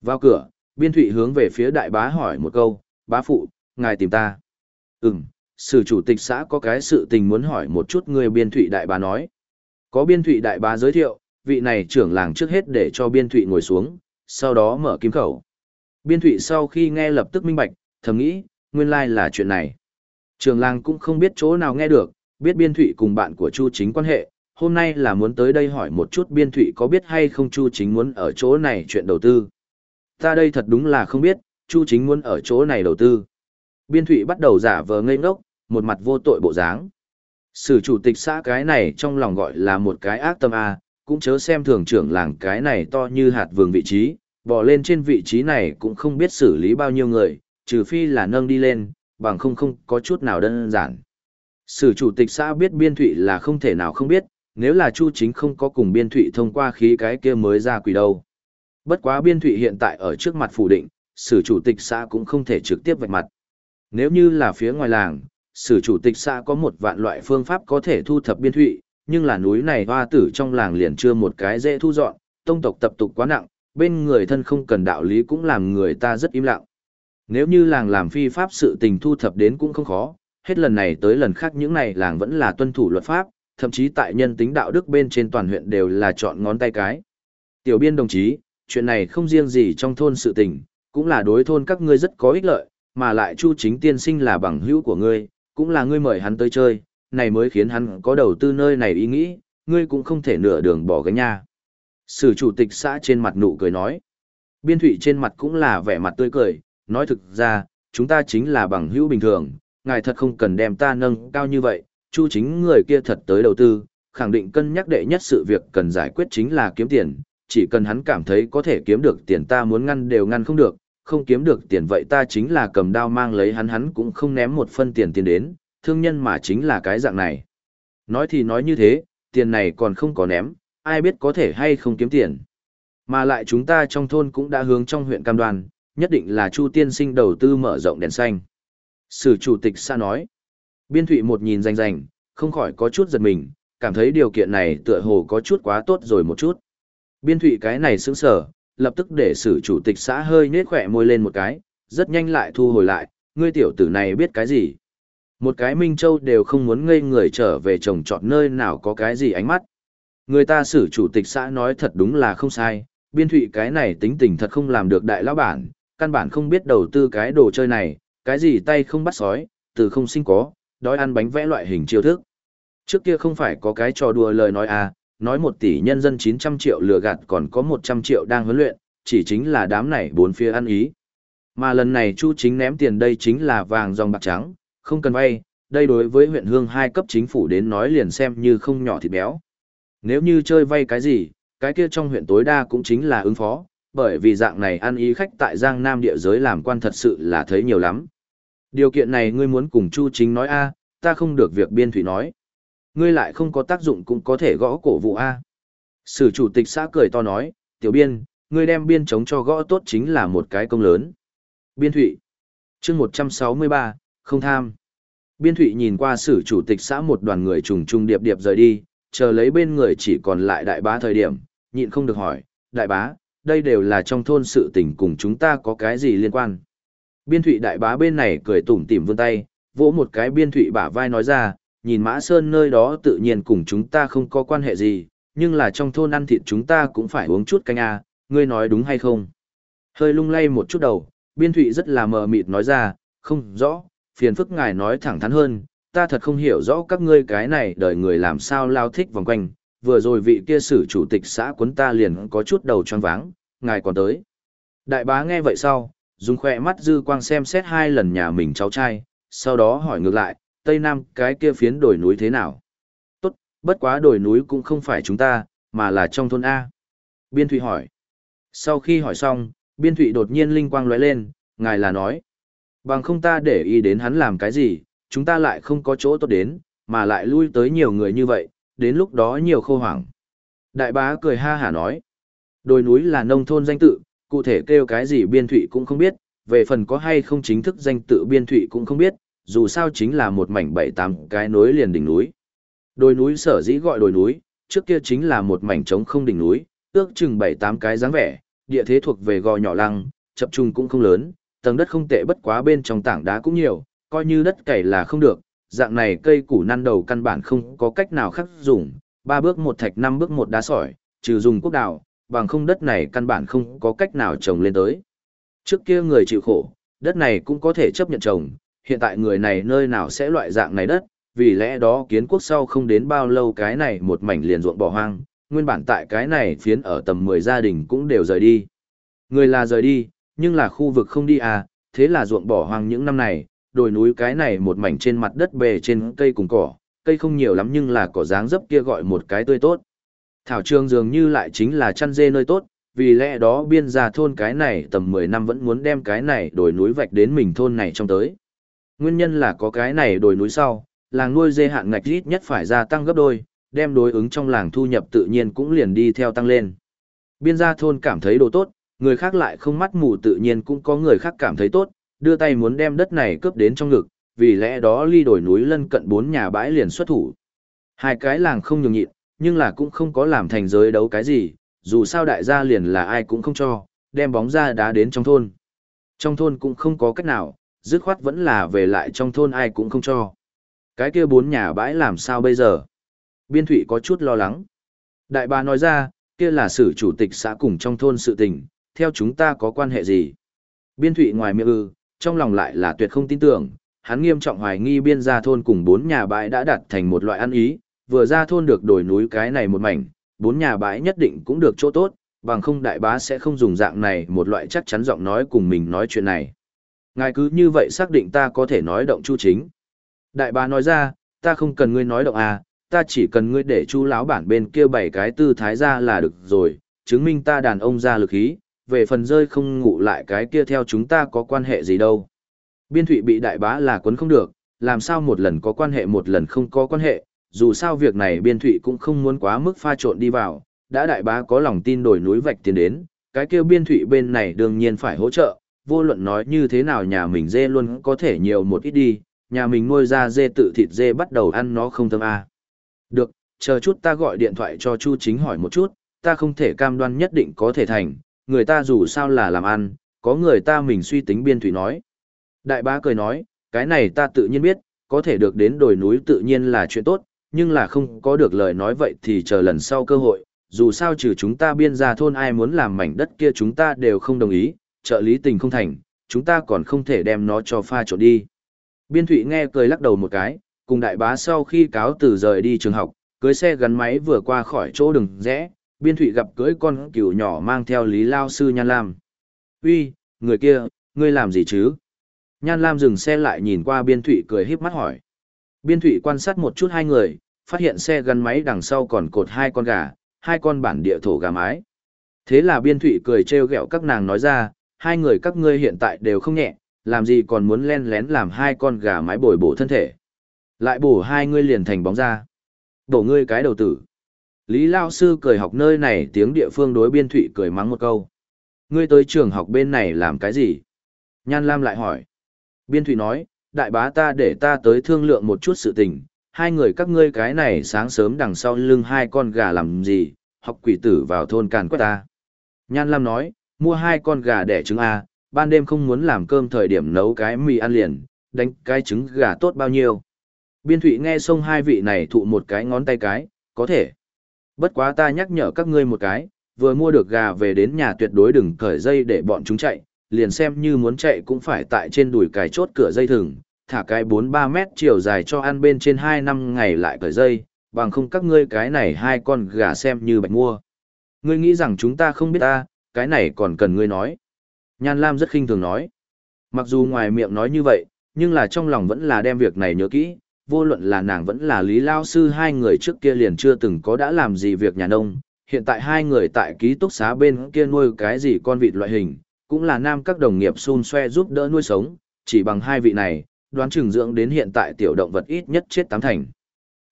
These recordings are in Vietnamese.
Vào cửa, biên thụy hướng về phía đại bá hỏi một câu, bá phụ, ngài tìm ta. Ừm, sử chủ tịch xã có cái sự tình muốn hỏi một chút người biên thụy đại bá nói. Có biên thụy đại bá giới thiệu, vị này trưởng làng trước hết để cho biên thụy ngồi xuống, sau đó mở kim khẩu. Biên thụy sau khi nghe lập tức minh bạch, thầm nghĩ, nguyên lai là chuyện này. Trường làng cũng không biết chỗ nào nghe được, biết biên thụy cùng bạn của Chu Chính quan hệ, hôm nay là muốn tới đây hỏi một chút biên thụy có biết hay không Chu Chính muốn ở chỗ này chuyện đầu tư. Ta đây thật đúng là không biết, Chu Chính muốn ở chỗ này đầu tư. Biên thụy bắt đầu giả vờ ngây ngốc, một mặt vô tội bộ dáng. Sử chủ tịch xã cái này trong lòng gọi là một cái ác tâm A, cũng chớ xem thường trưởng làng cái này to như hạt vườn vị trí, bỏ lên trên vị trí này cũng không biết xử lý bao nhiêu người, trừ phi là nâng đi lên, bằng không không có chút nào đơn giản. Sử chủ tịch xã biết biên thụy là không thể nào không biết, nếu là Chu chính không có cùng biên thụy thông qua khí cái kia mới ra quỷ đâu. Bất quá biên thụy hiện tại ở trước mặt phủ định, sử chủ tịch xã cũng không thể trực tiếp vạch mặt. Nếu như là phía ngoài làng, sử chủ tịch xã có một vạn loại phương pháp có thể thu thập biên thụy, nhưng là núi này hoa tử trong làng liền chưa một cái dễ thu dọn, tông tộc tập tục quá nặng, bên người thân không cần đạo lý cũng làm người ta rất im lặng. Nếu như làng làm phi pháp sự tình thu thập đến cũng không khó, hết lần này tới lần khác những này làng vẫn là tuân thủ luật pháp, thậm chí tại nhân tính đạo đức bên trên toàn huyện đều là chọn ngón tay cái. Tiểu biên đồng chí, chuyện này không riêng gì trong thôn sự tình, cũng là đối thôn các ngươi rất có ích lợi, mà lại Chu Chính tiên sinh là bằng hữu của ngươi, cũng là ngươi mời hắn tới chơi, này mới khiến hắn có đầu tư nơi này ý nghĩ, ngươi cũng không thể nửa đường bỏ cái nha. Sử chủ tịch xã trên mặt nụ cười nói. Biên thụy trên mặt cũng là vẻ mặt tươi cười, nói thực ra, chúng ta chính là bằng hữu bình thường, ngài thật không cần đem ta nâng cao như vậy, chu chính người kia thật tới đầu tư, khẳng định cân nhắc đệ nhất sự việc cần giải quyết chính là kiếm tiền, chỉ cần hắn cảm thấy có thể kiếm được tiền ta muốn ngăn đều ngăn không được, không kiếm được tiền vậy ta chính là cầm đao mang lấy hắn hắn cũng không ném một phân tiền tiền đến, thương nhân mà chính là cái dạng này. Nói thì nói như thế, tiền này còn không có ném, ai biết có thể hay không kiếm tiền. Mà lại chúng ta trong thôn cũng đã hướng trong huyện cam Đoàn nhất định là Chu tiên sinh đầu tư mở rộng đèn xanh. Sử chủ tịch xa nói, biên thụy một nhìn rành rành, không khỏi có chút giật mình, cảm thấy điều kiện này tựa hồ có chút quá tốt rồi một chút. Biên thụy cái này sững sở, lập tức để sử chủ tịch xã hơi nết khỏe môi lên một cái, rất nhanh lại thu hồi lại, ngươi tiểu tử này biết cái gì. Một cái Minh Châu đều không muốn ngây người trở về trồng trọt nơi nào có cái gì ánh mắt. Người ta xử chủ tịch xã nói thật đúng là không sai, biên thụy cái này tính tình thật không làm được đại lão bản, căn bản không biết đầu tư cái đồ chơi này, cái gì tay không bắt sói, từ không sinh có, đói ăn bánh vẽ loại hình chiêu thức. Trước kia không phải có cái trò đùa lời nói à, nói một tỷ nhân dân 900 triệu lừa gạt còn có 100 triệu đang huấn luyện, chỉ chính là đám này bốn phía ăn ý. Mà lần này Chu chính ném tiền đây chính là vàng dòng bạc trắng, không cần vay, đây đối với huyện hương hai cấp chính phủ đến nói liền xem như không nhỏ thịt béo. Nếu như chơi vay cái gì, cái kia trong huyện tối đa cũng chính là ứng phó, bởi vì dạng này ăn ý khách tại Giang Nam địa giới làm quan thật sự là thấy nhiều lắm. Điều kiện này ngươi muốn cùng Chu Chính nói a, ta không được việc biên thủy nói. Ngươi lại không có tác dụng cũng có thể gõ cổ vụ a. Sử chủ tịch xã cười to nói, tiểu biên, ngươi đem biên chống cho gõ tốt chính là một cái công lớn. Biên Thụy, chương 163, không tham. Biên Thụy nhìn qua sử chủ tịch xã một đoàn người trùng trùng điệp điệp rời đi, chờ lấy bên người chỉ còn lại đại bá thời điểm, nhịn không được hỏi, đại bá, đây đều là trong thôn sự tình cùng chúng ta có cái gì liên quan. Biên thụy đại bá bên này cười tủm tỉm vươn tay, vỗ một cái biên thụy bả vai nói ra, nhìn mã sơn nơi đó tự nhiên cùng chúng ta không có quan hệ gì, nhưng là trong thôn ăn thịt chúng ta cũng phải uống chút canh a ngươi nói đúng hay không? Hơi lung lay một chút đầu, biên thụy rất là mờ mịt nói ra, không rõ, phiền phức ngài nói thẳng thắn hơn, ta thật không hiểu rõ các ngươi cái này đời người làm sao lao thích vòng quanh, vừa rồi vị kia sử chủ tịch xã quấn ta liền có chút đầu choáng váng, ngài còn tới. Đại bá nghe vậy sau, dùng khỏe mắt dư quang xem xét hai lần nhà mình cháu trai, sau đó hỏi ngược lại, Tây Nam cái kia phiến đồi núi thế nào? Tốt, bất quá đồi núi cũng không phải chúng ta, mà là trong thôn A. Biên Thụy hỏi. Sau khi hỏi xong, Biên Thụy đột nhiên linh quang lóe lên, ngài là nói. Bằng không ta để ý đến hắn làm cái gì, chúng ta lại không có chỗ tốt đến, mà lại lui tới nhiều người như vậy, đến lúc đó nhiều khô hoảng. Đại bá cười ha hả nói, đồi núi là nông thôn danh tự, cụ thể kêu cái gì biên thụy cũng không biết, về phần có hay không chính thức danh tự biên thụy cũng không biết, dù sao chính là một mảnh bảy tám cái núi liền đỉnh núi. Đồi núi sở dĩ gọi đồi núi, trước kia chính là một mảnh trống không đỉnh núi, ước chừng bảy tám cái dáng vẻ, địa thế thuộc về gò nhỏ lăng, chập trùng cũng không lớn, tầng đất không tệ bất quá bên trong tảng đá cũng nhiều, coi như đất cày là không được, dạng này cây củ năn đầu căn bản không có cách nào khác dùng, ba bước một thạch năm bước một đá sỏi, trừ dùng quốc đào, bằng không đất này căn bản không có cách nào trồng lên tới. Trước kia người chịu khổ, đất này cũng có thể chấp nhận trồng, hiện tại người này nơi nào sẽ loại dạng này đất, vì lẽ đó kiến quốc sau không đến bao lâu cái này một mảnh liền ruộng bỏ hoang, nguyên bản tại cái này phiến ở tầm 10 gia đình cũng đều rời đi. Người là rời đi, nhưng là khu vực không đi à, thế là ruộng bỏ hoang những năm này, đồi núi cái này một mảnh trên mặt đất bề trên cây cùng cỏ, cây không nhiều lắm nhưng là cỏ dáng dấp kia gọi một cái tươi tốt. Thảo trường dường như lại chính là chăn dê nơi tốt, vì lẽ đó biên gia thôn cái này tầm 10 năm vẫn muốn đem cái này đồi núi vạch đến mình thôn này trong tới. Nguyên nhân là có cái này đồi núi sau, làng nuôi dê hạn ngạch ít nhất phải gia tăng gấp đôi, đem đối ứng trong làng thu nhập tự nhiên cũng liền đi theo tăng lên. Biên gia thôn cảm thấy đồ tốt, người khác lại không mắt mù tự nhiên cũng có người khác cảm thấy tốt, đưa tay muốn đem đất này cướp đến trong ngực, vì lẽ đó ly đổi núi lân cận bốn nhà bãi liền xuất thủ. Hai cái làng không nhường nhịn, nhưng là cũng không có làm thành giới đấu cái gì, dù sao đại gia liền là ai cũng không cho, đem bóng ra đá đến trong thôn. Trong thôn cũng không có cách nào, dứt khoát vẫn là về lại trong thôn ai cũng không cho. Cái kia bốn nhà bãi làm sao bây giờ? Biên thụy có chút lo lắng. Đại bà nói ra, kia là sử chủ tịch xã cùng trong thôn sự tình, theo chúng ta có quan hệ gì? Biên thụy ngoài miệng ư, trong lòng lại là tuyệt không tin tưởng, hắn nghiêm trọng hoài nghi biên gia thôn cùng bốn nhà bãi đã đặt thành một loại ăn ý, vừa ra thôn được đổi núi cái này một mảnh, bốn nhà bãi nhất định cũng được chỗ tốt, bằng không đại bá sẽ không dùng dạng này một loại chắc chắn giọng nói cùng mình nói chuyện này. Ngài cứ như vậy xác định ta có thể nói động chu chính. Đại bá nói ra, ta không cần ngươi nói động à, ta chỉ cần ngươi để chu lão bản bên kia bảy cái tư thái ra là được rồi, chứng minh ta đàn ông ra lực ý, về phần rơi không ngủ lại cái kia theo chúng ta có quan hệ gì đâu. Biên thụy bị đại bá là quấn không được, làm sao một lần có quan hệ một lần không có quan hệ, dù sao việc này biên thụy cũng không muốn quá mức pha trộn đi vào, đã đại bá có lòng tin đổi núi vạch tiền đến, cái kia biên thụy bên này đương nhiên phải hỗ trợ, vô luận nói như thế nào nhà mình dê luôn có thể nhiều một ít đi, nhà mình nuôi ra dê tự thịt dê bắt đầu ăn nó không thơm à. Được, chờ chút ta gọi điện thoại cho Chu Chính hỏi một chút, ta không thể cam đoan nhất định có thể thành, người ta dù sao là làm ăn, có người ta mình suy tính biên thủy nói. Đại bá cười nói, cái này ta tự nhiên biết, có thể được đến đồi núi tự nhiên là chuyện tốt, nhưng là không có được lời nói vậy thì chờ lần sau cơ hội, dù sao trừ chúng ta biên ra thôn ai muốn làm mảnh đất kia chúng ta đều không đồng ý, trợ lý tình không thành, chúng ta còn không thể đem nó cho pha trộn đi. Biên Thụy nghe cười lắc đầu một cái, cùng đại bá sau khi cáo từ rời đi trường học, cưới xe gắn máy vừa qua khỏi chỗ đường rẽ, biên Thụy gặp cưới con cừu nhỏ mang theo lý lao sư Nhan Lam. Uy, người kia, ngươi làm gì chứ? Nhan Lam dừng xe lại nhìn qua biên Thụy cười híp mắt hỏi. Biên Thụy quan sát một chút hai người, phát hiện xe gắn máy đằng sau còn cột hai con gà, hai con bản địa thổ gà mái. Thế là biên Thụy cười trêu ghẹo các nàng nói ra, hai người các ngươi hiện tại đều không nhẹ, làm gì còn muốn len lén làm hai con gà mái bồi bổ thân thể. Lại bổ hai ngươi liền thành bóng ra. Bổ ngươi cái đầu tử. Lý Lao Sư cười học nơi này tiếng địa phương đối biên thụy cười mắng một câu. Ngươi tới trường học bên này làm cái gì? Nhan Lam lại hỏi. Biên thụy nói, đại bá ta để ta tới thương lượng một chút sự tình, hai người các ngươi cái này sáng sớm đằng sau lưng hai con gà làm gì, học quỷ tử vào thôn càn quét ta. Nhan Lam nói, mua hai con gà đẻ trứng A, ban đêm không muốn làm cơm thời điểm nấu cái mì ăn liền, đánh cái trứng gà tốt bao nhiêu. Biên thụy nghe xong hai vị này thụ một cái ngón tay cái, có thể. Bất quá ta nhắc nhở các ngươi một cái, vừa mua được gà về đến nhà tuyệt đối đừng cởi dây để bọn chúng chạy, liền xem như muốn chạy cũng phải tại trên đùi cài chốt cửa dây thừng, thả cái 4-3 mét chiều dài cho ăn bên trên 2 năm ngày lại cởi dây, bằng không các ngươi cái này hai con gà xem như bạch mua. Ngươi nghĩ rằng chúng ta không biết ta, cái này còn cần ngươi nói. Nhan Lam rất khinh thường nói. Mặc dù ngoài miệng nói như vậy, nhưng là trong lòng vẫn là đem việc này nhớ kỹ, vô luận là nàng vẫn là Lý Lao Sư hai người trước kia liền chưa từng có đã làm gì việc nhà nông, hiện tại hai người tại ký túc xá bên kia nuôi cái gì con vịt loại hình, cũng là nam các đồng nghiệp xun xoe giúp đỡ nuôi sống, chỉ bằng hai vị này, đoán chừng dưỡng đến hiện tại tiểu động vật ít nhất chết tám thành.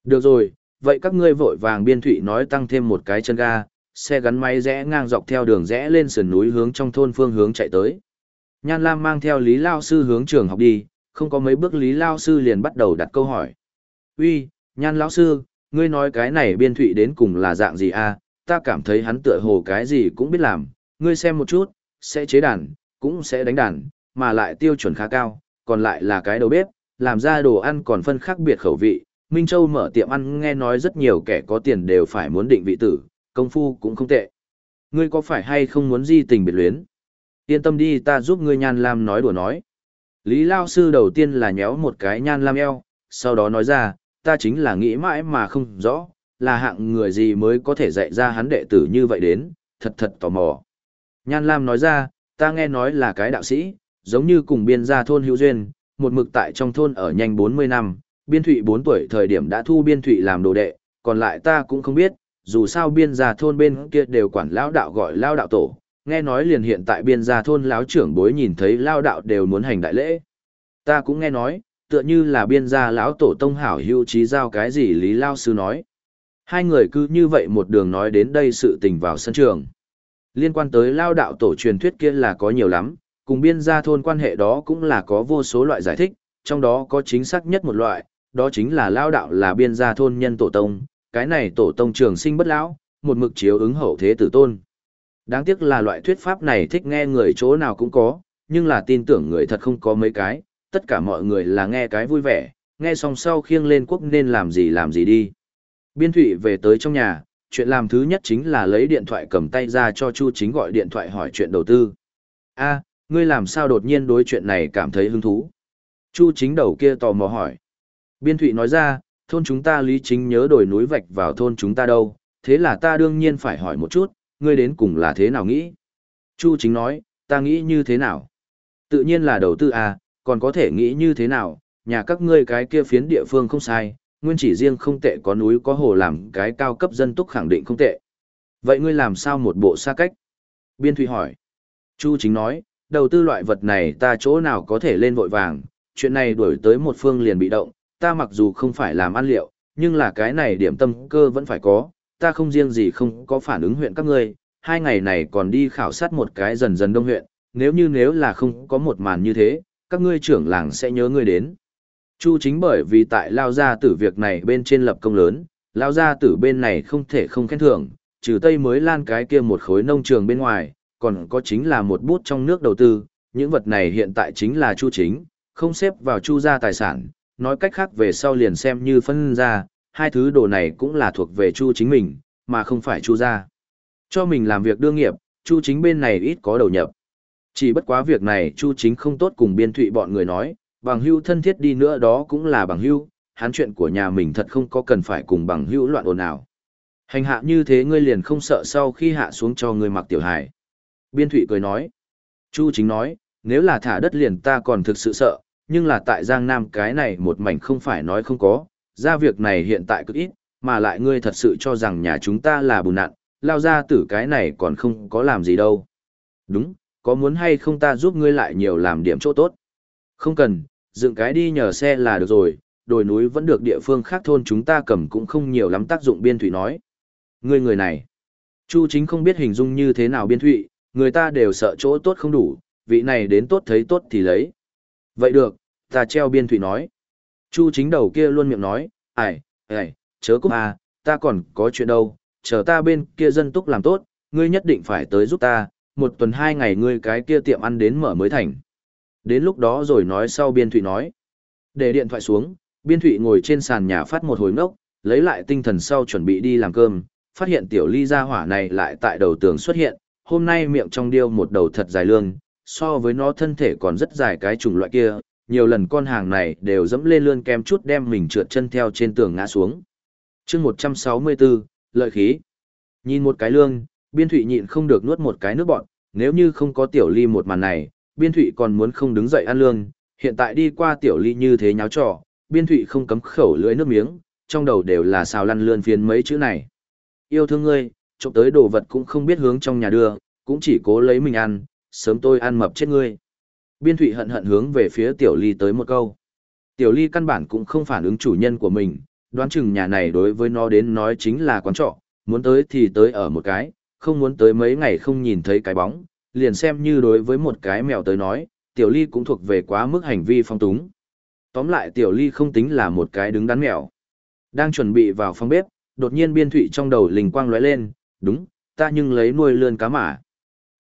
Được rồi, vậy các ngươi vội vàng biên thủy nói tăng thêm một cái chân ga, xe gắn máy rẽ ngang dọc theo đường rẽ lên sườn núi hướng trong thôn phương hướng chạy tới. Nhan Lam mang theo Lý Lao Sư hướng trường học đi, không có mấy bước Lý Lao Sư liền bắt đầu đặt câu hỏi. Uy, Nhan Lão Sư, ngươi nói cái này biên thụy đến cùng là dạng gì a? À? ta cảm thấy hắn tựa hồ cái gì cũng biết làm, ngươi xem một chút, sẽ chế đàn, cũng sẽ đánh đàn, mà lại tiêu chuẩn khá cao, còn lại là cái đầu bếp, làm ra đồ ăn còn phân khác biệt khẩu vị. Minh Châu mở tiệm ăn nghe nói rất nhiều kẻ có tiền đều phải muốn định vị tử, công phu cũng không tệ. Ngươi có phải hay không muốn di tình biệt luyến? Yên tâm đi ta giúp ngươi nhan lam nói đùa nói. Lý Lao Sư đầu tiên là nhéo một cái nhan lam eo, sau đó nói ra, ta chính là nghĩ mãi mà không rõ, là hạng người gì mới có thể dạy ra hắn đệ tử như vậy đến, thật thật tò mò. Nhan Lam nói ra, ta nghe nói là cái đạo sĩ, giống như cùng biên gia thôn hữu duyên, một mực tại trong thôn ở nhanh 40 năm, biên thụy 4 tuổi thời điểm đã thu biên thụy làm đồ đệ, còn lại ta cũng không biết, dù sao biên gia thôn bên kia đều quản lão đạo gọi lao đạo tổ, nghe nói liền hiện tại biên gia thôn lão trưởng bối nhìn thấy lao đạo đều muốn hành đại lễ. Ta cũng nghe nói, tựa như là biên gia lão tổ tông hảo hữu trí giao cái gì Lý Lao Sư nói. Hai người cứ như vậy một đường nói đến đây sự tình vào sân trường. Liên quan tới lao đạo tổ truyền thuyết kia là có nhiều lắm, cùng biên gia thôn quan hệ đó cũng là có vô số loại giải thích, trong đó có chính xác nhất một loại, đó chính là lao đạo là biên gia thôn nhân tổ tông, cái này tổ tông trường sinh bất lão, một mực chiếu ứng hậu thế tử tôn. Đáng tiếc là loại thuyết pháp này thích nghe người chỗ nào cũng có, nhưng là tin tưởng người thật không có mấy cái, tất cả mọi người là nghe cái vui vẻ, nghe xong sau khiêng lên quốc nên làm gì làm gì đi. Biên Thụy về tới trong nhà, chuyện làm thứ nhất chính là lấy điện thoại cầm tay ra cho Chu Chính gọi điện thoại hỏi chuyện đầu tư. a ngươi làm sao đột nhiên đối chuyện này cảm thấy hứng thú? Chu Chính đầu kia tò mò hỏi. Biên Thụy nói ra, thôn chúng ta lý chính nhớ đổi núi vạch vào thôn chúng ta đâu, thế là ta đương nhiên phải hỏi một chút, ngươi đến cùng là thế nào nghĩ? Chu Chính nói, ta nghĩ như thế nào? Tự nhiên là đầu tư à, còn có thể nghĩ như thế nào, nhà các ngươi cái kia phiến địa phương không sai, nguyên chỉ riêng không tệ có núi có hồ làm cái cao cấp dân túc khẳng định không tệ. Vậy ngươi làm sao một bộ xa cách? Biên Thụy hỏi. Chu chính nói, đầu tư loại vật này ta chỗ nào có thể lên vội vàng, chuyện này đuổi tới một phương liền bị động, ta mặc dù không phải làm ăn liệu, nhưng là cái này điểm tâm cơ vẫn phải có, ta không riêng gì không có phản ứng huyện các ngươi, hai ngày này còn đi khảo sát một cái dần dần đông huyện, nếu như nếu là không có một màn như thế, các ngươi trưởng làng sẽ nhớ ngươi đến. Chu chính bởi vì tại lao gia tử việc này bên trên lập công lớn, lao gia tử bên này không thể không khen thưởng, trừ tây mới lan cái kia một khối nông trường bên ngoài, còn có chính là một bút trong nước đầu tư, những vật này hiện tại chính là chu chính, không xếp vào chu gia tài sản, nói cách khác về sau liền xem như phân ra, hai thứ đồ này cũng là thuộc về chu chính mình, mà không phải chu gia. Cho mình làm việc đương nghiệp, chu chính bên này ít có đầu nhập. Chỉ bất quá việc này chu chính không tốt cùng biên thụy bọn người nói, bằng hưu thân thiết đi nữa đó cũng là bằng hưu, hắn chuyện của nhà mình thật không có cần phải cùng bằng hưu loạn ồn ào. Hành hạ như thế ngươi liền không sợ sau khi hạ xuống cho ngươi mặc tiểu hài. Biên Thụy cười nói. Chu chính nói, nếu là thả đất liền ta còn thực sự sợ, nhưng là tại Giang Nam cái này một mảnh không phải nói không có, ra việc này hiện tại cực ít, mà lại ngươi thật sự cho rằng nhà chúng ta là bùn nạn lao ra tử cái này còn không có làm gì đâu. Đúng, có muốn hay không ta giúp ngươi lại nhiều làm điểm chỗ tốt. Không cần, dựng cái đi nhờ xe là được rồi, đồi núi vẫn được địa phương khác thôn chúng ta cầm cũng không nhiều lắm tác dụng biên thủy nói. Người người này, Chu chính không biết hình dung như thế nào biên thụy, người ta đều sợ chỗ tốt không đủ, vị này đến tốt thấy tốt thì lấy. Vậy được, ta treo biên thụy nói. Chu chính đầu kia luôn miệng nói, ải, ải, chớ cúc à, ta còn có chuyện đâu, chờ ta bên kia dân túc làm tốt, ngươi nhất định phải tới giúp ta, một tuần hai ngày ngươi cái kia tiệm ăn đến mở mới thành. Đến lúc đó rồi nói sau biên thụy nói. Để điện thoại xuống, biên thụy ngồi trên sàn nhà phát một hồi ngốc, lấy lại tinh thần sau chuẩn bị đi làm cơm, phát hiện tiểu ly gia hỏa này lại tại đầu tường xuất hiện, hôm nay miệng trong điêu một đầu thật dài lương, so với nó thân thể còn rất dài cái chủng loại kia, nhiều lần con hàng này đều dẫm lên lươn kem chút đem mình trượt chân theo trên tường ngã xuống. chương 164, lợi khí. Nhìn một cái lương, biên thụy nhịn không được nuốt một cái nước bọn, nếu như không có tiểu ly một màn này, biên thụy còn muốn không đứng dậy ăn lương, hiện tại đi qua tiểu ly như thế nháo trò, biên thụy không cấm khẩu lưỡi nước miếng, trong đầu đều là xào lăn lươn phiền mấy chữ này. Yêu thương ngươi, trộm tới đồ vật cũng không biết hướng trong nhà đưa, cũng chỉ cố lấy mình ăn, sớm tôi ăn mập chết ngươi. Biên thụy hận hận hướng về phía tiểu ly tới một câu. Tiểu ly căn bản cũng không phản ứng chủ nhân của mình, đoán chừng nhà này đối với nó đến nói chính là quán trọ, muốn tới thì tới ở một cái, không muốn tới mấy ngày không nhìn thấy cái bóng, liền xem như đối với một cái mèo tới nói, tiểu ly cũng thuộc về quá mức hành vi phong túng. Tóm lại tiểu ly không tính là một cái đứng đắn mèo. Đang chuẩn bị vào phòng bếp, đột nhiên biên thụy trong đầu linh quang lóe lên, đúng, ta nhưng lấy nuôi lươn cá mà.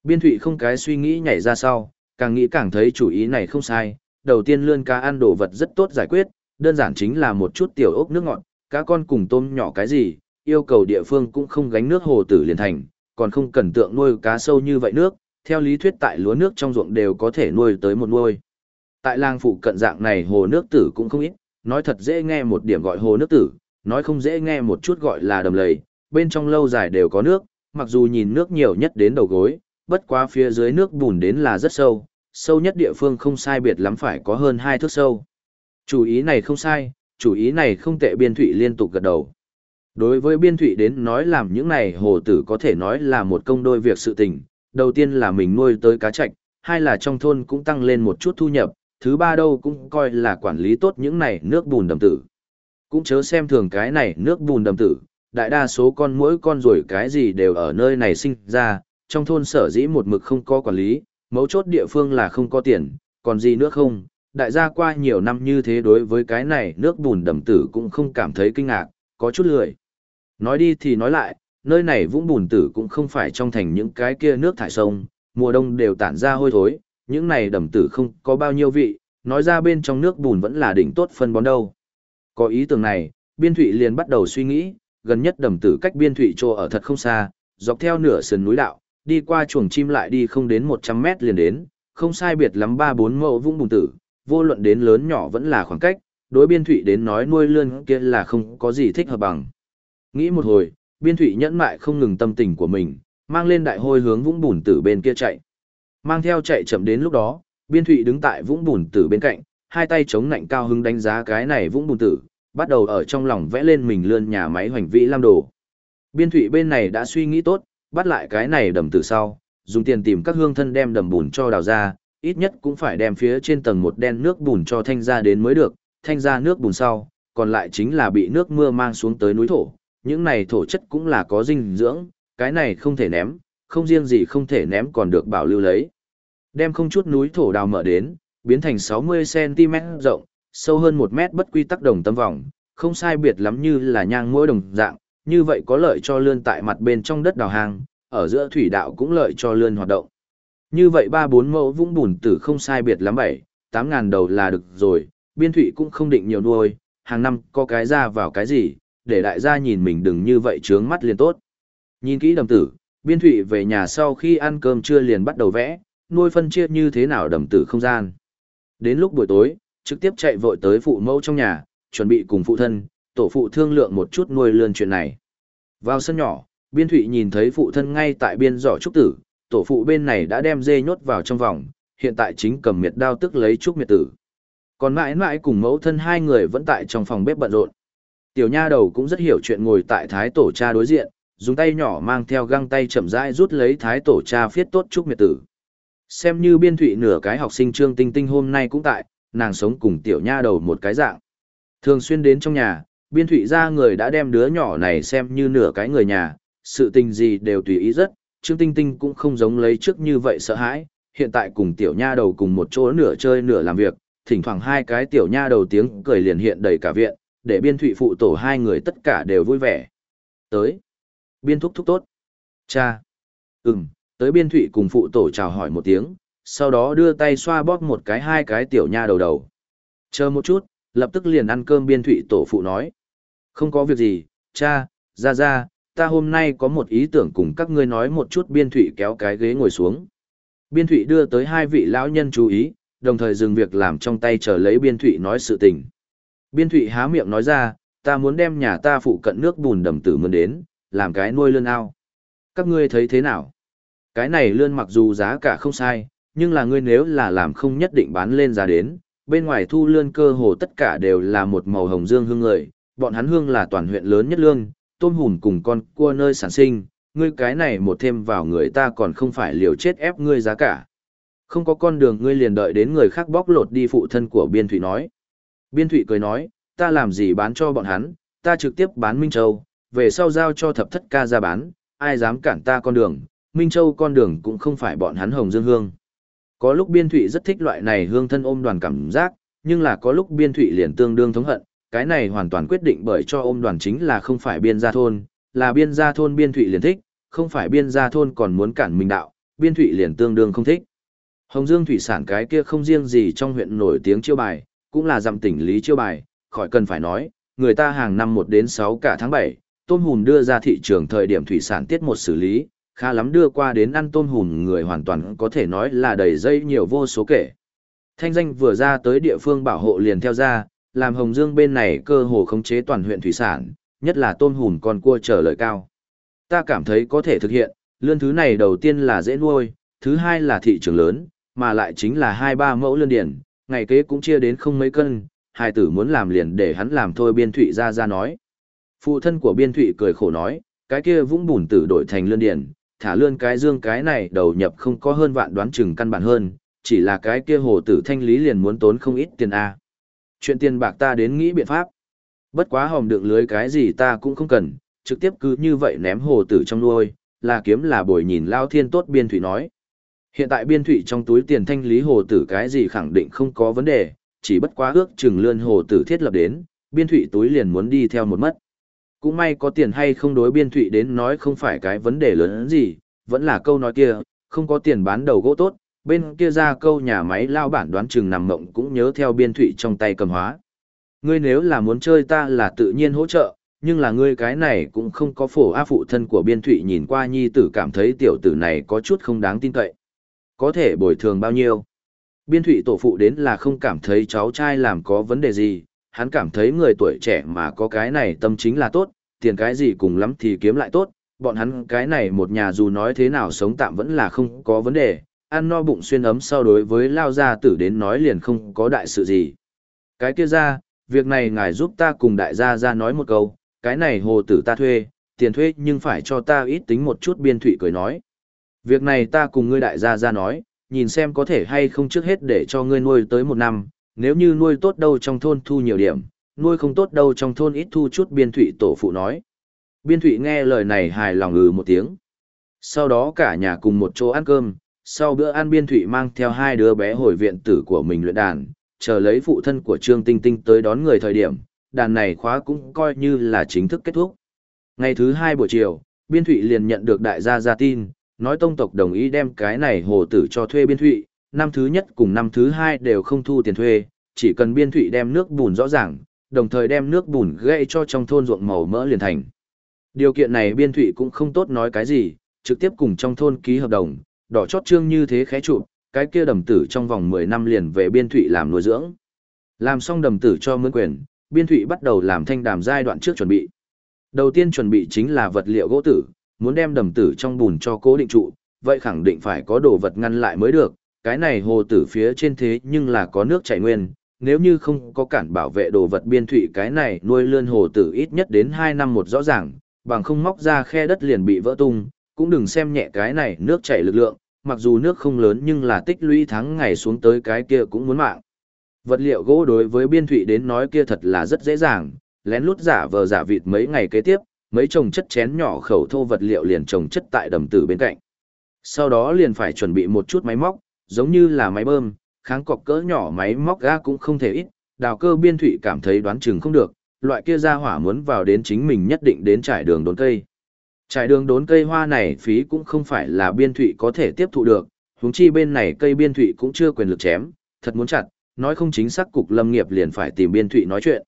Biên thụy không cái suy nghĩ nhảy ra sau, càng nghĩ càng thấy chủ ý này không sai. Đầu tiên lươn cá ăn đồ vật rất tốt giải quyết, đơn giản chính là một chút tiểu ốc nước ngọt, cá con cùng tôm nhỏ cái gì, yêu cầu địa phương cũng không gánh nước hồ tử liền thành, còn không cần tượng nuôi cá sâu như vậy nước, theo lý thuyết tại lúa nước trong ruộng đều có thể nuôi tới một nuôi. Tại làng phụ cận dạng này hồ nước tử cũng không ít, nói thật dễ nghe một điểm gọi hồ nước tử, nói không dễ nghe một chút gọi là đầm lầy, bên trong lâu dài đều có nước, mặc dù nhìn nước nhiều nhất đến đầu gối, bất quá phía dưới nước bùn đến là rất sâu, sâu nhất địa phương không sai biệt lắm phải có hơn hai thước sâu. Chủ ý này không sai, chủ ý này không tệ biên thụy liên tục gật đầu. Đối với biên thụy đến nói làm những này hồ tử có thể nói là một công đôi việc sự tình, đầu tiên là mình nuôi tới cá chạch, hai là trong thôn cũng tăng lên một chút thu nhập, thứ ba đâu cũng coi là quản lý tốt những này nước bùn đầm tử. Cũng chớ xem thường cái này nước bùn đầm tử, đại đa số con mỗi con rồi cái gì đều ở nơi này sinh ra, trong thôn sở dĩ một mực không có quản lý, mấu chốt địa phương là không có tiền, còn gì nữa không, đại gia qua nhiều năm như thế đối với cái này nước bùn đầm tử cũng không cảm thấy kinh ngạc, có chút lười. Nói đi thì nói lại, nơi này vũng bùn tử cũng không phải trong thành những cái kia nước thải sông, mùa đông đều tản ra hôi thối, những này đầm tử không có bao nhiêu vị, nói ra bên trong nước bùn vẫn là đỉnh tốt phân bón đâu. Có ý tưởng này, biên thụy liền bắt đầu suy nghĩ, gần nhất đầm tử cách biên thụy trô ở thật không xa, dọc theo nửa sườn núi đạo, đi qua chuồng chim lại đi không đến 100 mét liền đến, không sai biệt lắm 3-4 mẫu vũng bùn tử, vô luận đến lớn nhỏ vẫn là khoảng cách, đối biên thụy đến nói nuôi lươn kia là không có gì thích hợp bằng. Nghĩ một hồi, biên thụy nhẫn mại không ngừng tâm tình của mình, mang lên đại hôi hướng vũng bùn tử bên kia chạy. Mang theo chạy chậm đến lúc đó, biên thụy đứng tại vũng bùn tử bên cạnh, hai tay chống nạnh cao hứng đánh giá cái này vũng bùn tử, bắt đầu ở trong lòng vẽ lên mình lươn nhà máy hoành vĩ lam đồ. Biên thụy bên này đã suy nghĩ tốt, bắt lại cái này đầm từ sau, dùng tiền tìm các hương thân đem đầm bùn cho đào ra, ít nhất cũng phải đem phía trên tầng một đen nước bùn cho thanh ra đến mới được, thanh ra nước bùn sau, còn lại chính là bị nước mưa mang xuống tới núi thổ, những này thổ chất cũng là có dinh dưỡng, cái này không thể ném, không riêng gì không thể ném còn được bảo lưu lấy. Đem không chút núi thổ đào mở đến, biến thành 60cm rộng, sâu hơn 1 mét bất quy tắc đồng tâm vòng, không sai biệt lắm như là nhang mỗi đồng dạng, như vậy có lợi cho lươn tại mặt bên trong đất đào hang, ở giữa thủy đạo cũng lợi cho lươn hoạt động. Như vậy ba bốn mẫu vũng bùn tử không sai biệt lắm bảy, tám ngàn đầu là được rồi, biên thủy cũng không định nhiều nuôi, hàng năm có cái ra vào cái gì, để đại gia nhìn mình đừng như vậy trướng mắt liền tốt. Nhìn kỹ đầm tử, biên thủy về nhà sau khi ăn cơm trưa liền bắt đầu vẽ, nuôi phân chia như thế nào đầm tử không gian. Đến lúc buổi tối, trực tiếp chạy vội tới phụ mẫu trong nhà, chuẩn bị cùng phụ thân, tổ phụ thương lượng một chút nuôi lươn chuyện này. Vào sân nhỏ, biên thủy nhìn thấy phụ thân ngay tại biên giỏ trúc tử, tổ phụ bên này đã đem dê nhốt vào trong vòng, hiện tại chính cầm miệt đao tức lấy trúc miệt tử. Còn mãi mãi cùng mẫu thân hai người vẫn tại trong phòng bếp bận rộn. Tiểu nha đầu cũng rất hiểu chuyện ngồi tại thái tổ cha đối diện, dùng tay nhỏ mang theo găng tay chậm rãi rút lấy thái tổ cha phiết tốt trúc miệt tử. Xem như biên thụy nửa cái học sinh trương tinh tinh hôm nay cũng tại, nàng sống cùng tiểu nha đầu một cái dạng. Thường xuyên đến trong nhà, biên thụy ra người đã đem đứa nhỏ này xem như nửa cái người nhà, sự tình gì đều tùy ý rất, trương tinh tinh cũng không giống lấy trước như vậy sợ hãi, hiện tại cùng tiểu nha đầu cùng một chỗ nửa chơi nửa làm việc, thỉnh thoảng hai cái tiểu nha đầu tiếng cười liền hiện đầy cả viện, để biên thụy phụ tổ hai người tất cả đều vui vẻ. Tới. Biên thúc thúc tốt. Cha. Ừm, tới biên thụy cùng phụ tổ chào hỏi một tiếng, sau đó đưa tay xoa bóp một cái hai cái tiểu nha đầu đầu. Chờ một chút, lập tức liền ăn cơm biên thụy tổ phụ nói. Không có việc gì, cha, ra ra, ta hôm nay có một ý tưởng cùng các ngươi nói một chút biên thụy kéo cái ghế ngồi xuống. Biên thụy đưa tới hai vị lão nhân chú ý, đồng thời dừng việc làm trong tay chờ lấy biên thụy nói sự tình. Biên thụy há miệng nói ra, ta muốn đem nhà ta phụ cận nước bùn đầm tử mươn đến, làm cái nuôi lươn ao. Các ngươi thấy thế nào? Cái này lươn mặc dù giá cả không sai, nhưng là ngươi nếu là làm không nhất định bán lên giá đến, bên ngoài thu lươn cơ hồ tất cả đều là một màu hồng dương hương người, bọn hắn hương là toàn huyện lớn nhất lương, tôm hùm cùng con cua nơi sản sinh, ngươi cái này một thêm vào người ta còn không phải liều chết ép ngươi giá cả. Không có con đường ngươi liền đợi đến người khác bóc lột đi phụ thân của Biên Thụy nói. Biên Thụy cười nói, ta làm gì bán cho bọn hắn, ta trực tiếp bán Minh Châu, về sau giao cho thập thất ca ra bán, ai dám cản ta con đường, Minh Châu con đường cũng không phải bọn hắn hồng dương hương. Có lúc Biên Thụy rất thích loại này hương thân ôm đoàn cảm giác, nhưng là có lúc Biên Thụy liền tương đương thống hận, cái này hoàn toàn quyết định bởi cho ôm đoàn chính là không phải biên gia thôn, là biên gia thôn Biên Thụy liền thích, không phải biên gia thôn còn muốn cản mình đạo, biên thụy liền tương đương không thích. Hồng Dương thủy sản cái kia không riêng gì trong huyện nổi tiếng chiêu bài, cũng là dặm tỉnh lý chiêu bài, khỏi cần phải nói, người ta hàng năm 1 đến 6 cả tháng 7, tôm hùm đưa ra thị trường thời điểm thủy sản tiết một xử lý, khá lắm đưa qua đến ăn tôm hùm người hoàn toàn có thể nói là đầy dây nhiều vô số kể. Thanh danh vừa ra tới địa phương bảo hộ liền theo ra, làm Hồng Dương bên này cơ hồ khống chế toàn huyện thủy sản, nhất là tôm hùm con cua trở lợi cao. Ta cảm thấy có thể thực hiện, lươn thứ này đầu tiên là dễ nuôi, thứ hai là thị trường lớn, mà lại chính là hai ba mẫu lươn điển, ngày kế cũng chia đến không mấy cân, hai tử muốn làm liền để hắn làm thôi biên thụy ra ra nói. Phụ thân của biên thụy cười khổ nói, cái kia vũng bùn tử đổi thành lươn điển, thả lươn cái dương cái này đầu nhập không có hơn vạn đoán chừng căn bản hơn, chỉ là cái kia hồ tử thanh lý liền muốn tốn không ít tiền A. Chuyện tiền bạc ta đến nghĩ biện pháp. Bất quá hòm đựng lưới cái gì ta cũng không cần, trực tiếp cứ như vậy ném hồ tử trong nuôi, là kiếm là bồi nhìn lao thiên tốt biên thủy nói. Hiện tại biên thủy trong túi tiền thanh lý hồ tử cái gì khẳng định không có vấn đề, chỉ bất quá ước chừng lươn hồ tử thiết lập đến, biên thủy túi liền muốn đi theo một mất. Cũng may có tiền hay không đối biên thủy đến nói không phải cái vấn đề lớn gì, vẫn là câu nói kia, không có tiền bán đầu gỗ tốt, bên kia ra câu nhà máy lao bản đoán chừng nằm mộng cũng nhớ theo biên thụy trong tay cầm hóa. Ngươi nếu là muốn chơi ta là tự nhiên hỗ trợ, nhưng là ngươi cái này cũng không có phổ áp phụ thân của biên thụy nhìn qua nhi tử cảm thấy tiểu tử này có chút không đáng tin cậy. Có thể bồi thường bao nhiêu? Biên thụy tổ phụ đến là không cảm thấy cháu trai làm có vấn đề gì, hắn cảm thấy người tuổi trẻ mà có cái này tâm chính là tốt, tiền cái gì cùng lắm thì kiếm lại tốt, bọn hắn cái này một nhà dù nói thế nào sống tạm vẫn là không có vấn đề, ăn no bụng xuyên ấm sau đối với lao gia tử đến nói liền không có đại sự gì. Cái kia ra, việc này ngài giúp ta cùng đại gia ra nói một câu, cái này hồ tử ta thuê, tiền thuê nhưng phải cho ta ít tính một chút biên thủy cười nói. Việc này ta cùng ngươi đại gia ra nói, nhìn xem có thể hay không trước hết để cho ngươi nuôi tới một năm, nếu như nuôi tốt đâu trong thôn thu nhiều điểm, nuôi không tốt đâu trong thôn ít thu chút biên thủy tổ phụ nói. Biên thủy nghe lời này hài lòng ừ một tiếng. Sau đó cả nhà cùng một chỗ ăn cơm, sau bữa ăn biên thụy mang theo hai đứa bé hồi viện tử của mình luyện đàn, chờ lấy phụ thân của Trương Tinh Tinh tới đón người thời điểm, đàn này khóa cũng coi như là chính thức kết thúc. Ngày thứ hai buổi chiều, Biên Thụy liền nhận được đại gia gia tin, nói tông tộc đồng ý đem cái này hồ tử cho thuê Biên Thụy, năm thứ nhất cùng năm thứ hai đều không thu tiền thuê, chỉ cần Biên Thụy đem nước bùn rõ ràng, đồng thời đem nước bùn gây cho trong thôn ruộng màu mỡ liền thành. Điều kiện này Biên Thụy cũng không tốt nói cái gì, trực tiếp cùng trong thôn ký hợp đồng, đỏ chót trương như thế khẽ chụp, cái kia đầm tử trong vòng 10 năm liền về Biên Thụy làm nuôi dưỡng. Làm xong đầm tử cho mướn quyền, biên thụy bắt đầu làm thanh đàm giai đoạn trước chuẩn bị. Đầu tiên chuẩn bị chính là vật liệu gỗ tử, muốn đem đầm tử trong bùn cho cố định trụ, vậy khẳng định phải có đồ vật ngăn lại mới được, cái này hồ tử phía trên thế nhưng là có nước chảy nguyên, nếu như không có cản bảo vệ đồ vật biên thụy cái này nuôi lươn hồ tử ít nhất đến 2 năm một rõ ràng, bằng không móc ra khe đất liền bị vỡ tung, cũng đừng xem nhẹ cái này nước chảy lực lượng, mặc dù nước không lớn nhưng là tích lũy tháng ngày xuống tới cái kia cũng muốn mạng. Vật liệu gỗ đối với biên thụy đến nói kia thật là rất dễ dàng, lén lút giả vờ giả vịt mấy ngày kế tiếp, mấy chồng chất chén nhỏ khẩu thô vật liệu liền trồng chất tại đầm tử bên cạnh. Sau đó liền phải chuẩn bị một chút máy móc, giống như là máy bơm, kháng cọc cỡ nhỏ máy móc ga cũng không thể ít, đào cơ biên thụy cảm thấy đoán chừng không được, loại kia ra hỏa muốn vào đến chính mình nhất định đến trải đường đốn cây. Trải đường đốn cây hoa này phí cũng không phải là biên thụy có thể tiếp thụ được, huống chi bên này cây biên thụy cũng chưa quyền lực chém, thật muốn chặt, nói không chính xác cục lâm nghiệp liền phải tìm biên thụy nói chuyện.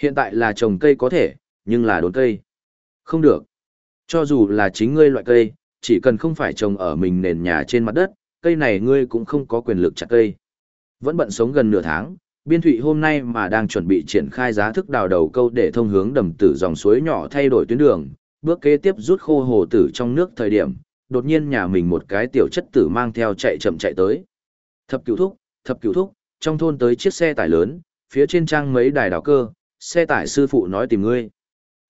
Hiện tại là trồng cây có thể, nhưng là đốn cây. Không được. Cho dù là chính ngươi loại cây, chỉ cần không phải trồng ở mình nền nhà trên mặt đất, cây này ngươi cũng không có quyền lực chặt cây. Vẫn bận sống gần nửa tháng, biên thụy hôm nay mà đang chuẩn bị triển khai giá thức đào đầu câu để thông hướng đầm tử dòng suối nhỏ thay đổi tuyến đường, bước kế tiếp rút khô hồ tử trong nước thời điểm, đột nhiên nhà mình một cái tiểu chất tử mang theo chạy chậm chạy tới. Thập cửu thúc, thập cửu thúc, trong thôn tới chiếc xe tải lớn, phía trên trang mấy đài đào cơ, xe tải sư phụ nói tìm ngươi.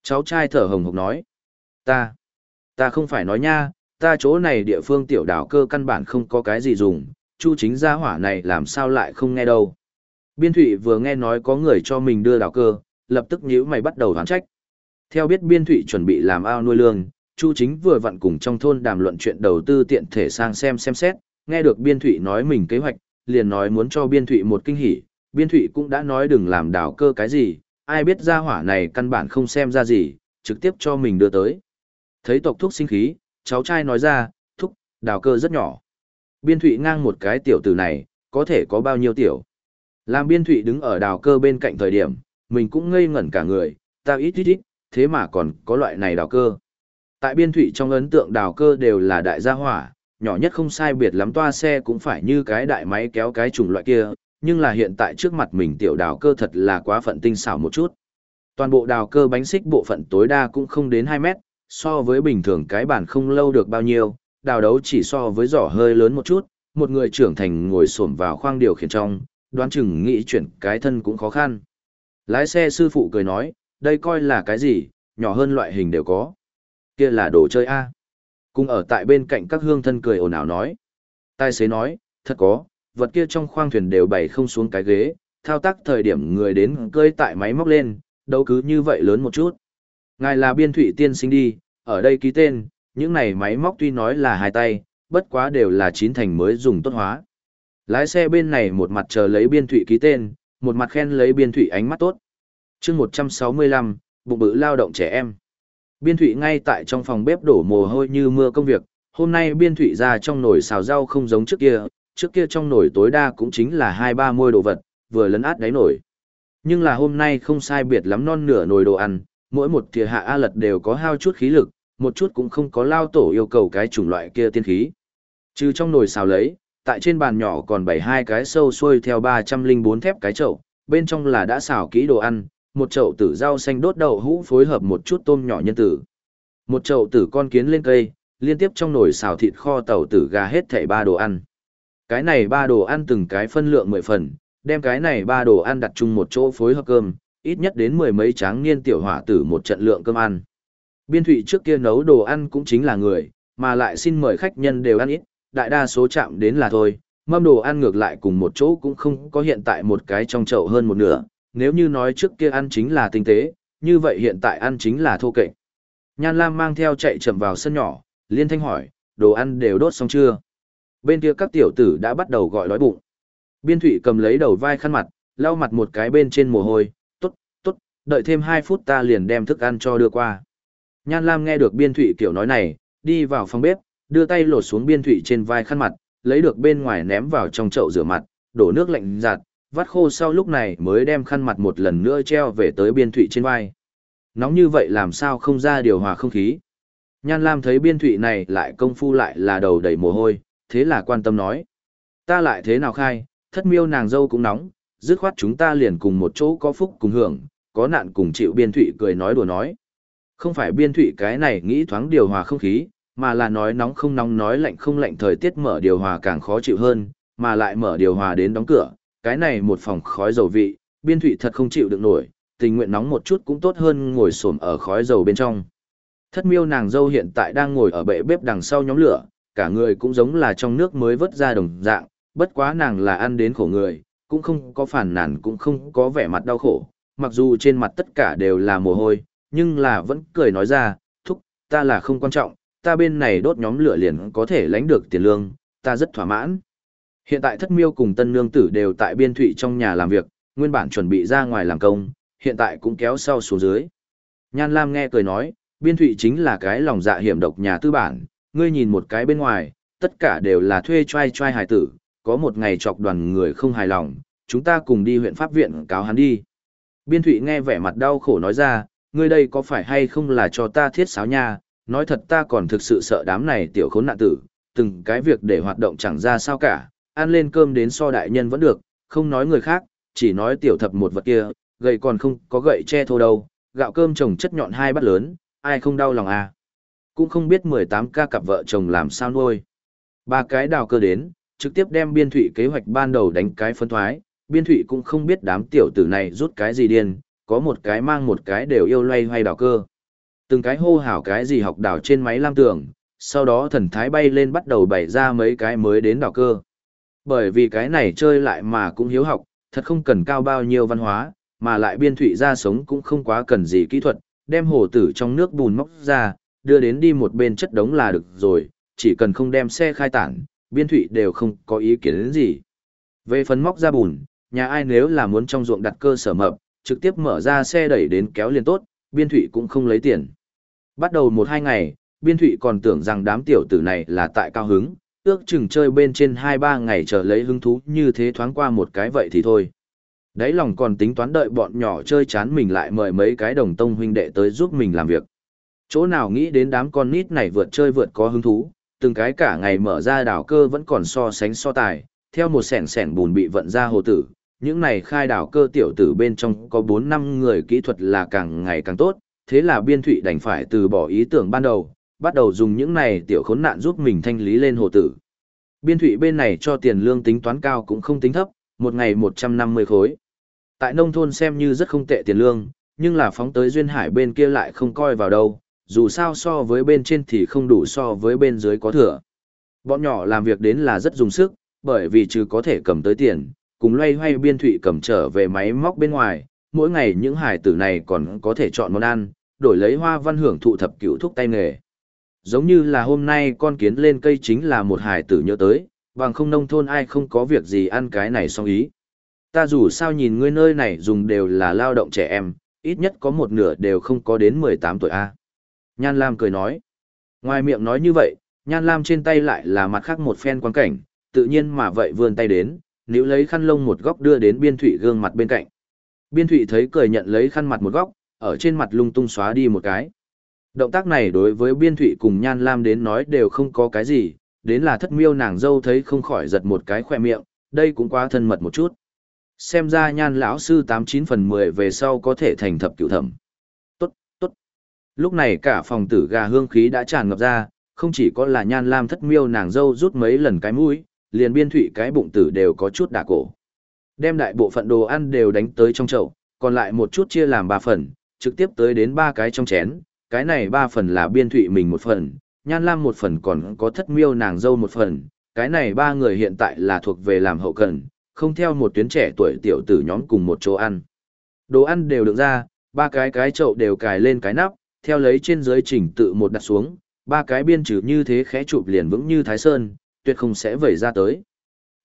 Cháu trai thở hồng hộc nói. Ta, ta không phải nói nha, ta chỗ này địa phương tiểu đào cơ căn bản không có cái gì dùng, chu chính gia hỏa này làm sao lại không nghe đâu. Biên thủy vừa nghe nói có người cho mình đưa đào cơ, lập tức nhíu mày bắt đầu hoán trách. Theo biết biên thụy chuẩn bị làm ao nuôi lương, chu chính vừa vặn cùng trong thôn đàm luận chuyện đầu tư tiện thể sang xem xem xét, nghe được biên thụy nói mình kế hoạch, liền nói muốn cho biên thụy một kinh hỉ, biên thụy cũng đã nói đừng làm đào cơ cái gì, ai biết ra hỏa này căn bản không xem ra gì, trực tiếp cho mình đưa tới. Thấy tộc thúc sinh khí, cháu trai nói ra, thúc, đào cơ rất nhỏ. Biên thụy ngang một cái tiểu tử này, có thể có bao nhiêu tiểu. Làm biên thụy đứng ở đào cơ bên cạnh thời điểm, mình cũng ngây ngẩn cả người, ta ít ít ít, thế mà còn có loại này đào cơ. Tại biên thụy trong ấn tượng đào cơ đều là đại gia hỏa, nhỏ nhất không sai biệt lắm toa xe cũng phải như cái đại máy kéo cái chủng loại kia, nhưng là hiện tại trước mặt mình tiểu đào cơ thật là quá phận tinh xảo một chút. Toàn bộ đào cơ bánh xích bộ phận tối đa cũng không đến 2 mét, so với bình thường cái bản không lâu được bao nhiêu, đào đấu chỉ so với giỏ hơi lớn một chút, một người trưởng thành ngồi xổm vào khoang điều khiển trong, đoán chừng nghĩ chuyển cái thân cũng khó khăn. Lái xe sư phụ cười nói, đây coi là cái gì, nhỏ hơn loại hình đều có. Kia là đồ chơi A. Cùng ở tại bên cạnh các hương thân cười ồn ào nói. Tài xế nói, thật có, vật kia trong khoang thuyền đều bày không xuống cái ghế, thao tác thời điểm người đến cơi tại máy móc lên, đâu cứ như vậy lớn một chút. Ngài là biên thủy tiên sinh đi, ở đây ký tên, những này máy móc tuy nói là hai tay, bất quá đều là chín thành mới dùng tốt hóa. Lái xe bên này một mặt chờ lấy biên thủy ký tên, một mặt khen lấy biên thủy ánh mắt tốt chương 165, bụng bự lao động trẻ em. Biên thủy ngay tại trong phòng bếp đổ mồ hôi như mưa công việc, hôm nay biên thủy ra trong nồi xào rau không giống trước kia, trước kia trong nồi tối đa cũng chính là hai ba môi đồ vật, vừa lấn át đáy nồi. Nhưng là hôm nay không sai biệt lắm non nửa nồi đồ ăn, mỗi một thìa hạ A lật đều có hao chút khí lực, một chút cũng không có lao tổ yêu cầu cái chủng loại kia tiên khí. Trừ trong nồi xào lấy, tại trên bàn nhỏ còn bày hai cái sâu xuôi theo 304 thép cái chậu, bên trong là đã xào kỹ đồ ăn, một chậu tử rau xanh đốt đậu hũ phối hợp một chút tôm nhỏ nhân tử. Một chậu tử con kiến lên cây, liên tiếp trong nồi xào thịt kho tàu tử gà hết thảy ba đồ ăn. Cái này ba đồ ăn từng cái phân lượng 10 phần, đem cái này ba đồ ăn đặt chung một chỗ phối hợp cơm, ít nhất đến mười mấy tráng niên tiểu hỏa tử một trận lượng cơm ăn. Biên thụy trước kia nấu đồ ăn cũng chính là người, mà lại xin mời khách nhân đều ăn ít, đại đa số chạm đến là thôi, mâm đồ ăn ngược lại cùng một chỗ cũng không có hiện tại một cái trong chậu hơn một nửa, nếu như nói trước kia ăn chính là tinh tế, như vậy hiện tại ăn chính là thô kệch. Nhan Lam mang theo chạy chậm vào sân nhỏ, liên thanh hỏi, đồ ăn đều đốt xong chưa? Bên kia các tiểu tử đã bắt đầu gọi đói bụng. Biên thụy cầm lấy đầu vai khăn mặt, lau mặt một cái bên trên mồ hôi, tốt, tốt, đợi thêm 2 phút ta liền đem thức ăn cho đưa qua. Nhan Lam nghe được biên thụy kiểu nói này, đi vào phòng bếp, đưa tay lột xuống biên thụy trên vai khăn mặt, lấy được bên ngoài ném vào trong chậu rửa mặt, đổ nước lạnh giặt, vắt khô sau lúc này mới đem khăn mặt một lần nữa treo về tới biên thụy trên vai. Nóng như vậy làm sao không ra điều hòa không khí. Nhan Lam thấy biên thụy này lại công phu lại là đầu đầy mồ hôi, thế là quan tâm nói. Ta lại thế nào khai, thất miêu nàng dâu cũng nóng, dứt khoát chúng ta liền cùng một chỗ có phúc cùng hưởng, có nạn cùng chịu biên thụy cười nói đùa nói. Không phải biên thụy cái này nghĩ thoáng điều hòa không khí, mà là nói nóng không nóng nói lạnh không lạnh thời tiết mở điều hòa càng khó chịu hơn, mà lại mở điều hòa đến đóng cửa, cái này một phòng khói dầu vị, biên thụy thật không chịu được nổi, tình nguyện nóng một chút cũng tốt hơn ngồi xổm ở khói dầu bên trong. Thất miêu nàng dâu hiện tại đang ngồi ở bệ bếp đằng sau nhóm lửa, cả người cũng giống là trong nước mới vớt ra đồng dạng, bất quá nàng là ăn đến khổ người, cũng không có phản nàn cũng không có vẻ mặt đau khổ, mặc dù trên mặt tất cả đều là mồ hôi, nhưng là vẫn cười nói ra, thúc, ta là không quan trọng, ta bên này đốt nhóm lửa liền có thể lãnh được tiền lương, ta rất thỏa mãn. Hiện tại thất miêu cùng tân nương tử đều tại biên thụy trong nhà làm việc, nguyên bản chuẩn bị ra ngoài làm công, hiện tại cũng kéo sau xuống dưới. Nhan Lam nghe cười nói, biên thụy chính là cái lòng dạ hiểm độc nhà tư bản, ngươi nhìn một cái bên ngoài, tất cả đều là thuê trai trai hài tử, có một ngày chọc đoàn người không hài lòng, chúng ta cùng đi huyện pháp viện cáo hắn đi. Biên thụy nghe vẻ mặt đau khổ nói ra, ngươi đây có phải hay không là cho ta thiết sáo nha, nói thật ta còn thực sự sợ đám này tiểu khốn nạn tử, từng cái việc để hoạt động chẳng ra sao cả, ăn lên cơm đến so đại nhân vẫn được, không nói người khác, chỉ nói tiểu thập một vật kia, gậy còn không có gậy che thô đâu, gạo cơm trồng chất nhọn hai bát lớn, ai không đau lòng à. Cũng không biết 18 ca cặp vợ chồng làm sao nuôi. Ba cái đào cơ đến, trực tiếp đem biên thụy kế hoạch ban đầu đánh cái phân thoái, biên thụy cũng không biết đám tiểu tử này rút cái gì điên, có một cái mang một cái đều yêu loay hoay đào cơ. Từng cái hô hào cái gì học đào trên máy lam tường, sau đó thần thái bay lên bắt đầu bày ra mấy cái mới đến đào cơ. Bởi vì cái này chơi lại mà cũng hiếu học, thật không cần cao bao nhiêu văn hóa, mà lại biên thủy ra sống cũng không quá cần gì kỹ thuật, đem hồ tử trong nước bùn móc ra, đưa đến đi một bên chất đống là được rồi, chỉ cần không đem xe khai tản, biên thủy đều không có ý kiến đến gì. Về phần móc ra bùn, nhà ai nếu là muốn trong ruộng đặt cơ sở mập, trực tiếp mở ra xe đẩy đến kéo liền tốt, biên thủy cũng không lấy tiền. Bắt đầu một hai ngày, biên thủy còn tưởng rằng đám tiểu tử này là tại cao hứng, ước chừng chơi bên trên 2-3 ngày trở lấy hứng thú như thế thoáng qua một cái vậy thì thôi. Đấy lòng còn tính toán đợi bọn nhỏ chơi chán mình lại mời mấy cái đồng tông huynh đệ tới giúp mình làm việc. Chỗ nào nghĩ đến đám con nít này vượt chơi vượt có hứng thú, từng cái cả ngày mở ra đảo cơ vẫn còn so sánh so tài, theo một sẻn sẻn bùn bị vận ra hồ tử. Những này khai đảo cơ tiểu tử bên trong có 4 năm người kỹ thuật là càng ngày càng tốt, thế là biên thụy đành phải từ bỏ ý tưởng ban đầu, bắt đầu dùng những này tiểu khốn nạn giúp mình thanh lý lên hồ tử. Biên thủy bên này cho tiền lương tính toán cao cũng không tính thấp, một ngày 150 khối. Tại nông thôn xem như rất không tệ tiền lương, nhưng là phóng tới duyên hải bên kia lại không coi vào đâu, dù sao so với bên trên thì không đủ so với bên dưới có thừa. Bọn nhỏ làm việc đến là rất dùng sức, bởi vì trừ có thể cầm tới tiền, cùng loay hoay biên thủy cầm trở về máy móc bên ngoài, mỗi ngày những hải tử này còn có thể chọn món ăn, đổi lấy hoa văn hưởng thụ thập cửu thúc tay nghề. Giống như là hôm nay con kiến lên cây chính là một hải tử nhớ tới, bằng không nông thôn ai không có việc gì ăn cái này xong ý. Ta dù sao nhìn ngươi nơi này dùng đều là lao động trẻ em, ít nhất có một nửa đều không có đến 18 tuổi A. Nhan Lam cười nói. Ngoài miệng nói như vậy, Nhan Lam trên tay lại là mặt khác một phen quan cảnh, tự nhiên mà vậy vươn tay đến, nếu lấy khăn lông một góc đưa đến biên thủy gương mặt bên cạnh. Biên thủy thấy cười nhận lấy khăn mặt một góc, ở trên mặt lung tung xóa đi một cái. Động tác này đối với biên thụy cùng Nhan Lam đến nói đều không có cái gì, đến là thất miêu nàng dâu thấy không khỏi giật một cái khỏe miệng, đây cũng quá thân mật một chút. Xem ra nhan lão sư tám chín phần mười về sau có thể thành thập cửu thẩm. Tốt, tốt. Lúc này cả phòng tử gà hương khí đã tràn ngập ra, không chỉ có là nhan lam thất miêu nàng dâu rút mấy lần cái mũi, liền biên thụy cái bụng tử đều có chút đả cổ. Đem đại bộ phận đồ ăn đều đánh tới trong chậu, còn lại một chút chia làm ba phần, trực tiếp tới đến ba cái trong chén, cái này ba phần là biên thụy mình một phần, nhan lam một phần còn có thất miêu nàng dâu một phần, cái này ba người hiện tại là thuộc về làm hậu cần, không theo một tuyến trẻ tuổi tiểu tử nhóm cùng một chỗ ăn. Đồ ăn đều được ra, ba cái cái chậu đều cài lên cái nắp, theo lấy trên dưới chỉnh tự một đặt xuống, ba cái biên trừ như thế khẽ chụp liền vững như thái sơn, tuyệt không sẽ vẩy ra tới.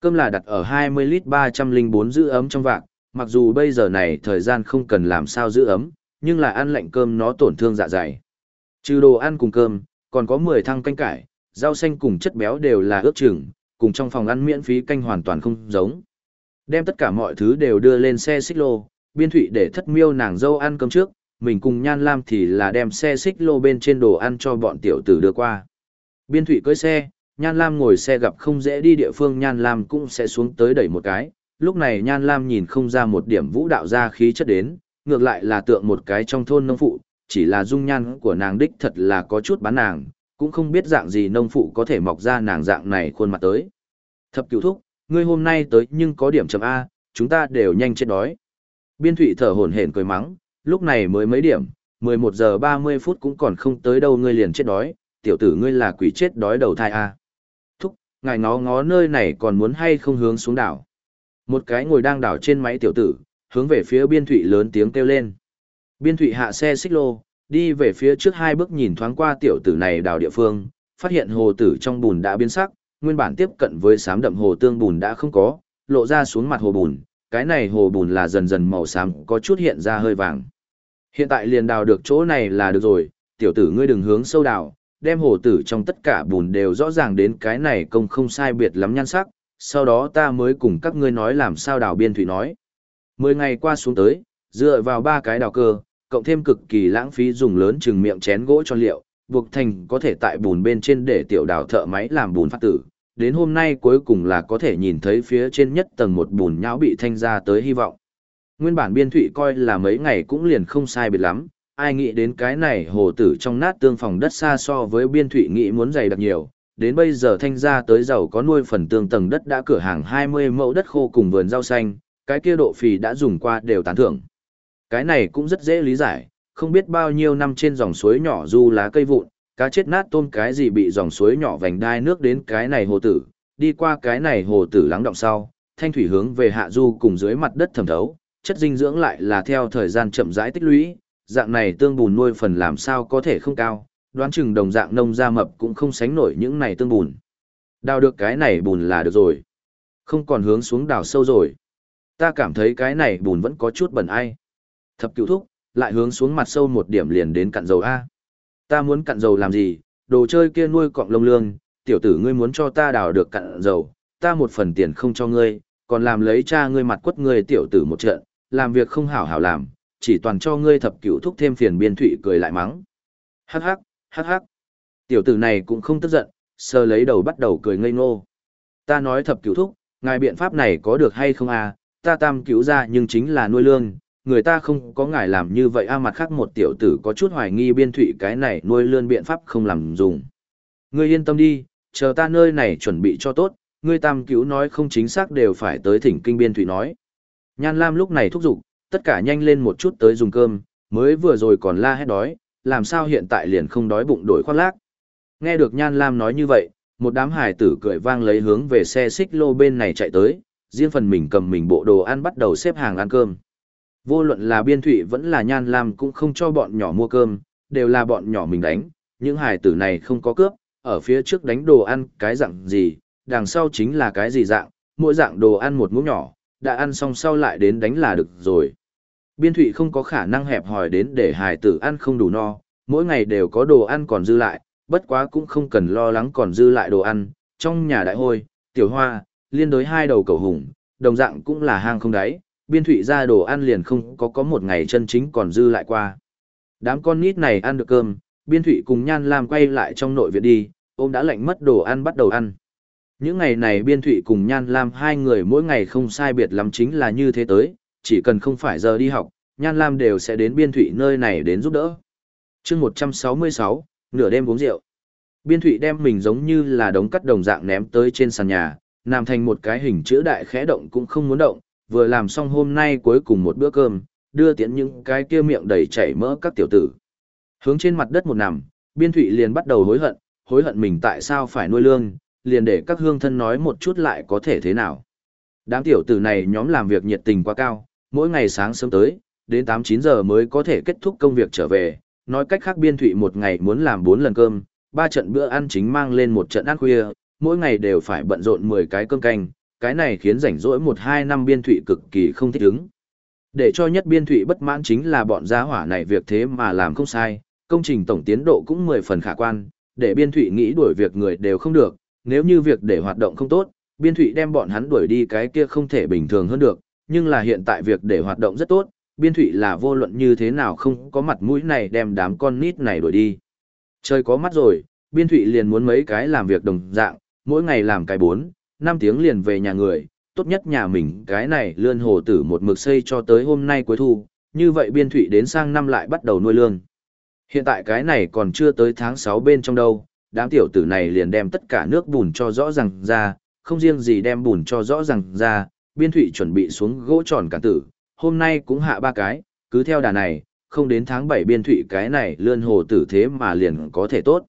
Cơm là đặt ở 20 lít 304 giữ ấm trong vạc, mặc dù bây giờ này thời gian không cần làm sao giữ ấm, nhưng là ăn lạnh cơm nó tổn thương dạ dày. Trừ đồ ăn cùng cơm, còn có 10 thăng canh cải, rau xanh cùng chất béo đều là ước chừng, cùng trong phòng ăn miễn phí canh hoàn toàn không giống. Đem tất cả mọi thứ đều đưa lên xe xích lô, biên thụy để thất miêu nàng dâu ăn cơm trước, mình cùng nhan lam thì là đem xe xích lô bên trên đồ ăn cho bọn tiểu tử đưa qua. Biên thụy cưới xe, nhan lam ngồi xe gặp không dễ đi địa phương nhan lam cũng sẽ xuống tới đẩy một cái. Lúc này nhan lam nhìn không ra một điểm vũ đạo ra khí chất đến, ngược lại là tượng một cái trong thôn nông phụ, chỉ là dung nhan của nàng đích thật là có chút bán nàng, cũng không biết dạng gì nông phụ có thể mọc ra nàng dạng này khuôn mặt tới. Thập cửu thúc, ngươi hôm nay tới nhưng có điểm chậm A, chúng ta đều nhanh chết đói. Biên thủy thở hổn hển cười mắng, lúc này mới mấy điểm, 11 giờ 30 phút cũng còn không tới đâu ngươi liền chết đói, tiểu tử ngươi là quỷ chết đói đầu thai A. Thúc, ngài ngó ngó nơi này còn muốn hay không hướng xuống đảo. Một cái ngồi đang đảo trên máy tiểu tử, hướng về phía biên thụy lớn tiếng kêu lên. Biên thụy hạ xe xích lô, đi về phía trước hai bước nhìn thoáng qua tiểu tử này đào địa phương, phát hiện hồ tử trong bùn đã biến sắc, nguyên bản tiếp cận với sám đậm hồ tương bùn đã không có, lộ ra xuống mặt hồ bùn, cái này hồ bùn là dần dần màu xám có chút hiện ra hơi vàng. Hiện tại liền đào được chỗ này là được rồi, tiểu tử ngươi đừng hướng sâu đào, đem hồ tử trong tất cả bùn đều rõ ràng đến cái này công không sai biệt lắm nhan sắc, sau đó ta mới cùng các ngươi nói làm sao đào biên thủy nói. Mười ngày qua xuống tới, dựa vào ba cái đào cơ, cộng thêm cực kỳ lãng phí dùng lớn chừng miệng chén gỗ cho liệu, buộc thành có thể tại bùn bên trên để tiểu đào thợ máy làm bùn phát tử, đến hôm nay cuối cùng là có thể nhìn thấy phía trên nhất tầng một bùn nhão bị thanh ra tới hy vọng. Nguyên bản biên thụy coi là mấy ngày cũng liền không sai biệt lắm, ai nghĩ đến cái này hồ tử trong nát tương phòng đất xa so với biên thụy nghĩ muốn dày đặc nhiều, đến bây giờ thanh ra tới giàu có nuôi phần tương tầng đất đã cửa hàng 20 mẫu đất khô cùng vườn rau xanh, cái kia độ phì đã dùng qua đều tán thưởng. Cái này cũng rất dễ lý giải, không biết bao nhiêu năm trên dòng suối nhỏ du lá cây vụn, cá chết nát tôm cái gì bị dòng suối nhỏ vành đai nước đến cái này hồ tử, đi qua cái này hồ tử lắng động sau, thanh thủy hướng về hạ du cùng dưới mặt đất thẩm thấu, chất dinh dưỡng lại là theo thời gian chậm rãi tích lũy, dạng này tương bùn nuôi phần làm sao có thể không cao, đoán chừng đồng dạng nông gia mập cũng không sánh nổi những này tương bùn. Đào được cái này bùn là được rồi. Không còn hướng xuống đào sâu rồi. Ta cảm thấy cái này bùn vẫn có chút bẩn ai. Thập cựu thúc, lại hướng xuống mặt sâu một điểm liền đến cặn dầu A. Ta muốn cặn dầu làm gì, đồ chơi kia nuôi cọng lông lương, tiểu tử ngươi muốn cho ta đào được cặn dầu, ta một phần tiền không cho ngươi, còn làm lấy cha ngươi mặt quất ngươi tiểu tử một trận, làm việc không hảo hảo làm, chỉ toàn cho ngươi thập cửu thúc thêm phiền biên thụy cười lại mắng. Hắc hắc, hắc hắc. Tiểu tử này cũng không tức giận, sơ lấy đầu bắt đầu cười ngây ngô. Ta nói thập cửu thúc, ngài biện pháp này có được hay không à, ta tam cứu ra nhưng chính là nuôi lương, người ta không có ngài làm như vậy a mặt khác một tiểu tử có chút hoài nghi biên thủy cái này nuôi lươn biện pháp không làm dùng. Ngươi yên tâm đi, chờ ta nơi này chuẩn bị cho tốt, ngươi tam cứu nói không chính xác đều phải tới thỉnh kinh biên thủy nói. Nhan Lam lúc này thúc giục, tất cả nhanh lên một chút tới dùng cơm, mới vừa rồi còn la hét đói, làm sao hiện tại liền không đói bụng đổi khoác lác. Nghe được Nhan Lam nói như vậy, một đám hải tử cười vang lấy hướng về xe xích lô bên này chạy tới, riêng phần mình cầm mình bộ đồ ăn bắt đầu xếp hàng ăn cơm. Vô luận là biên thụy vẫn là Nhan Lam cũng không cho bọn nhỏ mua cơm, đều là bọn nhỏ mình đánh, những hải tử này không có cướp, ở phía trước đánh đồ ăn cái dạng gì, đằng sau chính là cái gì dạng, mỗi dạng đồ ăn một muỗng nhỏ, đã ăn xong sau lại đến đánh là được rồi. Biên thụy không có khả năng hẹp hỏi đến để hài tử ăn không đủ no, mỗi ngày đều có đồ ăn còn dư lại, bất quá cũng không cần lo lắng còn dư lại đồ ăn, trong nhà đại hôi, tiểu hoa, liên đối hai đầu cầu hùng, đồng dạng cũng là hang không đáy, biên thụy ra đồ ăn liền không có có một ngày chân chính còn dư lại qua. Đám con nít này ăn được cơm, biên thụy cùng nhan lam quay lại trong nội viện đi, ôm đã lạnh mất đồ ăn bắt đầu ăn. Những ngày này biên thụy cùng nhan lam hai người mỗi ngày không sai biệt lắm chính là như thế tới, chỉ cần không phải giờ đi học, nhan lam đều sẽ đến biên thụy nơi này đến giúp đỡ. chương 166, nửa đêm uống rượu. Biên thụy đem mình giống như là đống cắt đồng dạng ném tới trên sàn nhà, làm thành một cái hình chữ đại khẽ động cũng không muốn động, vừa làm xong hôm nay cuối cùng một bữa cơm, đưa tiễn những cái kia miệng đầy chảy mỡ các tiểu tử. Hướng trên mặt đất một nằm, biên thụy liền bắt đầu hối hận, hối hận mình tại sao phải nuôi lương, liền để các hương thân nói một chút lại có thể thế nào. Đám tiểu tử này nhóm làm việc nhiệt tình quá cao, mỗi ngày sáng sớm tới, đến 8-9 giờ mới có thể kết thúc công việc trở về, nói cách khác biên thụy một ngày muốn làm 4 lần cơm, ba trận bữa ăn chính mang lên một trận ăn khuya, mỗi ngày đều phải bận rộn 10 cái cơm canh, cái này khiến rảnh rỗi 1-2 năm biên thụy cực kỳ không thích ứng. Để cho nhất biên thụy bất mãn chính là bọn gia hỏa này việc thế mà làm không sai, công trình tổng tiến độ cũng 10 phần khả quan, để biên thụy nghĩ đuổi việc người đều không được, nếu như việc để hoạt động không tốt, biên thụy đem bọn hắn đuổi đi cái kia không thể bình thường hơn được, nhưng là hiện tại việc để hoạt động rất tốt, biên thụy là vô luận như thế nào không có mặt mũi này đem đám con nít này đuổi đi. Trời có mắt rồi, biên thụy liền muốn mấy cái làm việc đồng dạng, mỗi ngày làm cái 4, 5 tiếng liền về nhà người, tốt nhất nhà mình cái này lươn hồ tử một mực xây cho tới hôm nay cuối thu, như vậy biên thụy đến sang năm lại bắt đầu nuôi lương. Hiện tại cái này còn chưa tới tháng sáu bên trong đâu, đám tiểu tử này liền đem tất cả nước bùn cho rõ ràng ra, không riêng gì đem bùn cho rõ ràng ra, biên thụy chuẩn bị xuống gỗ tròn cản tử, hôm nay cũng hạ ba cái, cứ theo đà này, không đến tháng 7 biên thụy cái này lươn hồ tử thế mà liền có thể tốt.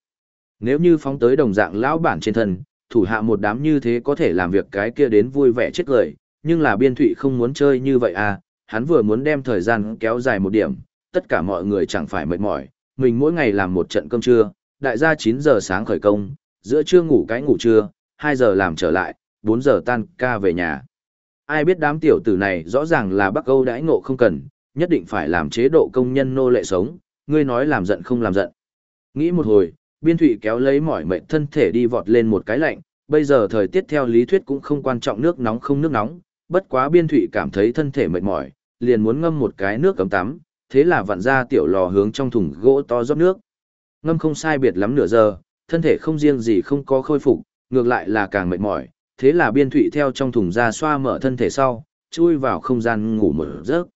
Nếu như phóng tới đồng dạng lão bản trên thân, thủ hạ một đám như thế có thể làm việc cái kia đến vui vẻ chết lời, nhưng là biên thụy không muốn chơi như vậy à, hắn vừa muốn đem thời gian kéo dài một điểm, tất cả mọi người chẳng phải mệt mỏi, mình mỗi ngày làm một trận cơm trưa, đại gia 9 giờ sáng khởi công, giữa trưa ngủ cái ngủ trưa, 2 giờ làm trở lại, 4 giờ tan ca về nhà. Ai biết đám tiểu tử này rõ ràng là Bắc Âu đãi ngộ không cần, nhất định phải làm chế độ công nhân nô lệ sống, ngươi nói làm giận không làm giận. Nghĩ một hồi, biên thụy kéo lấy mỏi mệt thân thể đi vọt lên một cái lạnh, bây giờ thời tiết theo lý thuyết cũng không quan trọng nước nóng không nước nóng, bất quá biên thụy cảm thấy thân thể mệt mỏi, liền muốn ngâm một cái nước cấm tắm, thế là vặn ra tiểu lò hướng trong thùng gỗ to rót nước. Ngâm không sai biệt lắm nửa giờ, thân thể không riêng gì không có khôi phục, ngược lại là càng mệt mỏi, thế là biên thụy theo trong thùng ra xoa mở thân thể sau, chui vào không gian ngủ một giấc.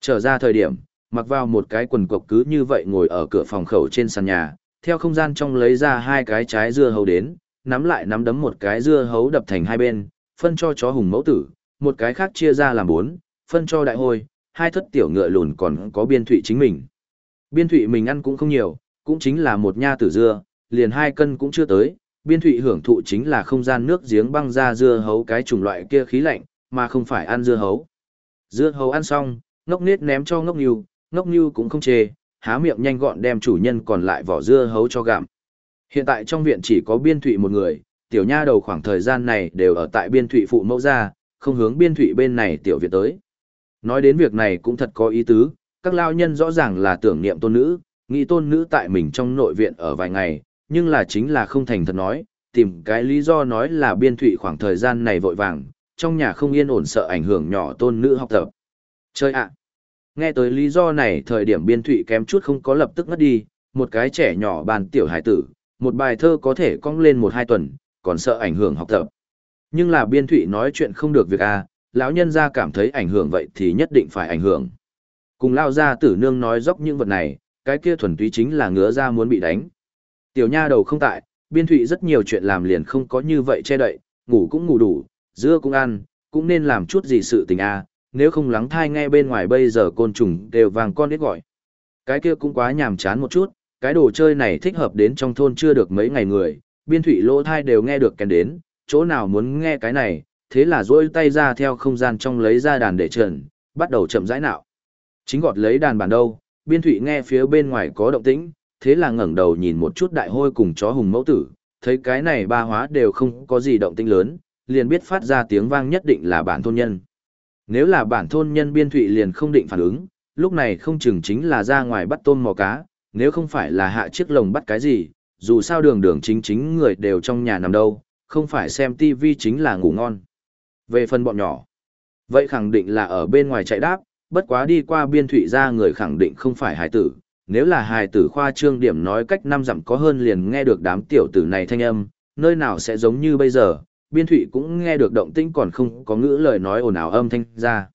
Trở ra thời điểm, mặc vào một cái quần cộc cứ như vậy ngồi ở cửa phòng khẩu trên sàn nhà, theo không gian trong lấy ra hai cái trái dưa hấu đến, nắm lại nắm đấm một cái dưa hấu đập thành hai bên, phân cho chó hùng mẫu tử, một cái khác chia ra làm bốn, phân cho đại hôi, hai thất tiểu ngựa lùn còn có biên thụy chính mình. Biên thụy mình ăn cũng không nhiều, cũng chính là một nha tử dưa, liền hai cân cũng chưa tới, biên thụy hưởng thụ chính là không gian nước giếng băng ra dưa hấu cái chủng loại kia khí lạnh, mà không phải ăn dưa hấu. Dưa hấu ăn xong, ngốc nết ném cho ngốc nhu, ngốc nhu cũng không chê, há miệng nhanh gọn đem chủ nhân còn lại vỏ dưa hấu cho gặm. Hiện tại trong viện chỉ có biên thụy một người, tiểu nha đầu khoảng thời gian này đều ở tại biên thụy phụ mẫu ra, không hướng biên thụy bên này tiểu viện tới. Nói đến việc này cũng thật có ý tứ, các lao nhân rõ ràng là tưởng niệm tôn nữ, nghĩ tôn nữ tại mình trong nội viện ở vài ngày, nhưng là chính là không thành thật nói, tìm cái lý do nói là biên thụy khoảng thời gian này vội vàng, trong nhà không yên ổn sợ ảnh hưởng nhỏ tôn nữ học tập. Chơi ạ! Nghe tới lý do này thời điểm biên thụy kém chút không có lập tức ngất đi, một cái trẻ nhỏ bàn tiểu hải tử, một bài thơ có thể cong lên một hai tuần, còn sợ ảnh hưởng học tập. Nhưng là biên thụy nói chuyện không được việc à, lão nhân ra cảm thấy ảnh hưởng vậy thì nhất định phải ảnh hưởng. Cùng lao ra tử nương nói dốc những vật này, cái kia thuần túy chính là ngứa ra muốn bị đánh. Tiểu nha đầu không tại, biên thụy rất nhiều chuyện làm liền không có như vậy che đậy, ngủ cũng ngủ đủ, dưa cũng ăn, cũng nên làm chút gì sự tình a nếu không lắng thai nghe bên ngoài bây giờ côn trùng đều vàng con ít gọi. Cái kia cũng quá nhàm chán một chút, cái đồ chơi này thích hợp đến trong thôn chưa được mấy ngày người, biên thụy lỗ thai đều nghe được kèn đến, chỗ nào muốn nghe cái này, thế là duỗi tay ra theo không gian trong lấy ra đàn để trần, bắt đầu chậm rãi nạo. Chính gọt lấy đàn bản đâu, biên thụy nghe phía bên ngoài có động tĩnh, thế là ngẩng đầu nhìn một chút đại hôi cùng chó hùng mẫu tử, thấy cái này ba hóa đều không có gì động tĩnh lớn, liền biết phát ra tiếng vang nhất định là bản thôn nhân. Nếu là bản thôn nhân biên thụy liền không định phản ứng, lúc này không chừng chính là ra ngoài bắt tôm mò cá, nếu không phải là hạ chiếc lồng bắt cái gì, dù sao đường đường chính chính người đều trong nhà nằm đâu, không phải xem tivi chính là ngủ ngon. Về phần bọn nhỏ, vậy khẳng định là ở bên ngoài chạy đáp, bất quá đi qua biên thụy ra người khẳng định không phải hài tử, nếu là hài tử khoa trương điểm nói cách năm dặm có hơn liền nghe được đám tiểu tử này thanh âm, nơi nào sẽ giống như bây giờ, biên thụy cũng nghe được động tĩnh còn không có ngữ lời nói ồn ào âm thanh ra.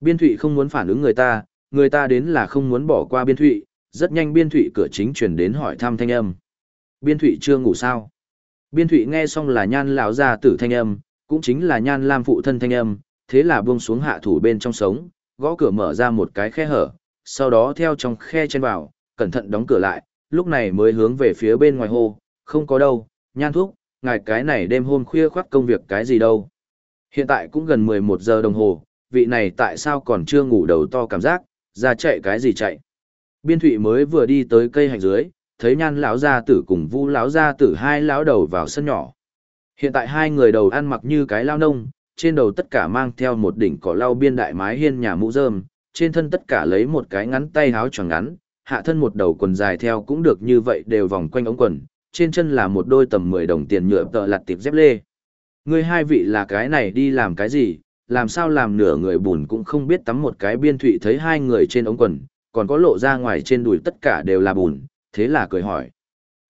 Biên thụy không muốn phản ứng người ta, người ta đến là không muốn bỏ qua biên thụy, rất nhanh biên thụy cửa chính chuyển đến hỏi thăm thanh âm. Biên thụy chưa ngủ sao? Biên thụy nghe xong là nhan lão ra tử thanh âm, cũng chính là nhan lam phụ thân thanh âm, thế là buông xuống hạ thủ bên trong sống, gõ cửa mở ra một cái khe hở, sau đó theo trong khe chen vào, cẩn thận đóng cửa lại, lúc này mới hướng về phía bên ngoài hồ, không có đâu, nhan thuốc, ngài cái này đêm hôm khuya khoắt công việc cái gì đâu. Hiện tại cũng gần 11 giờ đồng hồ, vị này tại sao còn chưa ngủ đầu to cảm giác, ra chạy cái gì chạy. Biên thụy mới vừa đi tới cây hành dưới, thấy nhan lão gia tử cùng vu lão gia tử hai lão đầu vào sân nhỏ. Hiện tại hai người đầu ăn mặc như cái lao nông, trên đầu tất cả mang theo một đỉnh cỏ lau biên đại mái hiên nhà mũ rơm, trên thân tất cả lấy một cái ngắn tay háo tròn ngắn, hạ thân một đầu quần dài theo cũng được như vậy đều vòng quanh ống quần, trên chân là một đôi tầm 10 đồng tiền nhựa tợ lặt tiệp dép lê. Người hai vị là cái này đi làm cái gì, làm sao làm nửa người bùn cũng không biết tắm một cái biên thụy thấy hai người trên ống quần, còn có lộ ra ngoài trên đùi tất cả đều là bùn, thế là cười hỏi.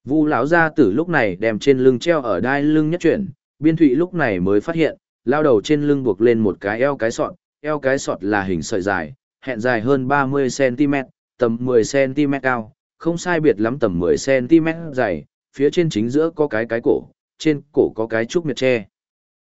Vu lão gia tử lúc này đem trên lưng treo ở đai lưng nhất chuyển, biên thụy lúc này mới phát hiện, lao đầu trên lưng buộc lên một cái eo cái sọt, eo cái sọt là hình sợi dài, hẹn dài hơn 30cm, tầm 10cm cao, không sai biệt lắm tầm 10cm dày, phía trên chính giữa có cái cái cổ, trên cổ có cái trúc miệt tre.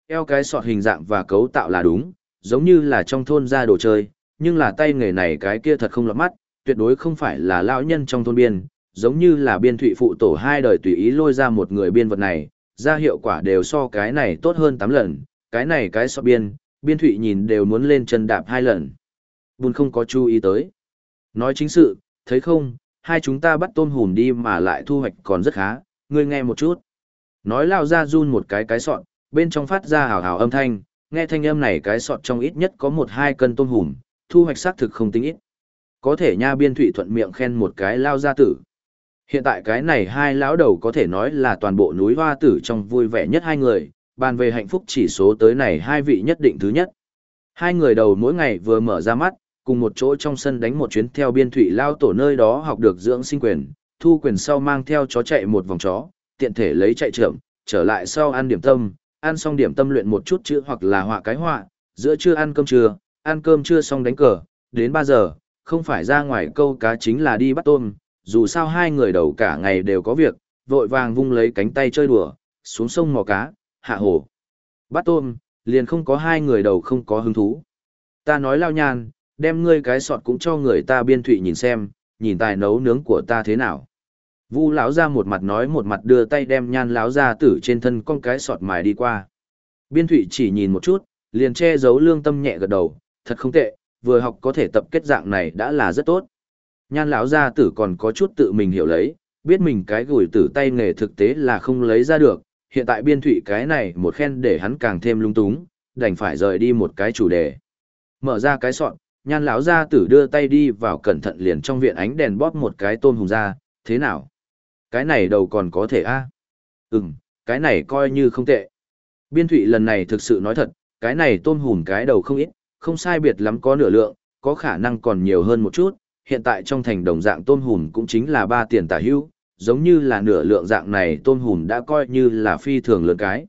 Eo cái sọt hình dạng và cấu tạo là đúng, giống như là trong thôn ra đồ chơi, nhưng là tay nghề này cái kia thật không lọt mắt, tuyệt đối không phải là lão nhân trong thôn biên, giống như là biên thụy phụ tổ hai đời tùy ý lôi ra một người biên vật này, ra hiệu quả đều so cái này tốt hơn 8 lần, cái này cái sọt biên, biên thụy nhìn đều muốn lên chân đạp hai lần. Bùn không có chú ý tới. Nói chính sự, thấy không, hai chúng ta bắt tôm hùm đi mà lại thu hoạch còn rất khá, ngươi nghe một chút. Nói lao ra run một cái cái sọt, bên trong phát ra hào hào âm thanh, nghe thanh âm này cái sọt trong ít nhất có một hai cân tôm hùm, thu hoạch xác thực không tính ít. Có thể nha biên thủy thuận miệng khen một cái lao gia tử. Hiện tại cái này hai lão đầu có thể nói là toàn bộ núi hoa tử trong vui vẻ nhất hai người, bàn về hạnh phúc chỉ số tới này hai vị nhất định thứ nhất. Hai người đầu mỗi ngày vừa mở ra mắt, cùng một chỗ trong sân đánh một chuyến theo biên thủy lao tổ nơi đó học được dưỡng sinh quyền, thu quyền sau mang theo chó chạy một vòng chó, tiện thể lấy chạy trưởng, trở lại sau ăn điểm tâm, ăn xong điểm tâm luyện một chút chữ hoặc là họa cái họa, giữa trưa ăn cơm trưa, ăn cơm trưa xong đánh cờ, đến 3 giờ, không phải ra ngoài câu cá chính là đi bắt tôm, dù sao hai người đầu cả ngày đều có việc, vội vàng vung lấy cánh tay chơi đùa, xuống sông mò cá, hạ hồ. Bắt tôm, liền không có hai người đầu không có hứng thú. Ta nói lao nhàn, đem ngươi cái sọt cũng cho người ta biên thụy nhìn xem, nhìn tài nấu nướng của ta thế nào. Vu lão ra một mặt nói một mặt đưa tay đem nhan lão ra tử trên thân con cái sọt mài đi qua. Biên thụy chỉ nhìn một chút, liền che giấu lương tâm nhẹ gật đầu, thật không tệ, vừa học có thể tập kết dạng này đã là rất tốt. Nhan lão gia tử còn có chút tự mình hiểu lấy, biết mình cái gửi tử tay nghề thực tế là không lấy ra được, hiện tại biên thụy cái này một khen để hắn càng thêm lung túng, đành phải rời đi một cái chủ đề. Mở ra cái sọn, nhan lão gia tử đưa tay đi vào cẩn thận liền trong viện ánh đèn bóp một cái tôm hùng ra, thế nào? cái này đầu còn có thể a à? m cái này coi như không tệ. Biên thụy lần này thực sự nói thật, cái này tôm hùm cái đầu không ít, không sai biệt lắm có nửa lượng, có khả năng còn nhiều hơn một chút. Hiện tại trong thành đồng dạng tôm hùm cũng chính là ba tiền tả hữu, giống như là nửa lượng dạng này tôm hùm đã coi như là phi thường lớn cái.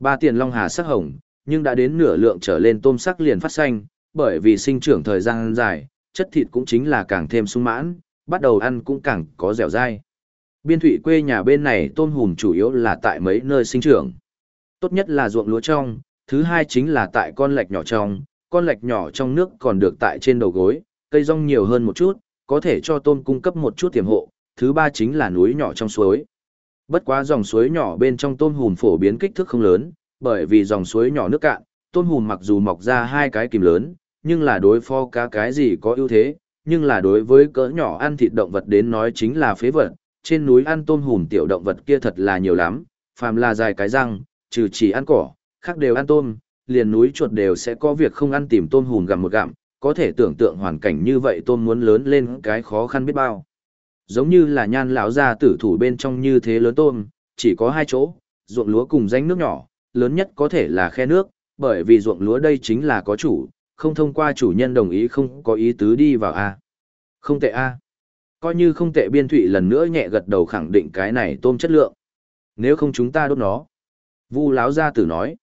Ba tiền long hà sắc hồng, nhưng đã đến nửa lượng trở lên tôm sắc liền phát xanh, bởi vì sinh trưởng thời gian dài, chất thịt cũng chính là càng thêm sung mãn, bắt đầu ăn cũng càng có dẻo dai. Biên thủy quê nhà bên này tôm hùm chủ yếu là tại mấy nơi sinh trưởng. Tốt nhất là ruộng lúa trong, thứ hai chính là tại con lạch nhỏ trong, con lạch nhỏ trong nước còn được tại trên đầu gối, cây rong nhiều hơn một chút, có thể cho tôm cung cấp một chút tiềm hộ, thứ ba chính là núi nhỏ trong suối. Bất quá dòng suối nhỏ bên trong tôm hùm phổ biến kích thước không lớn, bởi vì dòng suối nhỏ nước cạn, tôm hùm mặc dù mọc ra hai cái kìm lớn, nhưng là đối phó cá cái gì có ưu thế, nhưng là đối với cỡ nhỏ ăn thịt động vật đến nói chính là phế vật, trên núi ăn tôm hùm tiểu động vật kia thật là nhiều lắm, phàm là dài cái răng, trừ chỉ ăn cỏ, khác đều ăn tôm, liền núi chuột đều sẽ có việc không ăn tìm tôm hùm gặm một gặm, có thể tưởng tượng hoàn cảnh như vậy tôm muốn lớn lên cái khó khăn biết bao. Giống như là nhan lão gia tử thủ bên trong như thế lớn tôm, chỉ có hai chỗ, ruộng lúa cùng danh nước nhỏ, lớn nhất có thể là khe nước, bởi vì ruộng lúa đây chính là có chủ, không thông qua chủ nhân đồng ý không có ý tứ đi vào A. Không tệ A. Coi như không tệ biên thụy lần nữa nhẹ gật đầu khẳng định cái này tôm chất lượng. Nếu không chúng ta đốt nó. Vu láo gia tử nói.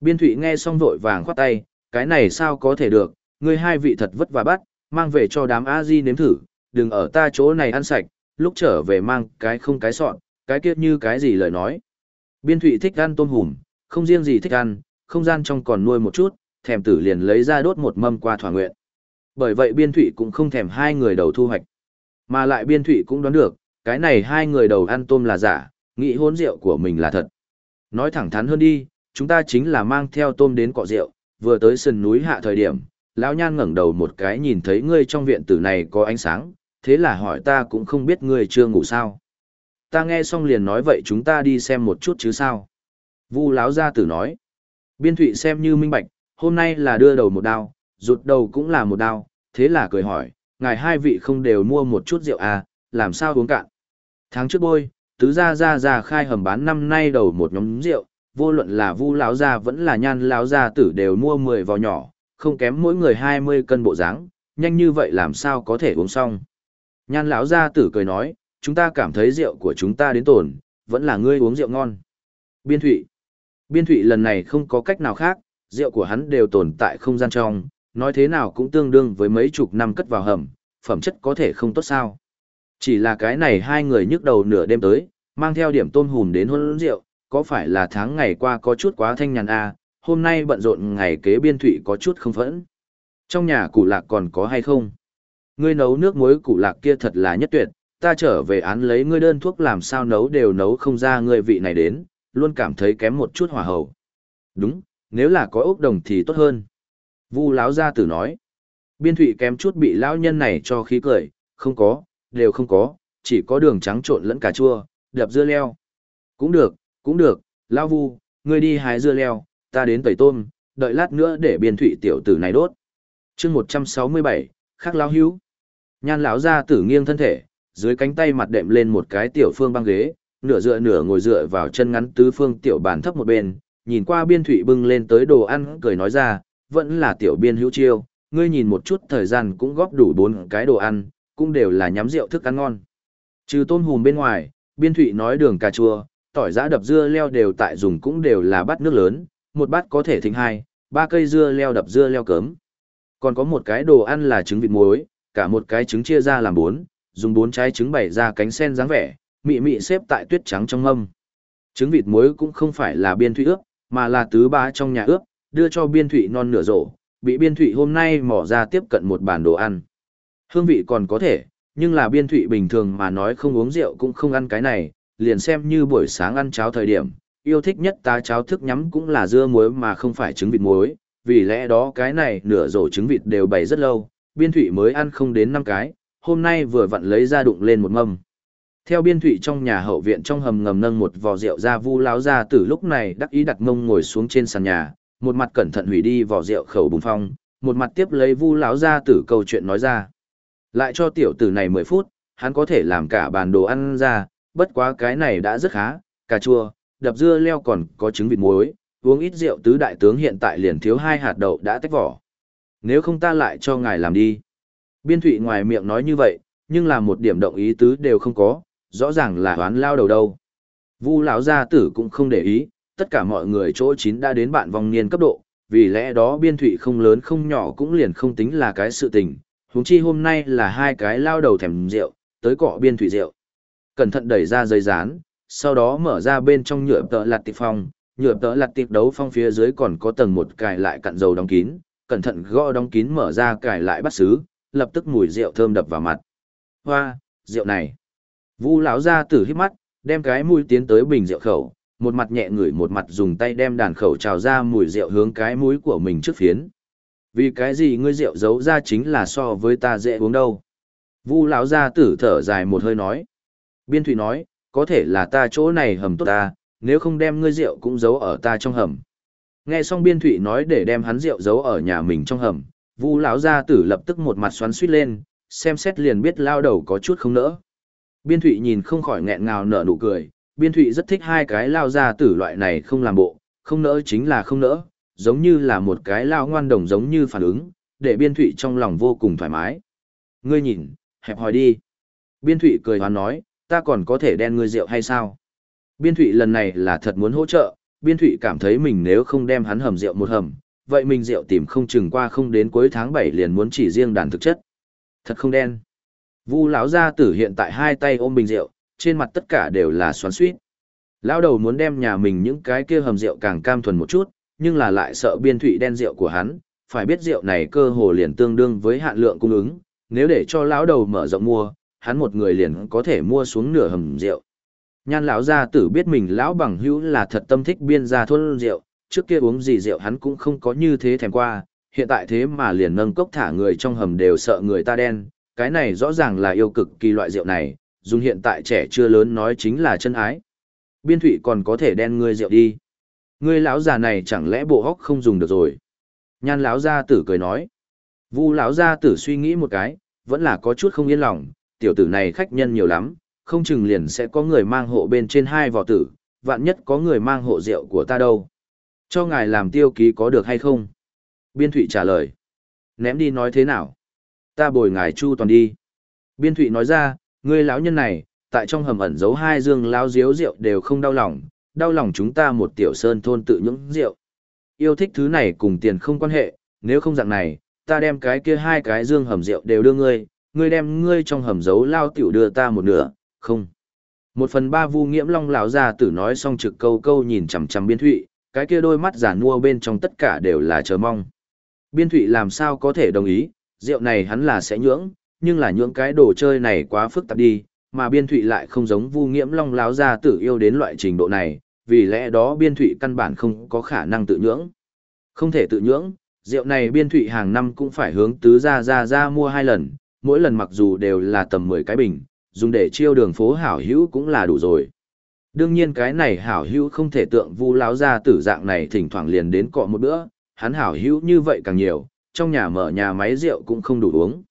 Biên thụy nghe xong vội vàng khoát tay, cái này sao có thể được, người hai vị thật vất vả bắt, mang về cho đám A-di nếm thử, đừng ở ta chỗ này ăn sạch, lúc trở về mang cái không cái sọn, cái kia như cái gì lời nói. Biên thụy thích ăn tôm hùm, không riêng gì thích ăn, không gian trong còn nuôi một chút, thèm tử liền lấy ra đốt một mâm qua thỏa nguyện. Bởi vậy biên thụy cũng không thèm hai người đầu thu hoạch. Mà lại biên thụy cũng đoán được, cái này hai người đầu ăn tôm là giả, nghĩ hôn rượu của mình là thật. Nói thẳng thắn hơn đi, chúng ta chính là mang theo tôm đến cọ rượu, vừa tới sườn núi hạ thời điểm, lão nhan ngẩng đầu một cái nhìn thấy ngươi trong viện tử này có ánh sáng, thế là hỏi ta cũng không biết ngươi chưa ngủ sao. Ta nghe xong liền nói vậy chúng ta đi xem một chút chứ sao. Vu lão gia tử nói. Biên thụy xem như minh bạch, hôm nay là đưa đầu một đao, rụt đầu cũng là một đao, thế là cười hỏi, ngài hai vị không đều mua một chút rượu à, làm sao uống cạn. Tháng trước bôi, tứ gia gia gia khai hầm bán năm nay đầu một nhóm rượu, vô luận là vu lão gia vẫn là nhan lão gia tử đều mua 10 vào nhỏ, không kém mỗi người 20 cân bộ dáng, nhanh như vậy làm sao có thể uống xong. Nhan lão gia tử cười nói, chúng ta cảm thấy rượu của chúng ta đến tổn, vẫn là ngươi uống rượu ngon. Biên Thụy Biên Thụy lần này không có cách nào khác, rượu của hắn đều tồn tại không gian trong, nói thế nào cũng tương đương với mấy chục năm cất vào hầm, phẩm chất có thể không tốt sao. Chỉ là cái này hai người nhức đầu nửa đêm tới, mang theo điểm tôm hùm đến hôn rượu, có phải là tháng ngày qua có chút quá thanh nhàn à, hôm nay bận rộn ngày kế biên thụy có chút không phẫn. Trong nhà củ lạc còn có hay không? Ngươi nấu nước muối củ lạc kia thật là nhất tuyệt, ta trở về án lấy ngươi đơn thuốc làm sao nấu đều nấu không ra ngươi vị này đến, luôn cảm thấy kém một chút hỏa hầu. Đúng, nếu là có ốc đồng thì tốt hơn. Vu lão gia tử nói. Biên thụy kém chút bị lão nhân này cho khí cười, không có, đều không có, chỉ có đường trắng trộn lẫn cà chua, đập dưa leo. Cũng được, cũng được, lão vu, ngươi đi hái dưa leo, ta đến tẩy tôm, đợi lát nữa để biên thụy tiểu tử này đốt. chương 167, khắc lão hữu. Nhan lão gia tử nghiêng thân thể, dưới cánh tay mặt đệm lên một cái tiểu phương băng ghế, nửa dựa nửa ngồi dựa vào chân ngắn tứ phương tiểu bàn thấp một bên, nhìn qua biên thụy bưng lên tới đồ ăn cười nói ra, vẫn là tiểu biên hữu chiêu, ngươi nhìn một chút thời gian cũng góp đủ bốn cái đồ ăn, cũng đều là nhắm rượu thức ăn ngon. Trừ tôm hùm bên ngoài, biên thụy nói đường cà chua, tỏi giã đập dưa leo đều tại dùng cũng đều là bát nước lớn, một bát có thể thịnh hai, ba cây dưa leo đập dưa leo cớm. Còn có một cái đồ ăn là trứng vịt muối, cả một cái trứng chia ra làm bốn, dùng bốn trái trứng bày ra cánh sen dáng vẻ, mị mị xếp tại tuyết trắng trong âm Trứng vịt muối cũng không phải là biên thụy ước mà là tứ bá trong nhà ướp, đưa cho biên thụy non nửa rổ, bị biên thụy hôm nay mỏ ra tiếp cận một bàn đồ ăn. Hương vị còn có thể, nhưng là biên thụy bình thường mà nói không uống rượu cũng không ăn cái này, liền xem như buổi sáng ăn cháo thời điểm, yêu thích nhất ta cháo thức nhắm cũng là dưa muối mà không phải trứng vịt muối, vì lẽ đó cái này nửa rổ trứng vịt đều bày rất lâu, biên thụy mới ăn không đến 5 cái, hôm nay vừa vặn lấy ra đụng lên một mâm. Theo biên thụy trong nhà hậu viện trong hầm ngầm nâng một vò rượu ra vu láo ra từ lúc này đắc ý đặt mông ngồi xuống trên sàn nhà, một mặt cẩn thận hủy đi vỏ rượu khẩu bùng phong, một mặt tiếp lấy vu láo ra tử câu chuyện nói ra. Lại cho tiểu tử này 10 phút, hắn có thể làm cả bàn đồ ăn ra, bất quá cái này đã rất khá, cà chua, đập dưa leo còn có trứng vịt muối, uống ít rượu tứ đại tướng hiện tại liền thiếu hai hạt đậu đã tách vỏ. Nếu không ta lại cho ngài làm đi. Biên thụy ngoài miệng nói như vậy, nhưng là một điểm động ý tứ đều không có, rõ ràng là đoán lao đầu đâu. Vu lão gia tử cũng không để ý, tất cả mọi người chỗ chín đã đến bạn vong niên cấp độ, vì lẽ đó biên thụy không lớn không nhỏ cũng liền không tính là cái sự tình. Huống chi hôm nay là hai cái lao đầu thèm rượu, tới cọ biên thụy rượu. Cẩn thận đẩy ra dây dán, sau đó mở ra bên trong nhựa tợ lặt tịp phong, nhựa tợ lặt tịp đấu phong phía dưới còn có tầng một cài lại cặn dầu đóng kín, cẩn thận gõ đóng kín mở ra cài lại bắt xứ, lập tức mùi rượu thơm đập vào mặt. Hoa, rượu này. Vu lão gia tử hít mắt, đem cái mũi tiến tới bình rượu khẩu, một mặt nhẹ ngửi một mặt dùng tay đem đàn khẩu trào ra mùi rượu hướng cái mũi của mình trước phiến. Vì cái gì ngươi rượu giấu ra chính là so với ta dễ uống đâu. Vu lão gia tử thở dài một hơi nói. Biên thủy nói, có thể là ta chỗ này hầm tốt ta, nếu không đem ngươi rượu cũng giấu ở ta trong hầm. Nghe xong biên thủy nói để đem hắn rượu giấu ở nhà mình trong hầm, Vu lão gia tử lập tức một mặt xoắn suýt lên, xem xét liền biết lao đầu có chút không nỡ. Biên thụy nhìn không khỏi nghẹn ngào nở nụ cười, biên thụy rất thích hai cái lao ra tử loại này không làm bộ, không nỡ chính là không nỡ, giống như là một cái lao ngoan đồng giống như phản ứng, để biên thụy trong lòng vô cùng thoải mái. Ngươi nhìn, hẹp hỏi đi. Biên thụy cười hoán nói, ta còn có thể đen ngươi rượu hay sao? Biên thụy lần này là thật muốn hỗ trợ, biên thụy cảm thấy mình nếu không đem hắn hầm rượu một hầm, vậy mình rượu tìm không chừng qua không đến cuối tháng 7 liền muốn chỉ riêng đàn thực chất. Thật không đen. Vu lão gia tử hiện tại hai tay ôm bình rượu, trên mặt tất cả đều là xoắn xuýt. Lão đầu muốn đem nhà mình những cái kia hầm rượu càng cam thuần một chút, nhưng là lại sợ biên thủy đen rượu của hắn, phải biết rượu này cơ hồ liền tương đương với hạn lượng cung ứng, nếu để cho lão đầu mở rộng mua, hắn một người liền có thể mua xuống nửa hầm rượu. Nhan lão gia tử biết mình lão bằng hữu là thật tâm thích biên gia thôn rượu, trước kia uống gì rượu hắn cũng không có như thế thèm qua, hiện tại thế mà liền nâng cốc thả người trong hầm đều sợ người ta đen, cái này rõ ràng là yêu cực kỳ loại rượu này, dùng hiện tại trẻ chưa lớn nói chính là chân ái. Biên thụy còn có thể đen ngươi rượu đi. Ngươi lão già này chẳng lẽ bộ hóc không dùng được rồi. Nhan lão gia tử cười nói. Vu lão gia tử suy nghĩ một cái, vẫn là có chút không yên lòng, tiểu tử này khách nhân nhiều lắm, không chừng liền sẽ có người mang hộ bên trên hai vò tử, vạn nhất có người mang hộ rượu của ta đâu. Cho ngài làm tiêu ký có được hay không? Biên Thụy trả lời. Ném đi nói thế nào? Ta bồi ngài chu toàn đi. Biên Thụy nói ra, ngươi lão nhân này, tại trong hầm ẩn giấu hai dương lao diếu rượu đều không đau lòng, đau lòng chúng ta một tiểu sơn thôn tự những rượu. Yêu thích thứ này cùng tiền không quan hệ, nếu không dạng này, ta đem cái kia hai cái dương hầm rượu đều đưa ngươi, ngươi đem ngươi trong hầm giấu lao tiểu đưa ta một nửa, không. Một phần ba vu nghiễm long lão ra tử nói xong trực câu câu nhìn chằm chằm biên thụy, cái kia đôi mắt giả mua bên trong tất cả đều là chờ mong. Biên thụy làm sao có thể đồng ý, rượu này hắn là sẽ nhưỡng, nhưng là nhưỡng cái đồ chơi này quá phức tạp đi, mà biên thụy lại không giống vu nghiễm long láo ra tử yêu đến loại trình độ này, vì lẽ đó biên thụy căn bản không có khả năng tự nhưỡng. Không thể tự nhưỡng, rượu này biên thụy hàng năm cũng phải hướng tứ ra ra ra mua hai lần, mỗi lần mặc dù đều là tầm 10 cái bình, dùng để chiêu đường phố hảo hữu cũng là đủ rồi. Đương nhiên cái này hảo hữu không thể tượng vu láo ra tử dạng này thỉnh thoảng liền đến cọ một bữa, hắn hảo hữu như vậy càng nhiều, trong nhà mở nhà máy rượu cũng không đủ uống.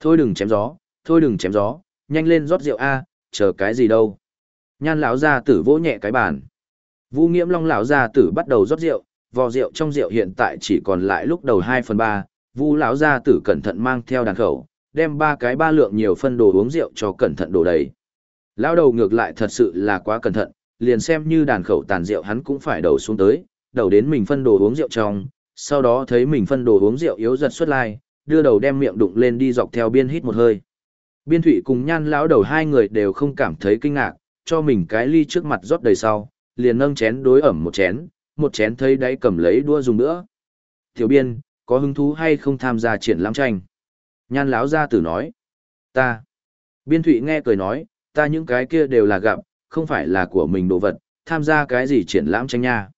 Thôi đừng chém gió, thôi đừng chém gió, nhanh lên rót rượu a, chờ cái gì đâu. Nhan lão gia tử vỗ nhẹ cái bàn. Vũ Nghiễm Long lão gia tử bắt đầu rót rượu, vò rượu trong rượu hiện tại chỉ còn lại lúc đầu 2 phần 3, Vu lão gia tử cẩn thận mang theo đàn khẩu, đem ba cái ba lượng nhiều phân đồ uống rượu cho cẩn thận đổ đầy. Lão đầu ngược lại thật sự là quá cẩn thận, liền xem như đàn khẩu tàn rượu hắn cũng phải đầu xuống tới, đầu đến mình phân đồ uống rượu trong, sau đó thấy mình phân đồ uống rượu yếu giật xuất lai, đưa đầu đem miệng đụng lên đi dọc theo biên hít một hơi. Biên thủy cùng nhan lão đầu hai người đều không cảm thấy kinh ngạc, cho mình cái ly trước mặt rót đầy sau, liền nâng chén đối ẩm một chén, một chén thấy đáy cầm lấy đua dùng nữa. Tiểu biên, có hứng thú hay không tham gia triển lãm tranh? Nhan lão gia tử nói. Ta. Biên thụy nghe cười nói, ta những cái kia đều là gặp, không phải là của mình đồ vật, tham gia cái gì triển lãm tranh nha.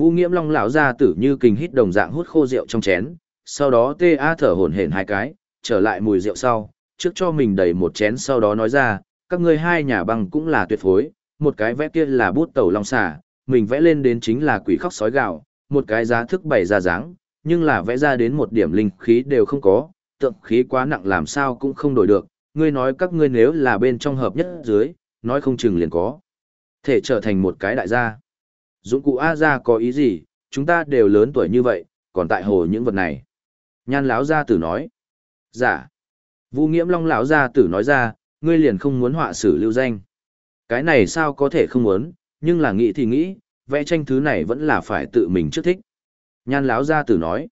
Vũ Nghiễm Long lão ra tử như kình hít đồng dạng hút khô rượu trong chén, sau đó tê a thở hổn hển hai cái, trở lại mùi rượu sau, trước cho mình đầy một chén sau đó nói ra, các ngươi hai nhà băng cũng là tuyệt phối, một cái vẽ kia là bút tẩu long xả, mình vẽ lên đến chính là quỷ khóc sói gạo, một cái giá thức bày ra dáng, nhưng là vẽ ra đến một điểm linh khí đều không có, tượng khí quá nặng làm sao cũng không đổi được, ngươi nói các ngươi nếu là bên trong hợp nhất dưới, nói không chừng liền có. Thể trở thành một cái đại gia. Dụng cụ A ra có ý gì, chúng ta đều lớn tuổi như vậy, còn tại hồ những vật này. Nhan lão gia tử nói. Dạ. Vu nghiễm long lão gia tử nói ra, ngươi liền không muốn họa sử lưu danh. Cái này sao có thể không muốn, nhưng là nghĩ thì nghĩ, vẽ tranh thứ này vẫn là phải tự mình trước thích. Nhan lão gia tử nói.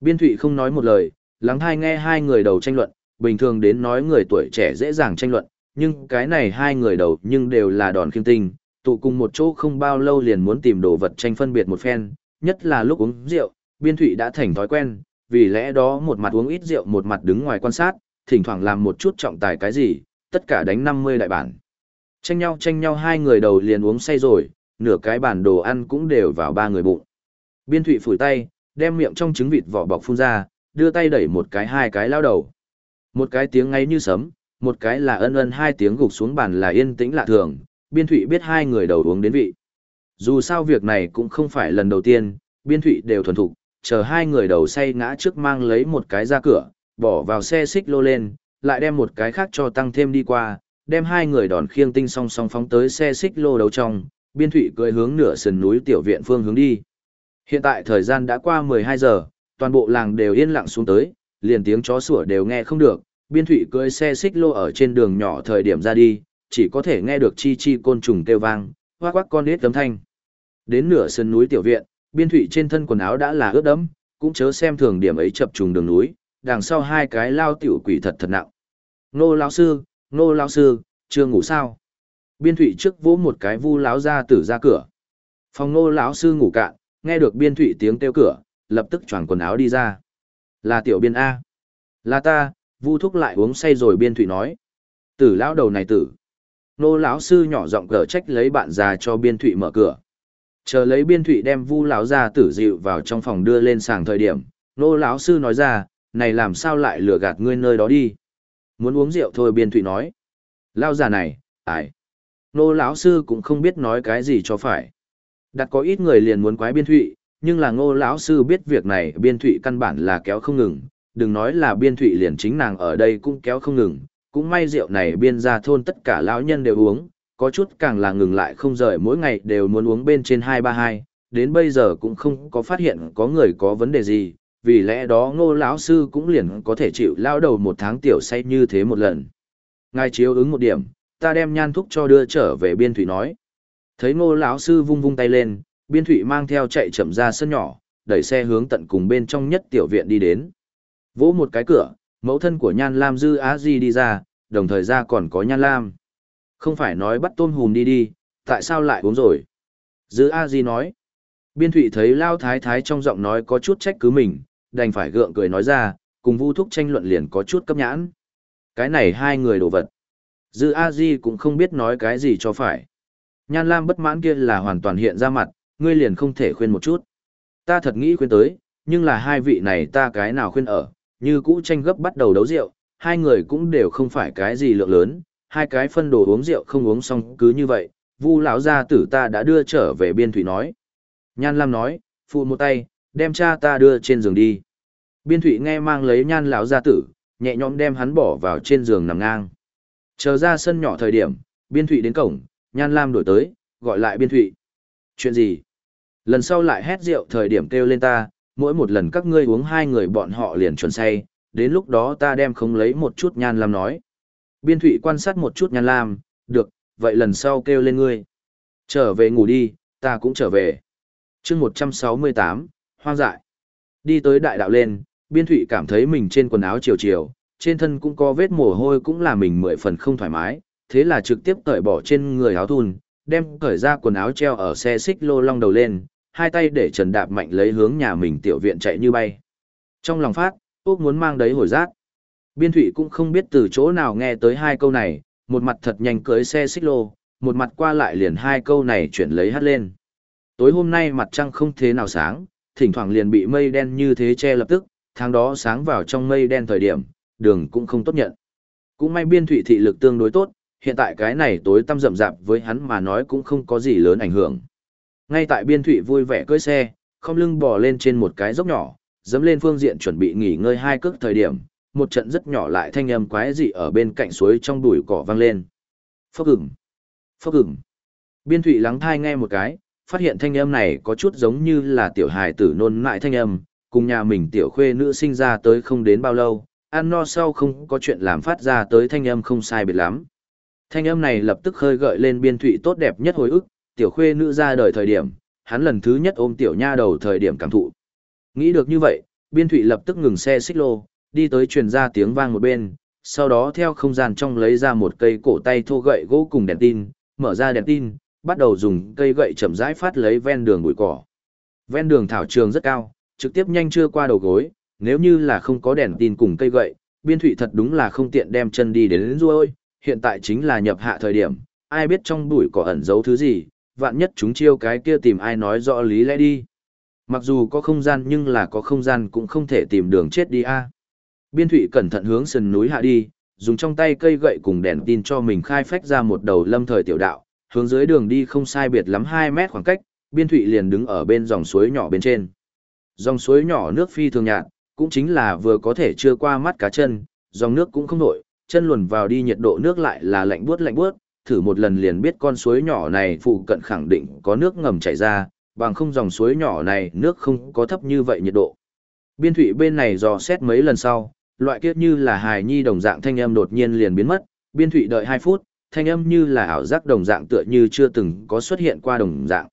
Biên thụy không nói một lời, lắng hai nghe hai người đầu tranh luận, bình thường đến nói người tuổi trẻ dễ dàng tranh luận, nhưng cái này hai người đầu nhưng đều là đòn khiêm tinh, tụ cùng một chỗ không bao lâu liền muốn tìm đồ vật tranh phân biệt một phen, nhất là lúc uống rượu, biên thụy đã thành thói quen, vì lẽ đó một mặt uống ít rượu một mặt đứng ngoài quan sát, thỉnh thoảng làm một chút trọng tài cái gì, tất cả đánh 50 đại bản. Tranh nhau tranh nhau hai người đầu liền uống say rồi, nửa cái bản đồ ăn cũng đều vào ba người bụng. Biên thụy phủi tay, đem miệng trong trứng vịt vỏ bọc phun ra, đưa tay đẩy một cái hai cái lao đầu. Một cái tiếng ngay như sấm, một cái là ân ân hai tiếng gục xuống bàn là yên tĩnh lạ thường, biên thụy biết hai người đầu uống đến vị. Dù sao việc này cũng không phải lần đầu tiên, biên thụy đều thuần thục, chờ hai người đầu say ngã trước mang lấy một cái ra cửa, bỏ vào xe xích lô lên, lại đem một cái khác cho tăng thêm đi qua, đem hai người đòn khiêng tinh song song phóng tới xe xích lô đấu trong, biên thụy cười hướng nửa sườn núi tiểu viện phương hướng đi. Hiện tại thời gian đã qua 12 giờ, toàn bộ làng đều yên lặng xuống tới, liền tiếng chó sủa đều nghe không được, biên thụy cưới xe xích lô ở trên đường nhỏ thời điểm ra đi, chỉ có thể nghe được chi chi côn trùng kêu vang, hoác quắc con đít tấm thanh. Đến nửa sân núi tiểu viện, biên thụy trên thân quần áo đã là ướt đẫm, cũng chớ xem thường điểm ấy chập trùng đường núi, đằng sau hai cái lao tiểu quỷ thật thật nặng. Nô lão sư, nô lão sư, chưa ngủ sao? Biên thụy trước vỗ một cái vu lão ra tử ra cửa. Phòng nô lão sư ngủ cạn, nghe được biên thụy tiếng kêu cửa, lập tức choàng quần áo đi ra. Là tiểu biên A. Là ta, vu thúc lại uống say rồi biên thụy nói. Tử lão đầu này tử. Nô lão sư nhỏ giọng cờ trách lấy bạn già cho biên thụy mở cửa. Chờ lấy biên thụy đem vu lão ra tử dịu vào trong phòng đưa lên sàng thời điểm, nô lão sư nói ra, này làm sao lại lừa gạt ngươi nơi đó đi. Muốn uống rượu thôi biên thụy nói. Lao già này, ải Nô lão sư cũng không biết nói cái gì cho phải. Đặt có ít người liền muốn quái biên thụy, nhưng là ngô lão sư biết việc này biên thụy căn bản là kéo không ngừng, đừng nói là biên thụy liền chính nàng ở đây cũng kéo không ngừng, cũng may rượu này biên ra thôn tất cả lão nhân đều uống, có chút càng là ngừng lại không rời mỗi ngày đều muốn uống bên trên 232, đến bây giờ cũng không có phát hiện có người có vấn đề gì, vì lẽ đó ngô lão sư cũng liền có thể chịu lao đầu một tháng tiểu say như thế một lần. Ngài chiếu ứng một điểm, ta đem nhan thúc cho đưa trở về biên thủy nói. Thấy ngô lão sư vung vung tay lên, biên thủy mang theo chạy chậm ra sân nhỏ, đẩy xe hướng tận cùng bên trong nhất tiểu viện đi đến. Vỗ một cái cửa, mẫu thân của Nhan Lam Dư Á Di đi ra, đồng thời ra còn có Nhan Lam. Không phải nói bắt tôm hùm đi đi, tại sao lại uống rồi? Dư a Di nói. Biên thụy thấy Lao Thái Thái trong giọng nói có chút trách cứ mình, đành phải gượng cười nói ra, cùng vu thúc tranh luận liền có chút cấp nhãn. Cái này hai người đồ vật. Dư A Di cũng không biết nói cái gì cho phải. Nhan Lam bất mãn kia là hoàn toàn hiện ra mặt, ngươi liền không thể khuyên một chút. Ta thật nghĩ khuyên tới, nhưng là hai vị này ta cái nào khuyên ở, như cũ tranh gấp bắt đầu đấu rượu, hai người cũng đều không phải cái gì lượng lớn, hai cái phân đồ uống rượu không uống xong cứ như vậy, Vu lão gia tử ta đã đưa trở về biên thủy nói. Nhan Lam nói, phụ một tay, đem cha ta đưa trên giường đi. Biên thủy nghe mang lấy nhan lão gia tử, nhẹ nhõm đem hắn bỏ vào trên giường nằm ngang. Chờ ra sân nhỏ thời điểm, biên thủy đến cổng, nhan lam đổi tới, gọi lại biên thủy. Chuyện gì? Lần sau lại hét rượu thời điểm kêu lên ta, mỗi một lần các ngươi uống hai người bọn họ liền chuẩn say, đến lúc đó ta đem không lấy một chút nhan lam nói. Biên thủy quan sát một chút nhan lam, được, vậy lần sau kêu lên ngươi. Trở về ngủ đi, ta cũng trở về. chương 168, hoang dại. Đi tới đại đạo lên, biên thủy cảm thấy mình trên quần áo chiều chiều, trên thân cũng có vết mồ hôi cũng là mình mười phần không thoải mái, thế là trực tiếp cởi bỏ trên người áo thun, đem cởi ra quần áo treo ở xe xích lô long đầu lên, hai tay để trần đạp mạnh lấy hướng nhà mình tiểu viện chạy như bay. Trong lòng phát, úc muốn mang đấy hồi giác. Biên thủy cũng không biết từ chỗ nào nghe tới hai câu này, một mặt thật nhanh cưới xe xích lô, một mặt qua lại liền hai câu này chuyển lấy hát lên. Tối hôm nay mặt trăng không thế nào sáng, thỉnh thoảng liền bị mây đen như thế che lập tức, tháng đó sáng vào trong mây đen thời điểm, đường cũng không tốt nhận. Cũng may biên thủy thị lực tương đối tốt, hiện tại cái này tối tăm rậm rạp với hắn mà nói cũng không có gì lớn ảnh hưởng. Ngay tại biên thủy vui vẻ cưỡi xe, không lưng bò lên trên một cái dốc nhỏ, dẫm lên phương diện chuẩn bị nghỉ ngơi hai cước thời điểm, một trận rất nhỏ lại thanh âm quái dị ở bên cạnh suối trong bụi cỏ vang lên. Phốc ửng. Phốc ửng. Biên thụy lắng thai nghe một cái, phát hiện thanh âm này có chút giống như là tiểu hài tử nôn nại thanh âm, cùng nhà mình tiểu khuê nữ sinh ra tới không đến bao lâu, ăn no sau không có chuyện làm phát ra tới thanh âm không sai biệt lắm. Thanh âm này lập tức khơi gợi lên biên thụy tốt đẹp nhất hồi ức, tiểu khuê nữ ra đời thời điểm, hắn lần thứ nhất ôm tiểu nha đầu thời điểm cảm thụ. Nghĩ được như vậy, biên thụy lập tức ngừng xe xích lô, đi tới truyền ra tiếng vang một bên, sau đó theo không gian trong lấy ra một cây cổ tay thô gậy gỗ cùng đèn tin, mở ra đèn tin, bắt đầu dùng cây gậy chậm rãi phát lấy ven đường bụi cỏ. Ven đường thảo trường rất cao, trực tiếp nhanh chưa qua đầu gối, nếu như là không có đèn tin cùng cây gậy, biên thụy thật đúng là không tiện đem chân đi đến, đến ruôi, hiện tại chính là nhập hạ thời điểm, ai biết trong bụi cỏ ẩn giấu thứ gì, vạn nhất chúng chiêu cái kia tìm ai nói rõ lý lẽ đi. Mặc dù có không gian nhưng là có không gian cũng không thể tìm đường chết đi a. Biên thụy cẩn thận hướng sườn núi hạ đi, dùng trong tay cây gậy cùng đèn tin cho mình khai phách ra một đầu lâm thời tiểu đạo, hướng dưới đường đi không sai biệt lắm 2 mét khoảng cách, biên thụy liền đứng ở bên dòng suối nhỏ bên trên. Dòng suối nhỏ nước phi thường nhạt, cũng chính là vừa có thể chưa qua mắt cá chân, dòng nước cũng không nổi, chân luồn vào đi nhiệt độ nước lại là lạnh buốt lạnh buốt, thử một lần liền biết con suối nhỏ này phụ cận khẳng định có nước ngầm chảy ra, bằng không dòng suối nhỏ này nước không có thấp như vậy nhiệt độ. Biên thủy bên này dò xét mấy lần sau, loại kiếp như là hài nhi đồng dạng thanh âm đột nhiên liền biến mất, biên thủy đợi 2 phút, thanh âm như là ảo giác đồng dạng tựa như chưa từng có xuất hiện qua đồng dạng.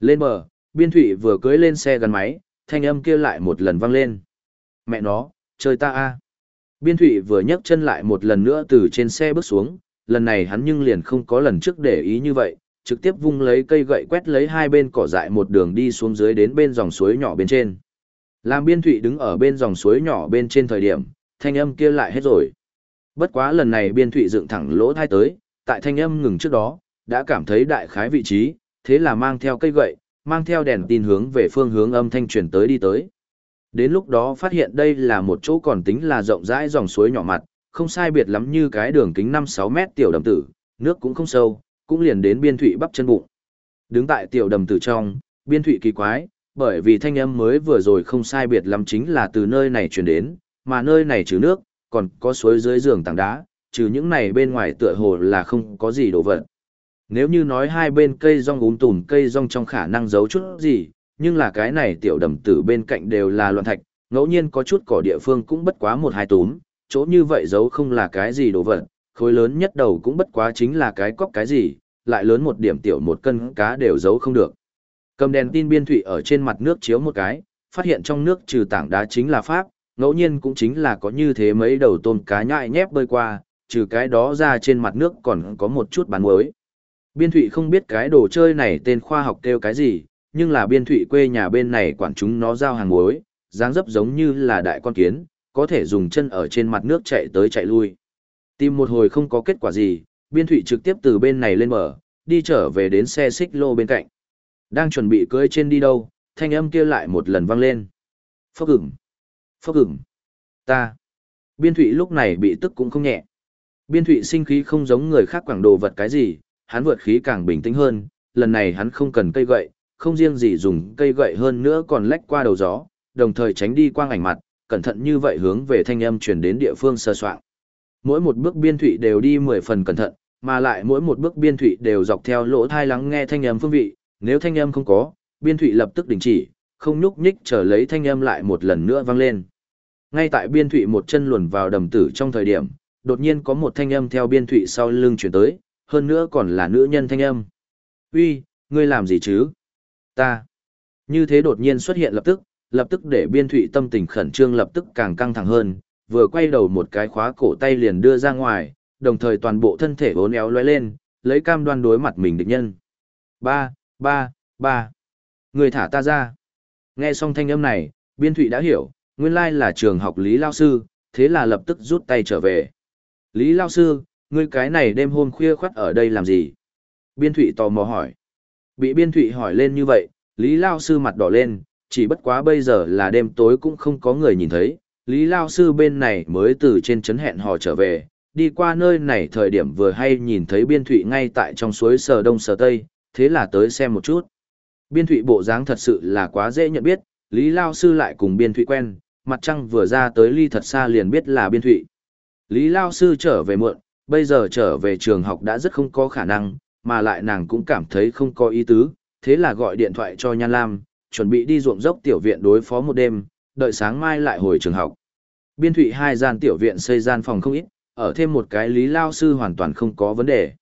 Lên bờ, biên thủy vừa cưới lên xe gắn máy, thanh âm kia lại một lần vang lên. Mẹ nó, chơi ta a Biên thủy vừa nhấc chân lại một lần nữa từ trên xe bước xuống, lần này hắn nhưng liền không có lần trước để ý như vậy, trực tiếp vung lấy cây gậy quét lấy hai bên cỏ dại một đường đi xuống dưới đến bên dòng suối nhỏ bên trên. Làm biên thụy đứng ở bên dòng suối nhỏ bên trên thời điểm, thanh âm kia lại hết rồi. Bất quá lần này biên thụy dựng thẳng lỗ thai tới, tại thanh âm ngừng trước đó, đã cảm thấy đại khái vị trí, thế là mang theo cây gậy, mang theo đèn tin hướng về phương hướng âm thanh truyền tới đi tới. Đến lúc đó phát hiện đây là một chỗ còn tính là rộng rãi dòng suối nhỏ mặt, không sai biệt lắm như cái đường kính 5-6 mét tiểu đầm tử, nước cũng không sâu, cũng liền đến biên thụy bắp chân bụng. Đứng tại tiểu đầm tử trong, biên thụy kỳ quái, bởi vì thanh âm mới vừa rồi không sai biệt lắm chính là từ nơi này truyền đến, mà nơi này trừ nước, còn có suối dưới giường tảng đá, trừ những này bên ngoài tựa hồ là không có gì đồ vật. Nếu như nói hai bên cây rong úm tùm cây rong trong khả năng giấu chút gì, nhưng là cái này tiểu đầm tử bên cạnh đều là loạn thạch, ngẫu nhiên có chút cỏ địa phương cũng bất quá một hai túm, chỗ như vậy giấu không là cái gì đồ vật, khối lớn nhất đầu cũng bất quá chính là cái cóc cái gì, lại lớn một điểm tiểu một cân cá đều giấu không được. Cầm đèn tin biên thủy ở trên mặt nước chiếu một cái, phát hiện trong nước trừ tảng đá chính là Pháp, ngẫu nhiên cũng chính là có như thế mấy đầu tôm cá nhại nhép bơi qua, trừ cái đó ra trên mặt nước còn có một chút bán muối. Biên thủy không biết cái đồ chơi này tên khoa học kêu cái gì, nhưng là biên thủy quê nhà bên này quản chúng nó giao hàng muối, dáng dấp giống như là đại con kiến, có thể dùng chân ở trên mặt nước chạy tới chạy lui. Tìm một hồi không có kết quả gì, biên thủy trực tiếp từ bên này lên bờ, đi trở về đến xe xích lô bên cạnh. Đang chuẩn bị cưới trên đi đâu, thanh âm kia lại một lần vang lên. Phốc ửng, phốc ửng, ta. Biên thủy lúc này bị tức cũng không nhẹ. Biên thủy sinh khí không giống người khác quảng đồ vật cái gì, hắn vượt khí càng bình tĩnh hơn, lần này hắn không cần cây gậy, không riêng gì dùng cây gậy hơn nữa còn lách qua đầu gió, đồng thời tránh đi quang ảnh mặt, cẩn thận như vậy hướng về thanh âm truyền đến địa phương sơ soạn. Mỗi một bước biên thủy đều đi 10 phần cẩn thận, mà lại mỗi một bước biên thủy đều dọc theo lỗ thai lắng nghe thanh âm phương vị, nếu thanh âm không có, biên thủy lập tức đình chỉ, không nhúc nhích trở lấy thanh âm lại một lần nữa vang lên. Ngay tại biên thủy một chân luồn vào đầm tử trong thời điểm, đột nhiên có một thanh âm theo biên thủy sau lưng chuyển tới, hơn nữa còn là nữ nhân thanh âm. Uy, ngươi làm gì chứ? Ta. Như thế đột nhiên xuất hiện lập tức, lập tức để biên thụy tâm tình khẩn trương lập tức càng căng thẳng hơn, vừa quay đầu một cái khóa cổ tay liền đưa ra ngoài, đồng thời toàn bộ thân thể bốn éo loe lên, lấy cam đoan đối mặt mình địch nhân. Ba, ba, ba. Người thả ta ra. Nghe xong thanh âm này, biên thụy đã hiểu, nguyên lai là trường học Lý Lao Sư, thế là lập tức rút tay trở về. Lý Lao Sư, ngươi cái này đêm hôm khuya khoắt ở đây làm gì? Biên thụy tò mò hỏi. Bị biên thụy hỏi lên như vậy, Lý Lao Sư mặt đỏ lên, chỉ bất quá bây giờ là đêm tối cũng không có người nhìn thấy, Lý Lao Sư bên này mới từ trên chấn hẹn hò trở về, đi qua nơi này thời điểm vừa hay nhìn thấy biên thụy ngay tại trong suối sờ đông sờ tây, thế là tới xem một chút. Biên thụy bộ dáng thật sự là quá dễ nhận biết, Lý Lao Sư lại cùng biên thụy quen, mặt trăng vừa ra tới ly thật xa liền biết là biên thụy. Lý Lao Sư trở về muộn, bây giờ trở về trường học đã rất không có khả năng, mà lại nàng cũng cảm thấy không có ý tứ, thế là gọi điện thoại cho Nhan Lam, chuẩn bị đi ruộng dốc tiểu viện đối phó một đêm, đợi sáng mai lại hồi trường học. Biên thụy hai gian tiểu viện xây gian phòng không ít, ở thêm một cái Lý Lao Sư hoàn toàn không có vấn đề.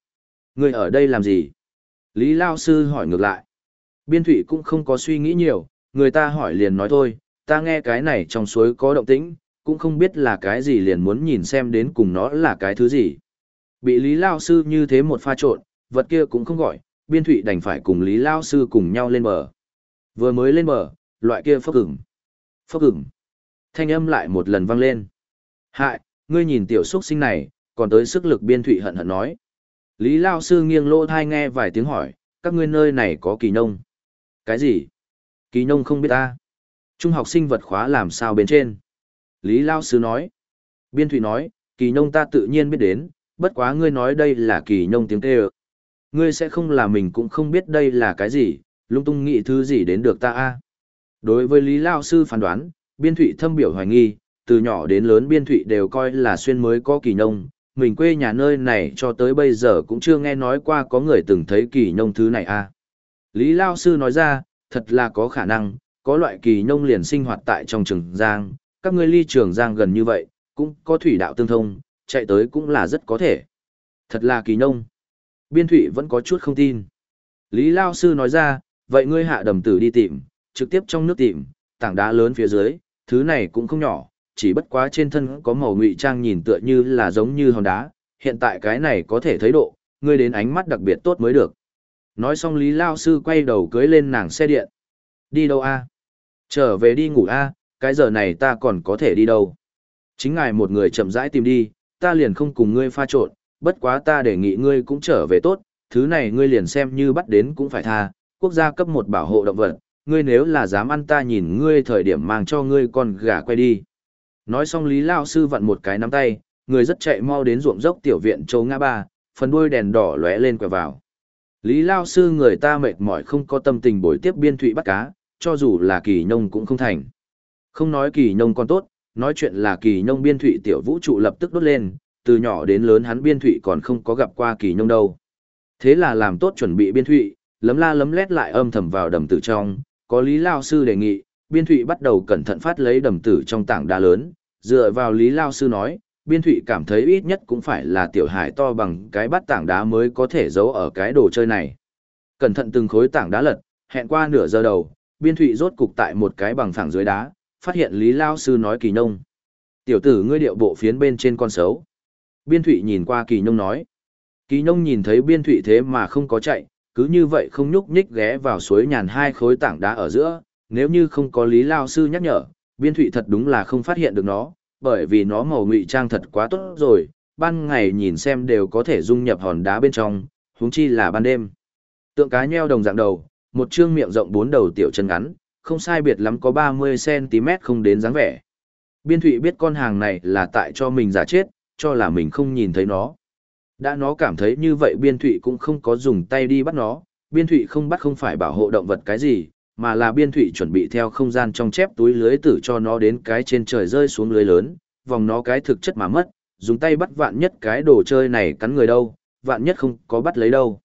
Người ở đây làm gì? Lý Lao Sư hỏi ngược lại. Biên thụy cũng không có suy nghĩ nhiều, người ta hỏi liền nói thôi, ta nghe cái này trong suối có động tĩnh, cũng không biết là cái gì liền muốn nhìn xem đến cùng nó là cái thứ gì. Bị Lý Lao Sư như thế một pha trộn, vật kia cũng không gọi, biên thụy đành phải cùng Lý Lao Sư cùng nhau lên bờ. Vừa mới lên bờ, loại kia phốc ửng. Phốc ửng. Thanh âm lại một lần vang lên. Hại, ngươi nhìn tiểu xuất sinh này, còn tới sức lực biên thụy hận hận nói. Lý Lao Sư nghiêng lô thai nghe vài tiếng hỏi, các ngươi nơi này có kỳ nông. Cái gì? Kỳ nông không biết ta. Trung học sinh vật khóa làm sao bên trên. Lý Lao Sư nói. Biên thụy nói, kỳ nông ta tự nhiên biết đến, bất quá ngươi nói đây là kỳ nông tiếng kêu. Ngươi sẽ không là mình cũng không biết đây là cái gì, lung tung nghĩ thứ gì đến được ta a Đối với Lý Lao Sư phán đoán, biên thụy thâm biểu hoài nghi, từ nhỏ đến lớn biên thụy đều coi là xuyên mới có kỳ nông, mình quê nhà nơi này cho tới bây giờ cũng chưa nghe nói qua có người từng thấy kỳ nông thứ này a Lý Lao Sư nói ra, thật là có khả năng, có loại kỳ nông liền sinh hoạt tại trong trường giang, các ngươi ly trường giang gần như vậy, cũng có thủy đạo tương thông, chạy tới cũng là rất có thể. Thật là kỳ nông. Biên thủy vẫn có chút không tin. Lý Lao Sư nói ra, vậy ngươi hạ đầm tử đi tìm, trực tiếp trong nước tìm, tảng đá lớn phía dưới, thứ này cũng không nhỏ, chỉ bất quá trên thân có màu ngụy trang nhìn tựa như là giống như hòn đá, hiện tại cái này có thể thấy độ, ngươi đến ánh mắt đặc biệt tốt mới được. Nói xong Lý Lao Sư quay đầu cưới lên nàng xe điện. Đi đâu a? Trở về đi ngủ a, cái giờ này ta còn có thể đi đâu? Chính ngài một người chậm rãi tìm đi, ta liền không cùng ngươi pha trộn, bất quá ta đề nghị ngươi cũng trở về tốt, thứ này ngươi liền xem như bắt đến cũng phải tha, quốc gia cấp một bảo hộ động vật, ngươi nếu là dám ăn ta nhìn ngươi thời điểm mang cho ngươi con gà quay đi. Nói xong Lý Lao Sư vặn một cái nắm tay, người rất chạy mau đến ruộng dốc tiểu viện châu ngã ba, phần đuôi đèn đỏ lóe lên quẹo vào. Lý Lao Sư người ta mệt mỏi không có tâm tình bồi tiếp biên thụy bắt cá, cho dù là kỳ nông cũng không thành. Không nói kỳ nông còn tốt, nói chuyện là kỳ nông biên thụy tiểu vũ trụ lập tức đốt lên, từ nhỏ đến lớn hắn biên thụy còn không có gặp qua kỳ nông đâu. Thế là làm tốt chuẩn bị biên thụy, lấm la lấm lét lại âm thầm vào đầm tử trong, có Lý Lao Sư đề nghị, biên thụy bắt đầu cẩn thận phát lấy đầm tử trong tảng đá lớn, dựa vào Lý Lao Sư nói, biên thụy cảm thấy ít nhất cũng phải là tiểu hải to bằng cái bát tảng đá mới có thể giấu ở cái đồ chơi này. Cẩn thận từng khối tảng đá lật, hẹn qua nửa giờ đầu, biên thụy rốt cục tại một cái bằng phẳng dưới đá, phát hiện Lý Lao Sư nói kỳ nông. Tiểu tử ngươi điệu bộ phiến bên trên con xấu. Biên thụy nhìn qua kỳ nông nói. Kỳ nông nhìn thấy biên thụy thế mà không có chạy, cứ như vậy không nhúc nhích ghé vào suối nhàn hai khối tảng đá ở giữa, nếu như không có Lý Lao Sư nhắc nhở, biên thụy thật đúng là không phát hiện được nó, bởi vì nó màu ngụy trang thật quá tốt rồi, ban ngày nhìn xem đều có thể dung nhập hòn đá bên trong, huống chi là ban đêm. Tượng cá nheo đồng dạng đầu, một trương miệng rộng bốn đầu tiểu chân ngắn, không sai biệt lắm có 30cm không đến dáng vẻ. Biên thụy biết con hàng này là tại cho mình giả chết, cho là mình không nhìn thấy nó. Đã nó cảm thấy như vậy biên thụy cũng không có dùng tay đi bắt nó, biên thụy không bắt không phải bảo hộ động vật cái gì, mà là biên thụy chuẩn bị theo không gian trong chép túi lưới tử cho nó đến cái trên trời rơi xuống lưới lớn, vòng nó cái thực chất mà mất, dùng tay bắt vạn nhất cái đồ chơi này cắn người đâu, vạn nhất không có bắt lấy đâu.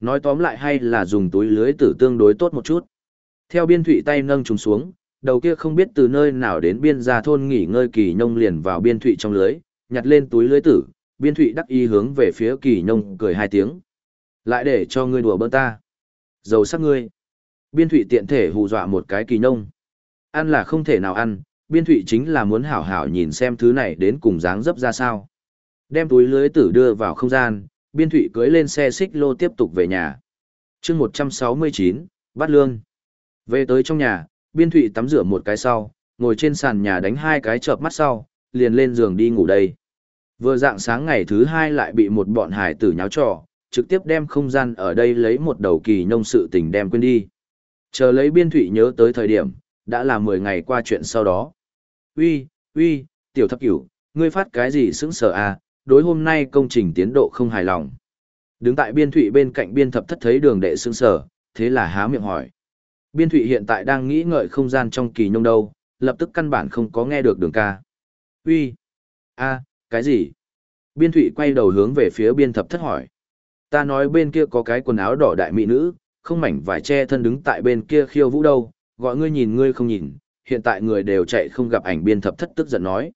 Nói tóm lại hay là dùng túi lưới tử tương đối tốt một chút. Theo biên thụy tay nâng trùng xuống, đầu kia không biết từ nơi nào đến biên gia thôn nghỉ ngơi kỳ nông liền vào biên thụy trong lưới, nhặt lên túi lưới tử, biên thụy đắc ý hướng về phía kỳ nông cười hai tiếng. Lại để cho ngươi đùa bỡn ta. Dầu sắc ngươi. Biên thụy tiện thể hù dọa một cái kỳ nông. Ăn là không thể nào ăn, biên thụy chính là muốn hảo hảo nhìn xem thứ này đến cùng dáng dấp ra sao. Đem túi lưới tử đưa vào không gian, biên thụy cưới lên xe xích lô tiếp tục về nhà. chương 169, bắt lương. Về tới trong nhà, biên thụy tắm rửa một cái sau, ngồi trên sàn nhà đánh hai cái chợp mắt sau, liền lên giường đi ngủ đây. Vừa dạng sáng ngày thứ hai lại bị một bọn hải tử nháo trò, trực tiếp đem không gian ở đây lấy một đầu kỳ nông sự tình đem quên đi. Chờ lấy biên thụy nhớ tới thời điểm, đã là 10 ngày qua chuyện sau đó. Uy, uy, tiểu thập cửu, ngươi phát cái gì sững sờ à, đối hôm nay công trình tiến độ không hài lòng. Đứng tại biên thụy bên cạnh biên thập thất thấy đường đệ sững sờ, thế là há miệng hỏi. Biên thụy hiện tại đang nghĩ ngợi không gian trong kỳ nông đâu, lập tức căn bản không có nghe được đường ca. Uy, a, cái gì? Biên thụy quay đầu hướng về phía biên thập thất hỏi. ta nói bên kia có cái quần áo đỏ đại mỹ nữ, không mảnh vải che thân đứng tại bên kia khiêu vũ đâu, gọi ngươi nhìn ngươi không nhìn, hiện tại người đều chạy không gặp ảnh biên thập thất tức giận nói.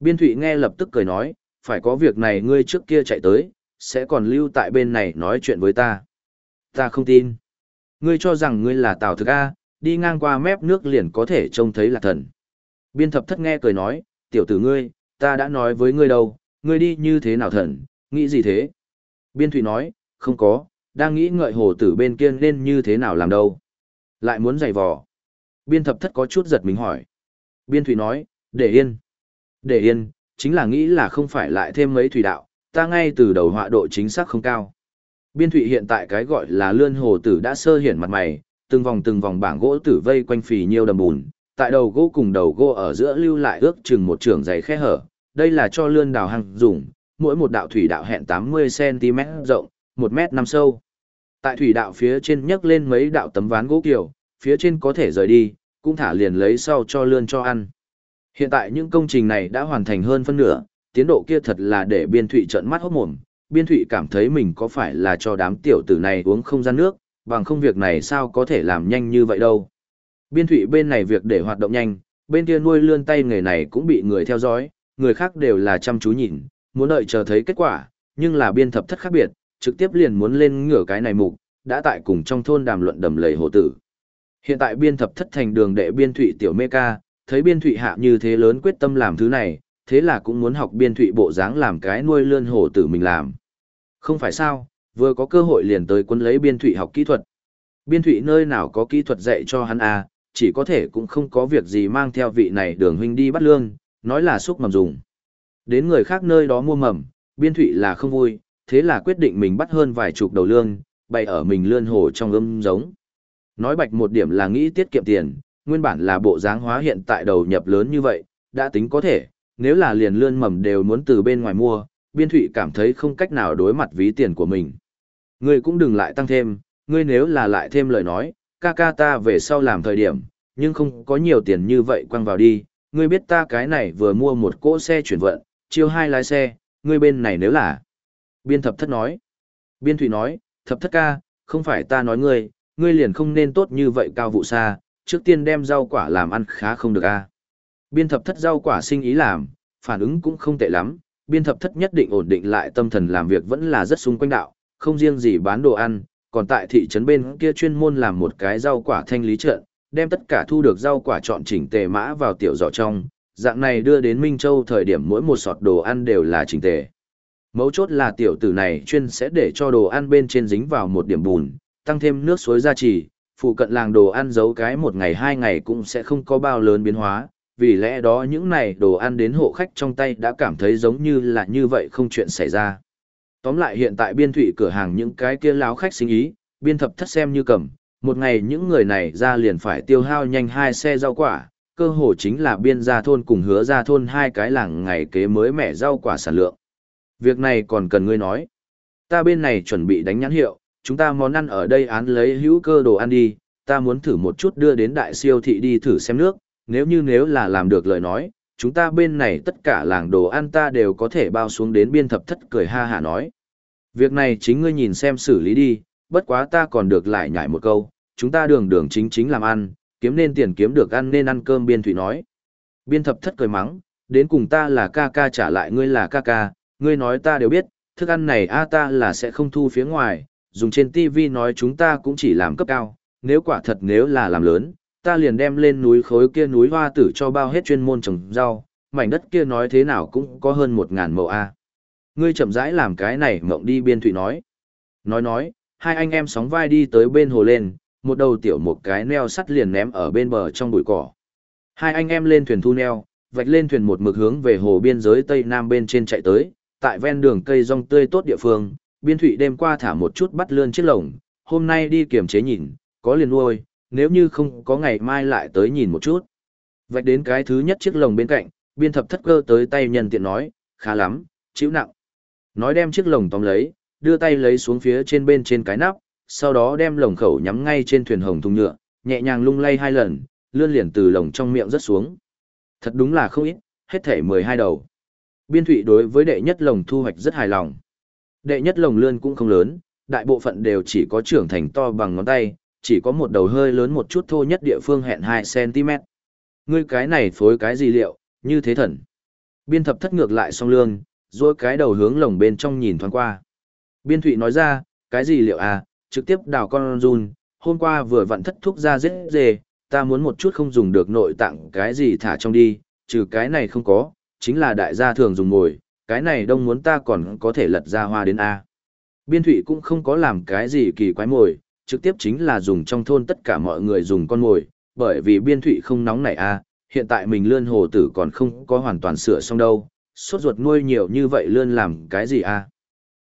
Biên thụy nghe lập tức cười nói, phải có việc này ngươi trước kia chạy tới, sẽ còn lưu tại bên này nói chuyện với ta. Ta không tin. Ngươi cho rằng ngươi là Tào Thực A, đi ngang qua mép nước liền có thể trông thấy là thần. Biên thập thất nghe cười nói, tiểu tử ngươi, ta đã nói với ngươi đâu, ngươi đi như thế nào thần, nghĩ gì thế? Biên thụy nói, không có, đang nghĩ ngợi hồ tử bên kia nên như thế nào làm đâu. Lại muốn giày vò. Biên thập thất có chút giật mình hỏi. Biên thụy nói, để yên. Để yên, chính là nghĩ là không phải lại thêm mấy thủy đạo, ta ngay từ đầu họa độ chính xác không cao. Biên thụy hiện tại cái gọi là lươn hồ tử đã sơ hiển mặt mày, từng vòng từng vòng bảng gỗ tử vây quanh phì nhiêu đầm bùn, tại đầu gỗ cùng đầu gỗ ở giữa lưu lại ước chừng một trường dày khe hở, đây là cho lươn đào hàng dùng, mỗi một đạo thủy đạo hẹn 80cm rộng, 1 mét năm sâu. Tại thủy đạo phía trên nhấc lên mấy đạo tấm ván gỗ kiểu, phía trên có thể rời đi, cũng thả liền lấy sau cho lươn cho ăn. Hiện tại những công trình này đã hoàn thành hơn phân nửa, tiến độ kia thật là để biên thụy trận mắt hốt mồm. Biên thụy cảm thấy mình có phải là cho đám tiểu tử này uống không gian nước, bằng không việc này sao có thể làm nhanh như vậy đâu. Biên thụy bên này việc để hoạt động nhanh, bên kia nuôi lươn tay nghề này cũng bị người theo dõi, người khác đều là chăm chú nhìn, muốn đợi chờ thấy kết quả, nhưng là biên thập thất khác biệt, trực tiếp liền muốn lên ngửa cái này mục, đã tại cùng trong thôn đàm luận đầm lầy hồ tử. Hiện tại biên thập thất thành đường đệ biên thụy tiểu mê ca, thấy biên thụy hạ như thế lớn quyết tâm làm thứ này, thế là cũng muốn học biên thụy bộ dáng làm cái nuôi lươn hồ tử mình làm. Không phải sao, vừa có cơ hội liền tới quân lấy biên thụy học kỹ thuật. Biên thụy nơi nào có kỹ thuật dạy cho hắn à, chỉ có thể cũng không có việc gì mang theo vị này đường huynh đi bắt lương, nói là xúc mầm dùng. Đến người khác nơi đó mua mầm, biên thụy là không vui, thế là quyết định mình bắt hơn vài chục đầu lương, bày ở mình lươn hồ trong âm giống. Nói bạch một điểm là nghĩ tiết kiệm tiền, nguyên bản là bộ dáng hóa hiện tại đầu nhập lớn như vậy, đã tính có thể, nếu là liền lươn mầm đều muốn từ bên ngoài mua, biên thụy cảm thấy không cách nào đối mặt ví tiền của mình. Ngươi cũng đừng lại tăng thêm, ngươi nếu là lại thêm lời nói, ca ca ta về sau làm thời điểm, nhưng không có nhiều tiền như vậy quăng vào đi, ngươi biết ta cái này vừa mua một cỗ xe chuyển vận, chiêu hai lái xe, ngươi bên này nếu là. Biên thập thất nói. Biên thủy nói, thập thất ca, không phải ta nói ngươi, ngươi liền không nên tốt như vậy cao vụ xa, trước tiên đem rau quả làm ăn khá không được a. Biên thập thất rau quả sinh ý làm, phản ứng cũng không tệ lắm, biên thập thất nhất định ổn định lại tâm thần làm việc vẫn là rất xung quanh đạo, không riêng gì bán đồ ăn, còn tại thị trấn bên kia chuyên môn làm một cái rau quả thanh lý trận, đem tất cả thu được rau quả chọn chỉnh tề mã vào tiểu giỏ trong, dạng này đưa đến Minh Châu thời điểm mỗi một sọt đồ ăn đều là chỉnh tề. Mấu chốt là tiểu tử này chuyên sẽ để cho đồ ăn bên trên dính vào một điểm bùn, tăng thêm nước suối gia trì, phụ cận làng đồ ăn giấu cái một ngày hai ngày cũng sẽ không có bao lớn biến hóa, vì lẽ đó những này đồ ăn đến hộ khách trong tay đã cảm thấy giống như là như vậy không chuyện xảy ra. Tóm lại hiện tại biên thủy cửa hàng những cái kia láo khách sinh ý, biên thập thất xem như cầm, một ngày những người này ra liền phải tiêu hao nhanh hai xe rau quả, cơ hồ chính là biên gia thôn cùng hứa gia thôn hai cái làng ngày kế mới mẻ rau quả sản lượng. Việc này còn cần ngươi nói. Ta bên này chuẩn bị đánh nhãn hiệu, chúng ta món ăn ở đây án lấy hữu cơ đồ ăn đi, ta muốn thử một chút đưa đến đại siêu thị đi thử xem nước, nếu như nếu là làm được lời nói, chúng ta bên này tất cả làng đồ ăn ta đều có thể bao xuống đến biên thập thất cười ha hả nói. Việc này chính ngươi nhìn xem xử lý đi, bất quá ta còn được lại nhảy một câu, chúng ta đường đường chính chính làm ăn, kiếm nên tiền kiếm được ăn nên ăn cơm biên thủy nói. Biên thập thất cười mắng, đến cùng ta là ca ca trả lại ngươi là ca ca, ngươi nói ta đều biết, thức ăn này a ta là sẽ không thu phía ngoài, dùng trên tivi nói chúng ta cũng chỉ làm cấp cao, nếu quả thật nếu là làm lớn, ta liền đem lên núi khối kia núi hoa tử cho bao hết chuyên môn trồng rau, mảnh đất kia nói thế nào cũng có hơn một ngàn mẫu a. Ngươi chậm rãi làm cái này mộng đi biên thủy nói. Nói nói, hai anh em sóng vai đi tới bên hồ lên, một đầu tiểu một cái neo sắt liền ném ở bên bờ trong bụi cỏ. Hai anh em lên thuyền thu neo, vạch lên thuyền một mực hướng về hồ biên giới tây nam bên trên chạy tới, tại ven đường cây rong tươi tốt địa phương, biên thủy đêm qua thả một chút bắt lươn chiếc lồng, hôm nay đi kiểm chế nhìn, có liền nuôi, nếu như không có ngày mai lại tới nhìn một chút. Vạch đến cái thứ nhất chiếc lồng bên cạnh, biên thập thất cơ tới tay nhân tiện nói, khá lắm, chịu nặng. Nói đem chiếc lồng tóm lấy, đưa tay lấy xuống phía trên bên trên cái nắp, sau đó đem lồng khẩu nhắm ngay trên thuyền hồng thùng nhựa, nhẹ nhàng lung lay hai lần, lươn liền từ lồng trong miệng rớt xuống. Thật đúng là không ít, hết thể 12 đầu. Biên thụy đối với đệ nhất lồng thu hoạch rất hài lòng. Đệ nhất lồng lươn cũng không lớn, đại bộ phận đều chỉ có trưởng thành to bằng ngón tay, chỉ có một đầu hơi lớn một chút thô nhất địa phương hẹn 2cm. Ngươi cái này phối cái gì liệu, như thế thần. Biên thập thất ngược lại song lương, rồi cái đầu hướng lồng bên trong nhìn thoáng qua. Biên thụy nói ra, cái gì liệu à, trực tiếp đào con run, hôm qua vừa vặn thất thúc ra dết dề, ta muốn một chút không dùng được nội tạng cái gì thả trong đi, trừ cái này không có, chính là đại gia thường dùng ngồi, cái này đông muốn ta còn có thể lật ra hoa đến A. Biên thụy cũng không có làm cái gì kỳ quái mồi, trực tiếp chính là dùng trong thôn tất cả mọi người dùng con mồi, bởi vì biên thụy không nóng nảy A, hiện tại mình lươn hồ tử còn không có hoàn toàn sửa xong đâu, sốt ruột nuôi nhiều như vậy lươn làm cái gì A.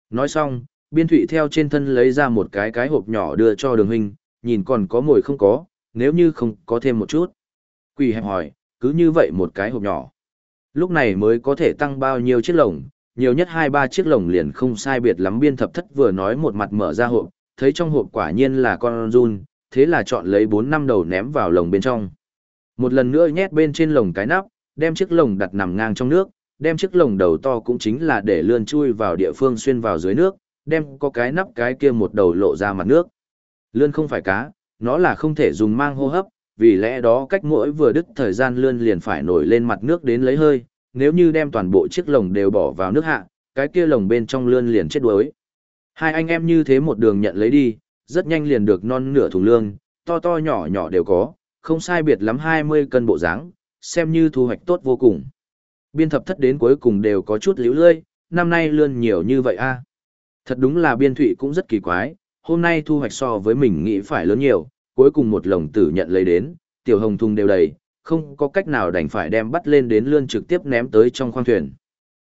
Nói xong, biên thụy theo trên thân lấy ra một cái cái hộp nhỏ đưa cho đường huynh, nhìn còn có mồi không có, nếu như không có thêm một chút. Quỳ hẹp hỏi, cứ như vậy một cái hộp nhỏ. Lúc này mới có thể tăng bao nhiêu chiếc lồng, nhiều nhất hai ba chiếc lồng liền không sai biệt lắm biên thập thất vừa nói một mặt mở ra hộp, thấy trong hộp quả nhiên là con run, thế là chọn lấy bốn năm đầu ném vào lồng bên trong. Một lần nữa nhét bên trên lồng cái nắp, đem chiếc lồng đặt nằm ngang trong nước, đem chiếc lồng đầu to cũng chính là để lươn chui vào địa phương xuyên vào dưới nước, đem có cái nắp cái kia một đầu lộ ra mặt nước. Lươn không phải cá, nó là không thể dùng mang hô hấp, vì lẽ đó cách mỗi vừa đứt thời gian lươn liền phải nổi lên mặt nước đến lấy hơi, nếu như đem toàn bộ chiếc lồng đều bỏ vào nước hạ, cái kia lồng bên trong lươn liền chết đuối. Hai anh em như thế một đường nhận lấy đi, rất nhanh liền được non nửa thùng lương, to to nhỏ nhỏ đều có, không sai biệt lắm 20 cân bộ dáng, xem như thu hoạch tốt vô cùng. Biên thập thất đến cuối cùng đều có chút liễu lơi, năm nay lươn nhiều như vậy a Thật đúng là biên thụy cũng rất kỳ quái, hôm nay thu hoạch so với mình nghĩ phải lớn nhiều, cuối cùng một lồng tử nhận lấy đến, tiểu hồng thùng đều đầy, không có cách nào đành phải đem bắt lên đến lươn trực tiếp ném tới trong khoang thuyền.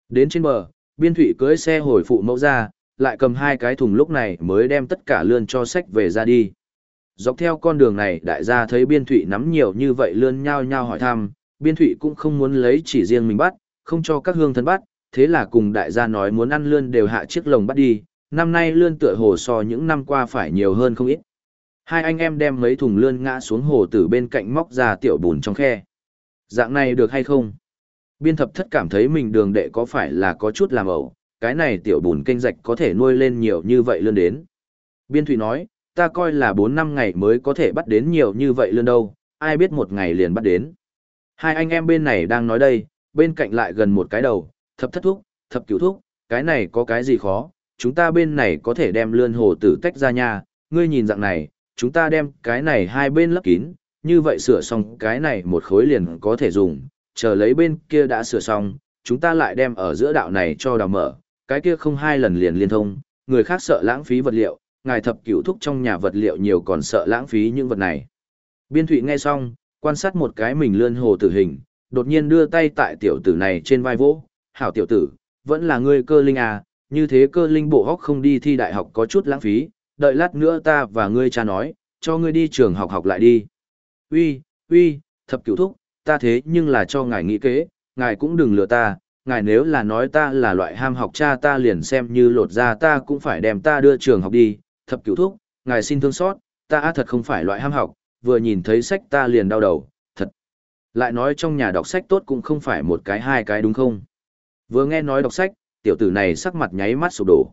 Đến trên bờ, biên thụy cưới xe hồi phụ mẫu ra, lại cầm hai cái thùng lúc này mới đem tất cả lươn cho sách về ra đi. Dọc theo con đường này đại gia thấy biên thụy nắm nhiều như vậy lươn nhao nhao hỏi thăm, biên thụy cũng không muốn lấy chỉ riêng mình bắt, không cho các hương thân bắt, thế là cùng đại gia nói muốn ăn lươn đều hạ chiếc lồng bắt đi, năm nay lươn tựa hồ so những năm qua phải nhiều hơn không ít. Hai anh em đem mấy thùng lươn ngã xuống hồ từ bên cạnh móc ra tiểu bùn trong khe. Dạng này được hay không? Biên thập thất cảm thấy mình đường đệ có phải là có chút làm ẩu, cái này tiểu bùn kênh rạch có thể nuôi lên nhiều như vậy lươn đến. Biên thủy nói, ta coi là 4 năm ngày mới có thể bắt đến nhiều như vậy lươn đâu, ai biết một ngày liền bắt đến. Hai anh em bên này đang nói đây, bên cạnh lại gần một cái đầu, thập thất thúc, thập cửu thúc, cái này có cái gì khó, chúng ta bên này có thể đem lươn hồ tử tách ra nha, ngươi nhìn dạng này, chúng ta đem cái này hai bên lấp kín, như vậy sửa xong cái này một khối liền có thể dùng, chờ lấy bên kia đã sửa xong, chúng ta lại đem ở giữa đạo này cho đào mở, cái kia không hai lần liền liên thông, người khác sợ lãng phí vật liệu, ngài thập cửu thúc trong nhà vật liệu nhiều còn sợ lãng phí những vật này. Biên thụy nghe xong, quan sát một cái mình lươn hồ tử hình, đột nhiên đưa tay tại tiểu tử này trên vai vỗ, hảo tiểu tử, vẫn là ngươi cơ linh à, như thế cơ linh bộ hóc không đi thi đại học có chút lãng phí, đợi lát nữa ta và ngươi cha nói, cho ngươi đi trường học học lại đi. Uy, uy, thập cửu thúc, ta thế nhưng là cho ngài nghĩ kế, ngài cũng đừng lừa ta, ngài nếu là nói ta là loại ham học cha ta liền xem như lột ra ta cũng phải đem ta đưa trường học đi, thập cửu thúc, ngài xin thương xót, ta thật không phải loại ham học, vừa nhìn thấy sách ta liền đau đầu, thật. Lại nói trong nhà đọc sách tốt cũng không phải một cái hai cái đúng không? Vừa nghe nói đọc sách, tiểu tử này sắc mặt nháy mắt sụp đổ.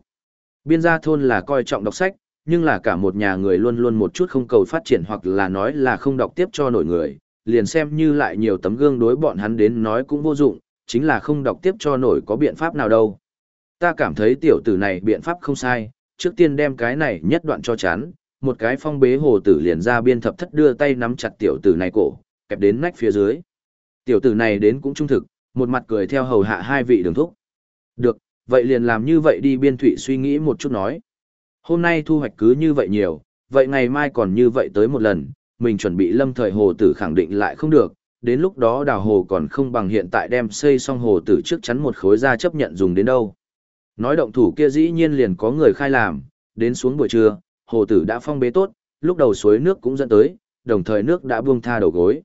Biên gia thôn là coi trọng đọc sách, nhưng là cả một nhà người luôn luôn một chút không cầu phát triển hoặc là nói là không đọc tiếp cho nổi người, liền xem như lại nhiều tấm gương đối bọn hắn đến nói cũng vô dụng, chính là không đọc tiếp cho nổi có biện pháp nào đâu. Ta cảm thấy tiểu tử này biện pháp không sai, trước tiên đem cái này nhất đoạn cho chán, một cái phong bế hồ tử liền ra biên thập thất đưa tay nắm chặt tiểu tử này cổ, kẹp đến nách phía dưới. Tiểu tử này đến cũng trung thực, một mặt cười theo hầu hạ hai vị đường thúc. Được, vậy liền làm như vậy đi biên thụy suy nghĩ một chút nói. Hôm nay thu hoạch cứ như vậy nhiều, vậy ngày mai còn như vậy tới một lần, mình chuẩn bị lâm thời hồ tử khẳng định lại không được, đến lúc đó đào hồ còn không bằng hiện tại đem xây xong hồ tử trước chắn một khối ra chấp nhận dùng đến đâu. Nói động thủ kia dĩ nhiên liền có người khai làm, đến xuống buổi trưa, hồ tử đã phong bế tốt, lúc đầu suối nước cũng dẫn tới, đồng thời nước đã buông tha đầu gối.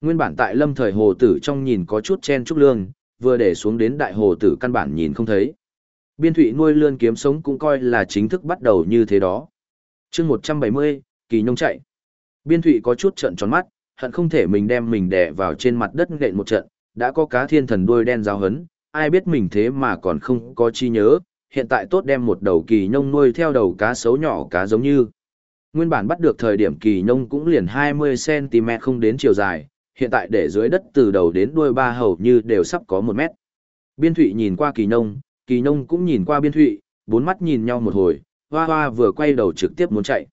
Nguyên bản tại lâm thời hồ tử trong nhìn có chút chen trúc lương, vừa để xuống đến đại hồ tử căn bản nhìn không thấy. Biên thủy nuôi lươn kiếm sống cũng coi là chính thức bắt đầu như thế đó. chương 170, kỳ nhông chạy. Biên thủy có chút trận tròn mắt, hận không thể mình đem mình đè vào trên mặt đất nện một trận, đã có cá thiên thần đuôi đen giáo hấn, ai biết mình thế mà còn không có chi nhớ, hiện tại tốt đem một đầu kỳ nhông nuôi theo đầu cá sấu nhỏ cá giống như. Nguyên bản bắt được thời điểm kỳ nhông cũng liền 20cm không đến chiều dài, hiện tại để dưới đất từ đầu đến đuôi ba hầu như đều sắp có một mét. Biên thụy nhìn qua kỳ nông, kỳ nông cũng nhìn qua biên thụy, bốn mắt nhìn nhau một hồi, hoa hoa vừa quay đầu trực tiếp muốn chạy.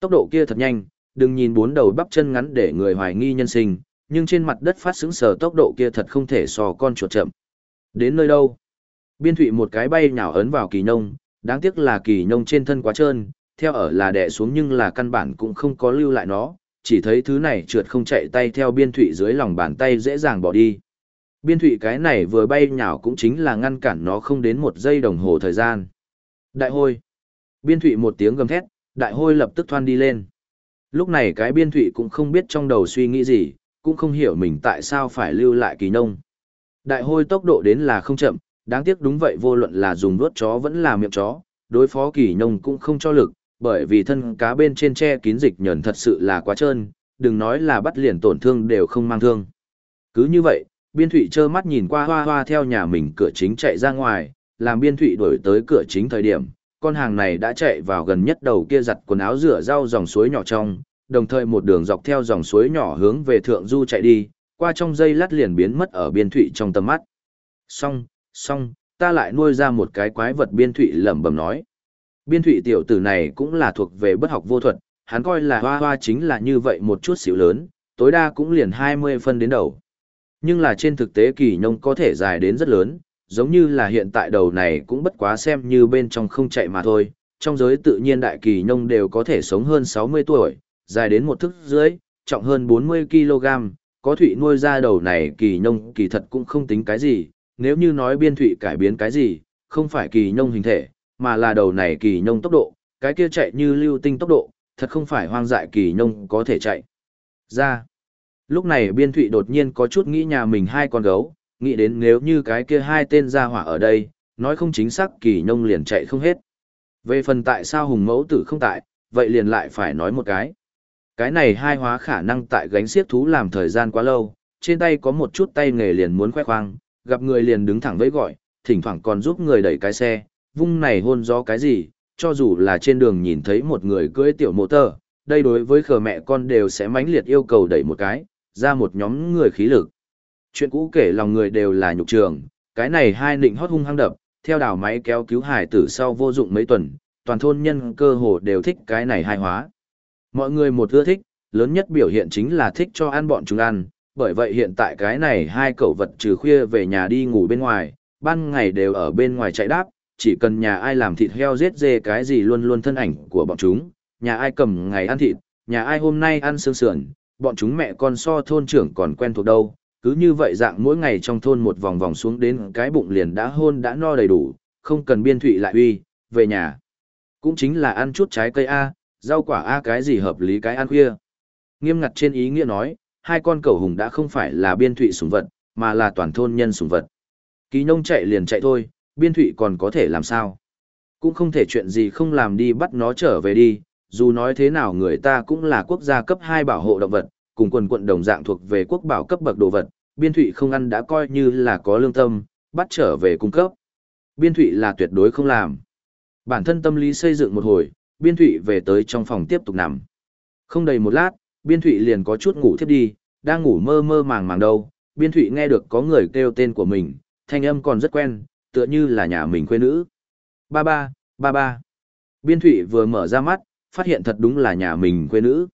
Tốc độ kia thật nhanh, đừng nhìn bốn đầu bắp chân ngắn để người hoài nghi nhân sinh, nhưng trên mặt đất phát xứng sờ tốc độ kia thật không thể so con chuột chậm. Đến nơi đâu? Biên thụy một cái bay nhào ấn vào kỳ nông, đáng tiếc là kỳ nông trên thân quá trơn, theo ở là đè xuống nhưng là căn bản cũng không có lưu lại nó, chỉ thấy thứ này trượt không chạy tay theo biên thụy dưới lòng bàn tay dễ dàng bỏ đi. Biên thụy cái này vừa bay nhào cũng chính là ngăn cản nó không đến một giây đồng hồ thời gian. Đại hôi. Biên thụy một tiếng gầm thét, đại hôi lập tức thoan đi lên. Lúc này cái biên thụy cũng không biết trong đầu suy nghĩ gì, cũng không hiểu mình tại sao phải lưu lại kỳ nông. Đại hôi tốc độ đến là không chậm, đáng tiếc đúng vậy vô luận là dùng đuốt chó vẫn là miệng chó, đối phó kỳ nông cũng không cho lực, bởi vì thân cá bên trên che kín dịch nhờn thật sự là quá trơn, đừng nói là bắt liền tổn thương đều không mang thương. Cứ như vậy, biên thụy trơ mắt nhìn qua hoa hoa theo nhà mình cửa chính chạy ra ngoài, làm biên thụy đổi tới cửa chính thời điểm, con hàng này đã chạy vào gần nhất đầu kia giặt quần áo rửa rau dòng suối nhỏ trong, đồng thời một đường dọc theo dòng suối nhỏ hướng về thượng du chạy đi, qua trong dây lát liền biến mất ở biên thụy trong tầm mắt. Xong, xong, ta lại nuôi ra một cái quái vật biên thụy lẩm bẩm nói. Biên thụy tiểu tử này cũng là thuộc về bất học vô thuật, hắn coi là hoa hoa chính là như vậy một chút xíu lớn, tối đa cũng liền 20 phân đến đầu. Nhưng là trên thực tế kỳ nông có thể dài đến rất lớn, giống như là hiện tại đầu này cũng bất quá xem như bên trong không chạy mà thôi. Trong giới tự nhiên đại kỳ nông đều có thể sống hơn 60 tuổi, dài đến một thước dưới, trọng hơn 40 kg, có thủy nuôi ra đầu này kỳ nông kỳ thật cũng không tính cái gì, nếu như nói biên thụy cải biến cái gì, không phải kỳ nông hình thể, mà là đầu này kỳ nông tốc độ, cái kia chạy như lưu tinh tốc độ, thật không phải hoang dại kỳ nông có thể chạy. Ra. Lúc này biên thụy đột nhiên có chút nghĩ nhà mình hai con gấu, nghĩ đến nếu như cái kia hai tên gia hỏa ở đây, nói không chính xác kỳ nông liền chạy không hết. Về phần tại sao hùng mẫu tử không tại, vậy liền lại phải nói một cái. Cái này hai hóa khả năng tại gánh xiếc thú làm thời gian quá lâu, trên tay có một chút tay nghề liền muốn khoe khoang, gặp người liền đứng thẳng với gọi, thỉnh thoảng còn giúp người đẩy cái xe, vung này hôn gió cái gì, cho dù là trên đường nhìn thấy một người cưỡi tiểu mô tơ, đây đối với khờ mẹ con đều sẽ mãnh liệt yêu cầu đẩy một cái, ra một nhóm người khí lực. Chuyện cũ kể lòng người đều là nhục trường, cái này hai nịnh hót hung hăng đập, theo đảo máy kéo cứu hải tử sau vô dụng mấy tuần, toàn thôn nhân cơ hồ đều thích cái này hai hóa. Mọi người một ưa thích, lớn nhất biểu hiện chính là thích cho ăn bọn chúng ăn, bởi vậy hiện tại cái này hai cậu vật trừ khuya về nhà đi ngủ bên ngoài, ban ngày đều ở bên ngoài chạy đáp, chỉ cần nhà ai làm thịt heo giết dê cái gì luôn luôn thân ảnh của bọn chúng, nhà ai cầm ngày ăn thịt, nhà ai hôm nay ăn xương sườn, bọn chúng mẹ con so thôn trưởng còn quen thuộc đâu, cứ như vậy dạng mỗi ngày trong thôn một vòng vòng xuống đến cái bụng liền đã hôn đã no đầy đủ, không cần biên thụy lại uy, về nhà. Cũng chính là ăn chút trái cây A, rau quả A cái gì hợp lý cái ăn khuya. Nghiêm ngặt trên ý nghĩa nói, hai con cẩu hùng đã không phải là biên thụy sủng vật, mà là toàn thôn nhân sủng vật. Kỳ nông chạy liền chạy thôi, biên thụy còn có thể làm sao? Cũng không thể chuyện gì không làm đi bắt nó trở về đi, dù nói thế nào người ta cũng là quốc gia cấp 2 bảo hộ động vật, cùng quần quận đồng dạng thuộc về quốc bảo cấp bậc đồ vật, biên thụy không ăn đã coi như là có lương tâm, bắt trở về cung cấp. Biên thụy là tuyệt đối không làm. Bản thân tâm lý xây dựng một hồi, biên thụy về tới trong phòng tiếp tục nằm. Không đầy một lát, biên thụy liền có chút ngủ thiếp đi, đang ngủ mơ mơ màng màng đâu, biên thụy nghe được có người kêu tên của mình, thanh âm còn rất quen, tựa như là nhà mình quê nữ. Ba ba, ba ba. Biên thụy vừa mở ra mắt, phát hiện thật đúng là nhà mình quê nữ.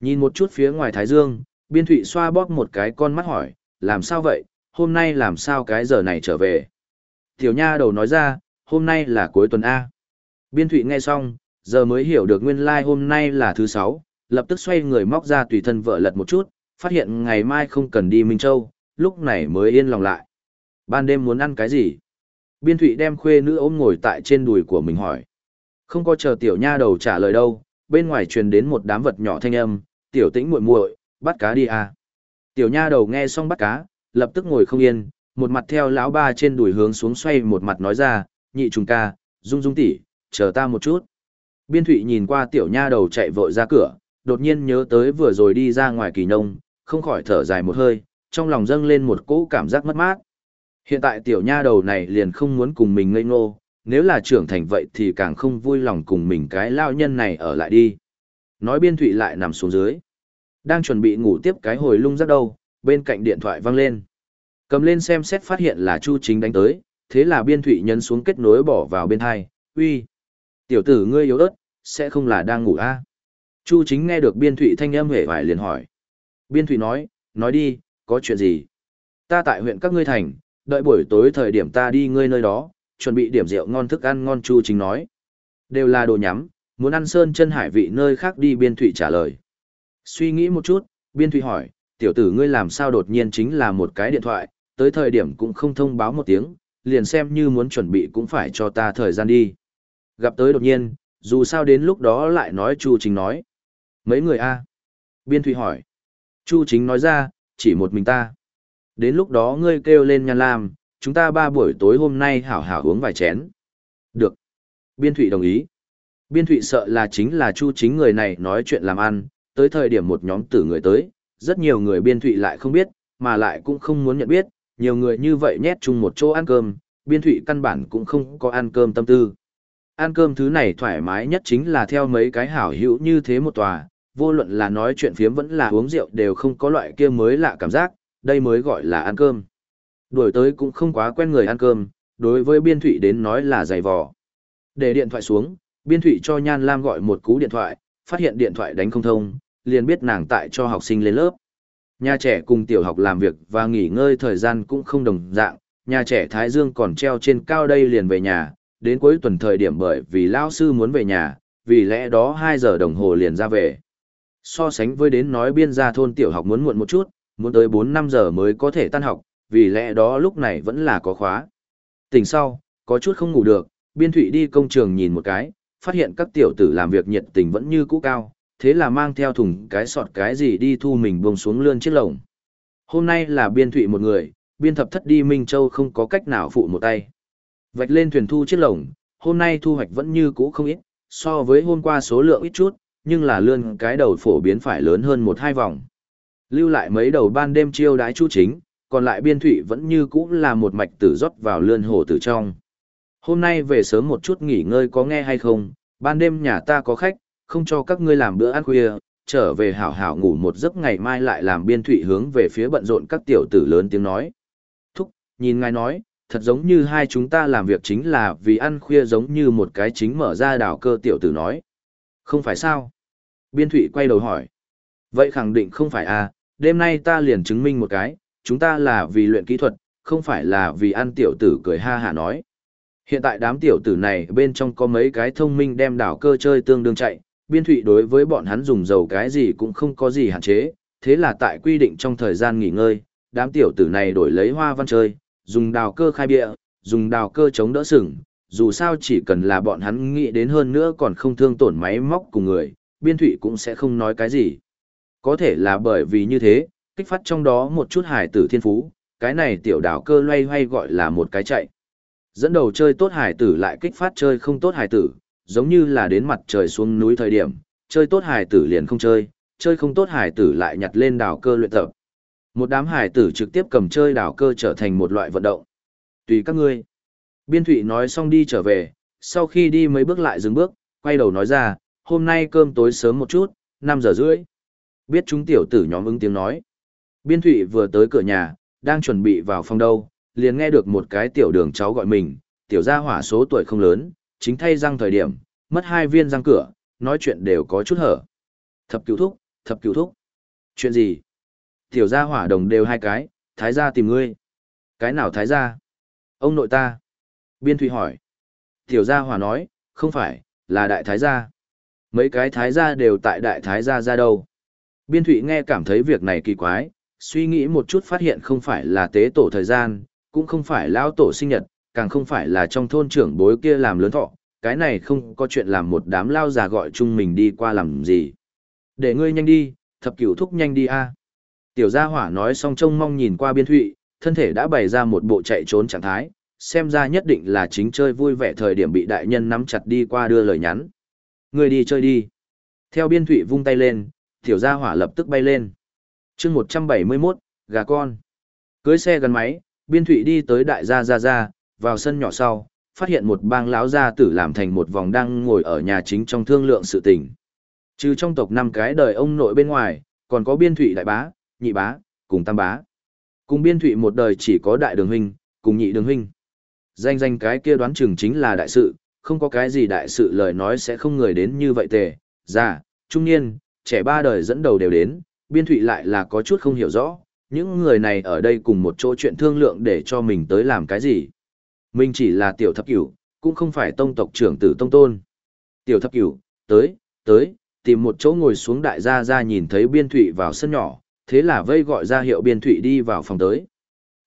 Nhìn một chút phía ngoài Thái Dương, biên thụy xoa bóp một cái con mắt hỏi, làm sao vậy, hôm nay làm sao cái giờ này trở về. Tiểu nha đầu nói ra, hôm nay là cuối tuần A. Biên thụy nghe xong, giờ mới hiểu được nguyên lai like hôm nay là thứ sáu, lập tức xoay người móc ra tùy thân vợ lật một chút, phát hiện ngày mai không cần đi Minh Châu, lúc này mới yên lòng lại. Ban đêm muốn ăn cái gì? Biên thụy đem khuê nữ ôm ngồi tại trên đùi của mình hỏi. Không có chờ tiểu nha đầu trả lời đâu, bên ngoài truyền đến một đám vật nhỏ thanh âm, tiểu tĩnh muội muội, bắt cá đi à. Tiểu nha đầu nghe xong bắt cá, lập tức ngồi không yên, một mặt theo lão ba trên đùi hướng xuống xoay một mặt nói ra, nhị trùng ca, dung dung tỷ, chờ ta một chút. Biên thụy nhìn qua tiểu nha đầu chạy vội ra cửa, đột nhiên nhớ tới vừa rồi đi ra ngoài kỳ nông, không khỏi thở dài một hơi, trong lòng dâng lên một cỗ cảm giác mất mát. Hiện tại tiểu nha đầu này liền không muốn cùng mình ngây ngô, nếu là trưởng thành vậy thì càng không vui lòng cùng mình cái lao nhân này ở lại đi. Nói biên thụy lại nằm xuống dưới. Đang chuẩn bị ngủ tiếp cái hồi lung rất đâu, bên cạnh điện thoại văng lên. Cầm lên xem xét phát hiện là Chu Chính đánh tới, thế là biên thụy nhấn xuống kết nối bỏ vào bên hai, uy. Tiểu tử ngươi yếu ớt, sẽ không là đang ngủ a à? Chu Chính nghe được biên thụy thanh âm hề vải liền hỏi. Biên thụy nói, nói đi, có chuyện gì? Ta tại huyện các ngươi thành, đợi buổi tối thời điểm ta đi ngươi nơi đó, chuẩn bị điểm rượu ngon thức ăn ngon Chu Chính nói. Đều là đồ nhắm, muốn ăn sơn chân hải vị nơi khác đi biên thụy trả lời. Suy nghĩ một chút, biên thụy hỏi, tiểu tử ngươi làm sao đột nhiên chính là một cái điện thoại, tới thời điểm cũng không thông báo một tiếng, liền xem như muốn chuẩn bị cũng phải cho ta thời gian đi. Gặp tới đột nhiên, dù sao đến lúc đó lại nói Chu Chính nói. Mấy người a Biên Thụy hỏi. Chu Chính nói ra, chỉ một mình ta. Đến lúc đó ngươi kêu lên nhan lam, chúng ta ba buổi tối hôm nay hảo hảo uống vài chén. Được. Biên Thụy đồng ý. Biên Thụy sợ là chính là Chu Chính người này nói chuyện làm ăn, tới thời điểm một nhóm tử người tới, rất nhiều người Biên Thụy lại không biết, mà lại cũng không muốn nhận biết, nhiều người như vậy nhét chung một chỗ ăn cơm, Biên Thụy căn bản cũng không có ăn cơm tâm tư. Ăn cơm thứ này thoải mái nhất chính là theo mấy cái hảo hữu như thế một tòa, vô luận là nói chuyện phiếm vẫn là uống rượu đều không có loại kia mới lạ cảm giác, đây mới gọi là ăn cơm. Đuổi tới cũng không quá quen người ăn cơm, đối với biên thụy đến nói là dày vò. Để điện thoại xuống, biên thụy cho Nhan Lam gọi một cú điện thoại, phát hiện điện thoại đánh không thông, liền biết nàng tại cho học sinh lên lớp. Nhà trẻ cùng tiểu học làm việc và nghỉ ngơi thời gian cũng không đồng dạng, nhà trẻ Thái Dương còn treo trên cao đây liền về nhà, đến cuối tuần thời điểm bởi vì lao sư muốn về nhà, vì lẽ đó 2 giờ đồng hồ liền ra về. So sánh với đến nói biên gia thôn tiểu học muốn muộn một chút, muốn tới 4-5 giờ mới có thể tan học, vì lẽ đó lúc này vẫn là có khóa. Tỉnh sau, có chút không ngủ được, biên thụy đi công trường nhìn một cái, phát hiện các tiểu tử làm việc nhiệt tình vẫn như cũ cao, thế là mang theo thùng cái sọt cái gì đi thu mình buông xuống lươn chiếc lồng. Hôm nay là biên thụy một người, biên thập thất đi Minh Châu không có cách nào phụ một tay. Vạch lên thuyền thu chiếc lồng, hôm nay thu hoạch vẫn như cũ không ít, so với hôm qua số lượng ít chút, nhưng là lươn cái đầu phổ biến phải lớn hơn một hai vòng. Lưu lại mấy đầu ban đêm chiêu đái chu chính, còn lại biên thủy vẫn như cũ là một mạch tử rót vào lươn hồ tử trong. Hôm nay về sớm một chút nghỉ ngơi có nghe hay không, ban đêm nhà ta có khách, không cho các ngươi làm bữa ăn khuya, trở về hảo hảo ngủ một giấc ngày mai lại làm biên thủy hướng về phía bận rộn các tiểu tử lớn tiếng nói. Thúc, nhìn ngài nói, thật giống như hai chúng ta làm việc chính là vì ăn khuya giống như một cái chính mở ra đảo cơ tiểu tử nói. Không phải sao? Biên Thụy quay đầu hỏi. Vậy khẳng định không phải à, đêm nay ta liền chứng minh một cái, chúng ta là vì luyện kỹ thuật, không phải là vì ăn tiểu tử cười ha hả nói. Hiện tại đám tiểu tử này bên trong có mấy cái thông minh đem đảo cơ chơi tương đương chạy, biên thụy đối với bọn hắn dùng dầu cái gì cũng không có gì hạn chế, thế là tại quy định trong thời gian nghỉ ngơi, đám tiểu tử này đổi lấy hoa văn chơi, dùng đào cơ khai bịa, dùng đào cơ chống đỡ sừng, dù sao chỉ cần là bọn hắn nghĩ đến hơn nữa còn không thương tổn máy móc cùng người, biên thủy cũng sẽ không nói cái gì. Có thể là bởi vì như thế, kích phát trong đó một chút hải tử thiên phú, cái này tiểu đảo cơ loay hoay gọi là một cái chạy. Dẫn đầu chơi tốt hải tử lại kích phát chơi không tốt hải tử, giống như là đến mặt trời xuống núi thời điểm, chơi tốt hải tử liền không chơi, chơi không tốt hải tử lại nhặt lên đảo cơ luyện tập. Một đám hải tử trực tiếp cầm chơi đảo cơ trở thành một loại vận động. Tùy các ngươi. Biên Thụy nói xong đi trở về, sau khi đi mấy bước lại dừng bước, quay đầu nói ra, hôm nay cơm tối sớm một chút, 5 giờ rưỡi. Biết chúng tiểu tử nhóm ứng tiếng nói. Biên Thụy vừa tới cửa nhà, đang chuẩn bị vào phòng đâu, liền nghe được một cái tiểu đường cháu gọi mình, tiểu gia hỏa số tuổi không lớn, chính thay răng thời điểm, mất hai viên răng cửa, nói chuyện đều có chút hở. Thập cứu thúc, thập cứu thúc. Chuyện gì? Tiểu gia hỏa đồng đều hai cái, thái gia tìm ngươi. Cái nào thái gia? Ông nội ta. Biên Thụy hỏi. Tiểu gia hỏa nói, không phải, là đại thái gia. Mấy cái thái gia đều tại đại thái gia ra đâu. Biên Thụy nghe cảm thấy việc này kỳ quái, suy nghĩ một chút phát hiện không phải là tế tổ thời gian, cũng không phải lao tổ sinh nhật, càng không phải là trong thôn trưởng bối kia làm lớn thọ, cái này không có chuyện làm một đám lao già gọi chung mình đi qua làm gì. Để ngươi nhanh đi, thập cửu thúc nhanh đi a Tiểu gia hỏa nói xong trông mong nhìn qua biên thụy, thân thể đã bày ra một bộ chạy trốn trạng thái, xem ra nhất định là chính chơi vui vẻ thời điểm bị đại nhân nắm chặt đi qua đưa lời nhắn. Ngươi đi chơi đi. Theo biên thụy vung tay lên, tiểu gia hỏa lập tức bay lên. chương 171, gà con. Cưới xe gần máy, biên thụy đi tới đại gia gia gia, vào sân nhỏ sau, phát hiện một bang lão gia tử làm thành một vòng đang ngồi ở nhà chính trong thương lượng sự tình. Trừ trong tộc năm cái đời ông nội bên ngoài, còn có biên thụy đại bá, nhị bá, cùng tam bá. Cùng biên thụy một đời chỉ có đại đường huynh, cùng nhị đường huynh. Danh danh cái kia đoán chừng chính là đại sự, không có cái gì đại sự lời nói sẽ không người đến như vậy tề, già, trung niên, trẻ ba đời dẫn đầu đều đến, biên thụy lại là có chút không hiểu rõ, những người này ở đây cùng một chỗ chuyện thương lượng để cho mình tới làm cái gì. Mình chỉ là tiểu thập cửu, cũng không phải tông tộc trưởng tử tông tôn. Tiểu thập cửu, tới, tới, tìm một chỗ ngồi xuống đại gia ra nhìn thấy biên thụy vào sân nhỏ, thế là vây gọi ra hiệu biên thụy đi vào phòng tới.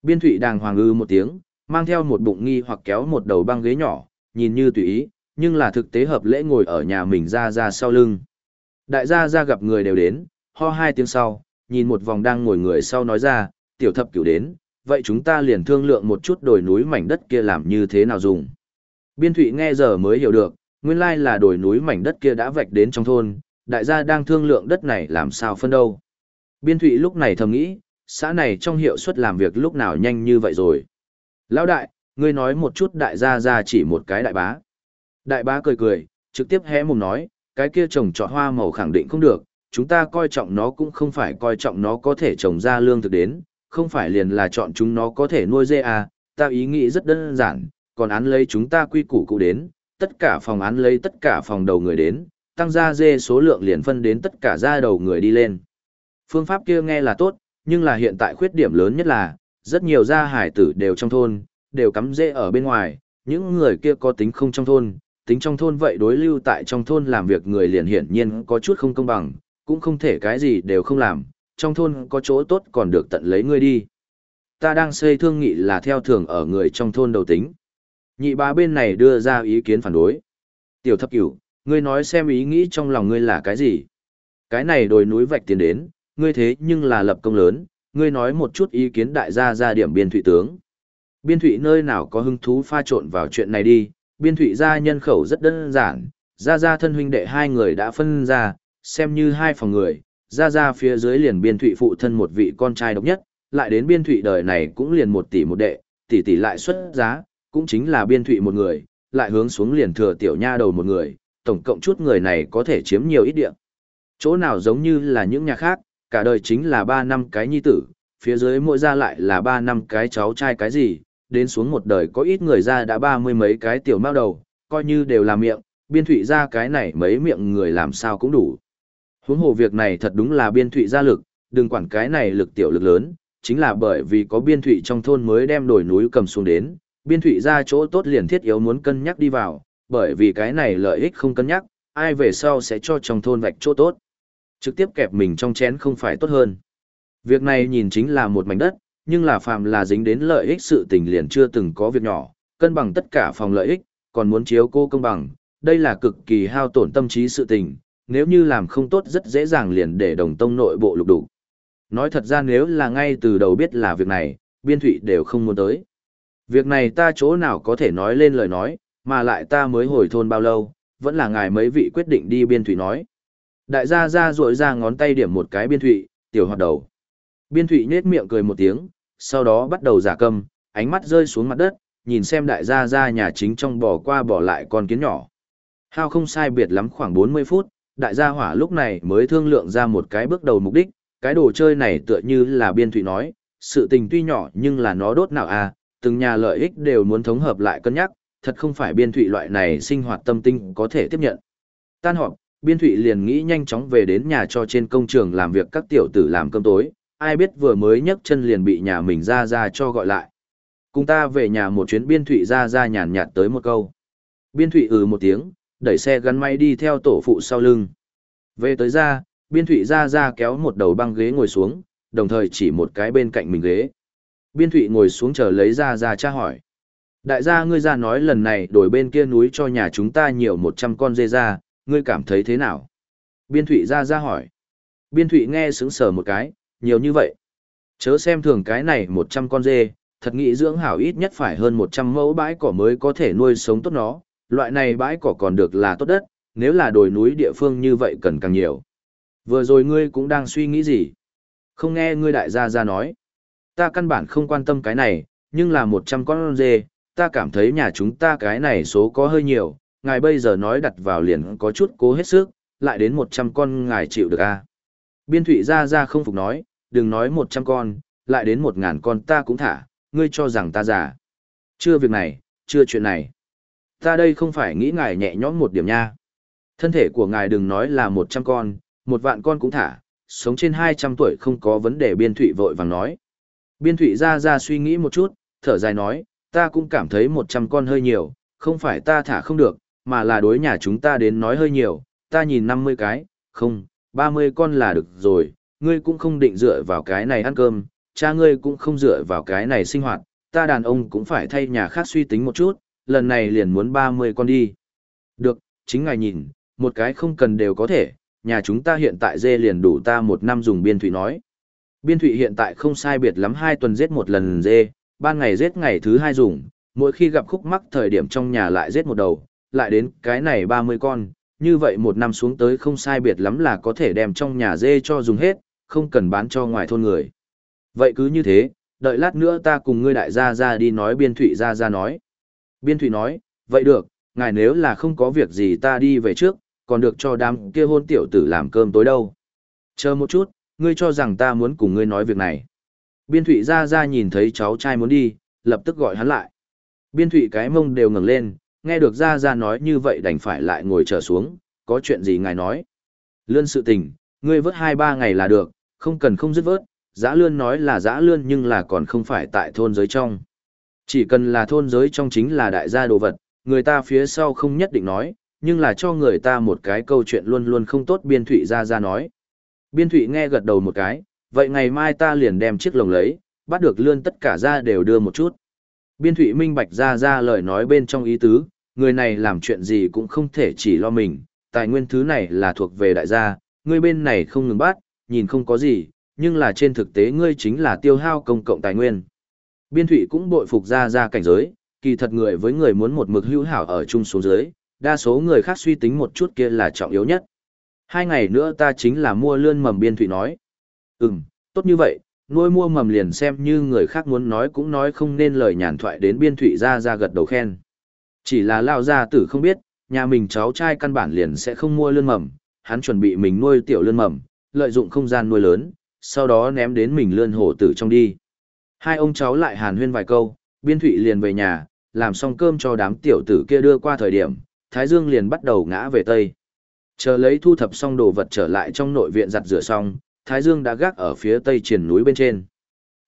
Biên thụy đàng hoàng ư một tiếng, mang theo một bụng nghi hoặc kéo một đầu băng ghế nhỏ, nhìn như tùy ý, nhưng là thực tế hợp lễ ngồi ở nhà mình ra ra sau lưng. Đại gia ra gặp người đều đến, ho hai tiếng sau, nhìn một vòng đang ngồi người sau nói ra, tiểu thập cửu đến, vậy chúng ta liền thương lượng một chút đồi núi mảnh đất kia làm như thế nào dùng. Biên thụy nghe giờ mới hiểu được, nguyên lai là đồi núi mảnh đất kia đã vạch đến trong thôn, đại gia đang thương lượng đất này làm sao phân đâu. Biên thụy lúc này thầm nghĩ, xã này trong hiệu suất làm việc lúc nào nhanh như vậy rồi. Lão đại, ngươi nói một chút đại gia ra chỉ một cái đại bá. Đại bá cười cười, trực tiếp hé mồm nói, cái kia trồng trọt hoa màu khẳng định không được, chúng ta coi trọng nó cũng không phải coi trọng nó có thể trồng ra lương thực đến, không phải liền là chọn chúng nó có thể nuôi dê à, ta ý nghĩ rất đơn giản, còn án lấy chúng ta quy củ cụ đến, tất cả phòng án lấy tất cả phòng đầu người đến, tăng ra dê số lượng liền phân đến tất cả ra đầu người đi lên. Phương pháp kia nghe là tốt, nhưng là hiện tại khuyết điểm lớn nhất là, rất nhiều gia hải tử đều trong thôn, đều cắm dê ở bên ngoài, những người kia có tính không trong thôn, tính trong thôn vậy đối lưu tại trong thôn làm việc người liền hiển nhiên có chút không công bằng, cũng không thể cái gì đều không làm, trong thôn có chỗ tốt còn được tận lấy ngươi đi. Ta đang xây thương nghị là theo thường ở người trong thôn đầu tính. Nhị bá bên này đưa ra ý kiến phản đối. Tiểu thập cửu, ngươi nói xem ý nghĩ trong lòng ngươi là cái gì? Cái này đồi núi vạch tiền đến, ngươi thế nhưng là lập công lớn, ngươi nói một chút ý kiến đại gia ra điểm biên thụy tướng. Biên thụy nơi nào có hứng thú pha trộn vào chuyện này đi, biên thụy gia nhân khẩu rất đơn giản, gia gia thân huynh đệ hai người đã phân ra, xem như hai phòng người, gia gia phía dưới liền biên thụy phụ thân một vị con trai độc nhất, lại đến biên thụy đời này cũng liền một tỷ một đệ, tỷ tỷ lại xuất giá, cũng chính là biên thụy một người, lại hướng xuống liền thừa tiểu nha đầu một người, tổng cộng chút người này có thể chiếm nhiều ít địa. Chỗ nào giống như là những nhà khác, cả đời chính là ba năm cái nhi tử, phía dưới mỗi gia lại là ba năm cái cháu trai cái gì, đến xuống một đời có ít người ra đã ba mươi mấy cái tiểu mao đầu, coi như đều là miệng, biên thụy ra cái này mấy miệng người làm sao cũng đủ. Huống hồ việc này thật đúng là biên thụy ra lực, đừng quản cái này lực tiểu lực lớn, chính là bởi vì có biên thụy trong thôn mới đem đồi núi cầm xuống đến, biên thụy ra chỗ tốt liền thiết yếu muốn cân nhắc đi vào, bởi vì cái này lợi ích không cân nhắc, ai về sau sẽ cho trong thôn vạch chỗ tốt. Trực tiếp kẹp mình trong chén không phải tốt hơn. Việc này nhìn chính là một mảnh đất, nhưng là phàm là dính đến lợi ích sự tình liền chưa từng có việc nhỏ, cân bằng tất cả phòng lợi ích, còn muốn chiếu cô công bằng, đây là cực kỳ hao tổn tâm trí sự tình, nếu như làm không tốt rất dễ dàng liền để đồng tông nội bộ lục đủ. Nói thật ra nếu là ngay từ đầu biết là việc này, biên thụy đều không muốn tới. Việc này ta chỗ nào có thể nói lên lời nói, mà lại ta mới hồi thôn bao lâu, vẫn là ngài mấy vị quyết định đi biên thụy nói. Đại gia ra rội ra ngón tay điểm một cái biên thụy, tiểu hoạt đầu. Biên thụy nết miệng cười một tiếng, sau đó bắt đầu giả câm, ánh mắt rơi xuống mặt đất, nhìn xem đại gia ra nhà chính trong bỏ qua bỏ lại con kiến nhỏ. Hao không sai biệt lắm khoảng 40 phút, đại gia hỏa lúc này mới thương lượng ra một cái bước đầu mục đích, cái đồ chơi này tựa như là biên thụy nói, sự tình tuy nhỏ nhưng là nó đốt nào à, từng nhà lợi ích đều muốn thống hợp lại cân nhắc, thật không phải biên thụy loại này sinh hoạt tâm tinh có thể tiếp nhận. Tan họp, biên thụy liền nghĩ nhanh chóng về đến nhà cho trên công trường làm việc các tiểu tử làm cơm tối, ai biết vừa mới nhấc chân liền bị nhà mình ra ra cho gọi lại. Cùng ta về nhà một chuyến biên thụy ra ra nhàn nhạt tới một câu. Biên thụy ừ một tiếng, đẩy xe gắn máy đi theo tổ phụ sau lưng. Về tới ra, biên thụy ra ra kéo một đầu băng ghế ngồi xuống, đồng thời chỉ một cái bên cạnh mình ghế. Biên thụy ngồi xuống chờ lấy ra ra tra hỏi. Đại gia ngươi ra nói lần này đổi bên kia núi cho nhà chúng ta nhiều 100 con dê ra, ngươi cảm thấy thế nào? Biên thụy ra ra hỏi. Biên thụy nghe sướng sờ một cái, nhiều như vậy. Chớ xem thường cái này 100 con dê, thật nghĩ dưỡng hảo ít nhất phải hơn 100 mẫu bãi cỏ mới có thể nuôi sống tốt nó, loại này bãi cỏ còn được là tốt đất, nếu là đồi núi địa phương như vậy cần càng nhiều. Vừa rồi ngươi cũng đang suy nghĩ gì? Không nghe ngươi đại gia ra nói. Ta căn bản không quan tâm cái này, nhưng là 100 con dê, ta cảm thấy nhà chúng ta cái này số có hơi nhiều, ngài bây giờ nói đặt vào liền có chút cố hết sức, lại đến 100 con ngài chịu được à. Biên thụy ra ra không phục nói, đừng nói 100 con, lại đến một ngàn con ta cũng thả, ngươi cho rằng ta giả. Chưa việc này, chưa chuyện này. Ta đây không phải nghĩ ngài nhẹ nhõm một điểm nha. Thân thể của ngài đừng nói là 100 con, một vạn con cũng thả, sống trên 200 tuổi không có vấn đề biên thụy vội vàng nói. Biên thụy ra ra suy nghĩ một chút, thở dài nói, ta cũng cảm thấy 100 con hơi nhiều, không phải ta thả không được, mà là đối nhà chúng ta đến nói hơi nhiều, ta nhìn 50 cái, không, 30 con là được rồi, ngươi cũng không định dựa vào cái này ăn cơm, cha ngươi cũng không dựa vào cái này sinh hoạt, ta đàn ông cũng phải thay nhà khác suy tính một chút, lần này liền muốn 30 con đi. Được, chính ngài nhìn, một cái không cần đều có thể, nhà chúng ta hiện tại dê liền đủ ta một năm dùng biên thủy nói. Biên thủy hiện tại không sai biệt lắm hai tuần giết một lần dê, ban ngày giết ngày thứ hai dùng, mỗi khi gặp khúc mắc thời điểm trong nhà lại giết một đầu, lại đến cái này 30 con, như vậy một năm xuống tới không sai biệt lắm là có thể đem trong nhà dê cho dùng hết, không cần bán cho ngoài thôn người. Vậy cứ như thế, đợi lát nữa ta cùng ngươi đại gia ra đi nói biên thủy ra ra nói. Biên thủy nói, vậy được, ngài nếu là không có việc gì ta đi về trước, còn được cho đám kia hôn tiểu tử làm cơm tối đâu. Chờ một chút, ngươi cho rằng ta muốn cùng ngươi nói việc này. Biên thủy ra ra nhìn thấy cháu trai muốn đi, lập tức gọi hắn lại. Biên thủy cái mông đều ngẩng lên, nghe được ra ra nói như vậy đành phải lại ngồi trở xuống, có chuyện gì ngài nói. Lươn sự tình, ngươi vớt hai ba ngày là được, không cần không dứt vớt, giã lươn nói là giã lươn nhưng là còn không phải tại thôn giới trong. Chỉ cần là thôn giới trong chính là đại gia đồ vật, người ta phía sau không nhất định nói, nhưng là cho người ta một cái câu chuyện luôn luôn không tốt biên thụy ra ra nói. Biên thụy nghe gật đầu một cái, vậy ngày mai ta liền đem chiếc lồng lấy, bắt được lươn tất cả ra đều đưa một chút. Biên thụy minh bạch ra ra lời nói bên trong ý tứ, người này làm chuyện gì cũng không thể chỉ lo mình, tài nguyên thứ này là thuộc về đại gia, người bên này không ngừng bắt, nhìn không có gì, nhưng là trên thực tế ngươi chính là tiêu hao công cộng tài nguyên. Biên thụy cũng bội phục ra ra cảnh giới, kỳ thật người với người muốn một mực hữu hảo ở chung xuống dưới, đa số người khác suy tính một chút kia là trọng yếu nhất. Hai ngày nữa ta chính là mua lươn mầm biên thụy nói. Ừm, tốt như vậy, nuôi mua mầm liền xem như người khác muốn nói cũng nói không nên lời nhàn thoại đến biên thụy ra ra gật đầu khen. Chỉ là lao gia tử không biết, nhà mình cháu trai căn bản liền sẽ không mua lươn mầm, hắn chuẩn bị mình nuôi tiểu lươn mầm, lợi dụng không gian nuôi lớn, sau đó ném đến mình lươn hổ tử trong đi. Hai ông cháu lại hàn huyên vài câu, biên thụy liền về nhà, làm xong cơm cho đám tiểu tử kia đưa qua thời điểm, Thái Dương liền bắt đầu ngã về Tây. Chờ lấy thu thập xong đồ vật trở lại trong nội viện giặt rửa xong, Thái Dương đã gác ở phía tây triển núi bên trên.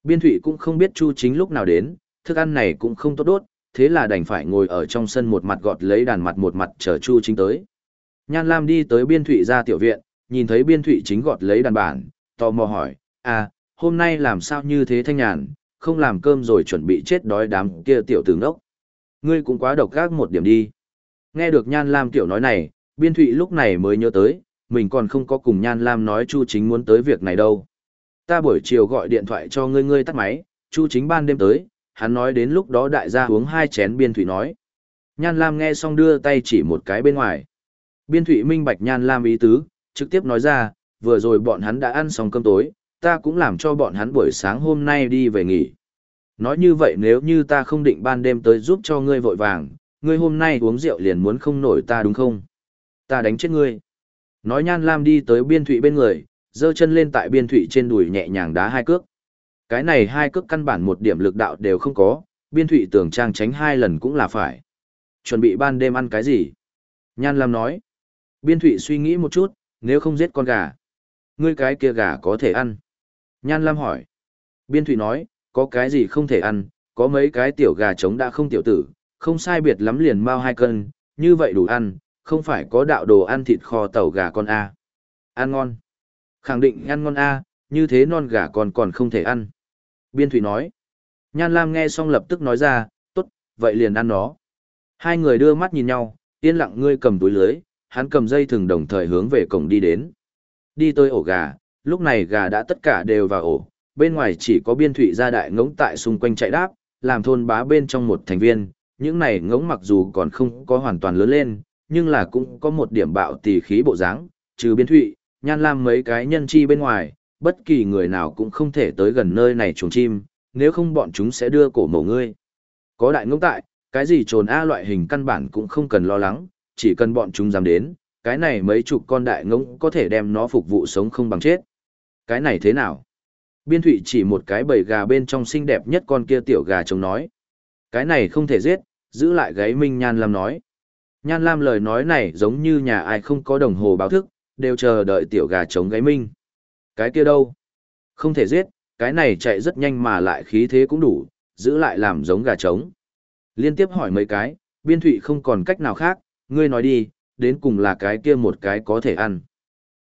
Biên thụy cũng không biết Chu chính lúc nào đến, thức ăn này cũng không tốt đốt, thế là đành phải ngồi ở trong sân một mặt gọt lấy đàn mặt một mặt chờ Chu chính tới. Nhan Lam đi tới biên thụy ra tiểu viện, nhìn thấy biên thụy chính gọt lấy đàn bản, tò mò hỏi, à, hôm nay làm sao như thế thanh nhàn, không làm cơm rồi chuẩn bị chết đói đám kia tiểu tử ngốc. Ngươi cũng quá độc gác một điểm đi. Nghe được Nhan Lam tiểu nói này, biên thụy lúc này mới nhớ tới, mình còn không có cùng Nhan Lam nói Chu Chính muốn tới việc này đâu. Ta buổi chiều gọi điện thoại cho ngươi ngươi tắt máy, Chu Chính ban đêm tới, hắn nói đến lúc đó đại gia uống hai chén biên thụy nói. Nhan Lam nghe xong đưa tay chỉ một cái bên ngoài. Biên thụy minh bạch Nhan Lam ý tứ, trực tiếp nói ra, vừa rồi bọn hắn đã ăn xong cơm tối, ta cũng làm cho bọn hắn buổi sáng hôm nay đi về nghỉ. Nói như vậy nếu như ta không định ban đêm tới giúp cho ngươi vội vàng, ngươi hôm nay uống rượu liền muốn không nổi ta đúng không? Ta đánh chết ngươi. Nói nhan lam đi tới biên thụy bên người, giơ chân lên tại biên thụy trên đùi nhẹ nhàng đá hai cước. Cái này hai cước căn bản một điểm lực đạo đều không có, biên thụy tưởng trang tránh hai lần cũng là phải. Chuẩn bị ban đêm ăn cái gì? Nhan lam nói. Biên thụy suy nghĩ một chút, nếu không giết con gà. Ngươi cái kia gà có thể ăn. Nhan lam hỏi. Biên thụy nói, có cái gì không thể ăn, có mấy cái tiểu gà trống đã không tiểu tử, không sai biệt lắm liền mau hai cân, như vậy đủ ăn, không phải có đạo đồ ăn thịt kho tàu gà con A. Ăn ngon. Khẳng định ăn ngon A, như thế non gà còn còn không thể ăn. Biên Thủy nói. Nhan Lam nghe xong lập tức nói ra, tốt, vậy liền ăn nó. Hai người đưa mắt nhìn nhau, yên lặng ngươi cầm túi lưới, hắn cầm dây thừng đồng thời hướng về cổng đi đến. Đi tới ổ gà, lúc này gà đã tất cả đều vào ổ, bên ngoài chỉ có biên thủy gia đại ngỗng tại xung quanh chạy đáp, làm thôn bá bên trong một thành viên, những này ngỗng mặc dù còn không có hoàn toàn lớn lên, nhưng là cũng có một điểm bạo tỷ khí bộ dáng, trừ biên thụy, nhan lam mấy cái nhân chi bên ngoài, bất kỳ người nào cũng không thể tới gần nơi này chuồng chim, nếu không bọn chúng sẽ đưa cổ mổ ngươi. Có đại ngỗng tại, cái gì trồn A loại hình căn bản cũng không cần lo lắng, chỉ cần bọn chúng dám đến, cái này mấy chục con đại ngỗng có thể đem nó phục vụ sống không bằng chết. Cái này thế nào? Biên thụy chỉ một cái bầy gà bên trong xinh đẹp nhất con kia tiểu gà trống nói. Cái này không thể giết, giữ lại gáy Minh Nhan Lam nói. Nhan Lam lời nói này giống như nhà ai không có đồng hồ báo thức, đều chờ đợi tiểu gà trống gáy Minh. Cái kia đâu? Không thể giết, cái này chạy rất nhanh mà lại khí thế cũng đủ, giữ lại làm giống gà trống. Liên tiếp hỏi mấy cái, biên thụy không còn cách nào khác, ngươi nói đi, đến cùng là cái kia một cái có thể ăn.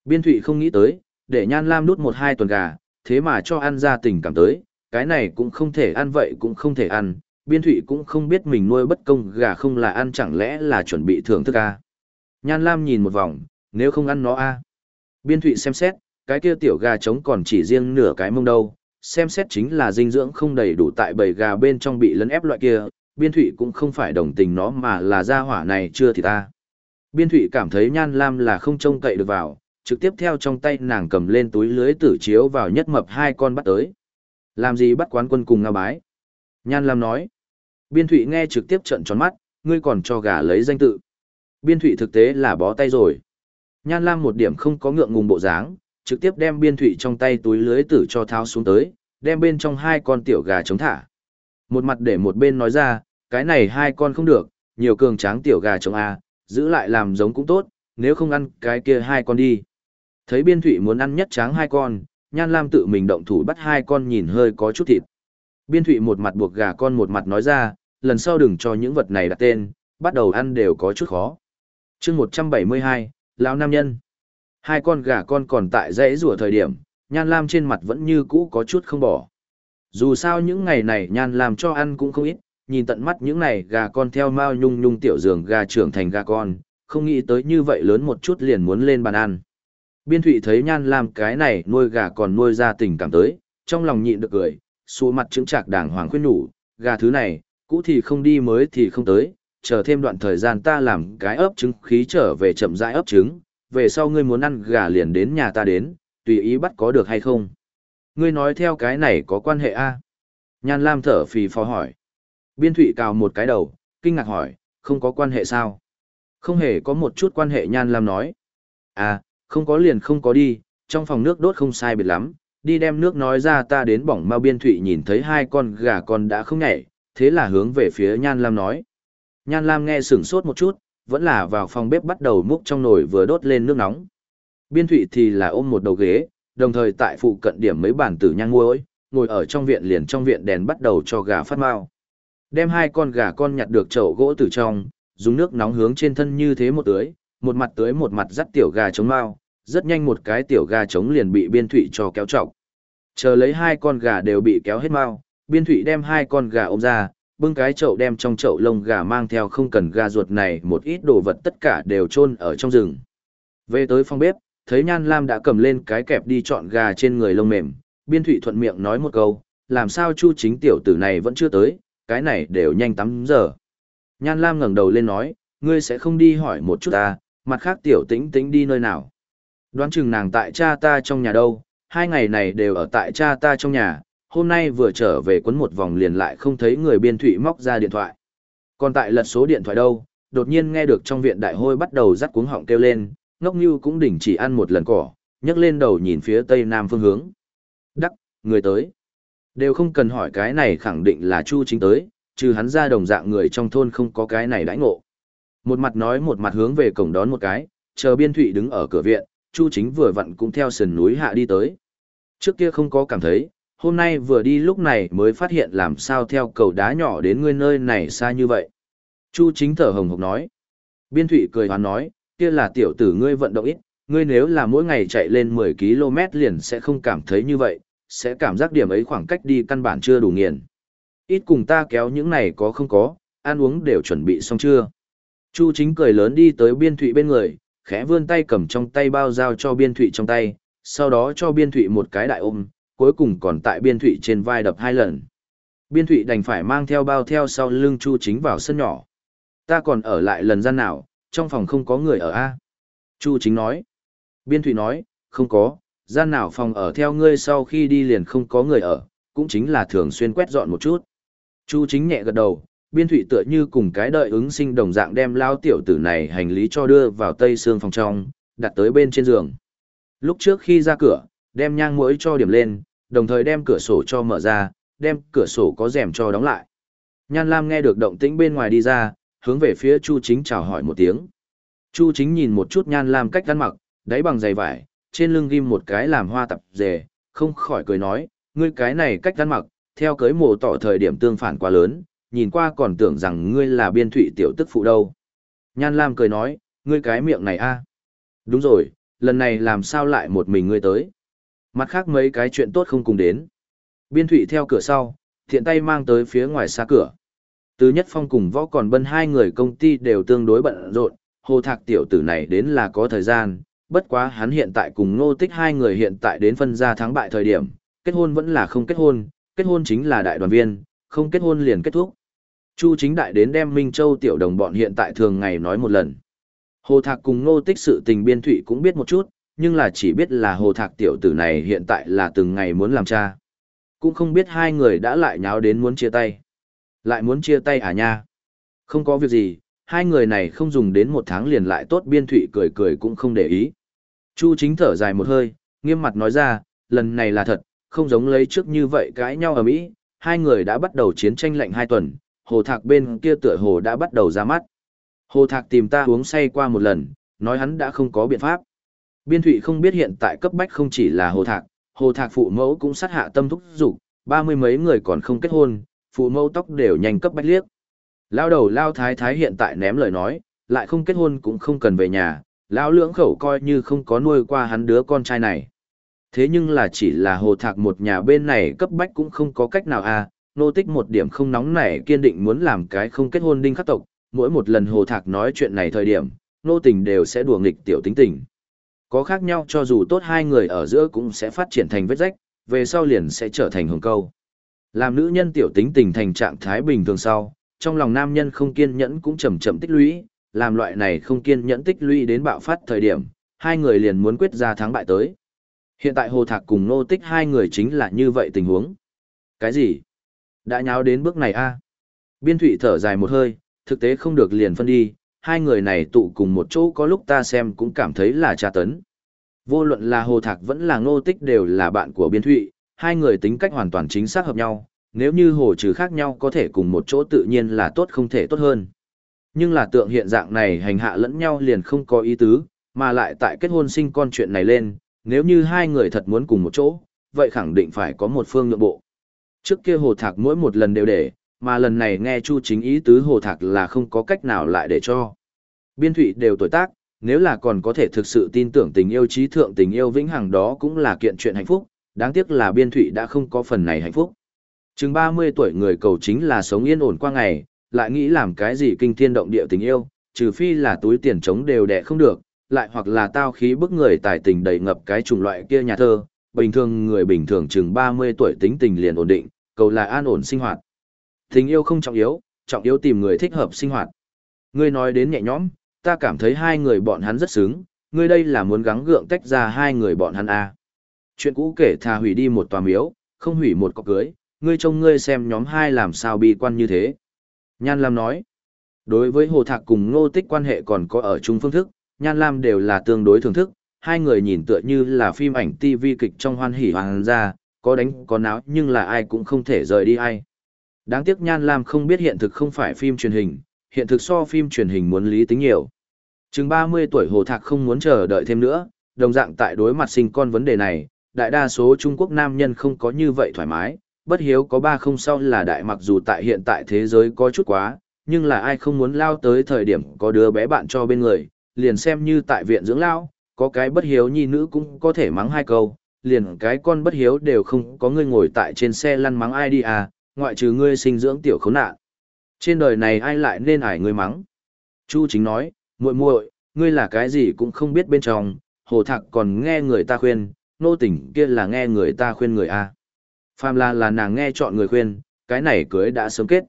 Biên thụy không nghĩ tới, để nhan lam đút một hai tuần gà, thế mà cho ăn ra tình cảm tới, cái này cũng không thể ăn vậy cũng không thể ăn, biên thụy cũng không biết mình nuôi bất công gà không là ăn chẳng lẽ là chuẩn bị thưởng thức à? Nhan lam nhìn một vòng, nếu không ăn nó a Biên thụy xem xét, cái kia tiểu gà trống còn chỉ riêng nửa cái mông đâu, xem xét chính là dinh dưỡng không đầy đủ tại bầy gà bên trong bị lấn ép loại kia, biên thụy cũng không phải đồng tình nó mà là gia hỏa này chưa thì ta. Biên thụy cảm thấy nhan lam là không trông cậy được vào, trực tiếp theo trong tay nàng cầm lên túi lưới tử chiếu vào nhất mập hai con bắt tới. Làm gì bắt quán quân cùng ngao bái? Nhan lam nói. Biên thụy nghe trực tiếp trận tròn mắt, ngươi còn cho gà lấy danh tự. Biên thụy thực tế là bó tay rồi. Nhan lam một điểm không có ngượng ngùng bộ dáng, trực tiếp đem biên thụy trong tay túi lưới tử cho tháo xuống tới, đem bên trong hai con tiểu gà chống thả. Một mặt để một bên nói ra, cái này hai con không được, nhiều cường tráng tiểu gà trống A, à, giữ lại làm giống cũng tốt, nếu không ăn cái kia hai con đi. Thấy biên thụy muốn ăn nhất tráng hai con, nhan lam tự mình động thủ bắt hai con nhìn hơi có chút thịt. Biên thụy một mặt buộc gà con một mặt nói ra, lần sau đừng cho những vật này đặt tên, bắt đầu ăn đều có chút khó. chương 172, lão nam nhân. Hai con gà con còn tại dãy rùa thời điểm, nhan lam trên mặt vẫn như cũ có chút không bỏ. Dù sao những ngày này nhan làm cho ăn cũng không ít, nhìn tận mắt những này gà con theo mao nhung nhung tiểu giường gà trưởng thành gà con, không nghĩ tới như vậy lớn một chút liền muốn lên bàn ăn. Biên thụy thấy nhan làm cái này nuôi gà còn nuôi ra tình cảm tới, trong lòng nhịn được cười, xua mặt chứng trạc đàng hoàng khuyên nhủ, gà thứ này, cũ thì không đi mới thì không tới, chờ thêm đoạn thời gian ta làm cái ấp trứng khí trở về chậm rãi ấp trứng, về sau ngươi muốn ăn gà liền đến nhà ta đến, tùy ý bắt có được hay không. Ngươi nói theo cái này có quan hệ a Nhan Lam thở phì phò hỏi. Biên thụy cào một cái đầu, kinh ngạc hỏi, không có quan hệ sao? Không hề có một chút quan hệ Nhan Lam nói. À, không có liền không có đi, trong phòng nước đốt không sai biệt lắm, đi đem nước nói ra ta đến bỏng mau biên thụy nhìn thấy hai con gà con đã không nhảy, thế là hướng về phía Nhan Lam nói. Nhan Lam nghe sửng sốt một chút, vẫn là vào phòng bếp bắt đầu múc trong nồi vừa đốt lên nước nóng. Biên thụy thì là ôm một đầu ghế, đồng thời tại phụ cận điểm mấy bản tử nhang muối, ngồi ở trong viện liền trong viện đèn bắt đầu cho gà phát mao. Đem hai con gà con nhặt được chậu gỗ từ trong, dùng nước nóng hướng trên thân như thế một tưới, một mặt tưới một mặt dắt tiểu gà chống mao, rất nhanh một cái tiểu gà chống liền bị biên thụy cho kéo trọng. Chờ lấy hai con gà đều bị kéo hết mao, biên thụy đem hai con gà ôm ra, bưng cái chậu đem trong chậu lông gà mang theo không cần gà ruột này một ít đồ vật tất cả đều chôn ở trong rừng. Về tới phòng bếp, thấy Nhan Lam đã cầm lên cái kẹp đi chọn gà trên người lông mềm, biên thụy thuận miệng nói một câu, làm sao chu chính tiểu tử này vẫn chưa tới, cái này đều nhanh tắm giờ. Nhan Lam ngẩng đầu lên nói, ngươi sẽ không đi hỏi một chút ta, mặt khác tiểu tĩnh tĩnh đi nơi nào. Đoán chừng nàng tại cha ta trong nhà đâu, hai ngày này đều ở tại cha ta trong nhà, hôm nay vừa trở về quấn một vòng liền lại không thấy người biên thụy móc ra điện thoại. Còn tại lật số điện thoại đâu, đột nhiên nghe được trong viện đại hôi bắt đầu rắt cuống họng kêu lên, ngốc như cũng đỉnh chỉ ăn một lần cỏ, nhấc lên đầu nhìn phía tây nam phương hướng. Đắc, người tới. Đều không cần hỏi cái này khẳng định là Chu chính tới, trừ hắn ra đồng dạng người trong thôn không có cái này đãi ngộ. Một mặt nói một mặt hướng về cổng đón một cái, chờ biên thụy đứng ở cửa viện, Chu chính vừa vặn cũng theo sườn núi hạ đi tới. Trước kia không có cảm thấy, hôm nay vừa đi lúc này mới phát hiện làm sao theo cầu đá nhỏ đến ngươi nơi này xa như vậy. Chu chính thở hồng hộc nói. Biên thụy cười hoán nói, kia là tiểu tử ngươi vận động ít, ngươi nếu là mỗi ngày chạy lên 10 km liền sẽ không cảm thấy như vậy, sẽ cảm giác điểm ấy khoảng cách đi căn bản chưa đủ nghiền. Ít cùng ta kéo những này có không có, ăn uống đều chuẩn bị xong chưa. Chu chính cười lớn đi tới biên thụy bên người, khẽ vươn tay cầm trong tay bao dao cho biên thụy trong tay, sau đó cho biên thụy một cái đại ôm, cuối cùng còn tại biên thụy trên vai đập hai lần. Biên thụy đành phải mang theo bao theo sau lưng chu chính vào sân nhỏ. Ta còn ở lại lần gian nào, trong phòng không có người ở A. Chu chính nói. Biên thụy nói, không có, gian nào phòng ở theo ngươi sau khi đi liền không có người ở, cũng chính là thường xuyên quét dọn một chút. Chu chính nhẹ gật đầu, biên thụy tựa như cùng cái đợi ứng sinh đồng dạng đem lao tiểu tử này hành lý cho đưa vào tây xương phòng trong, đặt tới bên trên giường. Lúc trước khi ra cửa, đem nhang mũi cho điểm lên, đồng thời đem cửa sổ cho mở ra, đem cửa sổ có rèm cho đóng lại. Nhan Lam nghe được động tĩnh bên ngoài đi ra, hướng về phía Chu Chính chào hỏi một tiếng. Chu Chính nhìn một chút Nhan Lam cách ăn mặc, đáy bằng giày vải, trên lưng ghim một cái làm hoa tập dề, không khỏi cười nói, ngươi cái này cách ăn mặc, theo cưới mồ tỏ thời điểm tương phản quá lớn, nhìn qua còn tưởng rằng ngươi là biên thụy tiểu tức phụ đâu. Nhan Lam cười nói, ngươi cái miệng này a Đúng rồi, lần này làm sao lại một mình ngươi tới. Mặt khác mấy cái chuyện tốt không cùng đến. Biên thụy theo cửa sau, thiện tay mang tới phía ngoài xa cửa. Từ Nhất Phong cùng võ còn bân hai người công ty đều tương đối bận rộn, hồ thạc tiểu tử này đến là có thời gian, bất quá hắn hiện tại cùng ngô tích hai người hiện tại đến phân ra thắng bại thời điểm, kết hôn vẫn là không kết hôn, kết hôn chính là đại đoàn viên, không kết hôn liền kết thúc. Chu chính đại đến đem Minh Châu tiểu đồng bọn hiện tại thường ngày nói một lần. Hồ Thạc cùng ngô tích sự tình biên thụy cũng biết một chút, nhưng là chỉ biết là hồ thạc tiểu tử này hiện tại là từng ngày muốn làm cha. Cũng không biết hai người đã lại nháo đến muốn chia tay. Lại muốn chia tay à nha? Không có việc gì, hai người này không dùng đến một tháng liền lại tốt biên thụy cười cười cũng không để ý. Chu chính thở dài một hơi, nghiêm mặt nói ra, lần này là thật, không giống lấy trước như vậy cãi nhau ở Mỹ, hai người đã bắt đầu chiến tranh lạnh hai tuần, hồ thạc bên kia tựa hồ đã bắt đầu ra mắt. Hồ thạc tìm ta uống say qua một lần, nói hắn đã không có biện pháp. Biên thụy không biết hiện tại cấp bách không chỉ là hồ thạc, hồ thạc phụ mẫu cũng sát hạ tâm thúc dục ba mươi mấy người còn không kết hôn, phụ mẫu tóc đều nhanh cấp bách liếc. Lao đầu lao thái thái hiện tại ném lời nói, lại không kết hôn cũng không cần về nhà, lão lưỡng khẩu coi như không có nuôi qua hắn đứa con trai này. Thế nhưng là chỉ là hồ thạc một nhà bên này cấp bách cũng không có cách nào à, nô tích một điểm không nóng nảy kiên định muốn làm cái không kết hôn đinh khắc tộc, mỗi một lần hồ thạc nói chuyện này thời điểm, nô tình đều sẽ đùa nghịch tiểu tính tình. Có khác nhau cho dù tốt hai người ở giữa cũng sẽ phát triển thành vết rách, về sau liền sẽ trở thành hồng câu. Làm nữ nhân tiểu tính tình thành trạng thái bình thường sau, trong lòng nam nhân không kiên nhẫn cũng chậm chậm tích lũy, làm loại này không kiên nhẫn tích lũy đến bạo phát thời điểm, hai người liền muốn quyết ra thắng bại tới. Hiện tại Hồ Thạc cùng Nô Tích hai người chính là như vậy tình huống. Cái gì? Đã nháo đến bước này a Biên thủy thở dài một hơi, thực tế không được liền phân đi, hai người này tụ cùng một chỗ có lúc ta xem cũng cảm thấy là tra tấn. Vô luận là Hồ Thạc vẫn là Ngô Tích đều là bạn của Biên Thụy, hai người tính cách hoàn toàn chính xác hợp nhau, nếu như hồ trừ khác nhau có thể cùng một chỗ tự nhiên là tốt không thể tốt hơn. Nhưng là tượng hiện dạng này hành hạ lẫn nhau liền không có ý tứ, mà lại tại kết hôn sinh con chuyện này lên, nếu như hai người thật muốn cùng một chỗ, vậy khẳng định phải có một phương nhượng bộ. Trước kia hồ thạc mỗi một lần đều để, mà lần này nghe Chu chính ý tứ hồ thạc là không có cách nào lại để cho. Biên thụy đều tuổi tác, nếu là còn có thể thực sự tin tưởng tình yêu trí thượng tình yêu vĩnh hằng đó cũng là kiện chuyện hạnh phúc, đáng tiếc là biên thụy đã không có phần này hạnh phúc. Chừng 30 tuổi người cầu chính là sống yên ổn qua ngày, lại nghĩ làm cái gì kinh thiên động địa tình yêu, trừ phi là túi tiền trống đều đẻ không được, lại hoặc là tao khí bức người tài tình đầy ngập cái chủng loại kia nhà thơ, bình thường người bình thường chừng 30 tuổi tính tình liền ổn định, cầu là an ổn sinh hoạt. Tình yêu không trọng yếu, trọng yếu tìm người thích hợp sinh hoạt. Ngươi nói đến nhẹ nhõm, ta cảm thấy hai người bọn hắn rất sướng, ngươi đây là muốn gắng gượng tách ra hai người bọn hắn à. Chuyện cũ kể thà hủy đi một tòa miếu, không hủy một cọc cưới, ngươi trông ngươi xem nhóm hai làm sao bi quan như thế. Nhan Lam nói, đối với Hồ Thạc cùng Ngô Tích quan hệ còn có ở chung phương thức, Nhan Lam đều là tương đối thưởng thức, hai người nhìn tựa như là phim ảnh TV kịch trong hoan hỉ hoàng gia, có đánh có náo nhưng là ai cũng không thể rời đi ai. Đáng tiếc Nhan Lam không biết hiện thực không phải phim truyền hình, hiện thực so phim truyền hình muốn lý tính nhiều. Chừng 30 tuổi Hồ Thạc không muốn chờ đợi thêm nữa, đồng dạng tại đối mặt sinh con vấn đề này, đại đa số Trung Quốc nam nhân không có như vậy thoải mái, bất hiếu có ba không sau là đại mặc dù tại hiện tại thế giới có chút quá, nhưng là ai không muốn lao tới thời điểm có đứa bé bạn cho bên người, liền xem như tại viện dưỡng lao, có cái bất hiếu nhi nữ cũng có thể mắng hai câu, liền cái con bất hiếu đều không có người ngồi tại trên xe lăn mắng ai đi à, ngoại trừ ngươi sinh dưỡng tiểu khốn nạn. Trên đời này ai lại nên ải ngươi mắng? Chu chính nói, muội muội, ngươi là cái gì cũng không biết bên trong, hồ thạc còn nghe người ta khuyên, nô tỉnh kia là nghe người ta khuyên người a. Phàm là là nàng nghe chọn người khuyên, cái này cưới đã sớm kết.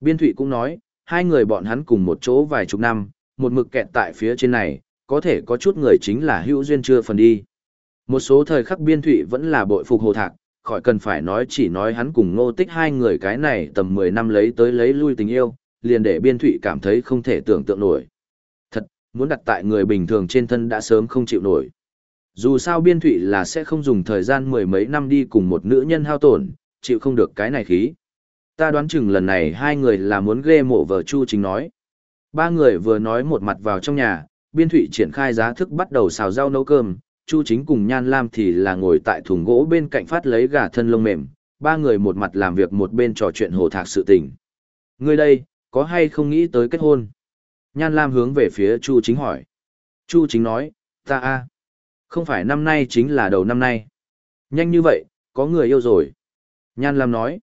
Biên Thụy cũng nói, hai người bọn hắn cùng một chỗ vài chục năm, một mực kẹt tại phía trên này, có thể có chút người chính là hữu duyên chưa phần đi. Một số thời khắc Biên Thụy vẫn là bội phục hồ thạc, khỏi cần phải nói chỉ nói hắn cùng ngô tích hai người cái này tầm 10 năm lấy tới lấy lui tình yêu, liền để biên thụy cảm thấy không thể tưởng tượng nổi. Thật, muốn đặt tại người bình thường trên thân đã sớm không chịu nổi. Dù sao biên thụy là sẽ không dùng thời gian mười mấy năm đi cùng một nữ nhân hao tổn, chịu không được cái này khí. Ta đoán chừng lần này hai người là muốn ghê mộ vợ Chu Chính nói. Ba người vừa nói một mặt vào trong nhà, biên thụy triển khai giá thức bắt đầu xào rau nấu cơm, Chu Chính cùng Nhan Lam thì là ngồi tại thùng gỗ bên cạnh phát lấy gà thân lông mềm, ba người một mặt làm việc một bên trò chuyện hồ thạc sự tình. Ngươi đây, có hay không nghĩ tới kết hôn? Nhan Lam hướng về phía Chu Chính hỏi. Chu Chính nói, ta a không phải năm nay chính là đầu năm nay. Nhanh như vậy, có người yêu rồi. Nhan Lam nói.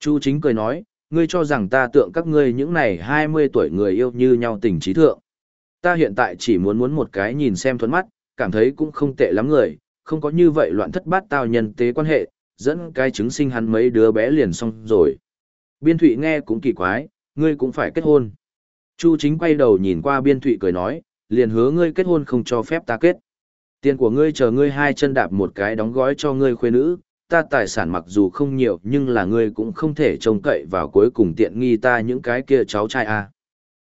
Chu Chính cười nói, ngươi cho rằng ta tượng các ngươi những này 20 tuổi người yêu như nhau tình trí thượng. Ta hiện tại chỉ muốn muốn một cái nhìn xem thuẫn mắt, cảm thấy cũng không tệ lắm người, không có như vậy loạn thất bát tao nhân tế quan hệ, dẫn cái chứng sinh hắn mấy đứa bé liền xong rồi. Biên Thụy nghe cũng kỳ quái, ngươi cũng phải kết hôn. Chu chính quay đầu nhìn qua Biên Thụy cười nói, liền hứa ngươi kết hôn không cho phép ta kết. Tiền của ngươi chờ ngươi hai chân đạp một cái đóng gói cho ngươi khuê nữ, ta tài sản mặc dù không nhiều nhưng là ngươi cũng không thể trông cậy vào cuối cùng tiện nghi ta những cái kia cháu trai a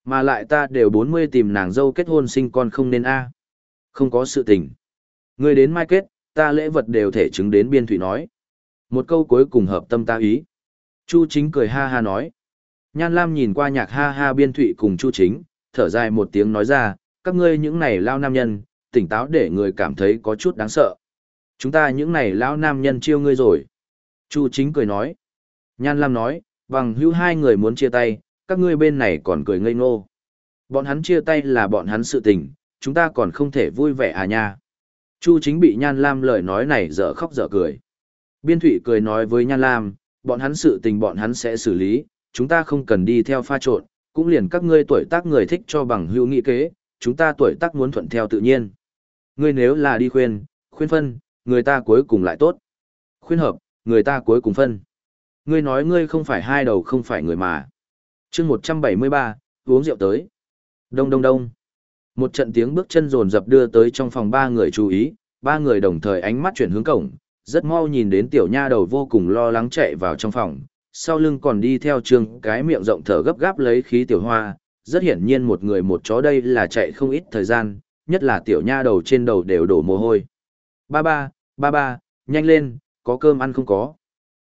Mà lại ta đều 40 tìm nàng dâu kết hôn sinh con không nên a không có sự tình. Ngươi đến mai kết, ta lễ vật đều thể chứng đến biên thủy nói. Một câu cuối cùng hợp tâm ta ý. Chu chính cười ha ha nói. Nhan Lam nhìn qua nhạc ha ha biên thủy cùng Chu chính, thở dài một tiếng nói ra, các ngươi những này lao nam nhân, tỉnh táo để người cảm thấy có chút đáng sợ. Chúng ta những này lão nam nhân chiêu ngươi rồi. Chu chính cười nói. Nhan Lam nói, bằng hữu hai người muốn chia tay, các ngươi bên này còn cười ngây ngô. Bọn hắn chia tay là bọn hắn sự tình, chúng ta còn không thể vui vẻ à nha. Chu chính bị Nhan Lam lời nói này dở khóc dở cười. Biên Thụy cười nói với Nhan Lam, bọn hắn sự tình bọn hắn sẽ xử lý, chúng ta không cần đi theo pha trộn, cũng liền các ngươi tuổi tác người thích cho bằng hữu nghị kế, chúng ta tuổi tác muốn thuận theo tự nhiên. Ngươi nếu là đi khuyên, khuyên phân, người ta cuối cùng lại tốt. Khuyên hợp, người ta cuối cùng phân. Ngươi nói ngươi không phải hai đầu không phải người mà. chương 173, uống rượu tới. Đông đông đông. Một trận tiếng bước chân rồn rập đưa tới trong phòng ba người chú ý, ba người đồng thời ánh mắt chuyển hướng cổng, rất mau nhìn đến tiểu nha đầu vô cùng lo lắng chạy vào trong phòng, sau lưng còn đi theo trường cái miệng rộng thở gấp gáp lấy khí tiểu hoa, rất hiển nhiên một người một chó đây là chạy không ít thời gian, nhất là tiểu nha đầu trên đầu đều đổ mồ hôi. Ba ba, ba ba, nhanh lên, có cơm ăn không có.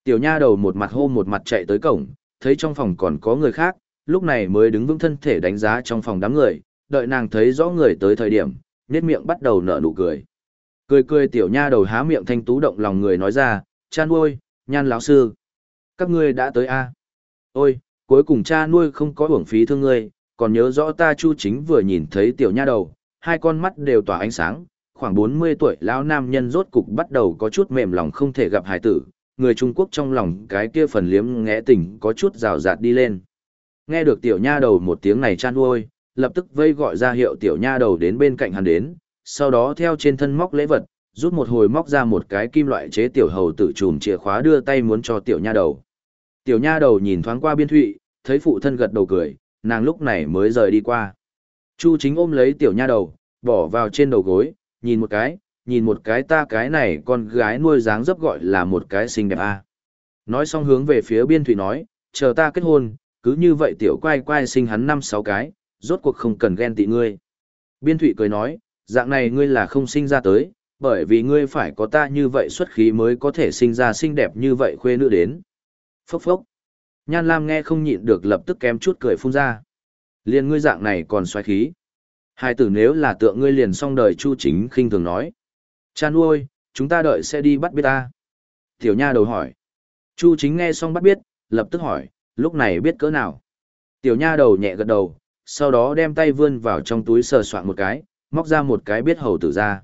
Tiểu nha đầu một mặt hô một mặt chạy tới cổng, thấy trong phòng còn có người khác, lúc này mới đứng vững thân thể đánh giá trong phòng đám người, đợi nàng thấy rõ người tới thời điểm, nét miệng bắt đầu nở nụ cười. Cười cười tiểu nha đầu há miệng thanh tú động lòng người nói ra, cha nuôi, nhan lão sư. Các ngươi đã tới a Ôi, cuối cùng cha nuôi không có uổng phí thương ngươi, còn nhớ rõ ta chu chính vừa nhìn thấy tiểu nha đầu, hai con mắt đều tỏa ánh sáng, khoảng 40 tuổi lão nam nhân rốt cục bắt đầu có chút mềm lòng không thể gặp hài tử, người Trung Quốc trong lòng cái kia phần liếm ngẽ tình có chút rào rạt đi lên. Nghe được tiểu nha đầu một tiếng này chan nuôi, lập tức vây gọi ra hiệu tiểu nha đầu đến bên cạnh hắn đến, sau đó theo trên thân móc lễ vật, rút một hồi móc ra một cái kim loại chế tiểu hầu tử chùm chìa khóa đưa tay muốn cho tiểu nha đầu. Tiểu nha đầu nhìn thoáng qua biên thụy, thấy phụ thân gật đầu cười, nàng lúc này mới rời đi qua. Chu chính ôm lấy tiểu nha đầu, bỏ vào trên đầu gối, nhìn một cái, nhìn một cái ta cái này con gái nuôi dáng dấp gọi là một cái xinh đẹp a à. Nói xong hướng về phía biên Thủy nói, chờ ta kết hôn, cứ như vậy tiểu quay quay sinh hắn năm sáu cái, rốt cuộc không cần ghen tị ngươi. Biên Thủy cười nói, dạng này ngươi là không sinh ra tới, bởi vì ngươi phải có ta như vậy xuất khí mới có thể sinh ra xinh đẹp như vậy khuê nữ đến. Phốc phốc. Nhan Lam nghe không nhịn được lập tức kém chút cười phun ra. Liên ngươi dạng này còn xoáy khí. Hai tử nếu là tượng ngươi liền xong đời Chu Chính khinh thường nói. Cha nuôi, chúng ta đợi sẽ đi bắt biết ta. Tiểu nha đầu hỏi. Chu Chính nghe xong bắt biết, lập tức hỏi, lúc này biết cỡ nào. Tiểu nha đầu nhẹ gật đầu, sau đó đem tay vươn vào trong túi sờ soạn một cái, móc ra một cái biết hầu tử ra.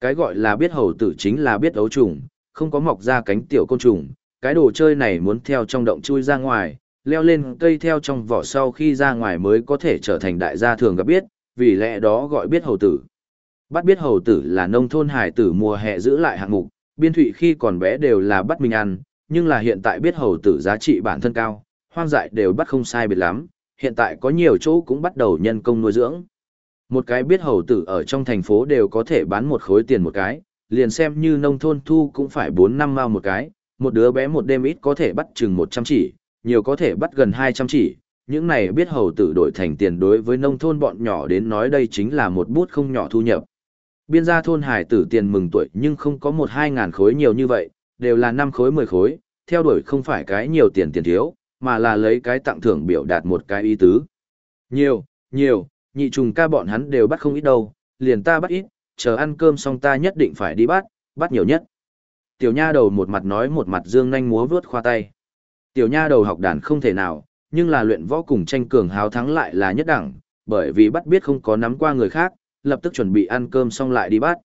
Cái gọi là biết hầu tử chính là biết ấu trùng, không có mọc ra cánh tiểu côn trùng, cái đồ chơi này muốn theo trong động chui ra ngoài, leo lên cây theo trong vỏ sau khi ra ngoài mới có thể trở thành đại gia thường gặp biết, vì lẽ đó gọi biết hầu tử. Bắt biết hầu tử là nông thôn hải tử mùa hè giữ lại hạng mục, biên thụy khi còn bé đều là bắt mình ăn, nhưng là hiện tại biết hầu tử giá trị bản thân cao, hoang dại đều bắt không sai biệt lắm, hiện tại có nhiều chỗ cũng bắt đầu nhân công nuôi dưỡng. Một cái biết hầu tử ở trong thành phố đều có thể bán một khối tiền một cái, liền xem như nông thôn thu cũng phải 4 năm mao một cái, một đứa bé một đêm ít có thể bắt chừng 100 chỉ, nhiều có thể bắt gần 200 chỉ, những này biết hầu tử đổi thành tiền đối với nông thôn bọn nhỏ đến nói đây chính là một bút không nhỏ thu nhập. Biên gia thôn hải tử tiền mừng tuổi nhưng không có một hai ngàn khối nhiều như vậy, đều là năm khối mười khối, theo đuổi không phải cái nhiều tiền tiền thiếu, mà là lấy cái tặng thưởng biểu đạt một cái ý tứ. Nhiều, nhiều, nhị trùng ca bọn hắn đều bắt không ít đâu, liền ta bắt ít, chờ ăn cơm xong ta nhất định phải đi bắt, bắt nhiều nhất. Tiểu nha đầu một mặt nói một mặt dương nhanh múa vướt khoa tay. Tiểu nha đầu học đàn không thể nào, nhưng là luyện võ cùng tranh cường hào thắng lại là nhất đẳng, bởi vì bắt biết không có nắm qua người khác, lập tức chuẩn bị ăn cơm xong lại đi bắt.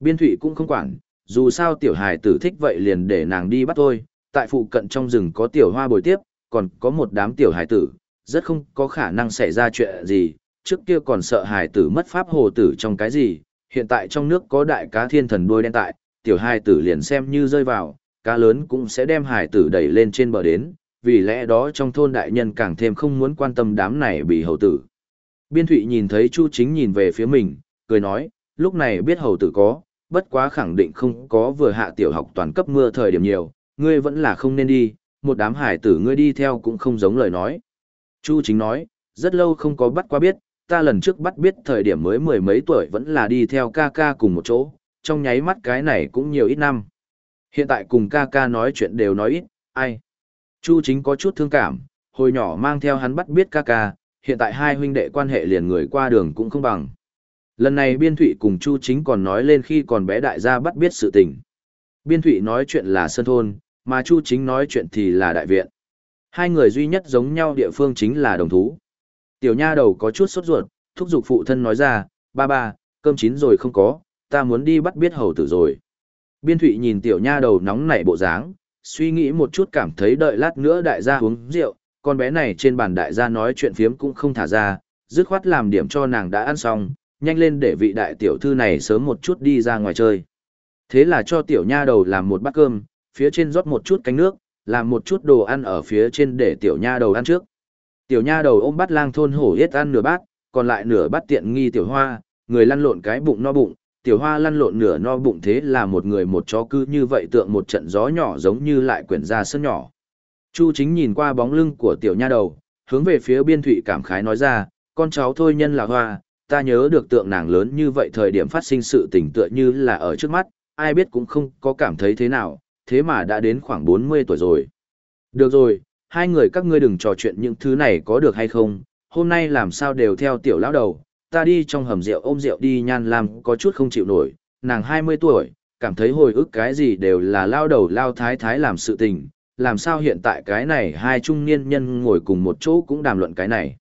Biên thủy cũng không quản, dù sao tiểu hài tử thích vậy liền để nàng đi bắt thôi, tại phụ cận trong rừng có tiểu hoa bồi tiếp, còn có một đám tiểu hài tử, rất không có khả năng xảy ra chuyện gì, trước kia còn sợ hài tử mất pháp hồ tử trong cái gì, hiện tại trong nước có đại cá thiên thần đuôi đen tại, tiểu hài tử liền xem như rơi vào, cá lớn cũng sẽ đem hải tử đẩy lên trên bờ đến, vì lẽ đó trong thôn đại nhân càng thêm không muốn quan tâm đám này bị hầu tử. Biên thụy nhìn thấy Chu chính nhìn về phía mình, cười nói, lúc này biết hầu tử có, bất quá khẳng định không có vừa hạ tiểu học toàn cấp mưa thời điểm nhiều, ngươi vẫn là không nên đi, một đám hải tử ngươi đi theo cũng không giống lời nói. Chu chính nói, rất lâu không có bắt qua biết, ta lần trước bắt biết thời điểm mới mười mấy tuổi vẫn là đi theo ca ca cùng một chỗ, trong nháy mắt cái này cũng nhiều ít năm. Hiện tại cùng ca ca nói chuyện đều nói ít, ai. Chu chính có chút thương cảm, hồi nhỏ mang theo hắn bắt biết ca ca, hiện tại hai huynh đệ quan hệ liền người qua đường cũng không bằng. Lần này Biên Thụy cùng Chu chính còn nói lên khi còn bé đại gia bắt biết sự tình. Biên Thụy nói chuyện là sân thôn, mà Chu chính nói chuyện thì là đại viện. Hai người duy nhất giống nhau địa phương chính là đồng thú. Tiểu nha đầu có chút sốt ruột, thúc giục phụ thân nói ra, ba ba, cơm chín rồi không có, ta muốn đi bắt biết hầu tử rồi. Biên Thụy nhìn tiểu nha đầu nóng nảy bộ dáng, suy nghĩ một chút cảm thấy đợi lát nữa đại gia uống rượu, con bé này trên bàn đại gia nói chuyện phiếm cũng không thả ra, dứt khoát làm điểm cho nàng đã ăn xong, nhanh lên để vị đại tiểu thư này sớm một chút đi ra ngoài chơi. Thế là cho tiểu nha đầu làm một bát cơm, phía trên rót một chút canh nước, làm một chút đồ ăn ở phía trên để tiểu nha đầu ăn trước. Tiểu nha đầu ôm bát lang thôn hổ yết ăn nửa bát, còn lại nửa bát tiện nghi tiểu hoa, người lăn lộn cái bụng no bụng, tiểu hoa lăn lộn nửa no bụng thế là một người một chó cứ như vậy tượng một trận gió nhỏ giống như lại quyển ra sân nhỏ. Chu chính nhìn qua bóng lưng của tiểu nha đầu, hướng về phía biên thụy cảm khái nói ra, con cháu thôi nhân là hoa, ta nhớ được tượng nàng lớn như vậy thời điểm phát sinh sự tình tựa như là ở trước mắt, ai biết cũng không có cảm thấy thế nào, thế mà đã đến khoảng 40 tuổi rồi. Được rồi, hai người các ngươi đừng trò chuyện những thứ này có được hay không, hôm nay làm sao đều theo tiểu lão đầu, ta đi trong hầm rượu ôm rượu đi nhan làm có chút không chịu nổi, nàng 20 tuổi, cảm thấy hồi ức cái gì đều là lao đầu lao thái thái làm sự tình, làm sao hiện tại cái này hai trung niên nhân ngồi cùng một chỗ cũng đàm luận cái này.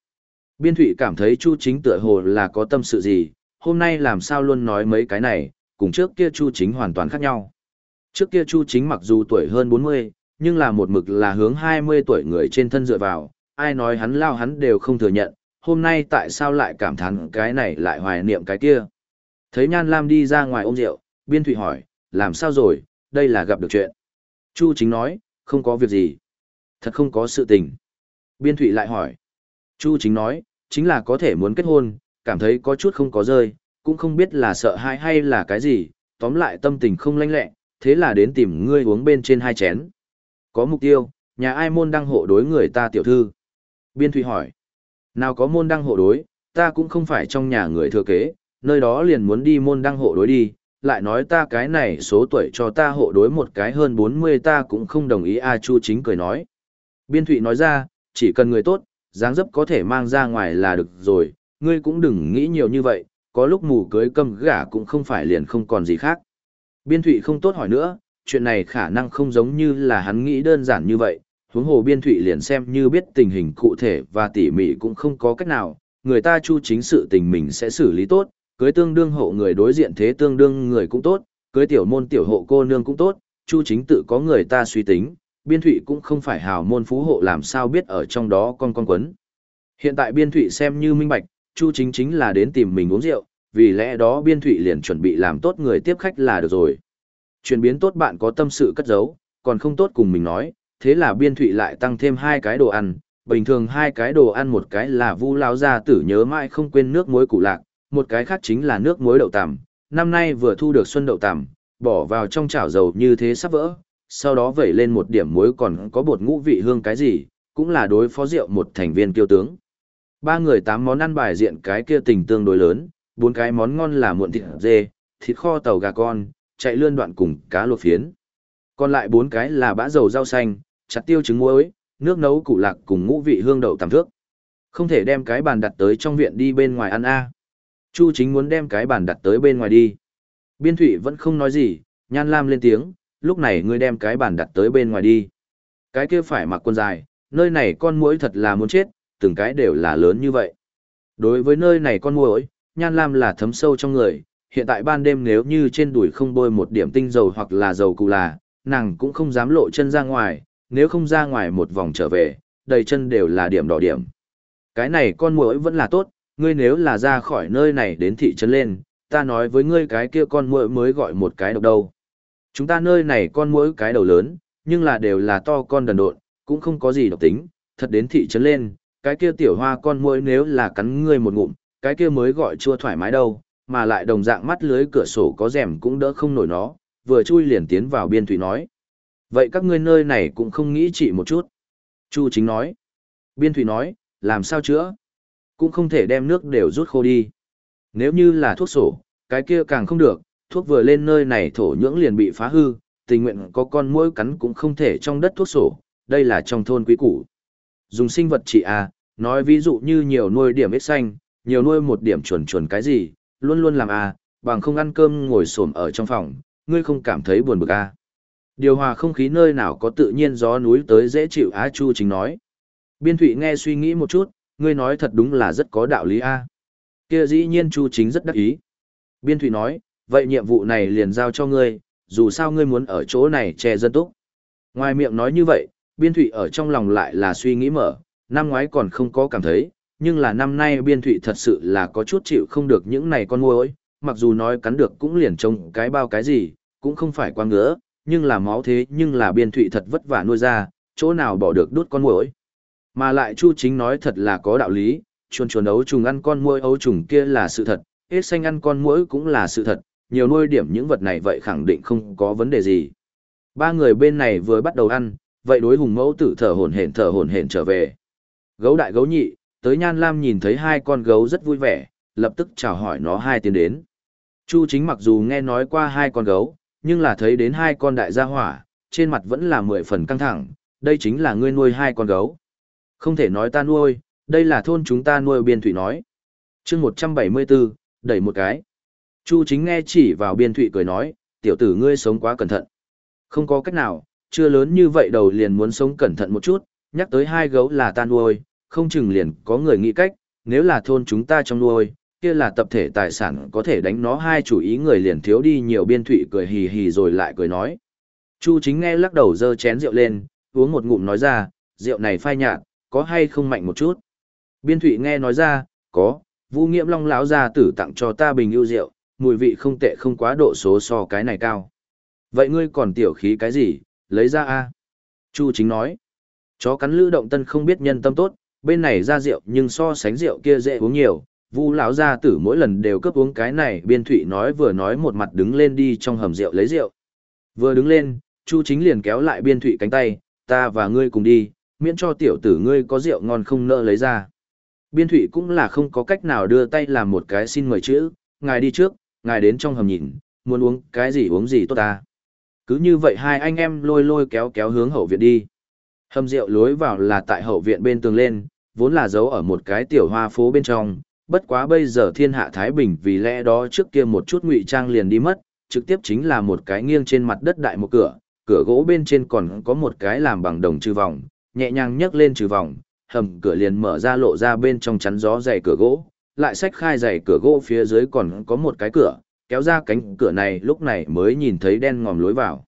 Biên Thụy cảm thấy Chu Chính tựa hồ là có tâm sự gì, hôm nay làm sao luôn nói mấy cái này, cùng trước kia Chu Chính hoàn toàn khác nhau. Trước kia Chu Chính mặc dù tuổi hơn 40, nhưng là một mực là hướng 20 tuổi người trên thân dựa vào, ai nói hắn lao hắn đều không thừa nhận, hôm nay tại sao lại cảm thán cái này lại hoài niệm cái kia. Thấy Nhan Lam đi ra ngoài ôm rượu, Biên Thụy hỏi, làm sao rồi, đây là gặp được chuyện. Chu Chính nói, không có việc gì. Thật không có sự tình. Biên Thụy lại hỏi. Chu Chính nói, chính là có thể muốn kết hôn, cảm thấy có chút không có rơi, cũng không biết là sợ hãi hay là cái gì, tóm lại tâm tình không lanh lẹ, thế là đến tìm ngươi uống bên trên hai chén. Có mục tiêu, nhà ai môn đăng hộ đối người ta tiểu thư? Biên Thụy hỏi. Nào có môn đăng hộ đối, ta cũng không phải trong nhà người thừa kế, nơi đó liền muốn đi môn đăng hộ đối đi, lại nói ta cái này số tuổi cho ta hộ đối một cái hơn 40 ta cũng không đồng ý A Chu chính cười nói. Biên Thụy nói ra, chỉ cần người tốt, dáng dấp có thể mang ra ngoài là được rồi, ngươi cũng đừng nghĩ nhiều như vậy, có lúc mù cưới câm gả cũng không phải liền không còn gì khác. Biên Thụy không tốt hỏi nữa, chuyện này khả năng không giống như là hắn nghĩ đơn giản như vậy, huống hồ Biên Thụy liền xem như biết tình hình cụ thể và tỉ mỉ cũng không có cách nào, người ta chu chính sự tình mình sẽ xử lý tốt, cưới tương đương hộ người đối diện thế tương đương người cũng tốt, cưới tiểu môn tiểu hộ cô nương cũng tốt, chu chính tự có người ta suy tính, biên thụy cũng không phải hào môn phú hộ làm sao biết ở trong đó con con quấn. Hiện tại biên thụy xem như minh bạch, chu chính chính là đến tìm mình uống rượu, vì lẽ đó biên thụy liền chuẩn bị làm tốt người tiếp khách là được rồi. Chuyển biến tốt bạn có tâm sự cất giấu, còn không tốt cùng mình nói, thế là biên thụy lại tăng thêm hai cái đồ ăn, bình thường hai cái đồ ăn một cái là vu lao gia tử nhớ mãi không quên nước muối củ lạc, một cái khác chính là nước muối đậu tằm. Năm nay vừa thu được xuân đậu tằm, bỏ vào trong chảo dầu như thế sắp vỡ, sau đó vẩy lên một điểm muối còn có bột ngũ vị hương cái gì, cũng là đối phó rượu một thành viên kiêu tướng. Ba người tám món ăn bài diện cái kia tình tương đối lớn, bốn cái món ngon là muộn thịt dê, thịt kho tàu gà con, chạy lươn đoạn cùng cá luộc phiến. Còn lại bốn cái là bã dầu rau xanh, chặt tiêu trứng muối, nước nấu củ lạc cùng ngũ vị hương đậu tạm thước. Không thể đem cái bàn đặt tới trong viện đi bên ngoài ăn a. Chu chính muốn đem cái bàn đặt tới bên ngoài đi. Biên thụy vẫn không nói gì, nhan lam lên tiếng, lúc này ngươi đem cái bàn đặt tới bên ngoài đi. Cái kia phải mặc quần dài, nơi này con muỗi thật là muốn chết, từng cái đều là lớn như vậy. Đối với nơi này con muỗi, nhan lam là thấm sâu trong người, hiện tại ban đêm nếu như trên đùi không bôi một điểm tinh dầu hoặc là dầu cụ là, nàng cũng không dám lộ chân ra ngoài, nếu không ra ngoài một vòng trở về, đầy chân đều là điểm đỏ điểm. Cái này con muỗi vẫn là tốt, ngươi nếu là ra khỏi nơi này đến thị trấn lên, ta nói với ngươi cái kia con muỗi mới gọi một cái độc đâu. Chúng ta nơi này con muỗi cái đầu lớn, nhưng là đều là to con đần độn, cũng không có gì độc tính, thật đến thị trấn lên, cái kia tiểu hoa con muỗi nếu là cắn ngươi một ngụm, cái kia mới gọi chua thoải mái đâu, mà lại đồng dạng mắt lưới cửa sổ có rèm cũng đỡ không nổi nó, vừa chui liền tiến vào biên thủy nói. Vậy các ngươi nơi này cũng không nghĩ trị một chút. Chu chính nói. Biên thủy nói, làm sao chữa? Cũng không thể đem nước đều rút khô đi. Nếu như là thuốc sổ, cái kia càng không được, thuốc vừa lên nơi này thổ nhưỡng liền bị phá hư, tình nguyện có con muỗi cắn cũng không thể trong đất thuốc sổ, đây là trong thôn quý củ. Dùng sinh vật trị à, nói ví dụ như nhiều nuôi điểm ít xanh, nhiều nuôi một điểm chuẩn chuẩn cái gì, luôn luôn làm à, bằng không ăn cơm ngồi xổm ở trong phòng, ngươi không cảm thấy buồn bực à. Điều hòa không khí nơi nào có tự nhiên gió núi tới dễ chịu Á Chu chính nói. Biên Thụy nghe suy nghĩ một chút, ngươi nói thật đúng là rất có đạo lý a. Kia dĩ nhiên Chu chính rất đắc ý. Biên Thụy nói, vậy nhiệm vụ này liền giao cho ngươi, dù sao ngươi muốn ở chỗ này che dân túc. Ngoài miệng nói như vậy, Biên Thụy ở trong lòng lại là suy nghĩ mở, năm ngoái còn không có cảm thấy, nhưng là năm nay Biên Thụy thật sự là có chút chịu không được những này con muỗi mặc dù nói cắn được cũng liền trông cái bao cái gì, cũng không phải quá ngứa, nhưng là máu thế nhưng là Biên Thụy thật vất vả nuôi ra, chỗ nào bỏ được đút con muỗi mà lại Chu Chính nói thật là có đạo lý, chuồn chuồn ấu trùng ăn con muỗi ấu trùng kia là sự thật, hết xanh ăn con muỗi cũng là sự thật, nhiều nuôi điểm những vật này vậy khẳng định không có vấn đề gì. Ba người bên này vừa bắt đầu ăn, vậy đối hùng mẫu tử thở hổn hển thở hổn hển trở về. Gấu đại gấu nhị, tới Nhan Lam nhìn thấy hai con gấu rất vui vẻ, lập tức chào hỏi nó hai tiếng đến. Chu chính mặc dù nghe nói qua hai con gấu, nhưng là thấy đến hai con đại gia hỏa, trên mặt vẫn là mười phần căng thẳng, đây chính là ngươi nuôi hai con gấu. Không thể nói ta nuôi, đây là thôn chúng ta nuôi biên thủy nói. chương 174, đẩy một cái. Chu chính nghe chỉ vào biên thủy cười nói, tiểu tử ngươi sống quá cẩn thận. Không có cách nào, chưa lớn như vậy đầu liền muốn sống cẩn thận một chút, nhắc tới hai gấu là ta nuôi, không chừng liền có người nghĩ cách, nếu là thôn chúng ta trong nuôi, kia là tập thể tài sản có thể đánh nó hai chủ ý người liền thiếu đi nhiều biên thụy cười hì hì rồi lại cười nói. Chu chính nghe lắc đầu dơ chén rượu lên, uống một ngụm nói ra, rượu này phai nhạt, có hay không mạnh một chút? Biên Thụy nghe nói ra, có, Vũ Nghiễm Long lão gia tử tặng cho ta bình ưu rượu, mùi vị không tệ không quá độ số so cái này cao. Vậy ngươi còn tiểu khí cái gì, lấy ra a Chu chính nói, chó cắn lữ động tân không biết nhân tâm tốt, bên này ra rượu nhưng so sánh rượu kia dễ uống nhiều. Vu lão gia tử mỗi lần đều cấp uống cái này, Biên Thụy nói vừa nói một mặt đứng lên đi trong hầm rượu lấy rượu. Vừa đứng lên, Chu chính liền kéo lại Biên Thụy cánh tay, ta và ngươi cùng đi, miễn cho tiểu tử ngươi có rượu ngon không nỡ lấy ra. Biên Thụy cũng là không có cách nào đưa tay làm một cái xin mời chữ, ngài đi trước, ngài đến trong hầm nhìn, muốn uống cái gì uống gì tốt ta. Cứ như vậy hai anh em lôi lôi kéo kéo hướng hậu viện đi. Hầm rượu lối vào là tại hậu viện bên tường lên, vốn là giấu ở một cái tiểu hoa phố bên trong, bất quá bây giờ thiên hạ Thái Bình vì lẽ đó trước kia một chút ngụy trang liền đi mất, trực tiếp chính là một cái nghiêng trên mặt đất đại một cửa, cửa gỗ bên trên còn có một cái làm bằng đồng trừ vòng, nhẹ nhàng nhấc lên trừ vòng, hầm cửa liền mở ra lộ ra bên trong chắn gió dày cửa gỗ, lại xách khai dày cửa gỗ phía dưới còn có một cái cửa, kéo ra cánh cửa này lúc này mới nhìn thấy đen ngòm lối vào.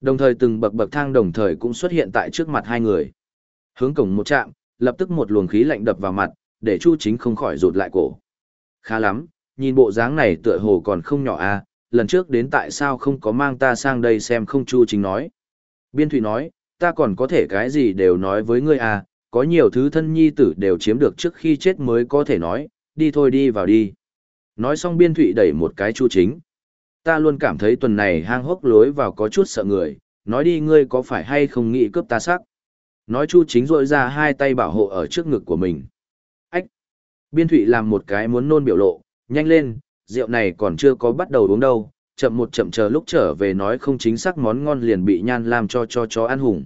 Đồng thời từng bậc bậc thang đồng thời cũng xuất hiện tại trước mặt hai người. Hướng cổng một chạm, lập tức một luồng khí lạnh đập vào mặt, để Chu Chính không khỏi rụt lại cổ. Khá lắm, nhìn bộ dáng này tựa hồ còn không nhỏ a, à, lần trước đến tại sao không có mang ta sang đây xem không Chu Chính nói. Biên Thụy nói, ta còn có thể cái gì đều nói với ngươi à, có nhiều thứ thân nhi tử đều chiếm được trước khi chết mới có thể nói, đi thôi đi vào đi. Nói xong biên thụy đẩy một cái chu chính. Ta luôn cảm thấy tuần này hang hốc lối vào có chút sợ người, nói đi ngươi có phải hay không nghĩ cướp ta sắc. Nói Chu Chính rội ra hai tay bảo hộ ở trước ngực của mình. Biên Thụy làm một cái muốn nôn biểu lộ, nhanh lên, rượu này còn chưa có bắt đầu uống đâu, chậm một chậm chờ lúc trở về nói không chính xác món ngon liền bị nhan làm cho cho chó ăn hùng.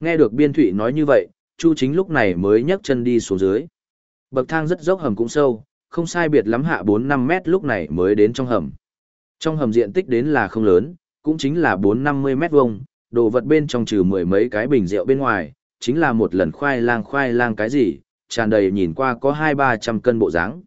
Nghe được Biên Thụy nói như vậy, Chu Chính lúc này mới nhấc chân đi xuống dưới. Bậc thang rất dốc hầm cũng sâu, không sai biệt lắm hạ 4-5 mét lúc này mới đến trong hầm. Trong hầm diện tích đến là không lớn, cũng chính là 4-50 mét vuông, đồ vật bên trong trừ mười mấy cái bình rượu bên ngoài, chính là một lần khoai lang khoai lang cái gì, tràn đầy nhìn qua có 2-300 cân bộ dáng.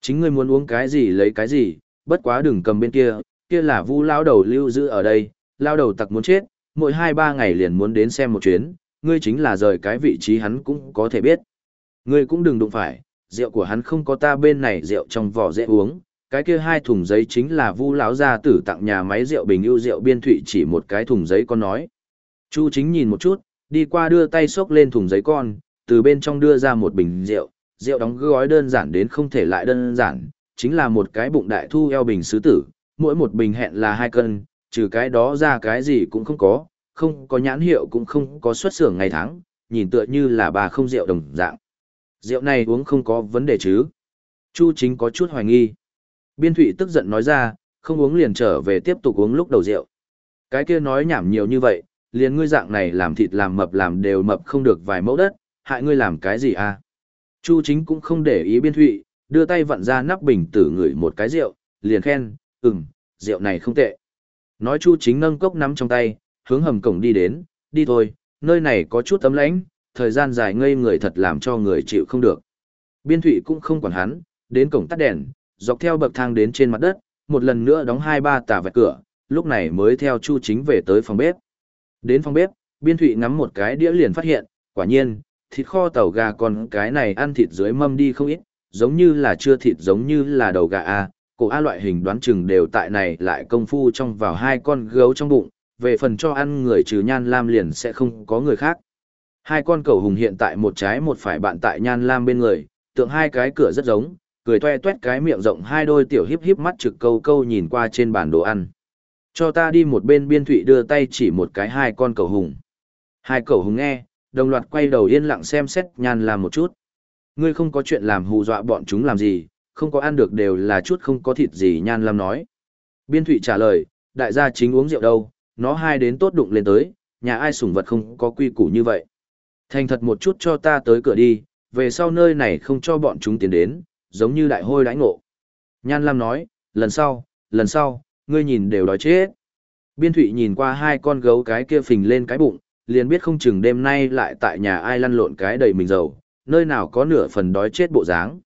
Chính ngươi muốn uống cái gì lấy cái gì, bất quá đừng cầm bên kia, kia là vu lao đầu lưu giữ ở đây, lao đầu tặc muốn chết, mỗi 2-3 ngày liền muốn đến xem một chuyến, ngươi chính là rời cái vị trí hắn cũng có thể biết. Ngươi cũng đừng đụng phải, rượu của hắn không có ta bên này rượu trong vỏ dễ uống, cái kia hai thùng giấy chính là Vu lão gia tử tặng nhà máy rượu Bình ưu rượu biên thụy chỉ một cái thùng giấy con nói. Chu Chính nhìn một chút, đi qua đưa tay xốc lên thùng giấy con, từ bên trong đưa ra một bình rượu, rượu đóng gói đơn giản đến không thể lại đơn giản, chính là một cái bụng đại thu eo bình sứ tử, mỗi một bình hẹn là hai cân, trừ cái đó ra cái gì cũng không có, không có nhãn hiệu cũng không có xuất xưởng ngày tháng, nhìn tựa như là bà không rượu đồng dạng. Rượu này uống không có vấn đề chứ? Chu chính có chút hoài nghi. Biên thụy tức giận nói ra, không uống liền trở về tiếp tục uống lúc đầu rượu. Cái kia nói nhảm nhiều như vậy, liền ngươi dạng này làm thịt làm mập làm đều mập không được vài mẫu đất, hại ngươi làm cái gì à? Chu chính cũng không để ý biên thụy, đưa tay vặn ra nắp bình tử ngửi một cái rượu, liền khen, ừm, rượu này không tệ. Nói chu chính nâng cốc nắm trong tay, hướng hầm cổng đi đến, đi thôi, nơi này có chút tấm lãnh, thời gian dài ngây người thật làm cho người chịu không được. Biên thụy cũng không quản hắn, đến cổng tắt đèn, dọc theo bậc thang đến trên mặt đất, một lần nữa đóng hai ba tà vẹt cửa, lúc này mới theo Chu Chính về tới phòng bếp. Đến phòng bếp, Biên Thụy ngắm một cái đĩa liền phát hiện, quả nhiên, thịt kho tàu gà còn cái này ăn thịt dưới mâm đi không ít, giống như là chưa thịt giống như là đầu gà A, cổ A loại hình đoán chừng đều tại này lại công phu trong vào hai con gấu trong bụng, về phần cho ăn người trừ nhan lam liền sẽ không có người khác. Hai con cầu hùng hiện tại một trái một phải bạn tại nhan lam bên người, tượng hai cái cửa rất giống, cười toe toét cái miệng rộng hai đôi tiểu híp híp mắt trực câu câu nhìn qua trên bàn đồ ăn. Cho ta đi một bên biên thụy đưa tay chỉ một cái hai con cầu hùng. Hai cầu hùng nghe, đồng loạt quay đầu yên lặng xem xét nhan làm một chút. Ngươi không có chuyện làm hù dọa bọn chúng làm gì, không có ăn được đều là chút không có thịt gì nhan làm nói. Biên thụy trả lời, đại gia chính uống rượu đâu, nó hai đến tốt đụng lên tới, nhà ai sủng vật không có quy củ như vậy. Thành thật một chút cho ta tới cửa đi, về sau nơi này không cho bọn chúng tiến đến, giống như đại hôi đãi ngộ. Nhan Lam nói, lần sau, lần sau, ngươi nhìn đều đói chết. Biên Thụy nhìn qua hai con gấu cái kia phình lên cái bụng, liền biết không chừng đêm nay lại tại nhà ai lăn lộn cái đầy mình dầu, nơi nào có nửa phần đói chết bộ dáng.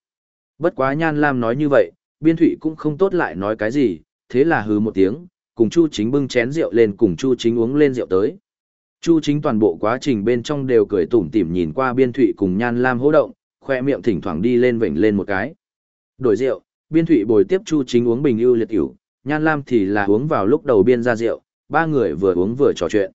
Bất quá Nhan Lam nói như vậy, Biên Thụy cũng không tốt lại nói cái gì, thế là hứ một tiếng, cùng Chu Chính bưng chén rượu lên cùng Chu Chính uống lên rượu tới. Chu Chính toàn bộ quá trình bên trong đều cười tủm tỉm nhìn qua Biên Thụy cùng Nhan Lam hô động, khoe miệng thỉnh thoảng đi lên vểnh lên một cái. Đổi rượu, biên thụy bồi tiếp Chu Chính uống bình ưu liệt ỉu, Nhan Lam thì là uống vào lúc đầu biên ra rượu, ba người vừa uống vừa trò chuyện.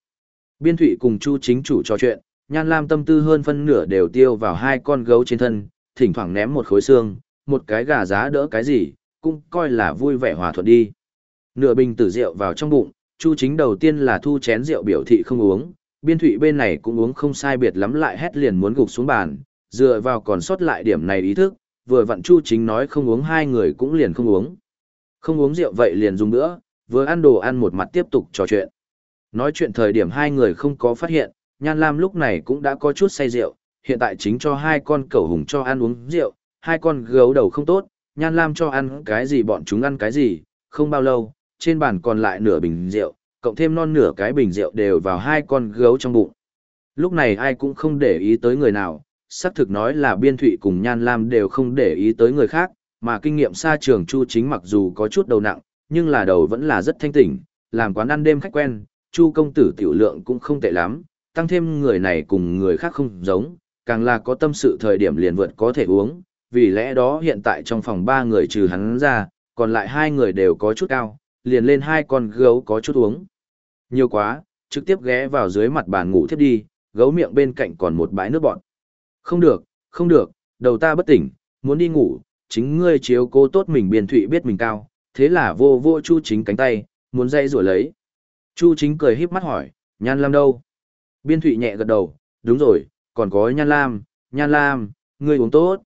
Biên thụy cùng Chu Chính chủ trò chuyện, Nhan Lam tâm tư hơn phân nửa đều tiêu vào hai con gấu trên thân, thỉnh thoảng ném một khối xương, một cái gà giá đỡ cái gì, cũng coi là vui vẻ hòa thuận đi. Nửa bình tử rượu vào trong bụng, Chu Chính đầu tiên là thu chén rượu biểu thị không uống, biên thụy bên này cũng uống không sai biệt lắm lại hét liền muốn gục xuống bàn, dựa vào còn sót lại điểm này ý thức, vừa vặn Chu Chính nói không uống hai người cũng liền không uống. Không uống rượu vậy liền dùng nữa, vừa ăn đồ ăn một mặt tiếp tục trò chuyện. Nói chuyện thời điểm hai người không có phát hiện, Nhan Lam lúc này cũng đã có chút say rượu, hiện tại chính cho hai con cẩu hùng cho ăn uống rượu, hai con gấu đầu không tốt, Nhan Lam cho ăn cái gì bọn chúng ăn cái gì, không bao lâu, trên bàn còn lại nửa bình rượu, cộng thêm non nửa cái bình rượu đều vào hai con gấu trong bụng. Lúc này ai cũng không để ý tới người nào, xác thực nói là biên thụy cùng nhan lam đều không để ý tới người khác, mà kinh nghiệm xa trường Chu chính mặc dù có chút đầu nặng, nhưng là đầu vẫn là rất thanh tỉnh, làm quán ăn đêm khách quen, Chu công tử tiểu lượng cũng không tệ lắm, tăng thêm người này cùng người khác không giống, càng là có tâm sự thời điểm liền vượt có thể uống, vì lẽ đó hiện tại trong phòng ba người trừ hắn ra, còn lại hai người đều có chút cao, liền lên hai con gấu có chút uống. Nhiều quá, trực tiếp ghé vào dưới mặt bàn ngủ thiếp đi, gấu miệng bên cạnh còn một bãi nước bọn. Không được, không được, đầu ta bất tỉnh, muốn đi ngủ, chính ngươi chiếu cố tốt mình biên thụy biết mình cao, thế là vô vô chu chính cánh tay, muốn dây rủa lấy. Chu chính cười híp mắt hỏi, Nhan Lam đâu? Biên Thụy nhẹ gật đầu, đúng rồi, còn có Nhan Lam, Nhan Lam, ngươi uống tốt.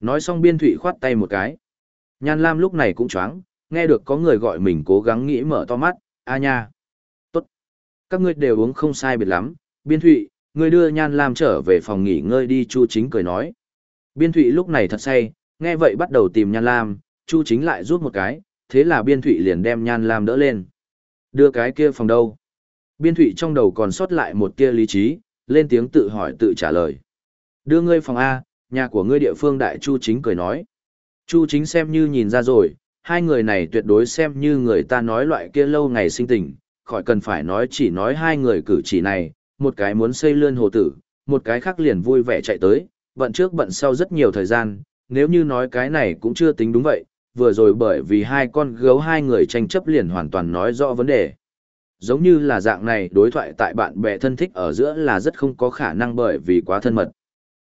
Nói xong Biên Thụy khoát tay một cái. Nhan Lam lúc này cũng choáng, nghe được có người gọi mình cố gắng nghĩ mở to mắt, a nha. Tốt. Các ngươi đều uống không sai biệt lắm, Biên Thụy, ngươi đưa Nhan Lam trở về phòng nghỉ ngơi đi Chu Chính cười nói. Biên Thụy lúc này thật say, nghe vậy bắt đầu tìm Nhan Lam, Chu Chính lại rút một cái, thế là Biên Thụy liền đem Nhan Lam đỡ lên. Đưa cái kia phòng đâu? Biên Thụy trong đầu còn sót lại một tia lý trí, lên tiếng tự hỏi tự trả lời. Đưa ngươi phòng A, nhà của ngươi địa phương đại Chu Chính cười nói. Chu Chính xem như nhìn ra rồi, hai người này tuyệt đối xem như người ta nói loại kia lâu ngày sinh tình, khỏi cần phải nói chỉ nói hai người cử chỉ này, một cái muốn xây lươn hồ tử, một cái khác liền vui vẻ chạy tới, bận trước bận sau rất nhiều thời gian, nếu như nói cái này cũng chưa tính đúng vậy, vừa rồi bởi vì hai con gấu hai người tranh chấp liền hoàn toàn nói rõ vấn đề. Giống như là dạng này đối thoại tại bạn bè thân thích ở giữa là rất không có khả năng bởi vì quá thân mật.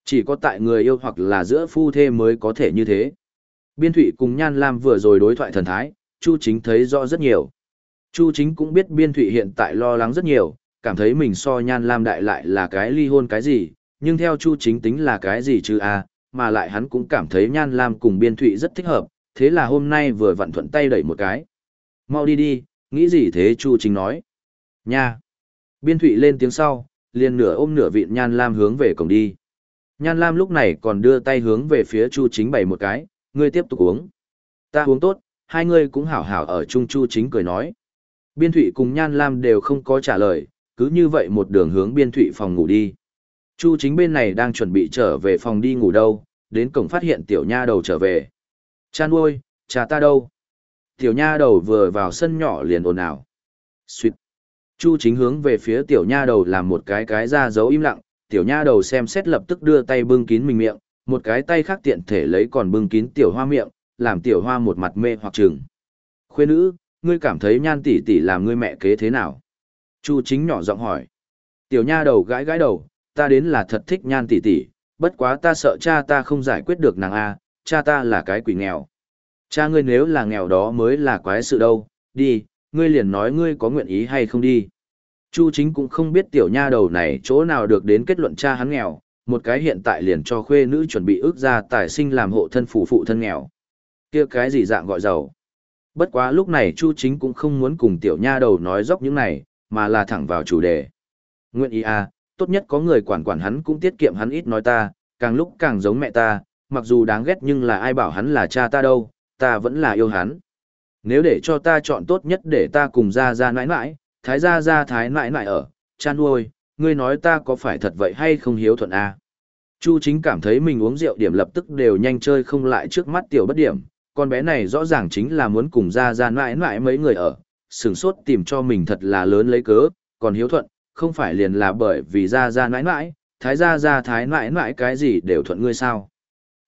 Chỉ có tại người yêu hoặc là giữa phu thê mới có thể như thế. Biên Thụy cùng Nhan Lam vừa rồi đối thoại thần thái, Chu Chính thấy rõ rất nhiều. Chu Chính cũng biết Biên Thụy hiện tại lo lắng rất nhiều, cảm thấy mình so Nhan Lam đại lại là cái ly hôn cái gì, nhưng theo Chu Chính tính là cái gì chứ a à, mà lại hắn cũng cảm thấy Nhan Lam cùng Biên Thụy rất thích hợp, thế là hôm nay vừa vặn thuận tay đẩy một cái. Mau đi đi, nghĩ gì thế Chu Chính nói. Nha. Biên Thụy lên tiếng sau, liền nửa ôm nửa vịn Nhan Lam hướng về cổng đi. Nhan Lam lúc này còn đưa tay hướng về phía Chu Chính bày một cái, ngươi tiếp tục uống. Ta uống tốt, hai ngươi cũng hảo hảo ở chung Chu Chính cười nói. Biên Thụy cùng Nhan Lam đều không có trả lời, cứ như vậy một đường hướng Biên Thụy phòng ngủ đi. Chu Chính bên này đang chuẩn bị trở về phòng đi ngủ đâu, đến cổng phát hiện tiểu nha đầu trở về. Cha nuôi, cha ta đâu? Tiểu nha đầu vừa vào sân nhỏ liền ồn ào. Xuyệt. Chu chính hướng về phía tiểu nha đầu làm một cái cái ra dấu im lặng, tiểu nha đầu xem xét lập tức đưa tay bưng kín mình miệng, một cái tay khác tiện thể lấy còn bưng kín tiểu hoa miệng, làm tiểu hoa một mặt mê hoặc chừng. Khuê nữ, ngươi cảm thấy nhan tỷ tỷ làm ngươi mẹ kế thế nào? Chu chính nhỏ giọng hỏi. Tiểu nha đầu gãi gãi đầu, ta đến là thật thích nhan tỷ tỷ, bất quá ta sợ cha ta không giải quyết được nàng A, cha ta là cái quỷ nghèo. Cha ngươi nếu là nghèo đó mới là quái sự đâu, đi, ngươi liền nói ngươi có nguyện ý hay không đi. Chu chính cũng không biết tiểu nha đầu này chỗ nào được đến kết luận cha hắn nghèo, một cái hiện tại liền cho khuê nữ chuẩn bị ước ra tài sinh làm hộ thân phụ phụ thân nghèo. kia cái gì dạng gọi giàu. Bất quá lúc này Chu chính cũng không muốn cùng tiểu nha đầu nói dốc những này, mà là thẳng vào chủ đề. Nguyện ý à, tốt nhất có người quản quản hắn cũng tiết kiệm hắn ít nói ta, càng lúc càng giống mẹ ta, mặc dù đáng ghét nhưng là ai bảo hắn là cha ta đâu, ta vẫn là yêu hắn. Nếu để cho ta chọn tốt nhất để ta cùng ra ra nãi nãi, thái ra ra thái nãi nãi ở, cha nuôi, ngươi nói ta có phải thật vậy hay không hiếu thuận a à? Chu chính cảm thấy mình uống rượu điểm lập tức đều nhanh chơi không lại trước mắt tiểu bất điểm, con bé này rõ ràng chính là muốn cùng ra ra nãi nãi mấy người ở, sừng sốt tìm cho mình thật là lớn lấy cớ, còn hiếu thuận, không phải liền là bởi vì ra ra nãi nãi, thái ra ra thái nãi nãi cái gì đều thuận ngươi sao.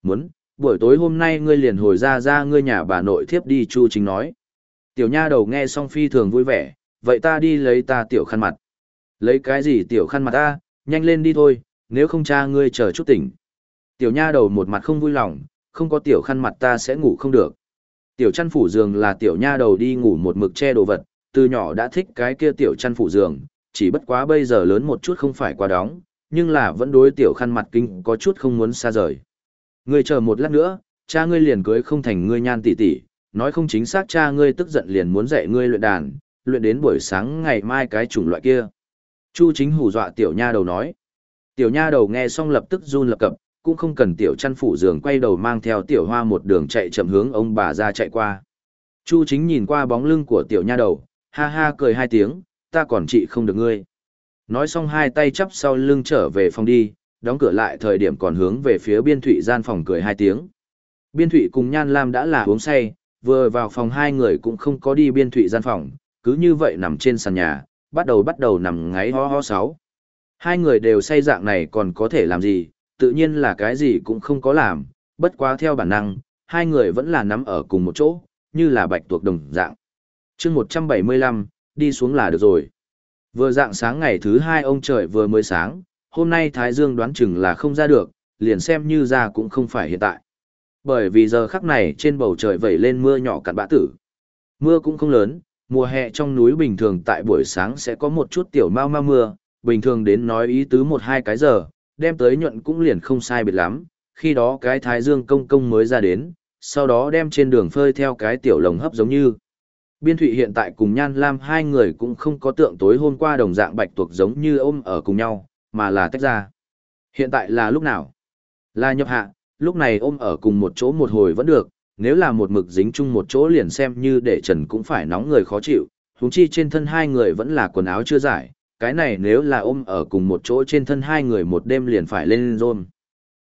Muốn, buổi tối hôm nay ngươi liền hồi ra ra ngươi nhà bà nội thiếp đi Chu Chính nói. Tiểu nha đầu nghe xong phi thường vui vẻ, vậy ta đi lấy ta tiểu khăn mặt. Lấy cái gì tiểu khăn mặt ta, nhanh lên đi thôi, nếu không cha ngươi chờ chút tỉnh. Tiểu nha đầu một mặt không vui lòng, không có tiểu khăn mặt ta sẽ ngủ không được. Tiểu chăn phủ giường là tiểu nha đầu đi ngủ một mực che đồ vật, từ nhỏ đã thích cái kia tiểu chăn phủ giường, chỉ bất quá bây giờ lớn một chút không phải quá đóng, nhưng là vẫn đối tiểu khăn mặt kinh có chút không muốn xa rời. Ngươi chờ một lát nữa, cha ngươi liền cưới không thành ngươi nhan tỷ tỷ, nói không chính xác cha ngươi tức giận liền muốn dạy ngươi luyện đàn, luyện đến buổi sáng ngày mai cái chủng loại kia. Chu chính hù dọa tiểu nha đầu nói. Tiểu nha đầu nghe xong lập tức run lập cập, cũng không cần tiểu chăn phủ giường quay đầu mang theo tiểu hoa một đường chạy chậm hướng ông bà ra chạy qua. Chu chính nhìn qua bóng lưng của tiểu nha đầu, ha ha cười hai tiếng, ta còn trị không được ngươi. Nói xong hai tay chắp sau lưng trở về phòng đi, đóng cửa lại thời điểm còn hướng về phía biên thụy gian phòng cười hai tiếng. Biên thụy cùng Nhan Lam đã là uống say, vừa vào phòng hai người cũng không có đi biên thụy gian phòng, cứ như vậy nằm trên sàn nhà, bắt đầu bắt đầu nằm ngáy ho ho sáu. Hai người đều say dạng này còn có thể làm gì, tự nhiên là cái gì cũng không có làm, bất quá theo bản năng, hai người vẫn là nằm ở cùng một chỗ, như là bạch tuộc đồng dạng. chương 175, đi xuống là được rồi. Vừa dạng sáng ngày thứ hai ông trời vừa mới sáng, hôm nay Thái Dương đoán chừng là không ra được, liền xem như ra cũng không phải hiện tại. Bởi vì giờ khắc này trên bầu trời vẩy lên mưa nhỏ cặn bã tử. Mưa cũng không lớn, mùa hè trong núi bình thường tại buổi sáng sẽ có một chút tiểu mau mau mưa, bình thường đến nói ý tứ một hai cái giờ, đem tới nhuận cũng liền không sai biệt lắm, khi đó cái thái dương công công mới ra đến, sau đó đem trên đường phơi theo cái tiểu lồng hấp giống như. Biên Thụy hiện tại cùng Nhan Lam hai người cũng không có tượng tối hôm qua đồng dạng bạch tuộc giống như ôm ở cùng nhau, mà là tách ra. Hiện tại là lúc nào? Là nhập hạ, lúc này ôm ở cùng một chỗ một hồi vẫn được, nếu là một mực dính chung một chỗ liền xem như để trần cũng phải nóng người khó chịu, huống chi trên thân hai người vẫn là quần áo chưa giải, cái này nếu là ôm ở cùng một chỗ trên thân hai người một đêm liền phải lên rôn.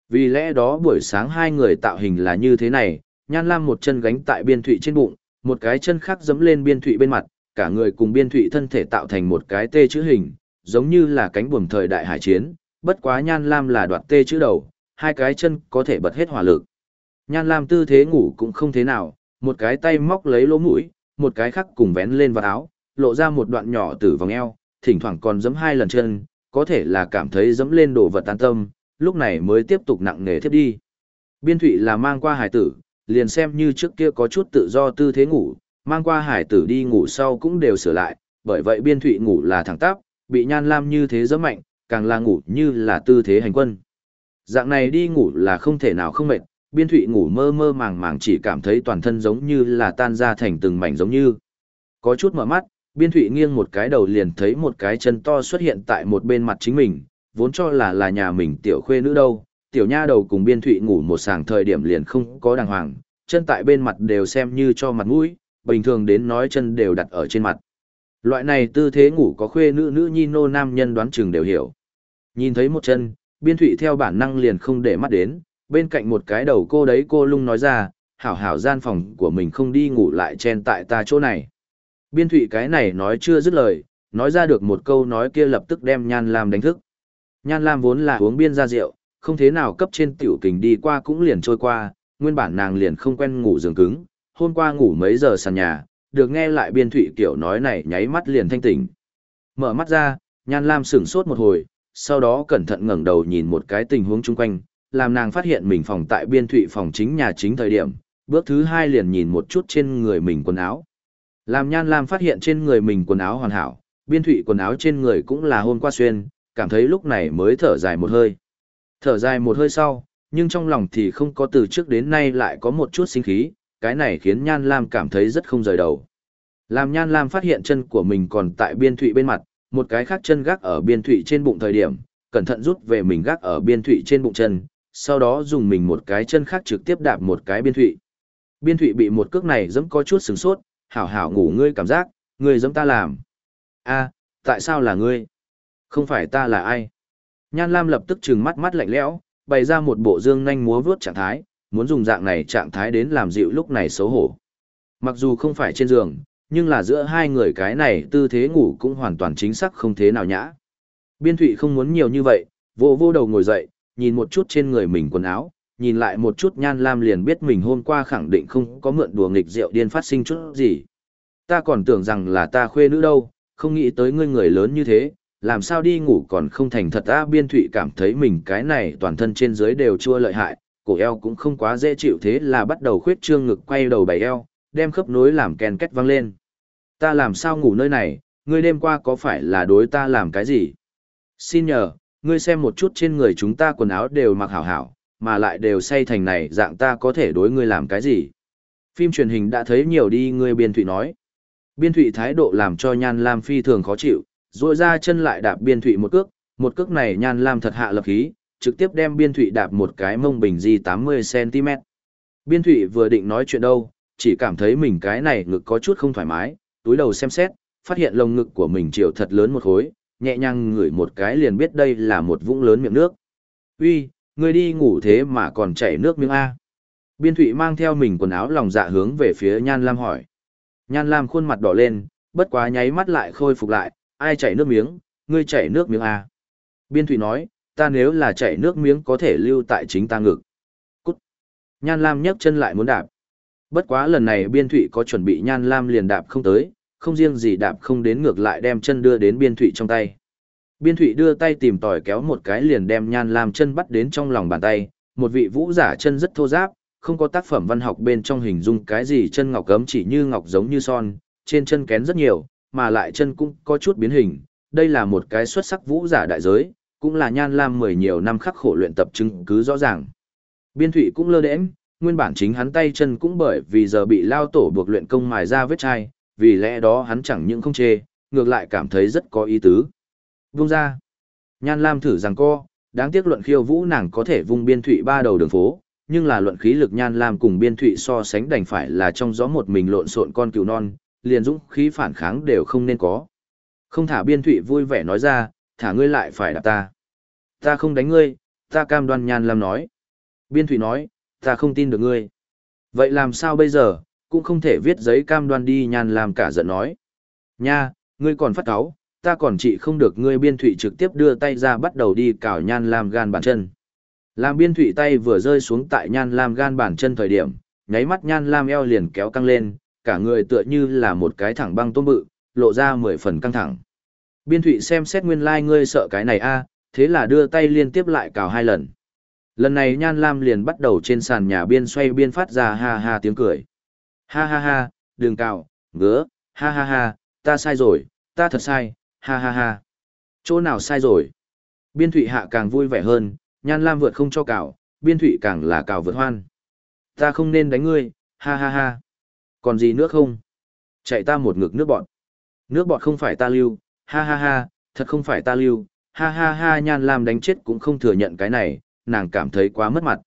Vì lẽ đó buổi sáng hai người tạo hình là như thế này, Nhan Lam một chân gánh tại biên thụy trên bụng, một cái chân khác dẫm lên biên thụy bên mặt, cả người cùng biên thụy thân thể tạo thành một cái tê chữ hình, giống như là cánh buồm thời đại hải chiến, bất quá Nhan Lam là đoạt tê chữ đầu, hai cái chân có thể bật hết hỏa lực. Nhan Lam tư thế ngủ cũng không thế nào, một cái tay móc lấy lỗ mũi, một cái khác cùng vén lên vào áo, lộ ra một đoạn nhỏ từ vòng eo, thỉnh thoảng còn giẫm hai lần chân, có thể là cảm thấy giẫm lên đồ vật tan tâm, lúc này mới tiếp tục nặng nề tiếp đi. Biên thụy là mang qua hải tử, liền xem như trước kia có chút tự do tư thế ngủ, mang qua hải tử đi ngủ sau cũng đều sửa lại, bởi vậy biên thụy ngủ là thẳng tắp, bị nhan lam như thế rất mạnh, càng là ngủ như là tư thế hành quân. Dạng này đi ngủ là không thể nào không mệt, biên thụy ngủ mơ mơ màng màng chỉ cảm thấy toàn thân giống như là tan ra thành từng mảnh giống như. Có chút mở mắt, biên thụy nghiêng một cái đầu liền thấy một cái chân to xuất hiện tại một bên mặt chính mình, vốn cho là là nhà mình tiểu khuê nữ đâu, tiểu nha đầu cùng biên thụy ngủ một sàng thời điểm liền không có đàng hoàng, chân tại bên mặt đều xem như cho mặt mũi, bình thường đến nói chân đều đặt ở trên mặt. Loại này tư thế ngủ có khuê nữ nữ nhi nô nam nhân đoán chừng đều hiểu. Nhìn thấy một chân, biên thụy theo bản năng liền không để mắt đến, bên cạnh một cái đầu cô đấy cô lung nói ra, hảo hảo gian phòng của mình không đi ngủ lại chen tại ta chỗ này. Biên thụy cái này nói chưa dứt lời, nói ra được một câu nói kia lập tức đem Nhan Lam đánh thức. Nhan Lam vốn là uống biên ra rượu, không thế nào cấp trên tiểu kình đi qua cũng liền trôi qua, nguyên bản nàng liền không quen ngủ giường cứng, hôm qua ngủ mấy giờ sàn nhà, được nghe lại biên thụy kiểu nói này nháy mắt liền thanh tỉnh. Mở mắt ra, Nhan Lam sửng sốt một hồi, sau đó cẩn thận ngẩng đầu nhìn một cái tình huống chung quanh, làm nàng phát hiện mình phòng tại biên thụy phòng chính nhà chính thời điểm, bước thứ hai liền nhìn một chút trên người mình quần áo. Làm Nhan Lam phát hiện trên người mình quần áo hoàn hảo, biên thụy quần áo trên người cũng là hôm qua xuyên, cảm thấy lúc này mới thở dài một hơi. Thở dài một hơi sau, nhưng trong lòng thì không có từ trước đến nay lại có một chút sinh khí, cái này khiến Nhan Lam cảm thấy rất không rời đầu. Làm Nhan Lam phát hiện chân của mình còn tại biên thụy bên mặt, một cái khác chân gác ở biên thụy trên bụng thời điểm, cẩn thận rút về mình gác ở biên thụy trên bụng chân, sau đó dùng mình một cái chân khác trực tiếp đạp một cái biên thụy. Biên thụy bị một cước này dẫm có chút sừng sốt, hảo hảo ngủ ngươi cảm giác, ngươi giống ta làm. a tại sao là ngươi? Không phải ta là ai? Nhan Lam lập tức trừng mắt mắt lạnh lẽo, bày ra một bộ dương nhanh múa vướt trạng thái, muốn dùng dạng này trạng thái đến làm dịu lúc này xấu hổ. Mặc dù không phải trên giường, nhưng là giữa hai người cái này tư thế ngủ cũng hoàn toàn chính xác không thế nào nhã. Biên Thụy không muốn nhiều như vậy, vô vô đầu ngồi dậy, nhìn một chút trên người mình quần áo, nhìn lại một chút Nhan Lam liền biết mình hôm qua khẳng định không có mượn đùa nghịch rượu điên phát sinh chút gì. Ta còn tưởng rằng là ta khuê nữ đâu, không nghĩ tới ngươi người lớn như thế, làm sao đi ngủ còn không thành thật ta biên thụy cảm thấy mình cái này toàn thân trên dưới đều chua lợi hại, cổ eo cũng không quá dễ chịu thế là bắt đầu khuyết trương ngực quay đầu bày eo, đem khớp nối làm kèn kết văng lên. Ta làm sao ngủ nơi này, ngươi đêm qua có phải là đối ta làm cái gì? Xin nhờ, ngươi xem một chút trên người chúng ta quần áo đều mặc hảo hảo, mà lại đều say thành này dạng ta có thể đối ngươi làm cái gì? Phim truyền hình đã thấy nhiều đi ngươi biên thụy nói. Biên thụy thái độ làm cho Nhan Lam phi thường khó chịu, rồi ra chân lại đạp biên thụy một cước, một cước này Nhan Lam thật hạ lập khí, trực tiếp đem biên thụy đạp một cái mông bình di 80cm. Biên thụy vừa định nói chuyện đâu, chỉ cảm thấy mình cái này ngực có chút không thoải mái, túi đầu xem xét, phát hiện lồng ngực của mình chiều thật lớn một khối, nhẹ nhàng ngửi một cái liền biết đây là một vũng lớn miệng nước. Uy, người đi ngủ thế mà còn chảy nước miếng A. Biên thụy mang theo mình quần áo lòng dạ hướng về phía Nhan Lam hỏi. Nhan Lam khuôn mặt đỏ lên, bất quá nháy mắt lại khôi phục lại, ai chảy nước miếng, ngươi chảy nước miếng A. Biên thụy nói, ta nếu là chảy nước miếng có thể lưu tại chính ta ngực. Cút. Nhan Lam nhấc chân lại muốn đạp. Bất quá lần này biên thụy có chuẩn bị Nhan Lam liền đạp không tới, không riêng gì đạp không đến ngược lại đem chân đưa đến biên thụy trong tay. Biên thụy đưa tay tìm tỏi kéo một cái liền đem Nhan Lam chân bắt đến trong lòng bàn tay, một vị vũ giả chân rất thô giáp, không có tác phẩm văn học bên trong hình dung cái gì chân ngọc cấm chỉ như ngọc giống như son, trên chân kén rất nhiều, mà lại chân cũng có chút biến hình. Đây là một cái xuất sắc vũ giả đại giới, cũng là nhan lam mười nhiều năm khắc khổ luyện tập chứng cứ rõ ràng. Biên thụy cũng lơ đễnh, nguyên bản chính hắn tay chân cũng bởi vì giờ bị lao tổ buộc luyện công mài ra vết chai, vì lẽ đó hắn chẳng những không chê, ngược lại cảm thấy rất có ý tứ. Vung ra. Nhan Lam thử rằng co, đáng tiếc luận khiêu vũ nàng có thể vung biên thụy ba đầu đường phố, nhưng là luận khí lực Nhan Lam cùng biên thụy so sánh đành phải là trong gió một mình lộn xộn con cừu non, liền dũng khí phản kháng đều không nên có. Không thả biên thụy vui vẻ nói ra, thả ngươi lại phải đạp ta. Ta không đánh ngươi, ta cam đoan Nhan Lam nói. Biên thụy nói, ta không tin được ngươi. Vậy làm sao bây giờ, cũng không thể viết giấy cam đoan đi Nhan Lam cả giận nói. Nha, ngươi còn phát cáu, ta còn trị không được ngươi biên thụy trực tiếp đưa tay ra bắt đầu đi cào nhan lam gan bàn chân. Làm biên thụy tay vừa rơi xuống tại nhan lam gan bàn chân thời điểm, nháy mắt nhan lam eo liền kéo căng lên, cả người tựa như là một cái thẳng băng tôm bự, lộ ra mười phần căng thẳng. Biên thụy xem xét nguyên lai like ngươi sợ cái này a thế là đưa tay liên tiếp lại cào hai lần. Lần này nhan lam liền bắt đầu trên sàn nhà biên xoay biên phát ra ha ha tiếng cười. Ha ha ha, đừng cào, ngứa, ha ha ha, ta sai rồi, ta thật sai, ha ha ha. Chỗ nào sai rồi? Biên thụy hạ càng vui vẻ hơn, nhan lam vượt không cho cào, biên thụy càng là cào vượt hoan. Ta không nên đánh ngươi, ha ha ha. Còn gì nữa không? Chạy ta một ngực nước bọt. Nước bọt không phải ta lưu, ha ha ha, thật không phải ta lưu, ha ha ha nhan lam đánh chết cũng không thừa nhận cái này, nàng cảm thấy quá mất mặt.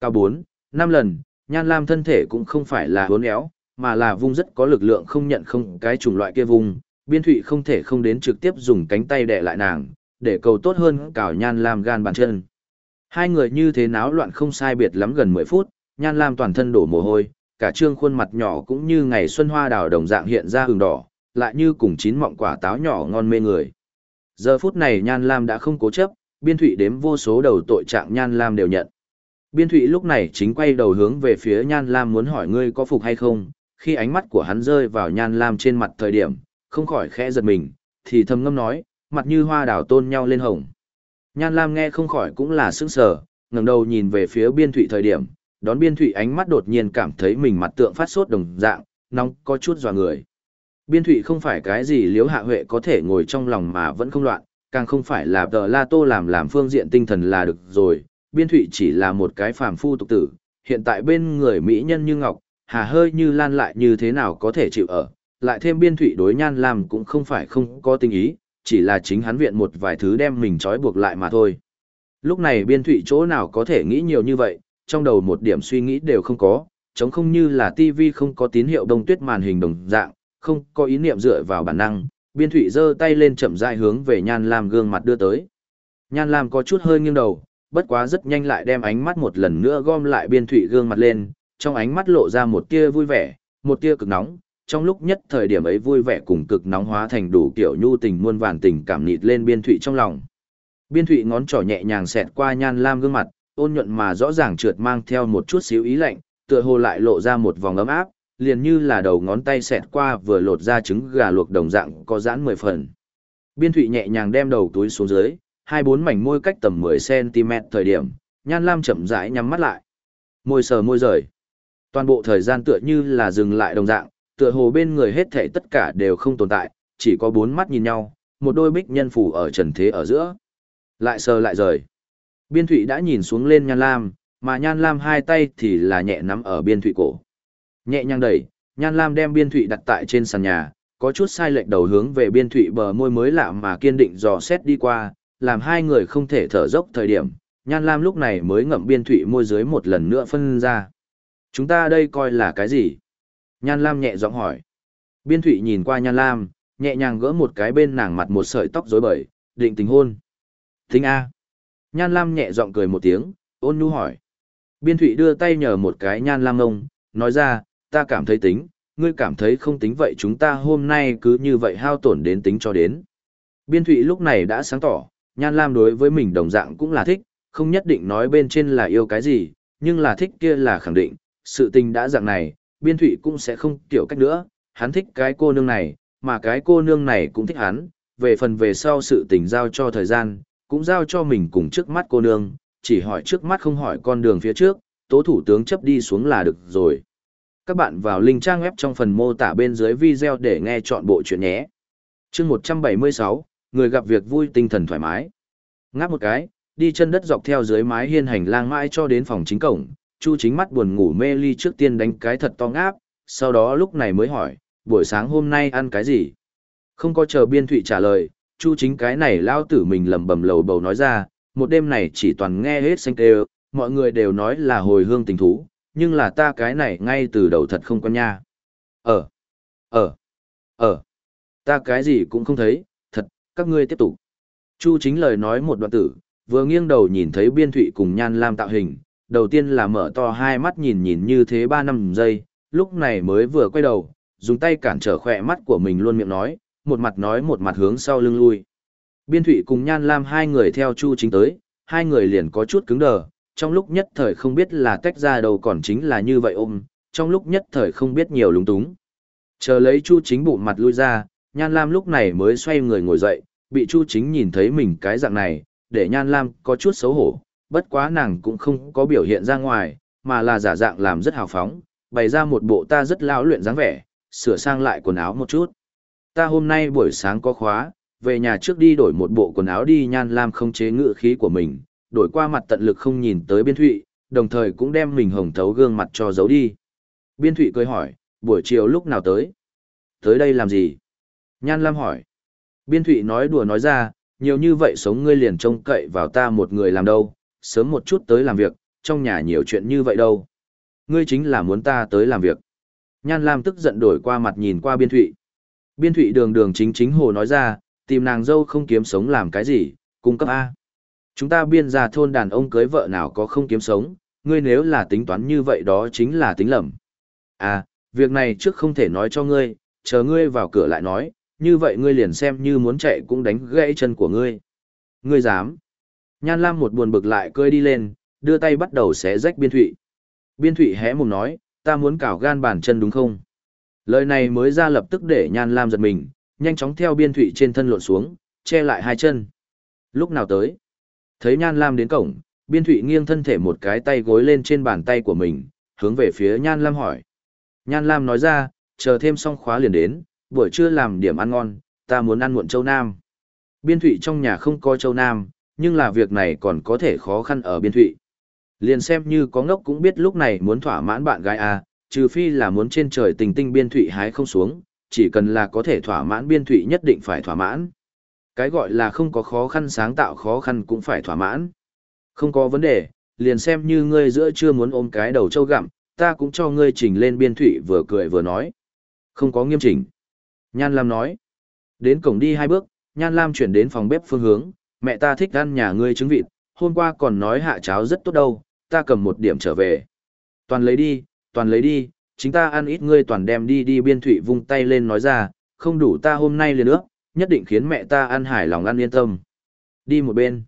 Cao 4, 5 lần, nhan lam thân thể cũng không phải là hốn éo, mà là vung rất có lực lượng không nhận không cái chủng loại kia vùng, biên thụy không thể không đến trực tiếp dùng cánh tay đè lại nàng, để cầu tốt hơn cào nhan lam gan bàn chân. Hai người như thế náo loạn không sai biệt lắm gần 10 phút, nhan lam toàn thân đổ mồ hôi, cả trương khuôn mặt nhỏ cũng như ngày xuân hoa đào đồng dạng hiện ra hừng đỏ, lại như cùng chín mọng quả táo nhỏ ngon mê người. Giờ phút này nhan lam đã không cố chấp, biên thụy đếm vô số đầu tội trạng nhan lam đều nhận. Biên thụy lúc này chính quay đầu hướng về phía nhan lam muốn hỏi ngươi có phục hay không, khi ánh mắt của hắn rơi vào nhan lam trên mặt thời điểm, không khỏi khẽ giật mình, thì thầm ngâm nói, mặt như hoa đào tôn nhau lên hồng. Nhan Lam nghe không khỏi cũng là sững sờ, ngẩng đầu nhìn về phía biên thụy thời điểm, đón biên thụy ánh mắt đột nhiên cảm thấy mình mặt tượng phát sốt đồng dạng, nóng có chút dò người. Biên thụy không phải cái gì liếu hạ huệ có thể ngồi trong lòng mà vẫn không loạn, càng không phải là tờ la tô làm làm phương diện tinh thần là được rồi, biên thụy chỉ là một cái phàm phu tục tử, hiện tại bên người mỹ nhân như ngọc, hà hơi như lan lại như thế nào có thể chịu ở, lại thêm biên thụy đối nhan làm cũng không phải không có tình ý, chỉ là chính hắn viện một vài thứ đem mình trói buộc lại mà thôi. Lúc này biên thụy chỗ nào có thể nghĩ nhiều như vậy, trong đầu một điểm suy nghĩ đều không có, chống không như là tivi không có tín hiệu đông tuyết màn hình đồng dạng, không có ý niệm dựa vào bản năng, biên thụy giơ tay lên chậm rãi hướng về nhan lam gương mặt đưa tới. Nhan lam có chút hơi nghiêng đầu, bất quá rất nhanh lại đem ánh mắt một lần nữa gom lại biên thụy gương mặt lên, trong ánh mắt lộ ra một tia vui vẻ, một tia cực nóng, trong lúc nhất thời điểm ấy vui vẻ cùng cực nóng hóa thành đủ kiểu nhu tình muôn vàn tình cảm nịt lên biên thụy trong lòng. Biên thụy ngón trỏ nhẹ nhàng xẹt qua nhan lam gương mặt, ôn nhuận mà rõ ràng trượt mang theo một chút xíu ý lạnh, tựa hồ lại lộ ra một vòng ấm áp, liền như là đầu ngón tay xẹt qua vừa lột ra trứng gà luộc đồng dạng có giãn mười phần. Biên thụy nhẹ nhàng đem đầu túi xuống dưới, hai bốn mảnh môi cách tầm 10cm thời điểm, nhan lam chậm rãi nhắm mắt lại. Môi sờ môi rời. Toàn bộ thời gian tựa như là dừng lại đồng dạng, tựa hồ bên người hết thảy tất cả đều không tồn tại, chỉ có bốn mắt nhìn nhau, một đôi bích nhân phủ ở trần thế ở giữa. Lại sờ lại rời. Biên thụy đã nhìn xuống lên nhan lam, mà nhan lam hai tay thì là nhẹ nắm ở biên thụy cổ. Nhẹ nhàng đẩy, nhan lam đem biên thụy đặt tại trên sàn nhà, có chút sai lệch đầu hướng về biên thụy bờ môi mới lạ mà kiên định dò xét đi qua, làm hai người không thể thở dốc thời điểm. Nhan Lam lúc này mới ngậm biên thụy môi dưới một lần nữa phân ra. Chúng ta đây coi là cái gì? Nhan Lam nhẹ giọng hỏi. Biên Thụy nhìn qua Nhan Lam, nhẹ nhàng gỡ một cái bên nàng mặt một sợi tóc rối bời, định tình hôn. Thính A. Nhan Lam nhẹ giọng cười một tiếng, ôn nhu hỏi. Biên Thụy đưa tay nhờ một cái Nhan Lam ngông, nói ra, ta cảm thấy tính, ngươi cảm thấy không tính vậy chúng ta hôm nay cứ như vậy hao tổn đến tính cho đến. Biên Thụy lúc này đã sáng tỏ, Nhan Lam đối với mình đồng dạng cũng là thích, không nhất định nói bên trên là yêu cái gì, nhưng là thích kia là khẳng định, sự tình đã dạng này, biên thụy cũng sẽ không kiểu cách nữa, hắn thích cái cô nương này, mà cái cô nương này cũng thích hắn, về phần về sau sự tình giao cho thời gian, cũng giao cho mình cùng trước mắt cô nương, chỉ hỏi trước mắt không hỏi con đường phía trước, tố thủ tướng chấp đi xuống là được rồi. Các bạn vào link trang web trong phần mô tả bên dưới video để nghe chọn bộ chuyện nhé. chương 176, người gặp việc vui tinh thần thoải mái. Ngáp một cái, đi chân đất dọc theo dưới mái hiên hành lang mãi cho đến phòng chính cổng, Chu chính mắt buồn ngủ mê ly trước tiên đánh cái thật to ngáp, sau đó lúc này mới hỏi, buổi sáng hôm nay ăn cái gì? Không có chờ biên thụy trả lời, Chu chính cái này lao tử mình lầm bầm lầu bầu nói ra, một đêm này chỉ toàn nghe hết xanh tê mọi người đều nói là hồi hương tình thú, nhưng là ta cái này ngay từ đầu thật không quen nha. Ờ, ờ, ờ, ta cái gì cũng không thấy, thật, các ngươi tiếp tục. Chu chính lời nói một đoạn tử, vừa nghiêng đầu nhìn thấy biên thụy cùng nhan lam tạo hình, đầu tiên là mở to hai mắt nhìn nhìn như thế ba năm giây, lúc này mới vừa quay đầu, dùng tay cản trở khỏe mắt của mình luôn miệng nói, một mặt nói một mặt hướng sau lưng lui. Biên thụy cùng nhan lam hai người theo chu chính tới, hai người liền có chút cứng đờ, trong lúc nhất thời không biết là tách ra đầu còn chính là như vậy ôm, trong lúc nhất thời không biết nhiều lúng túng. Chờ lấy Chu Chính bụng mặt lui ra, Nhan Lam lúc này mới xoay người ngồi dậy, bị Chu Chính nhìn thấy mình cái dạng này, để Nhan Lam có chút xấu hổ, bất quá nàng cũng không có biểu hiện ra ngoài, mà là giả dạng làm rất hào phóng, bày ra một bộ ta rất lão luyện dáng vẻ, sửa sang lại quần áo một chút. Ta hôm nay buổi sáng có khóa, về nhà trước đi đổi một bộ quần áo đi Nhan Lam không chế ngự khí của mình, đổi qua mặt tận lực không nhìn tới biên thụy, đồng thời cũng đem mình hồng thấu gương mặt cho giấu đi. Biên thụy cười hỏi, buổi chiều lúc nào tới? Tới đây làm gì? Nhan Lam hỏi. Biên thụy nói đùa nói ra, nhiều như vậy sống ngươi liền trông cậy vào ta một người làm đâu, sớm một chút tới làm việc, trong nhà nhiều chuyện như vậy đâu. Ngươi chính là muốn ta tới làm việc. Nhan Lam tức giận đổi qua mặt nhìn qua biên thụy. Biên thụy đường đường chính chính hồ nói ra, tìm nàng dâu không kiếm sống làm cái gì, cung cấp A. Chúng ta biên ra thôn đàn ông cưới vợ nào có không kiếm sống, ngươi nếu là tính toán như vậy đó chính là tính lầm. À, việc này trước không thể nói cho ngươi, chờ ngươi vào cửa lại nói, như vậy ngươi liền xem như muốn chạy cũng đánh gãy chân của ngươi. Ngươi dám. Nhan Lam một buồn bực lại cơi đi lên, đưa tay bắt đầu xé rách biên thụy. Biên thụy hé mồm nói, ta muốn cào gan bàn chân đúng không? Lời này mới ra lập tức để Nhan Lam giật mình, nhanh chóng theo biên thụy trên thân lộn xuống, che lại hai chân. Lúc nào tới? Thấy Nhan Lam đến cổng, Biên Thụy nghiêng thân thể một cái tay gối lên trên bàn tay của mình, hướng về phía Nhan Lam hỏi. Nhan Lam nói ra, chờ thêm xong khóa liền đến, buổi trưa làm điểm ăn ngon, ta muốn ăn muộn châu Nam. Biên Thụy trong nhà không có châu Nam, nhưng là việc này còn có thể khó khăn ở Biên Thụy. Liền xem như có ngốc cũng biết lúc này muốn thỏa mãn bạn gái à, trừ phi là muốn trên trời tình tinh Biên Thụy hái không xuống, chỉ cần là có thể thỏa mãn Biên Thụy nhất định phải thỏa mãn. Cái gọi là không có khó khăn sáng tạo khó khăn cũng phải thỏa mãn. Không có vấn đề, liền xem như ngươi giữa chưa muốn ôm cái đầu trâu gặm, ta cũng cho ngươi chỉnh lên biên thủy vừa cười vừa nói. Không có nghiêm chỉnh. Nhan Lam nói. Đến cổng đi hai bước, Nhan Lam chuyển đến phòng bếp phương hướng, mẹ ta thích ăn nhà ngươi trứng vịt, hôm qua còn nói hạ cháo rất tốt đâu, ta cầm một điểm trở về. Toàn lấy đi, toàn lấy đi, chính ta ăn ít ngươi toàn đem đi đi biên thủy vung tay lên nói ra, không đủ ta hôm nay liền nữa, nhất định khiến mẹ ta ăn hài lòng ăn yên tâm. Đi một bên.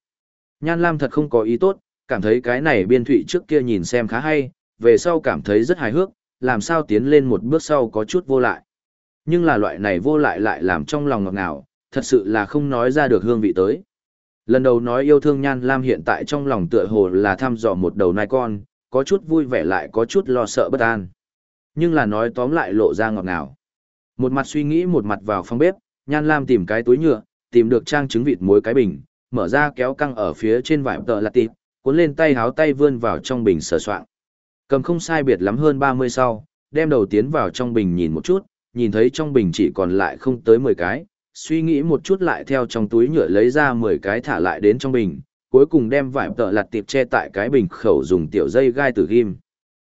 Nhan Lam thật không có ý tốt, cảm thấy cái này biên thụy trước kia nhìn xem khá hay, về sau cảm thấy rất hài hước, làm sao tiến lên một bước sau có chút vô lại. Nhưng là loại này vô lại lại làm trong lòng ngọt ngào, thật sự là không nói ra được hương vị tới. Lần đầu nói yêu thương Nhan Lam hiện tại trong lòng tựa hồ là thăm dò một đầu nai con, có chút vui vẻ lại có chút lo sợ bất an. Nhưng là nói tóm lại lộ ra ngọt ngào. Một mặt suy nghĩ một mặt vào phòng bếp, Nhan Lam tìm cái túi nhựa, tìm được trang trứng vịt muối cái bình, mở ra kéo căng ở phía trên vải tờ lạt tịp, cuốn lên tay háo tay vươn vào trong bình sờ soạn. Cầm không sai biệt lắm hơn 30 sau, đem đầu tiến vào trong bình nhìn một chút, nhìn thấy trong bình chỉ còn lại không tới 10 cái, suy nghĩ một chút lại theo trong túi nhựa lấy ra 10 cái thả lại đến trong bình, cuối cùng đem vải tợ lặt tiệp che tại cái bình khẩu dùng tiểu dây gai tử ghim.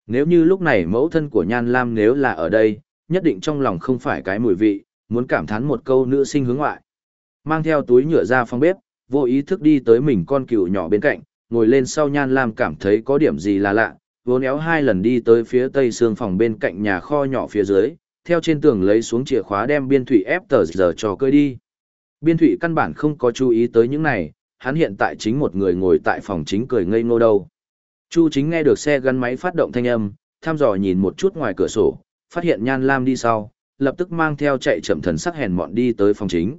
Nếu như lúc này mẫu thân của Nhan Lam nếu là ở đây, nhất định trong lòng không phải cái mùi vị, muốn cảm thán một câu nữ sinh hướng ngoại. Mang theo túi nhựa ra phòng bếp, vô ý thức đi tới mình con cừu nhỏ bên cạnh, ngồi lên sau nhan lam cảm thấy có điểm gì là lạ, vốn éo hai lần đi tới phía tây xương phòng bên cạnh nhà kho nhỏ phía dưới, theo trên tường lấy xuống chìa khóa đem biên thủy ép tờ giờ cho cơi đi. Biên thủy căn bản không có chú ý tới những này, hắn hiện tại chính một người ngồi tại phòng chính cười ngây ngô đâu. Chu chính nghe được xe gắn máy phát động thanh âm, thăm dò nhìn một chút ngoài cửa sổ, phát hiện nhan lam đi sau, lập tức mang theo chạy chậm thần sắc hèn mọn đi tới phòng chính.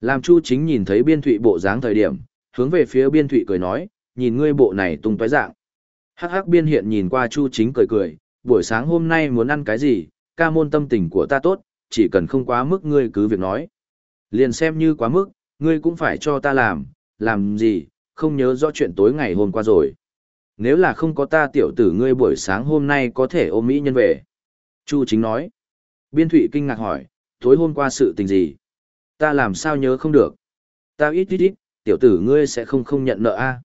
Làm Chu Chính nhìn thấy Biên Thụy bộ dáng thời điểm, hướng về phía Biên Thụy cười nói, nhìn ngươi bộ này tung tói dạng. Hắc hắc Biên hiện nhìn qua Chu Chính cười cười, buổi sáng hôm nay muốn ăn cái gì, ca môn tâm tình của ta tốt, chỉ cần không quá mức ngươi cứ việc nói. Liền xem như quá mức, ngươi cũng phải cho ta làm, làm gì, không nhớ rõ chuyện tối ngày hôm qua rồi. Nếu là không có ta tiểu tử ngươi buổi sáng hôm nay có thể ôm mỹ nhân về. Chu chính nói. Biên thụy kinh ngạc hỏi, tối hôm qua sự tình gì? Ta làm sao nhớ không được? Ta ít ít ít, tiểu tử ngươi sẽ không không nhận nợ a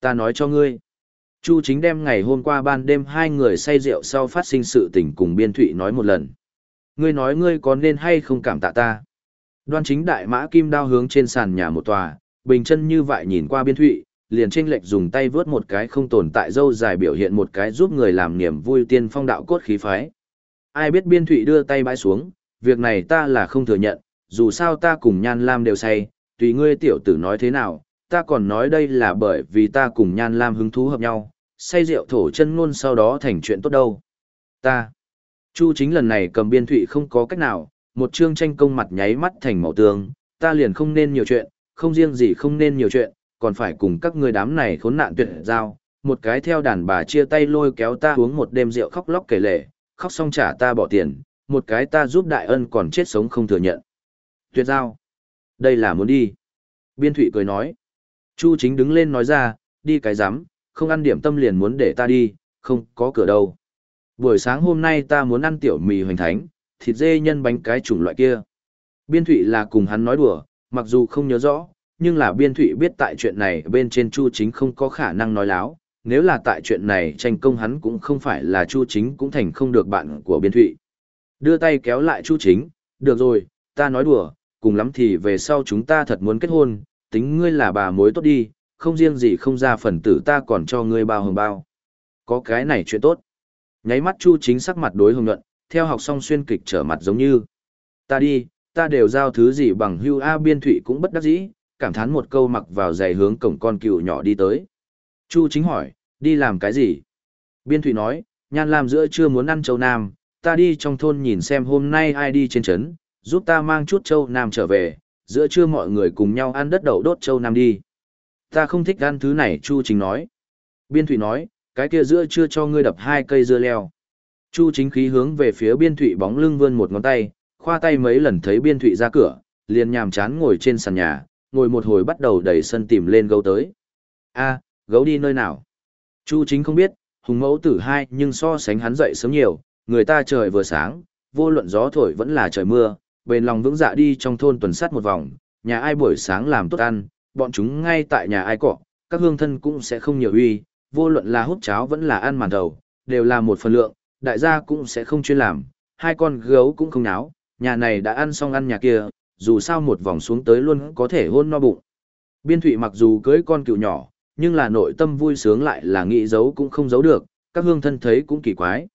Ta nói cho ngươi. Chu chính đem ngày hôm qua ban đêm hai người say rượu sau phát sinh sự tình cùng biên thụy nói một lần. Ngươi nói ngươi có nên hay không cảm tạ ta? Đoan chính đại mã kim đao hướng trên sàn nhà một tòa, bình chân như vậy nhìn qua biên thụy, liền tranh lệch dùng tay vớt một cái không tồn tại dâu dài biểu hiện một cái giúp người làm niềm vui tiên phong đạo cốt khí phái. Ai biết biên thụy đưa tay bãi xuống, việc này ta là không thừa nhận, dù sao ta cùng Nhan Lam đều say, tùy ngươi tiểu tử nói thế nào, ta còn nói đây là bởi vì ta cùng Nhan Lam hứng thú hợp nhau, say rượu thổ chân ngôn sau đó thành chuyện tốt đâu. Ta, Chu chính lần này cầm biên thụy không có cách nào, một chương tranh công mặt nháy mắt thành màu tường, ta liền không nên nhiều chuyện, không riêng gì không nên nhiều chuyện, còn phải cùng các người đám này khốn nạn tuyệt giao, một cái theo đàn bà chia tay lôi kéo ta uống một đêm rượu khóc lóc kể lể, khóc xong trả ta bỏ tiền, một cái ta giúp đại ân còn chết sống không thừa nhận. Tuyệt giao. Đây là muốn đi. Biên Thụy cười nói. Chu chính đứng lên nói ra, đi cái giám, không ăn điểm tâm liền muốn để ta đi, không có cửa đâu. Buổi sáng hôm nay ta muốn ăn tiểu mì hoành thánh, thịt dê nhân bánh cái chủng loại kia. Biên Thụy là cùng hắn nói đùa, mặc dù không nhớ rõ, nhưng là Biên Thụy biết tại chuyện này bên trên Chu chính không có khả năng nói láo. Nếu là tại chuyện này tranh công hắn cũng không phải là Chu chính cũng thành không được bạn của Biên Thụy. Đưa tay kéo lại Chu chính, được rồi, ta nói đùa, cùng lắm thì về sau chúng ta thật muốn kết hôn, tính ngươi là bà mối tốt đi, không riêng gì không ra phần tử ta còn cho ngươi bao hồng bao. Có cái này chuyện tốt. Nháy mắt Chu chính sắc mặt đối hồng nhuận, theo học xong xuyên kịch trở mặt giống như. Ta đi, ta đều giao thứ gì bằng hưu A biên thụy cũng bất đắc dĩ, cảm thán một câu mặc vào giày hướng cổng con cừu nhỏ đi tới. Chu chính hỏi, đi làm cái gì? Biên thụy nói, nhan làm giữa chưa muốn ăn châu Nam, ta đi trong thôn nhìn xem hôm nay ai đi trên trấn, giúp ta mang chút châu Nam trở về, giữa trưa mọi người cùng nhau ăn đất đậu đốt châu Nam đi. Ta không thích ăn thứ này, Chu Chính nói. Biên Thụy nói, cái kia giữa trưa cho ngươi đập hai cây dưa leo. Chu Chính khí hướng về phía Biên Thụy bóng lưng vươn một ngón tay, khoa tay mấy lần thấy Biên Thụy ra cửa, liền nhàm chán ngồi trên sàn nhà, ngồi một hồi bắt đầu đẩy sân tìm lên gấu tới. a gấu đi nơi nào? Chu Chính không biết, hùng mẫu tử hai nhưng so sánh hắn dậy sớm nhiều, người ta trời vừa sáng, vô luận gió thổi vẫn là trời mưa, bền lòng vững dạ đi trong thôn tuần sát một vòng, nhà ai buổi sáng làm tốt ăn, bọn chúng ngay tại nhà ai cọ, các hương thân cũng sẽ không nhiều uy, vô luận là hút cháo vẫn là ăn màn đầu, đều là một phần lượng, đại gia cũng sẽ không chuyên làm, hai con gấu cũng không náo, nhà này đã ăn xong ăn nhà kia, dù sao một vòng xuống tới luôn có thể hôn no bụng. Biên thụy mặc dù cưới con cựu nhỏ, nhưng là nội tâm vui sướng lại là nghĩ giấu cũng không giấu được, các hương thân thấy cũng kỳ quái.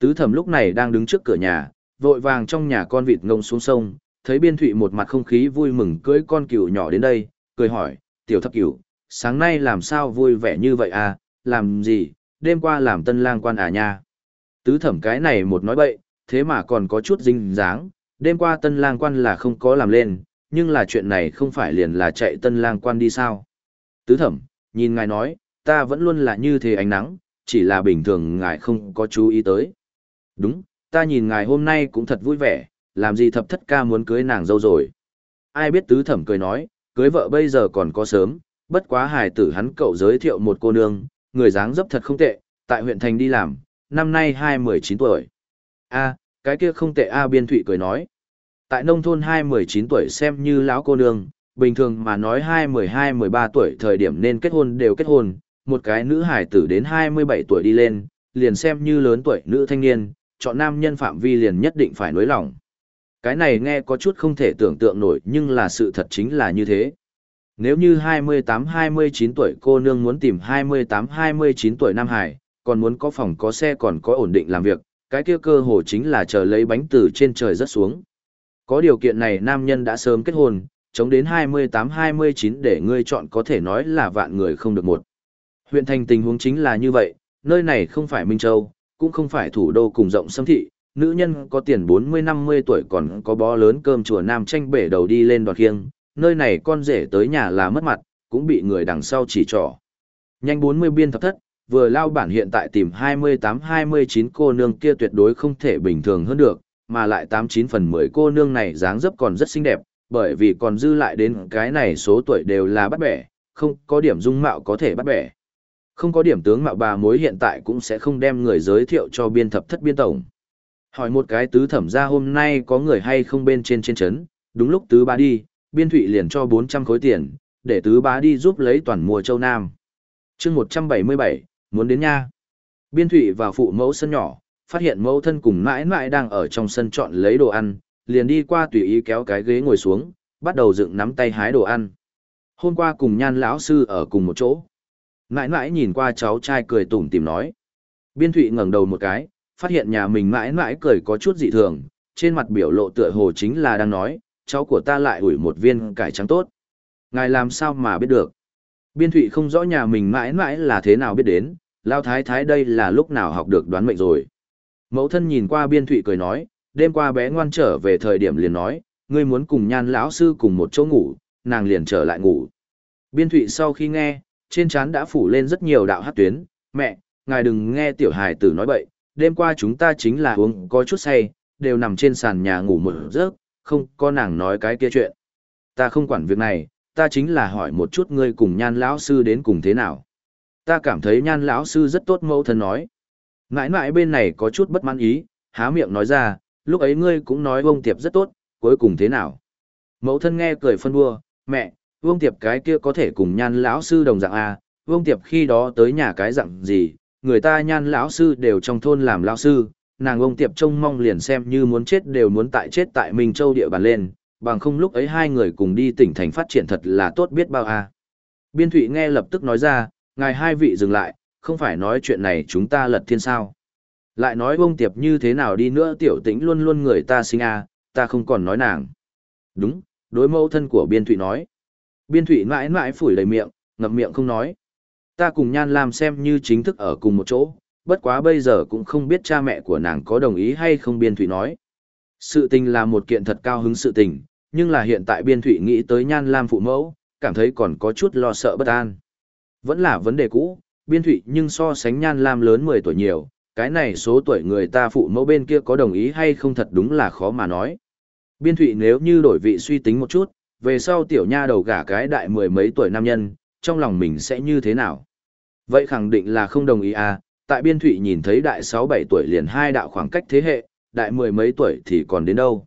Tứ thẩm lúc này đang đứng trước cửa nhà, vội vàng trong nhà con vịt ngông xuống sông, thấy biên thụy một mặt không khí vui mừng cưới con cừu nhỏ đến đây, cười hỏi, tiểu thập cửu, sáng nay làm sao vui vẻ như vậy à, làm gì, đêm qua làm tân lang quan à nha. Tứ thẩm cái này một nói bậy, thế mà còn có chút dinh dáng, đêm qua tân lang quan là không có làm lên, nhưng là chuyện này không phải liền là chạy tân lang quan đi sao. Tứ thẩm, nhìn ngài nói, ta vẫn luôn là như thế ánh nắng, chỉ là bình thường ngài không có chú ý tới. Đúng, ta nhìn ngài hôm nay cũng thật vui vẻ, làm gì thập thất ca muốn cưới nàng dâu rồi. Ai biết tứ thẩm cười nói, cưới vợ bây giờ còn có sớm, bất quá hài tử hắn cậu giới thiệu một cô nương, người dáng dấp thật không tệ, tại huyện thành đi làm, năm nay hai mười chín tuổi. a cái kia không tệ A biên thụy cười nói. Tại nông thôn hai mười chín tuổi xem như lão cô nương, bình thường mà nói hai mười hai mười ba tuổi thời điểm nên kết hôn đều kết hôn, một cái nữ hải tử đến hai mươi bảy tuổi đi lên, liền xem như lớn tuổi nữ thanh niên, chọn nam nhân phạm vi liền nhất định phải nối lòng. Cái này nghe có chút không thể tưởng tượng nổi nhưng là sự thật chính là như thế. Nếu như 28-29 tuổi cô nương muốn tìm 28-29 tuổi Nam Hải, còn muốn có phòng có xe còn có ổn định làm việc, cái kia cơ hồ chính là chờ lấy bánh từ trên trời rất xuống. Có điều kiện này nam nhân đã sớm kết hôn, chống đến 28-29 để ngươi chọn có thể nói là vạn người không được một. Huyện thành tình huống chính là như vậy, nơi này không phải Minh Châu, cũng không phải thủ đô cùng rộng xâm thị, nữ nhân có tiền 40-50 tuổi còn có bó lớn cơm chùa nam tranh bể đầu đi lên đoạt khiêng, nơi này con rể tới nhà là mất mặt, cũng bị người đằng sau chỉ trỏ. Nhanh 40 biên thập thất, vừa lao bản hiện tại tìm 28-29 cô nương kia tuyệt đối không thể bình thường hơn được, mà lại 89 phần 10 cô nương này dáng dấp còn rất xinh đẹp, bởi vì còn dư lại đến cái này số tuổi đều là bắt bẻ, không có điểm dung mạo có thể bắt bẻ. Không có điểm tướng mạo bà mối hiện tại cũng sẽ không đem người giới thiệu cho biên thập thất biên tổng. Hỏi một cái tứ thẩm ra hôm nay có người hay không bên trên trên chấn, đúng lúc tứ bá đi, biên thụy liền cho 400 khối tiền, để tứ bá đi giúp lấy toàn mùa châu Nam. chương 177, muốn đến nha. Biên thụy vào phụ mẫu sân nhỏ, phát hiện mẫu thân cùng mãi mãi đang ở trong sân chọn lấy đồ ăn, liền đi qua tùy ý kéo cái ghế ngồi xuống, bắt đầu dựng nắm tay hái đồ ăn. Hôm qua cùng nhan lão sư ở cùng một chỗ. Mãi mãi nhìn qua cháu trai cười tủm tìm nói. Biên thụy ngẩng đầu một cái, phát hiện nhà mình mãi mãi cười có chút dị thường, trên mặt biểu lộ tựa hồ chính là đang nói, cháu của ta lại ủi một viên cải trắng tốt. Ngài làm sao mà biết được? Biên thụy không rõ nhà mình mãi mãi là thế nào biết đến, lao thái thái đây là lúc nào học được đoán mệnh rồi. Mẫu thân nhìn qua biên thụy cười nói, đêm qua bé ngoan trở về thời điểm liền nói, ngươi muốn cùng nhan lão sư cùng một chỗ ngủ, nàng liền trở lại ngủ. Biên thụy sau khi nghe, trên trán đã phủ lên rất nhiều đạo hát tuyến, mẹ, ngài đừng nghe tiểu hài tử nói bậy, đêm qua chúng ta chính là uống có chút say, đều nằm trên sàn nhà ngủ một giấc, không có nàng nói cái kia chuyện. Ta không quản việc này, ta chính là hỏi một chút ngươi cùng nhan lão sư đến cùng thế nào. Ta cảm thấy nhan lão sư rất tốt mẫu thân nói. Mãi mãi bên này có chút bất mãn ý, há miệng nói ra, lúc ấy ngươi cũng nói vông tiệp rất tốt, cuối cùng thế nào. Mẫu thân nghe cười phân vua, mẹ, vông tiệp cái kia có thể cùng nhan lão sư đồng dạng à, vông tiệp khi đó tới nhà cái dạng gì, người ta nhan lão sư đều trong thôn làm lão sư, nàng vông tiệp trông mong liền xem như muốn chết đều muốn tại chết tại Minh Châu địa bàn lên, bằng không lúc ấy hai người cùng đi tỉnh thành phát triển thật là tốt biết bao à. Biên Thụy nghe lập tức nói ra, ngài hai vị dừng lại, không phải nói chuyện này chúng ta lật thiên sao. Lại nói bông tiệp như thế nào đi nữa tiểu tĩnh luôn luôn người ta sinh à, ta không còn nói nàng. Đúng, đối mẫu thân của Biên Thụy nói. Biên Thụy mãi mãi phủi đầy miệng, ngậm miệng không nói. Ta cùng Nhan Lam xem như chính thức ở cùng một chỗ, bất quá bây giờ cũng không biết cha mẹ của nàng có đồng ý hay không Biên Thụy nói. Sự tình là một kiện thật cao hứng sự tình, nhưng là hiện tại Biên Thụy nghĩ tới Nhan Lam phụ mẫu, cảm thấy còn có chút lo sợ bất an. Vẫn là vấn đề cũ, Biên Thụy nhưng so sánh Nhan Lam lớn 10 tuổi nhiều, cái này số tuổi người ta phụ mẫu bên kia có đồng ý hay không thật đúng là khó mà nói. Biên Thụy nếu như đổi vị suy tính một chút, về sau tiểu nha đầu gả cái đại mười mấy tuổi nam nhân, trong lòng mình sẽ như thế nào? Vậy khẳng định là không đồng ý à, tại Biên Thụy nhìn thấy đại 6-7 tuổi liền hai đạo khoảng cách thế hệ, đại mười mấy tuổi thì còn đến đâu.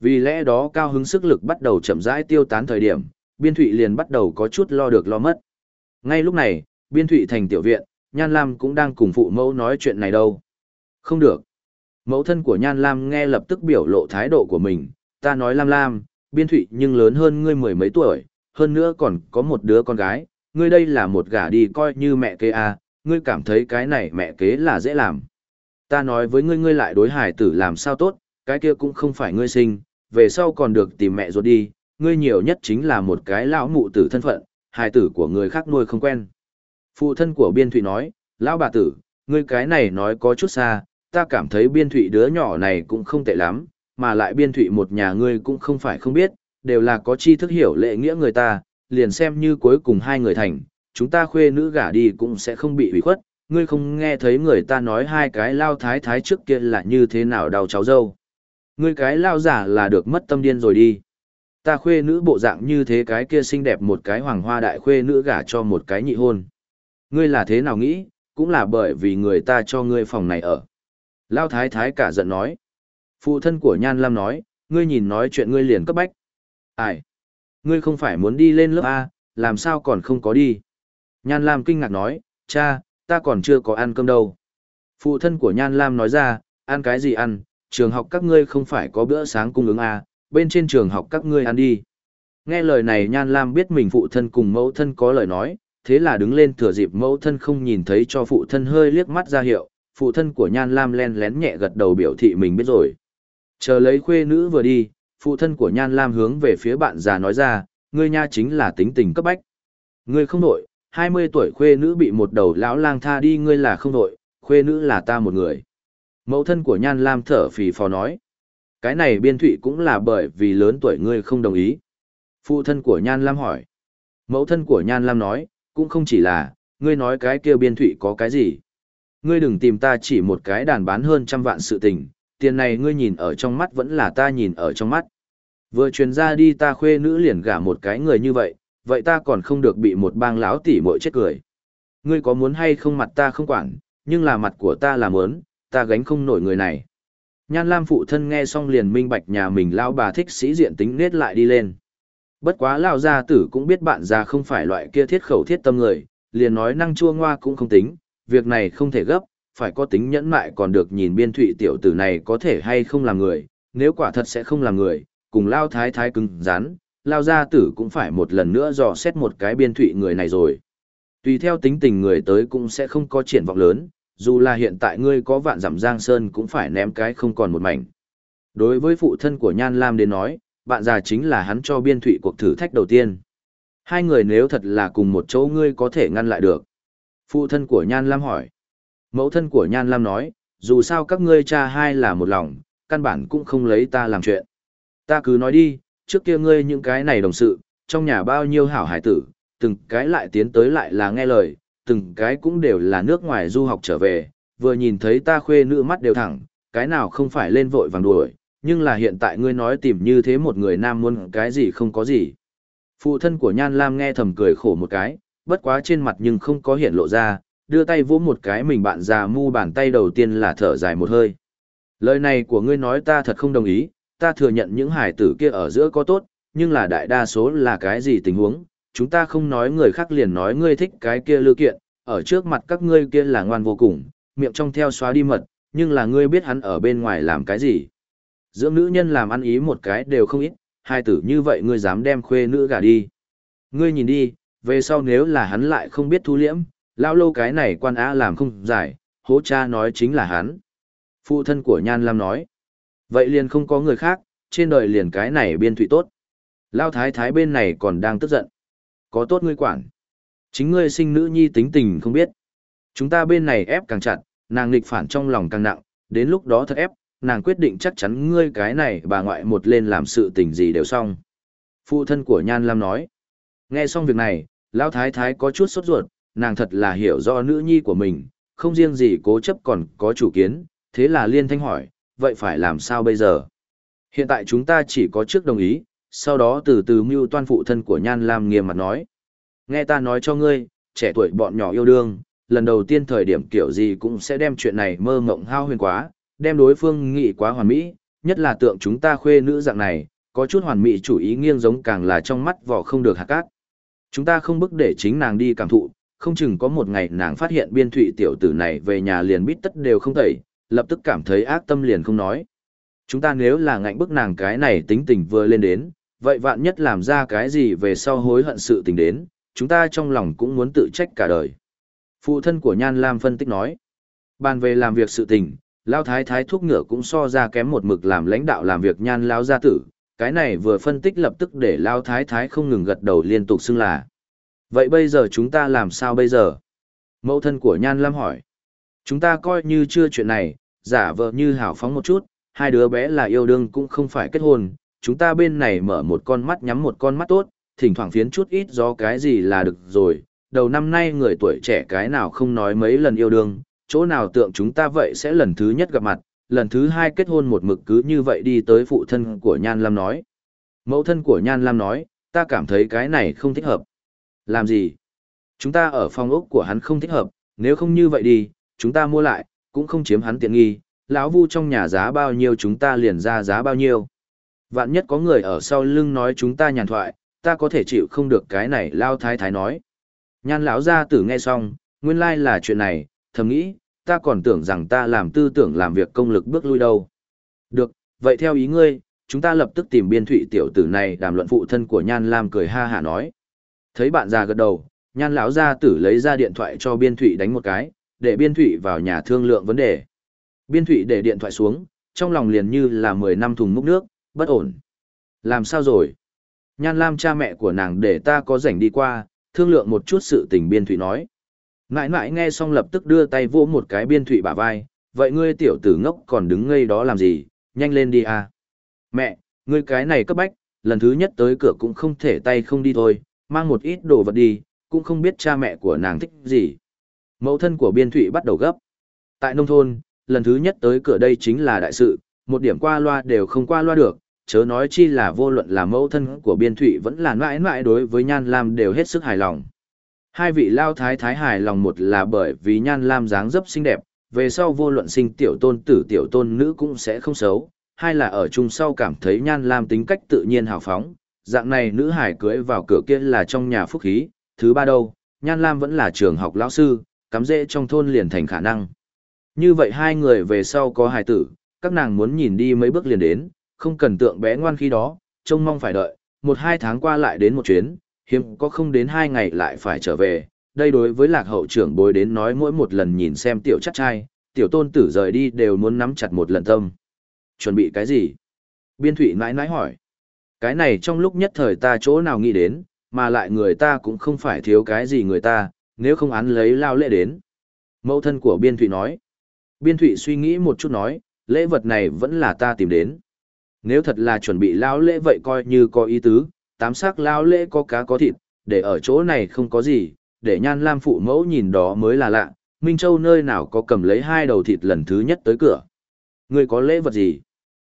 Vì lẽ đó cao hứng sức lực bắt đầu chậm rãi tiêu tán thời điểm, Biên Thụy liền bắt đầu có chút lo được lo mất. Ngay lúc này, Biên Thụy thành tiểu viện, Nhan Lam cũng đang cùng phụ mẫu nói chuyện này đâu. Không được. Mẫu thân của Nhan Lam nghe lập tức biểu lộ thái độ của mình, ta nói Lam Lam, Biên Thụy nhưng lớn hơn ngươi mười mấy tuổi, hơn nữa còn có một đứa con gái, ngươi đây là một gả đi coi như mẹ kế à, ngươi cảm thấy cái này mẹ kế là dễ làm. Ta nói với ngươi ngươi lại đối hải tử làm sao tốt, cái kia cũng không phải ngươi sinh, về sau còn được tìm mẹ ruột đi, ngươi nhiều nhất chính là một cái lão mụ tử thân phận, hải tử của người khác nuôi không quen. Phụ thân của Biên Thụy nói, lão bà tử, ngươi cái này nói có chút xa, ta cảm thấy Biên Thụy đứa nhỏ này cũng không tệ lắm, mà lại Biên Thụy một nhà ngươi cũng không phải không biết, đều là có chi thức hiểu lệ nghĩa người ta, liền xem như cuối cùng hai người thành, chúng ta khuê nữ gả đi cũng sẽ không bị hủy khuất, ngươi không nghe thấy người ta nói hai cái lao thái thái trước kia là như thế nào đau cháu dâu. Ngươi cái lao giả là được mất tâm điên rồi đi. Ta khuê nữ bộ dạng như thế cái kia xinh đẹp một cái hoàng hoa đại khuê nữ gả cho một cái nhị hôn. Ngươi là thế nào nghĩ, cũng là bởi vì người ta cho ngươi phòng này ở. Lao thái thái cả giận nói. Phụ thân của Nhan Lam nói, ngươi nhìn nói chuyện ngươi liền cấp bách. Ai? Ngươi không phải muốn đi lên lớp A, làm sao còn không có đi? Nhan Lam kinh ngạc nói, cha, ta còn chưa có ăn cơm đâu. Phụ thân của Nhan Lam nói ra, ăn cái gì ăn, trường học các ngươi không phải có bữa sáng cung ứng A, bên trên trường học các ngươi ăn đi. Nghe lời này Nhan Lam biết mình phụ thân cùng mẫu thân có lời nói, thế là đứng lên thừa dịp mẫu thân không nhìn thấy cho phụ thân hơi liếc mắt ra hiệu, phụ thân của Nhan Lam len lén nhẹ gật đầu biểu thị mình biết rồi. Chờ lấy khuê nữ vừa đi, phụ thân của Nhan Lam hướng về phía bạn già nói ra, ngươi nha chính là tính tình cấp bách. Ngươi không nội, 20 tuổi khuê nữ bị một đầu lão lang tha đi ngươi là không nội, khuê nữ là ta một người. Mẫu thân của Nhan Lam thở phì phò nói. Cái này biên thụy cũng là bởi vì lớn tuổi ngươi không đồng ý. Phụ thân của Nhan Lam hỏi. Mẫu thân của Nhan Lam nói, cũng không chỉ là, ngươi nói cái kia biên thụy có cái gì? Ngươi đừng tìm ta chỉ một cái đàn bán hơn trăm vạn sự tình, tiền này ngươi nhìn ở trong mắt vẫn là ta nhìn ở trong mắt. Vừa truyền ra đi ta khuê nữ liền gả một cái người như vậy, vậy ta còn không được bị một bang lão tỉ mội chết cười. Ngươi có muốn hay không mặt ta không quản, nhưng là mặt của ta là muốn, ta gánh không nổi người này. Nhan Lam phụ thân nghe xong liền minh bạch nhà mình lão bà thích sĩ diện tính nết lại đi lên. Bất quá lão gia tử cũng biết bạn già không phải loại kia thiết khẩu thiết tâm người, liền nói năng chua ngoa cũng không tính, việc này không thể gấp, phải có tính nhẫn mại còn được nhìn biên thụy tiểu tử này có thể hay không làm người, nếu quả thật sẽ không làm người, cùng lao thái thái cứng rắn, lao gia tử cũng phải một lần nữa dò xét một cái biên thụy người này rồi. Tùy theo tính tình người tới cũng sẽ không có triển vọng lớn, dù là hiện tại ngươi có vạn giảm giang sơn cũng phải ném cái không còn một mảnh. Đối với phụ thân của Nhan Lam đến nói, bạn già chính là hắn cho biên thụy cuộc thử thách đầu tiên. Hai người nếu thật là cùng một chỗ ngươi có thể ngăn lại được. Phụ thân của Nhan Lam hỏi. Mẫu thân của Nhan Lam nói, dù sao các ngươi cha hai là một lòng, căn bản cũng không lấy ta làm chuyện. Ta cứ nói đi, trước kia ngươi những cái này đồng sự, trong nhà bao nhiêu hảo hải tử, từng cái lại tiến tới lại là nghe lời, từng cái cũng đều là nước ngoài du học trở về, vừa nhìn thấy ta khuê nữ mắt đều thẳng, cái nào không phải lên vội vàng đuổi, nhưng là hiện tại ngươi nói tìm như thế một người nam muốn cái gì không có gì. Phụ thân của Nhan Lam nghe thầm cười khổ một cái, bất quá trên mặt nhưng không có hiện lộ ra, đưa tay vỗ một cái mình bạn già mu bàn tay đầu tiên là thở dài một hơi. Lời này của ngươi nói ta thật không đồng ý, ta thừa nhận những hải tử kia ở giữa có tốt, nhưng là đại đa số là cái gì tình huống, chúng ta không nói người khác liền nói ngươi thích cái kia lưu kiện, ở trước mặt các ngươi kia là ngoan vô cùng, miệng trong theo xóa đi mật, nhưng là ngươi biết hắn ở bên ngoài làm cái gì. Dưỡng nữ nhân làm ăn ý một cái đều không ít, hai tử như vậy ngươi dám đem khuê nữ gả đi. Ngươi nhìn đi, về sau nếu là hắn lại không biết thu liễm, lao lâu cái này quan á làm không giải, hố cha nói chính là hắn. Phụ thân của Nhan Lam nói, vậy liền không có người khác, trên đời liền cái này biên thủy tốt. Lao thái thái bên này còn đang tức giận. Có tốt ngươi quản. Chính ngươi sinh nữ nhi tính tình không biết. Chúng ta bên này ép càng chặt, nàng nghịch phản trong lòng càng nặng, đến lúc đó thật ép, nàng quyết định chắc chắn ngươi cái này bà ngoại một lên làm sự tình gì đều xong. Phụ thân của Nhan Lam nói. Nghe xong việc này, Lão Thái Thái có chút sốt ruột, nàng thật là hiểu do nữ nhi của mình, không riêng gì cố chấp còn có chủ kiến, thế là liên thanh hỏi, vậy phải làm sao bây giờ? Hiện tại chúng ta chỉ có trước đồng ý, sau đó từ từ mưu toan phụ thân của Nhan Lam nghiêm mặt nói. Nghe ta nói cho ngươi, trẻ tuổi bọn nhỏ yêu đương, lần đầu tiên thời điểm kiểu gì cũng sẽ đem chuyện này mơ mộng hao huyền quá, đem đối phương nghị quá hoàn mỹ, nhất là tượng chúng ta khuê nữ dạng này, có chút hoàn mỹ chủ ý nghiêng giống càng là trong mắt vỏ không được hạt cát. Chúng ta không bức để chính nàng đi cảm thụ, không chừng có một ngày nàng phát hiện biên thụy tiểu tử này về nhà liền bít tất đều không tẩy, lập tức cảm thấy ác tâm liền không nói. Chúng ta nếu là ngạnh bức nàng cái này tính tình vừa lên đến, vậy vạn nhất làm ra cái gì về sau hối hận sự tình đến, chúng ta trong lòng cũng muốn tự trách cả đời. Phụ thân của Nhan Lam phân tích nói, bàn về làm việc sự tình, Lao Thái Thái thuốc ngựa cũng so ra kém một mực làm lãnh đạo làm việc Nhan Lao gia tử, cái này vừa phân tích lập tức để Lao Thái Thái không ngừng gật đầu liên tục xưng là. Vậy bây giờ chúng ta làm sao bây giờ? Mẫu thân của Nhan Lam hỏi. Chúng ta coi như chưa chuyện này, giả vờ như hảo phóng một chút, hai đứa bé là yêu đương cũng không phải kết hôn, chúng ta bên này mở một con mắt nhắm một con mắt tốt, thỉnh thoảng phiến chút ít do cái gì là được rồi. Đầu năm nay người tuổi trẻ cái nào không nói mấy lần yêu đương, chỗ nào tượng chúng ta vậy sẽ lần thứ nhất gặp mặt, lần thứ hai kết hôn một mực cứ như vậy đi tới phụ thân của Nhan Lam nói. Mẫu thân của Nhan Lam nói, ta cảm thấy cái này không thích hợp. Làm gì? Chúng ta ở phòng ốc của hắn không thích hợp, nếu không như vậy đi, chúng ta mua lại, cũng không chiếm hắn tiện nghi, lão vu trong nhà giá bao nhiêu chúng ta liền ra giá bao nhiêu. Vạn nhất có người ở sau lưng nói chúng ta nhàn thoại, ta có thể chịu không được cái này lao thái thái nói. Nhan lão gia tử nghe xong, nguyên lai là chuyện này, thầm nghĩ, ta còn tưởng rằng ta làm tư tưởng làm việc công lực bước lui đâu. Được, vậy theo ý ngươi, chúng ta lập tức tìm biên thụy tiểu tử này đàm luận phụ thân của Nhan Lam cười ha hả nói. Thấy bạn già gật đầu, Nhan lão gia tử lấy ra điện thoại cho biên thụy đánh một cái, để biên thụy vào nhà thương lượng vấn đề. Biên thụy để điện thoại xuống, trong lòng liền như là 10 năm thùng múc nước, bất ổn. Làm sao rồi? Nhan Lam cha mẹ của nàng để ta có rảnh đi qua, thương lượng một chút sự tình biên thụy nói. Nãi nãi nghe xong lập tức đưa tay vỗ một cái biên thụy bả vai, vậy ngươi tiểu tử ngốc còn đứng ngây đó làm gì, nhanh lên đi à. Mẹ, ngươi cái này cấp bách, lần thứ nhất tới cửa cũng không thể tay không đi thôi, mang một ít đồ vật đi, cũng không biết cha mẹ của nàng thích gì. Mẫu thân của biên thụy bắt đầu gấp. Tại nông thôn, lần thứ nhất tới cửa đây chính là đại sự, một điểm qua loa đều không qua loa được, chớ nói chi là vô luận là mẫu thân của biên thụy vẫn là mãi mãi đối với Nhan Lam đều hết sức hài lòng. Hai vị lao thái thái hài lòng một là bởi vì Nhan Lam dáng dấp xinh đẹp, về sau vô luận sinh tiểu tôn tử tiểu tôn nữ cũng sẽ không xấu, hai là ở chung sau cảm thấy Nhan Lam tính cách tự nhiên hào phóng, dạng này nữ hải cưới vào cửa kia là trong nhà phúc khí, thứ ba đâu, Nhan Lam vẫn là trường học lão sư, cắm dễ trong thôn liền thành khả năng. Như vậy hai người về sau có hài tử, các nàng muốn nhìn đi mấy bước liền đến, không cần tượng bé ngoan khi đó, trông mong phải đợi, một hai tháng qua lại đến một chuyến, hiếm có không đến hai ngày lại phải trở về. Đây đối với lạc hậu trưởng bối đến nói mỗi một lần nhìn xem tiểu chắc trai, tiểu tôn tử rời đi đều muốn nắm chặt một lần tâm. Chuẩn bị cái gì? Biên thủy nãi nãi hỏi. Cái này trong lúc nhất thời ta chỗ nào nghĩ đến, mà lại người ta cũng không phải thiếu cái gì người ta, nếu không án lấy lao lễ đến. Mẫu thân của biên thủy nói. Biên thủy suy nghĩ một chút nói, lễ vật này vẫn là ta tìm đến. Nếu thật là chuẩn bị lao lễ vậy coi như có ý tứ, tám sắc lao lễ có cá có thịt, để ở chỗ này không có gì, để nhan lam phụ mẫu nhìn đó mới là lạ, Minh Châu nơi nào có cầm lấy hai đầu thịt lần thứ nhất tới cửa. Người có lễ vật gì?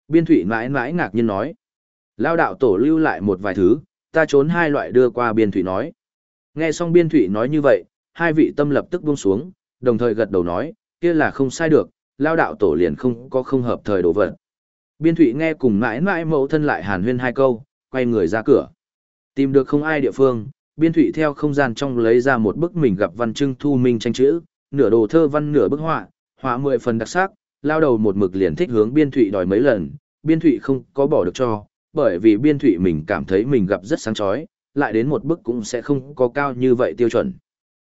Biên thủy mãi mãi ngạc nhiên nói. Lao đạo tổ lưu lại một vài thứ, ta trốn hai loại đưa qua biên thủy nói. Nghe xong biên thủy nói như vậy, hai vị tâm lập tức buông xuống, đồng thời gật đầu nói, kia là không sai được, lao đạo tổ liền không có không hợp thời đồ vật. Biên thủy nghe cùng mãi mãi mẫu thân lại hàn huyên hai câu, quay người ra cửa. Tìm được không ai địa phương, biên thủy theo không gian trong lấy ra một bức mình gặp văn trưng thu minh tranh chữ, nửa đồ thơ văn nửa bức họa, họa mười phần đặc sắc, lao đầu một mực liền thích hướng biên thủy đòi mấy lần, biên thủy không có bỏ được cho, bởi vì biên thủy mình cảm thấy mình gặp rất sáng chói, lại đến một bức cũng sẽ không có cao như vậy tiêu chuẩn.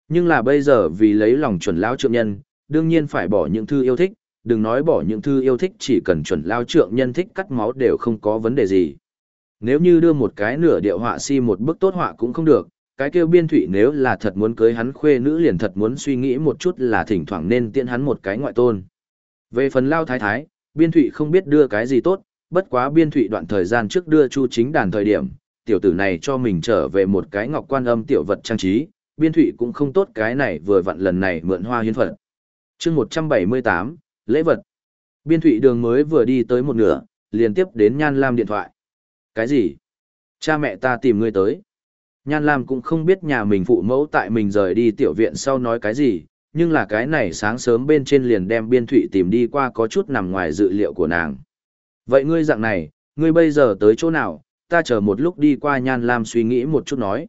Nhưng là bây giờ vì lấy lòng chuẩn lao trượng nhân, đương nhiên phải bỏ những thư yêu thích, đừng nói bỏ những thư yêu thích chỉ cần chuẩn lao trượng nhân thích cắt máu đều không có vấn đề gì. Nếu như đưa một cái nửa điệu họa si một bức tốt họa cũng không được, cái kêu biên thủy nếu là thật muốn cưới hắn khuê nữ liền thật muốn suy nghĩ một chút là thỉnh thoảng nên tiện hắn một cái ngoại tôn. Về phần lao thái thái, biên thủy không biết đưa cái gì tốt, bất quá biên thủy đoạn thời gian trước đưa chu chính đàn thời điểm, tiểu tử này cho mình trở về một cái ngọc quan âm tiểu vật trang trí, biên thủy cũng không tốt cái này vừa vặn lần này mượn hoa hiến phật. chương 178, lễ vật. Biên thủy đường mới vừa đi tới một nửa, liền tiếp đến Nhan Lam điện thoại. Cái gì? Cha mẹ ta tìm ngươi tới. Nhan Lam cũng không biết nhà mình phụ mẫu tại mình rời đi tiểu viện sau nói cái gì, nhưng là cái này sáng sớm bên trên liền đem biên thụy tìm đi qua có chút nằm ngoài dự liệu của nàng. Vậy ngươi dạng này, ngươi bây giờ tới chỗ nào, ta chờ một lúc đi qua Nhan Lam suy nghĩ một chút nói.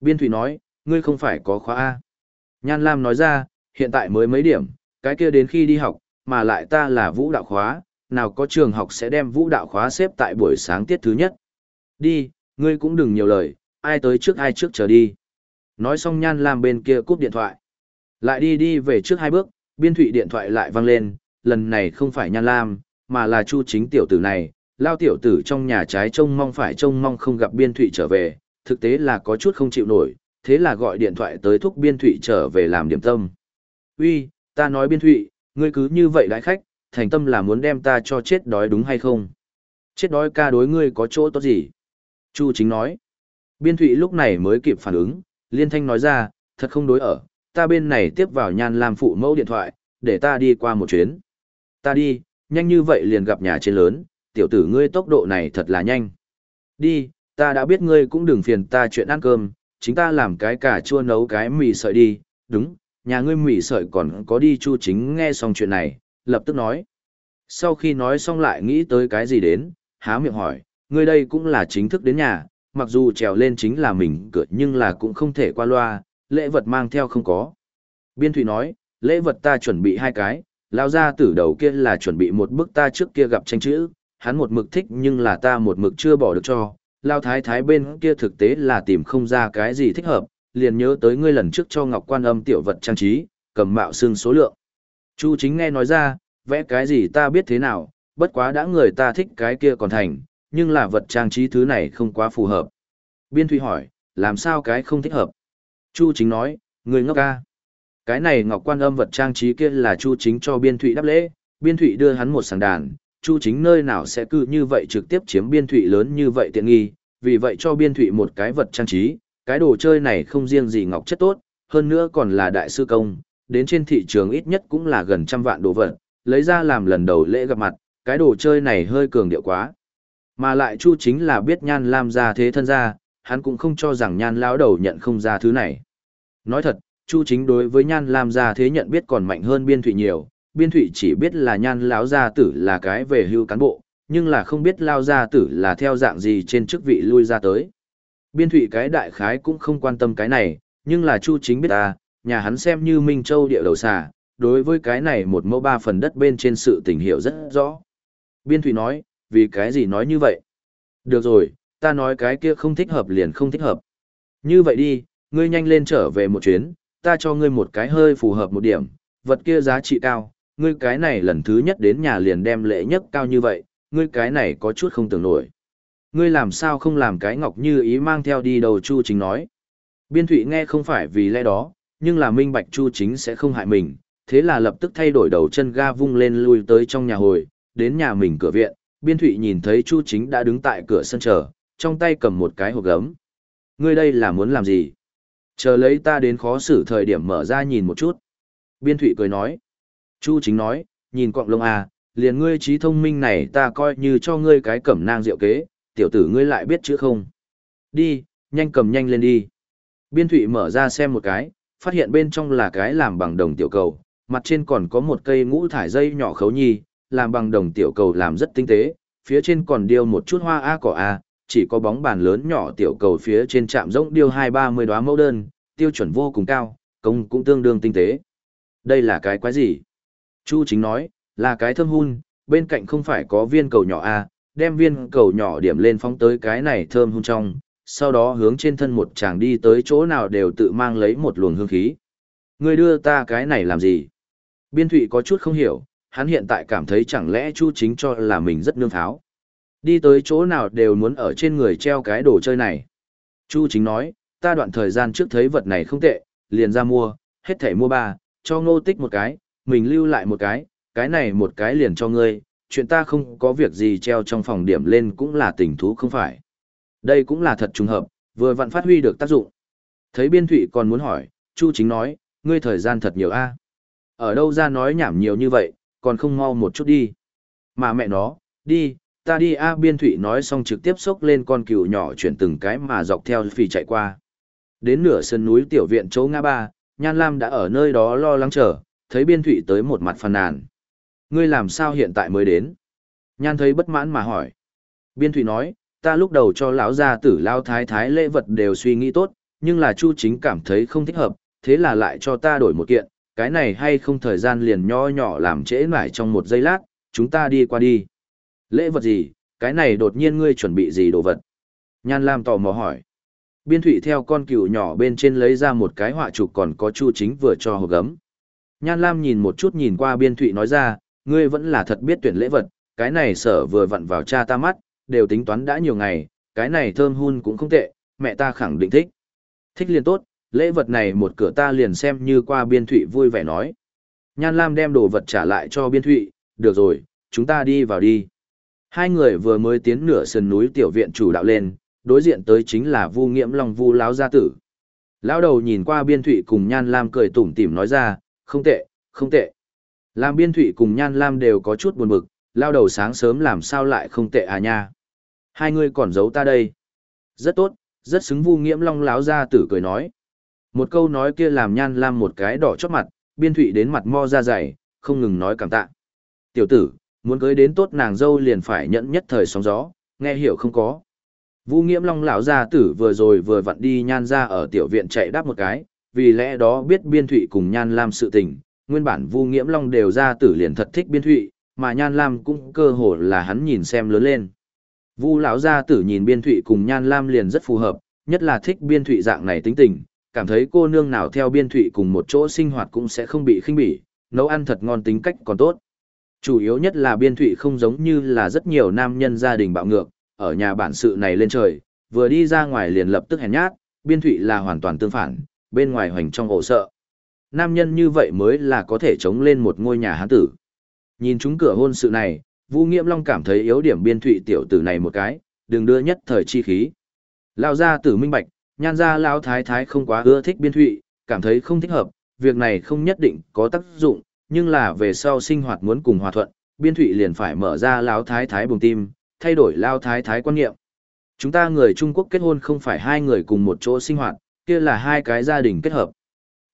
Biên thụy nói, ngươi không phải có khóa A. Nhan Lam nói ra, hiện tại mới mấy điểm, cái kia đến khi đi học, mà lại ta là vũ đạo khóa, nào có trường học sẽ đem vũ đạo khóa xếp tại buổi sáng tiết thứ nhất. Đi, ngươi cũng đừng nhiều lời, ai tới trước ai trước chờ đi. Nói xong Nhan Lam bên kia cúp điện thoại. Lại đi đi về trước hai bước, biên thụy điện thoại lại vang lên, lần này không phải Nhan Lam, mà là Chu chính tiểu tử này, lao tiểu tử trong nhà trái trông mong phải trông mong không gặp biên thụy trở về, thực tế là có chút không chịu nổi, thế là gọi điện thoại tới thúc biên thụy trở về làm điểm tâm. Uy, ta nói biên thụy, ngươi cứ như vậy đãi khách, thành tâm là muốn đem ta cho chết đói đúng hay không? Chết đói ca đối ngươi có chỗ tốt gì? Chu chính nói. Biên thụy lúc này mới kịp phản ứng, liên thanh nói ra, thật không đối ở, ta bên này tiếp vào nhan làm phụ mẫu điện thoại, để ta đi qua một chuyến. Ta đi, nhanh như vậy liền gặp nhà trên lớn, tiểu tử ngươi tốc độ này thật là nhanh. Đi, ta đã biết ngươi cũng đừng phiền ta chuyện ăn cơm, chính ta làm cái cà chua nấu cái mì sợi đi, đúng, nhà ngươi mì sợi còn có đi chu chính nghe xong chuyện này, lập tức nói. Sau khi nói xong lại nghĩ tới cái gì đến, há miệng hỏi, ngươi đây cũng là chính thức đến nhà, mặc dù trèo lên chính là mình cửa nhưng là cũng không thể qua loa, lễ vật mang theo không có. Biên Thụy nói, lễ vật ta chuẩn bị hai cái, lao ra tử đầu kia là chuẩn bị một bức ta trước kia gặp tranh chữ, hắn một mực thích nhưng là ta một mực chưa bỏ được cho, lao thái thái bên kia thực tế là tìm không ra cái gì thích hợp, liền nhớ tới ngươi lần trước cho ngọc quan âm tiểu vật trang trí, cầm mạo xương số lượng. Chu chính nghe nói ra, vẽ cái gì ta biết thế nào, bất quá đã người ta thích cái kia còn thành, nhưng là vật trang trí thứ này không quá phù hợp. Biên Thụy hỏi, làm sao cái không thích hợp? Chu chính nói, người ngốc ca. Cái này ngọc quan âm vật trang trí kia là Chu chính cho Biên Thụy đáp lễ, Biên Thụy đưa hắn một sàng đàn, Chu chính nơi nào sẽ cứ như vậy trực tiếp chiếm Biên Thụy lớn như vậy tiện nghi, vì vậy cho Biên Thụy một cái vật trang trí, cái đồ chơi này không riêng gì ngọc chất tốt, hơn nữa còn là đại sư công, đến trên thị trường ít nhất cũng là gần trăm vạn đồ vật, lấy ra làm lần đầu lễ gặp mặt, cái đồ chơi này hơi cường điệu quá. Mà lại Chu chính là biết Nhan Lam ra thế thân ra, hắn cũng không cho rằng Nhan lão đầu nhận không ra thứ này. Nói thật, Chu chính đối với Nhan Lam ra thế nhận biết còn mạnh hơn Biên Thụy nhiều, Biên Thụy chỉ biết là Nhan lão gia tử là cái về hưu cán bộ, nhưng là không biết lao gia tử là theo dạng gì trên chức vị lui ra tới. Biên Thụy cái đại khái cũng không quan tâm cái này, nhưng là Chu chính biết à? Nhà hắn xem như Minh Châu địa đầu xà, đối với cái này một mẫu ba phần đất bên trên sự tình hiểu rất rõ. Biên Thụy nói, vì cái gì nói như vậy? Được rồi, ta nói cái kia không thích hợp liền không thích hợp. Như vậy đi, ngươi nhanh lên trở về một chuyến, ta cho ngươi một cái hơi phù hợp một điểm, vật kia giá trị cao, ngươi cái này lần thứ nhất đến nhà liền đem lễ nhất cao như vậy, ngươi cái này có chút không tưởng nổi. Ngươi làm sao không làm cái ngọc như ý mang theo đi đầu Chu Chính nói. Biên Thụy nghe không phải vì lẽ đó, nhưng là minh bạch Chu Chính sẽ không hại mình, thế là lập tức thay đổi đầu chân ga vung lên lui tới trong nhà hồi, đến nhà mình cửa viện, Biên Thụy nhìn thấy Chu Chính đã đứng tại cửa sân chờ, trong tay cầm một cái hộp gấm. Ngươi đây là muốn làm gì? Chờ lấy ta đến khó xử thời điểm mở ra nhìn một chút. Biên Thụy cười nói. Chu Chính nói, nhìn quạng lông à, liền ngươi trí thông minh này ta coi như cho ngươi cái cẩm nang diệu kế, tiểu tử ngươi lại biết chữ không? Đi, nhanh cầm nhanh lên đi. Biên Thụy mở ra xem một cái, phát hiện bên trong là cái làm bằng đồng tiểu cầu, mặt trên còn có một cây ngũ thải dây nhỏ khấu nhi, làm bằng đồng tiểu cầu làm rất tinh tế, phía trên còn điêu một chút hoa a cỏ a, chỉ có bóng bàn lớn nhỏ tiểu cầu phía trên chạm rỗng điêu hai ba mươi đóa mẫu đơn, tiêu chuẩn vô cùng cao, công cũng tương đương tinh tế. Đây là cái quái gì? Chu chính nói, là cái thơm hun, bên cạnh không phải có viên cầu nhỏ a, đem viên cầu nhỏ điểm lên phóng tới cái này thơm hun trong, sau đó hướng trên thân một chàng đi tới chỗ nào đều tự mang lấy một luồng hương khí. Ngươi đưa ta cái này làm gì? Biên thụy có chút không hiểu, hắn hiện tại cảm thấy chẳng lẽ Chu Chính cho là mình rất nương tháo. Đi tới chỗ nào đều muốn ở trên người treo cái đồ chơi này. Chu Chính nói, ta đoạn thời gian trước thấy vật này không tệ, liền ra mua, hết thể mua ba, cho ngô tích một cái, mình lưu lại một cái, cái này một cái liền cho ngươi, chuyện ta không có việc gì treo trong phòng điểm lên cũng là tình thú không phải. Đây cũng là thật trùng hợp, vừa vặn phát huy được tác dụng. Thấy biên thụy còn muốn hỏi, Chu Chính nói, ngươi thời gian thật nhiều a Ở đâu ra nói nhảm nhiều như vậy, còn không mau một chút đi. Mà mẹ nó, đi, ta đi A biên thụy nói xong trực tiếp xốc lên con cừu nhỏ chuyển từng cái mà dọc theo phì chạy qua. Đến nửa sân núi tiểu viện chỗ ngã ba, Nhan Lam đã ở nơi đó lo lắng chờ, thấy biên thụy tới một mặt phàn nàn. Ngươi làm sao hiện tại mới đến? Nhan thấy bất mãn mà hỏi. Biên thụy nói, ta lúc đầu cho lão gia tử lao thái thái lễ vật đều suy nghĩ tốt, nhưng là Chu chính cảm thấy không thích hợp, thế là lại cho ta đổi một kiện, cái này hay không thời gian liền nho nhỏ làm trễ mãi trong một giây lát, chúng ta đi qua đi. Lễ vật gì, cái này đột nhiên ngươi chuẩn bị gì đồ vật? Nhan Lam tò mò hỏi. Biên thụy theo con cừu nhỏ bên trên lấy ra một cái họa chụp còn có chu chính vừa cho hộp gấm. Nhan Lam nhìn một chút nhìn qua biên thụy nói ra, ngươi vẫn là thật biết tuyển lễ vật, cái này sở vừa vặn vào cha ta mắt, đều tính toán đã nhiều ngày, cái này thơm hun cũng không tệ, mẹ ta khẳng định thích. Thích liền tốt, lễ vật này một cửa ta liền xem như qua biên thụy vui vẻ nói. Nhan Lam đem đồ vật trả lại cho biên thụy, được rồi, chúng ta đi vào đi. Hai người vừa mới tiến nửa sườn núi tiểu viện chủ đạo lên, đối diện tới chính là Vu Nghiễm Long Vu lão gia tử. Lão đầu nhìn qua Biên Thụy cùng Nhan Lam cười tủm tỉm nói ra, "Không tệ, không tệ." Lam Biên Thụy cùng Nhan Lam đều có chút buồn bực, Lao đầu sáng sớm làm sao lại không tệ à nha. Hai người còn giấu ta đây. Rất tốt, rất xứng Vu Nghiễm Long lão gia tử cười nói. Một câu nói kia làm Nhan Lam một cái đỏ chót mặt, Biên Thụy đến mặt mo ra dày, không ngừng nói cảm tạ. "Tiểu tử, muốn cưới đến tốt nàng dâu liền phải nhẫn nhất thời sóng gió, nghe hiểu không có. Vũ Nghiễm Long lão gia tử vừa rồi vừa vặn đi nhan ra ở tiểu viện chạy đáp một cái, vì lẽ đó biết Biên Thụy cùng Nhan Lam sự tình, nguyên bản Vu Nghiễm Long đều gia tử liền thật thích Biên Thụy, mà Nhan Lam cũng cơ hồ là hắn nhìn xem lớn lên. Vu lão gia tử nhìn Biên Thụy cùng Nhan Lam liền rất phù hợp, nhất là thích Biên Thụy dạng này tính tình, cảm thấy cô nương nào theo Biên Thụy cùng một chỗ sinh hoạt cũng sẽ không bị khinh bỉ, nấu ăn thật ngon tính cách còn tốt. Chủ yếu nhất là biên thụy không giống như là rất nhiều nam nhân gia đình bạo ngược, ở nhà bản sự này lên trời, vừa đi ra ngoài liền lập tức hèn nhát, biên thụy là hoàn toàn tương phản, bên ngoài hoành trong ổ sợ. Nam nhân như vậy mới là có thể chống lên một ngôi nhà hán tử. Nhìn chúng cửa hôn sự này, Vu Nghiễm Long cảm thấy yếu điểm biên thụy tiểu tử này một cái, đừng đưa nhất thời chi khí. Lao ra tử minh bạch, nhan ra lão thái thái không quá ưa thích biên thụy, cảm thấy không thích hợp, việc này không nhất định có tác dụng, nhưng là về sau sinh hoạt muốn cùng hòa thuận, biên thụy liền phải mở ra lão thái thái bùng tim, thay đổi lão thái thái quan niệm. Chúng ta người Trung Quốc kết hôn không phải hai người cùng một chỗ sinh hoạt, kia là hai cái gia đình kết hợp.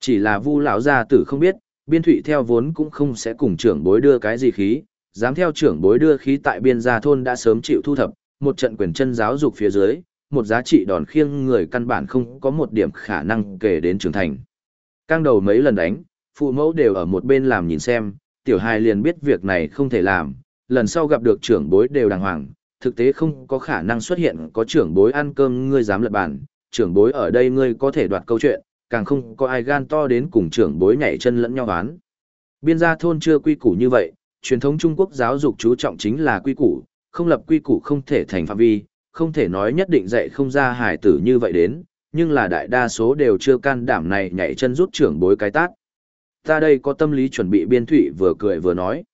Chỉ là Vu lão gia tử không biết, biên thụy theo vốn cũng không sẽ cùng trưởng bối đưa cái gì khí, dám theo trưởng bối đưa khí tại biên gia thôn đã sớm chịu thu thập, một trận quyền chân giáo dục phía dưới, một giá trị đòn khiêng người căn bản không có một điểm khả năng kể đến trưởng thành. Cang đầu mấy lần đánh, phụ mẫu đều ở một bên làm nhìn xem, tiểu hài liền biết việc này không thể làm, lần sau gặp được trưởng bối đều đàng hoàng, thực tế không có khả năng xuất hiện có trưởng bối ăn cơm ngươi dám lật bàn, trưởng bối ở đây ngươi có thể đoạt câu chuyện, càng không có ai gan to đến cùng trưởng bối nhảy chân lẫn nhau đoán. Biên gia thôn chưa quy củ như vậy, truyền thống Trung Quốc giáo dục chú trọng chính là quy củ, không lập quy củ không thể thành phạm vi, không thể nói nhất định dạy không ra hài tử như vậy đến, nhưng là đại đa số đều chưa can đảm này nhảy chân rút trưởng bối cái tát. Ta đây có tâm lý chuẩn bị biên thụy vừa cười vừa nói.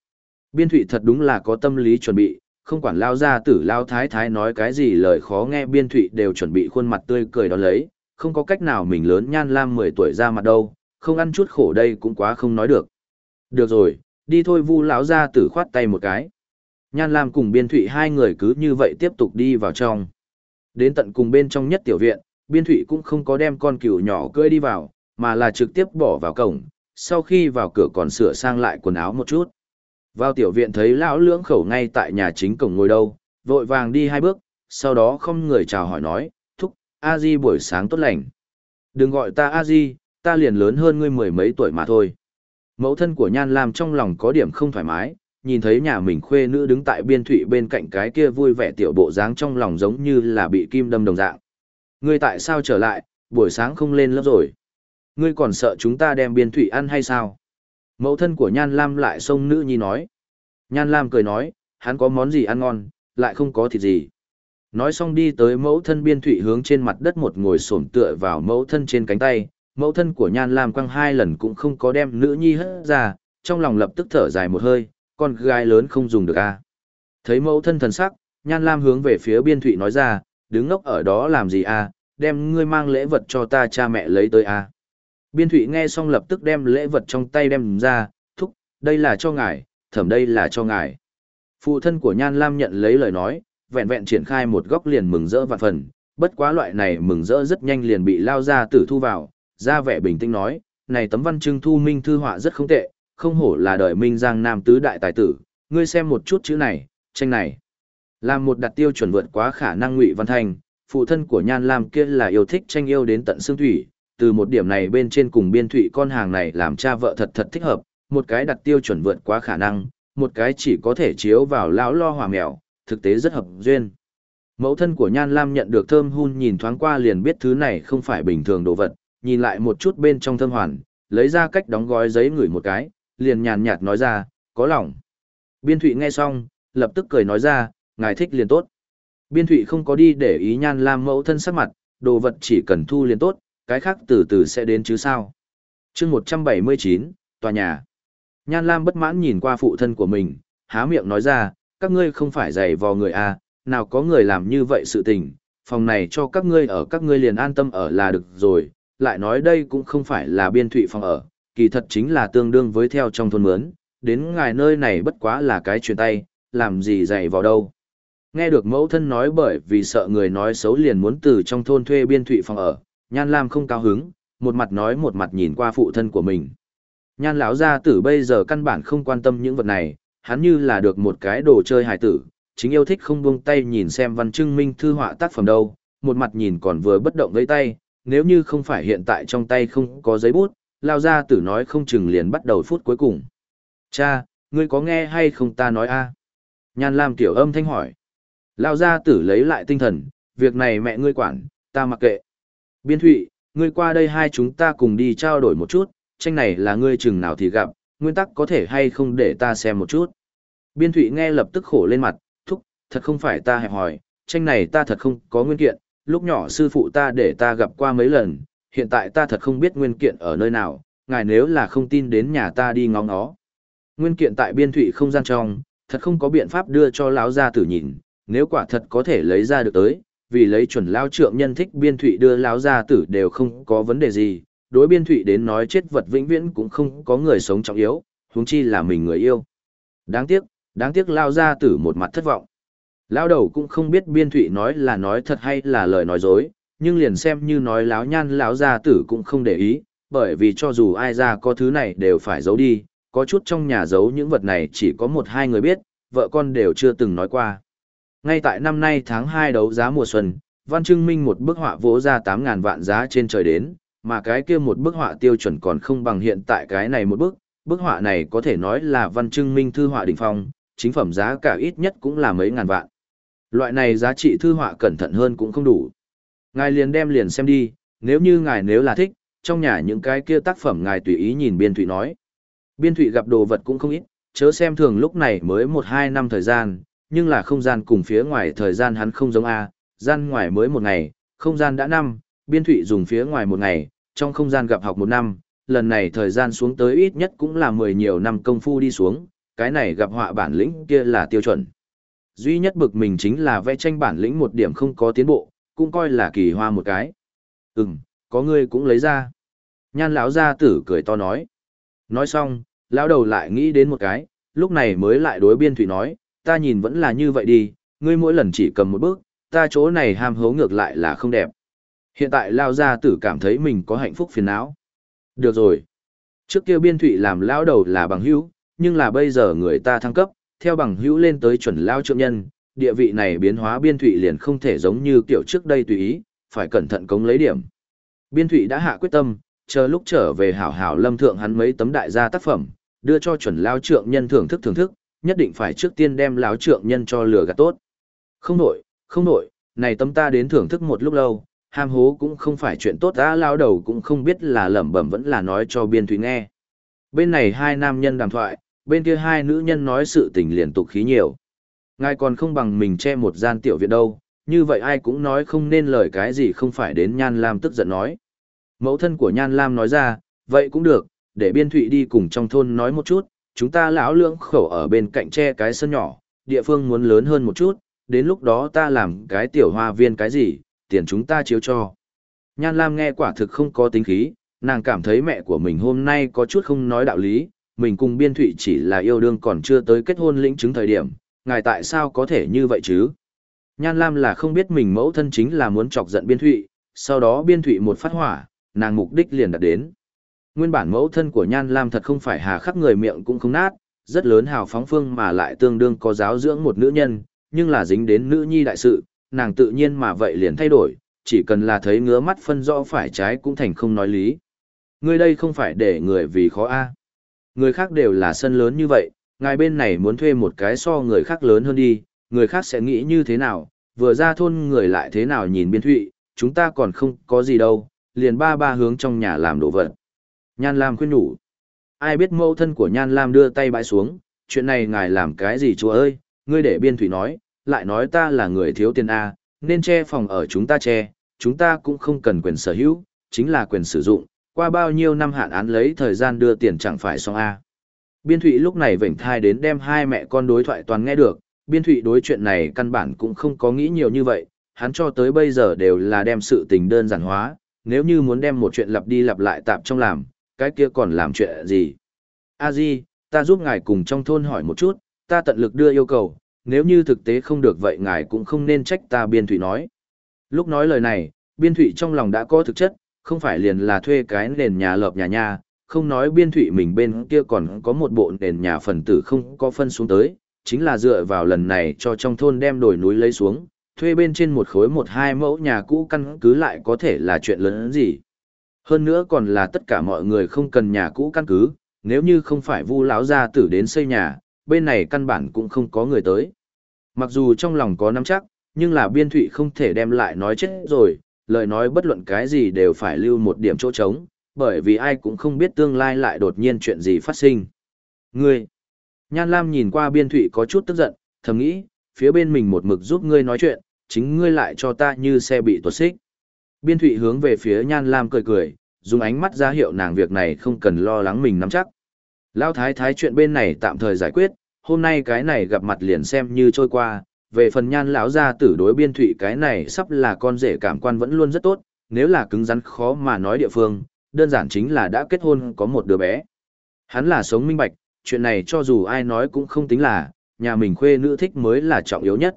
Biên thụy thật đúng là có tâm lý chuẩn bị, không quản lao ra tử lao thái thái nói cái gì lời khó nghe biên thụy đều chuẩn bị khuôn mặt tươi cười đó lấy, không có cách nào mình lớn nhan lam 10 tuổi ra mặt đâu, không ăn chút khổ đây cũng quá không nói được. Được rồi, đi thôi vu lão ra tử khoát tay một cái. Nhan lam cùng biên thụy hai người cứ như vậy tiếp tục đi vào trong. Đến tận cùng bên trong nhất tiểu viện, biên thụy cũng không có đem con cừu nhỏ cưỡi đi vào, mà là trực tiếp bỏ vào cổng, sau khi vào cửa còn sửa sang lại quần áo một chút. Vào tiểu viện thấy lão lưỡng khẩu ngay tại nhà chính cổng ngồi đâu, vội vàng đi hai bước, sau đó không người chào hỏi nói, a di buổi sáng tốt lành. Đừng gọi ta a di, ta liền lớn hơn ngươi mười mấy tuổi mà thôi. Mẫu thân của Nhan Lam trong lòng có điểm không thoải mái, nhìn thấy nhà mình khuê nữ đứng tại biên thụy bên cạnh cái kia vui vẻ tiểu bộ dáng trong lòng giống như là bị kim đâm đồng dạng. Ngươi tại sao trở lại, buổi sáng không lên lớp rồi? Ngươi còn sợ chúng ta đem biên thụy ăn hay sao? Mẫu thân của Nhan Lam lại xông nữ nhi nói. Nhan Lam cười nói, hắn có món gì ăn ngon, lại không có thịt gì. Nói xong đi tới mẫu thân biên thụy hướng trên mặt đất một ngồi xổm tựa vào mẫu thân trên cánh tay. Mẫu thân của Nhan Lam quăng hai lần cũng không có đem nữ nhi hất ra, trong lòng lập tức thở dài một hơi, con gái lớn không dùng được a à. Thấy mẫu thân thần sắc, Nhan Lam hướng về phía biên thụy nói ra, đứng ngốc ở đó làm gì a à, đem ngươi mang lễ vật cho ta cha mẹ lấy tới a à. Biên Thụy nghe xong lập tức đem lễ vật trong tay đem ra, thúc, đây là cho ngài, thẩm đây là cho ngài. Phụ thân của Nhan Lam nhận lấy lời nói, vẹn vẹn triển khai một góc liền mừng rỡ vạn phần, bất quá loại này mừng rỡ rất nhanh liền bị lao ra tử thu vào, ra vẻ bình tĩnh nói, này tấm văn chương thu minh thư họa rất không tệ, không hổ là đời minh giang nam tứ đại tài tử, ngươi xem một chút chữ này, tranh này. Làm một đặt tiêu chuẩn vượt quá khả năng ngụy văn thành, phụ thân của Nhan Lam kia là yêu thích tranh yêu đến tận xương thủy, từ một điểm này bên trên cùng biên thụy con hàng này làm cha vợ thật thật thích hợp, một cái đặt tiêu chuẩn vượt quá khả năng, một cái chỉ có thể chiếu vào lão lo hòa mèo, thực tế rất hợp duyên. Mẫu thân của Nhan Lam nhận được thơm hun nhìn thoáng qua liền biết thứ này không phải bình thường đồ vật, nhìn lại một chút bên trong thơm hoàn, lấy ra cách đóng gói giấy ngửi một cái, liền nhàn nhạt nói ra, có lòng. Biên Thụy nghe xong, lập tức cười nói ra, ngài thích liền tốt. Biên Thụy không có đi để ý Nhan Lam mẫu thân sắc mặt, đồ vật chỉ cần thu liền tốt, cái khác từ từ sẽ đến chứ sao. chương 179, tòa nhà. Nhan Lam bất mãn nhìn qua phụ thân của mình, há miệng nói ra, các ngươi không phải giày vò người à, nào có người làm như vậy sự tình, phòng này cho các ngươi ở các ngươi liền an tâm ở là được rồi, lại nói đây cũng không phải là biên thụy phòng ở, kỳ thật chính là tương đương với theo trong thôn mướn, đến ngài nơi này bất quá là cái truyền tay, làm gì giày vào đâu. Nghe được mẫu thân nói bởi vì sợ người nói xấu liền muốn từ trong thôn thuê biên thụy phòng ở, Nhan Lam không cao hứng, một mặt nói một mặt nhìn qua phụ thân của mình. Nhan lão gia tử bây giờ căn bản không quan tâm những vật này, hắn như là được một cái đồ chơi hài tử, chính yêu thích không buông tay nhìn xem văn chương minh thư họa tác phẩm đâu, một mặt nhìn còn vừa bất động với tay, nếu như không phải hiện tại trong tay không có giấy bút, lao gia tử nói không chừng liền bắt đầu phút cuối cùng. Cha, ngươi có nghe hay không ta nói a? Nhan Lam tiểu âm thanh hỏi. Lao gia tử lấy lại tinh thần, việc này mẹ ngươi quản, ta mặc kệ. Biên Thụy, ngươi qua đây hai chúng ta cùng đi trao đổi một chút, tranh này là ngươi chừng nào thì gặp, nguyên tắc có thể hay không để ta xem một chút. Biên Thụy nghe lập tức khổ lên mặt, thúc, thật không phải ta hẹp hỏi, tranh này ta thật không có nguyên kiện, lúc nhỏ sư phụ ta để ta gặp qua mấy lần, hiện tại ta thật không biết nguyên kiện ở nơi nào, ngài nếu là không tin đến nhà ta đi ngóng nó. Nguyên kiện tại biên thụy không gian trong, thật không có biện pháp đưa cho lão gia tử nhìn, nếu quả thật có thể lấy ra được tới, vì lấy chuẩn lao trượng nhân thích biên thụy đưa lão gia tử đều không có vấn đề gì, đối biên thụy đến nói chết vật vĩnh viễn cũng không có người sống trọng yếu, huống chi là mình người yêu. Đáng tiếc, đáng tiếc lao gia tử một mặt thất vọng. Lao đầu cũng không biết biên thụy nói là nói thật hay là lời nói dối, nhưng liền xem như nói láo nhan lão gia tử cũng không để ý, bởi vì cho dù ai ra có thứ này đều phải giấu đi, có chút trong nhà giấu những vật này chỉ có một hai người biết, vợ con đều chưa từng nói qua. Ngay tại năm nay tháng 2 đấu giá mùa xuân, Văn Trưng Minh một bức họa vỗ ra 8.000 vạn giá trên trời đến, mà cái kia một bức họa tiêu chuẩn còn không bằng hiện tại cái này một bức, bức họa này có thể nói là Văn Trưng Minh thư họa đỉnh phong, chính phẩm giá cả ít nhất cũng là mấy ngàn vạn. Loại này giá trị thư họa cẩn thận hơn cũng không đủ. Ngài liền đem liền xem đi, nếu như ngài nếu là thích, trong nhà những cái kia tác phẩm ngài tùy ý nhìn Biên Thụy nói. Biên Thụy gặp đồ vật cũng không ít, chớ xem thường lúc này mới một hai năm thời gian, nhưng là không gian cùng phía ngoài thời gian hắn không giống A, gian ngoài mới một ngày, không gian đã năm, Biên Thụy dùng phía ngoài một ngày, trong không gian gặp học một năm, lần này thời gian xuống tới ít nhất cũng là mười nhiều năm công phu đi xuống, cái này gặp họa bản lĩnh kia là tiêu chuẩn. Duy nhất bực mình chính là vẽ tranh bản lĩnh một điểm không có tiến bộ, cũng coi là kỳ hoa một cái. Ừm, có ngươi cũng lấy ra. Nhan lão gia tử cười to nói. Nói xong, lão đầu lại nghĩ đến một cái, lúc này mới lại đối biên thủy nói, ta nhìn vẫn là như vậy đi, ngươi mỗi lần chỉ cầm một bước, ta chỗ này ham hố ngược lại là không đẹp. Hiện tại lao gia tử cảm thấy mình có hạnh phúc phiền não. Được rồi. Trước kia biên thủy làm lão đầu là bằng hữu, nhưng là bây giờ người ta thăng cấp, theo bằng hữu lên tới chuẩn lao trượng nhân, địa vị này biến hóa biên thụy liền không thể giống như kiểu trước đây tùy ý, phải cẩn thận cống lấy điểm. Biên thụy đã hạ quyết tâm, chờ lúc trở về hảo hảo lâm thượng hắn mấy tấm đại gia tác phẩm, đưa cho chuẩn lao trượng nhân thưởng thức thưởng thức, nhất định phải trước tiên đem lão trượng nhân cho lừa gạt tốt. Không nổi, không nổi, này tấm ta đến thưởng thức một lúc lâu, ham hố cũng không phải chuyện tốt ta lao đầu cũng không biết là lẩm bẩm vẫn là nói cho biên thụy nghe. Bên này hai nam nhân đàm thoại, bên kia hai nữ nhân nói sự tình liên tục khí nhiều. Ngài còn không bằng mình che một gian tiểu viện đâu, như vậy ai cũng nói không nên lời cái gì không phải đến Nhan Lam tức giận nói. Mẫu thân của Nhan Lam nói ra, vậy cũng được, để biên thụy đi cùng trong thôn nói một chút, chúng ta lão lưỡng khẩu ở bên cạnh che cái sân nhỏ, địa phương muốn lớn hơn một chút, đến lúc đó ta làm cái tiểu hoa viên cái gì, tiền chúng ta chiếu cho. Nhan Lam nghe quả thực không có tính khí, nàng cảm thấy mẹ của mình hôm nay có chút không nói đạo lý, mình cùng biên thụy chỉ là yêu đương còn chưa tới kết hôn lĩnh chứng thời điểm, ngài tại sao có thể như vậy chứ? Nhan Lam là không biết mình mẫu thân chính là muốn chọc giận biên thụy, sau đó biên thụy một phát hỏa, nàng mục đích liền đạt đến. Nguyên bản mẫu thân của Nhan Lam thật không phải hà khắc người miệng cũng không nát, rất lớn hào phóng phương mà lại tương đương có giáo dưỡng một nữ nhân, nhưng là dính đến nữ nhi đại sự, nàng tự nhiên mà vậy liền thay đổi, chỉ cần là thấy ngứa mắt phân rõ phải trái cũng thành không nói lý. Người đây không phải để người vì khó a Người khác đều là sân lớn như vậy, ngài bên này muốn thuê một cái so người khác lớn hơn đi, người khác sẽ nghĩ như thế nào, vừa ra thôn người lại thế nào nhìn biên thụy, chúng ta còn không có gì đâu, liền ba ba hướng trong nhà làm đồ vật. Nhan Lam khuyên nhủ. Ai biết mẫu thân của Nhan Lam đưa tay bãi xuống, chuyện này ngài làm cái gì chúa ơi, ngươi để biên thủy nói, lại nói ta là người thiếu tiền A, nên che phòng ở chúng ta che, chúng ta cũng không cần quyền sở hữu, chính là quyền sử dụng, qua bao nhiêu năm hạn án lấy thời gian đưa tiền chẳng phải xong A. Biên Thụy lúc này vểnh thai đến đem hai mẹ con đối thoại toàn nghe được, Biên Thụy đối chuyện này căn bản cũng không có nghĩ nhiều như vậy, hắn cho tới bây giờ đều là đem sự tình đơn giản hóa, nếu như muốn đem một chuyện lặp đi lặp lại tạp trong làm, cái kia còn làm chuyện gì. A Di, ta giúp ngài cùng trong thôn hỏi một chút, ta tận lực đưa yêu cầu, nếu như thực tế không được vậy ngài cũng không nên trách ta Biên Thụy nói. Lúc nói lời này, Biên Thụy trong lòng đã có thực chất, không phải liền là thuê cái nền nhà lợp nhà nha, không nói biên thụy mình bên kia còn có một bộ nền nhà phần tử không có phân xuống tới, chính là dựa vào lần này cho trong thôn đem đồi núi lấy xuống, thuê bên trên một khối một hai mẫu nhà cũ căn cứ lại có thể là chuyện lớn hơn gì. Hơn nữa còn là tất cả mọi người không cần nhà cũ căn cứ, nếu như không phải vu lão gia tử đến xây nhà, bên này căn bản cũng không có người tới. Mặc dù trong lòng có nắm chắc, nhưng là biên thụy không thể đem lại nói chết rồi, lời nói bất luận cái gì đều phải lưu một điểm chỗ trống, bởi vì ai cũng không biết tương lai lại đột nhiên chuyện gì phát sinh. Ngươi! Nhan Lam nhìn qua biên thụy có chút tức giận, thầm nghĩ, phía bên mình một mực giúp ngươi nói chuyện, chính ngươi lại cho ta như xe bị tuột xích. Biên thụy hướng về phía Nhan Lam cười cười, dùng ánh mắt ra hiệu nàng việc này không cần lo lắng mình nắm chắc. Lao thái thái chuyện bên này tạm thời giải quyết, hôm nay cái này gặp mặt liền xem như trôi qua, về phần nhan lão gia tử đối biên thụy cái này sắp là con rể cảm quan vẫn luôn rất tốt, nếu là cứng rắn khó mà nói địa phương, đơn giản chính là đã kết hôn có một đứa bé. Hắn là sống minh bạch, chuyện này cho dù ai nói cũng không tính là, nhà mình khuê nữ thích mới là trọng yếu nhất.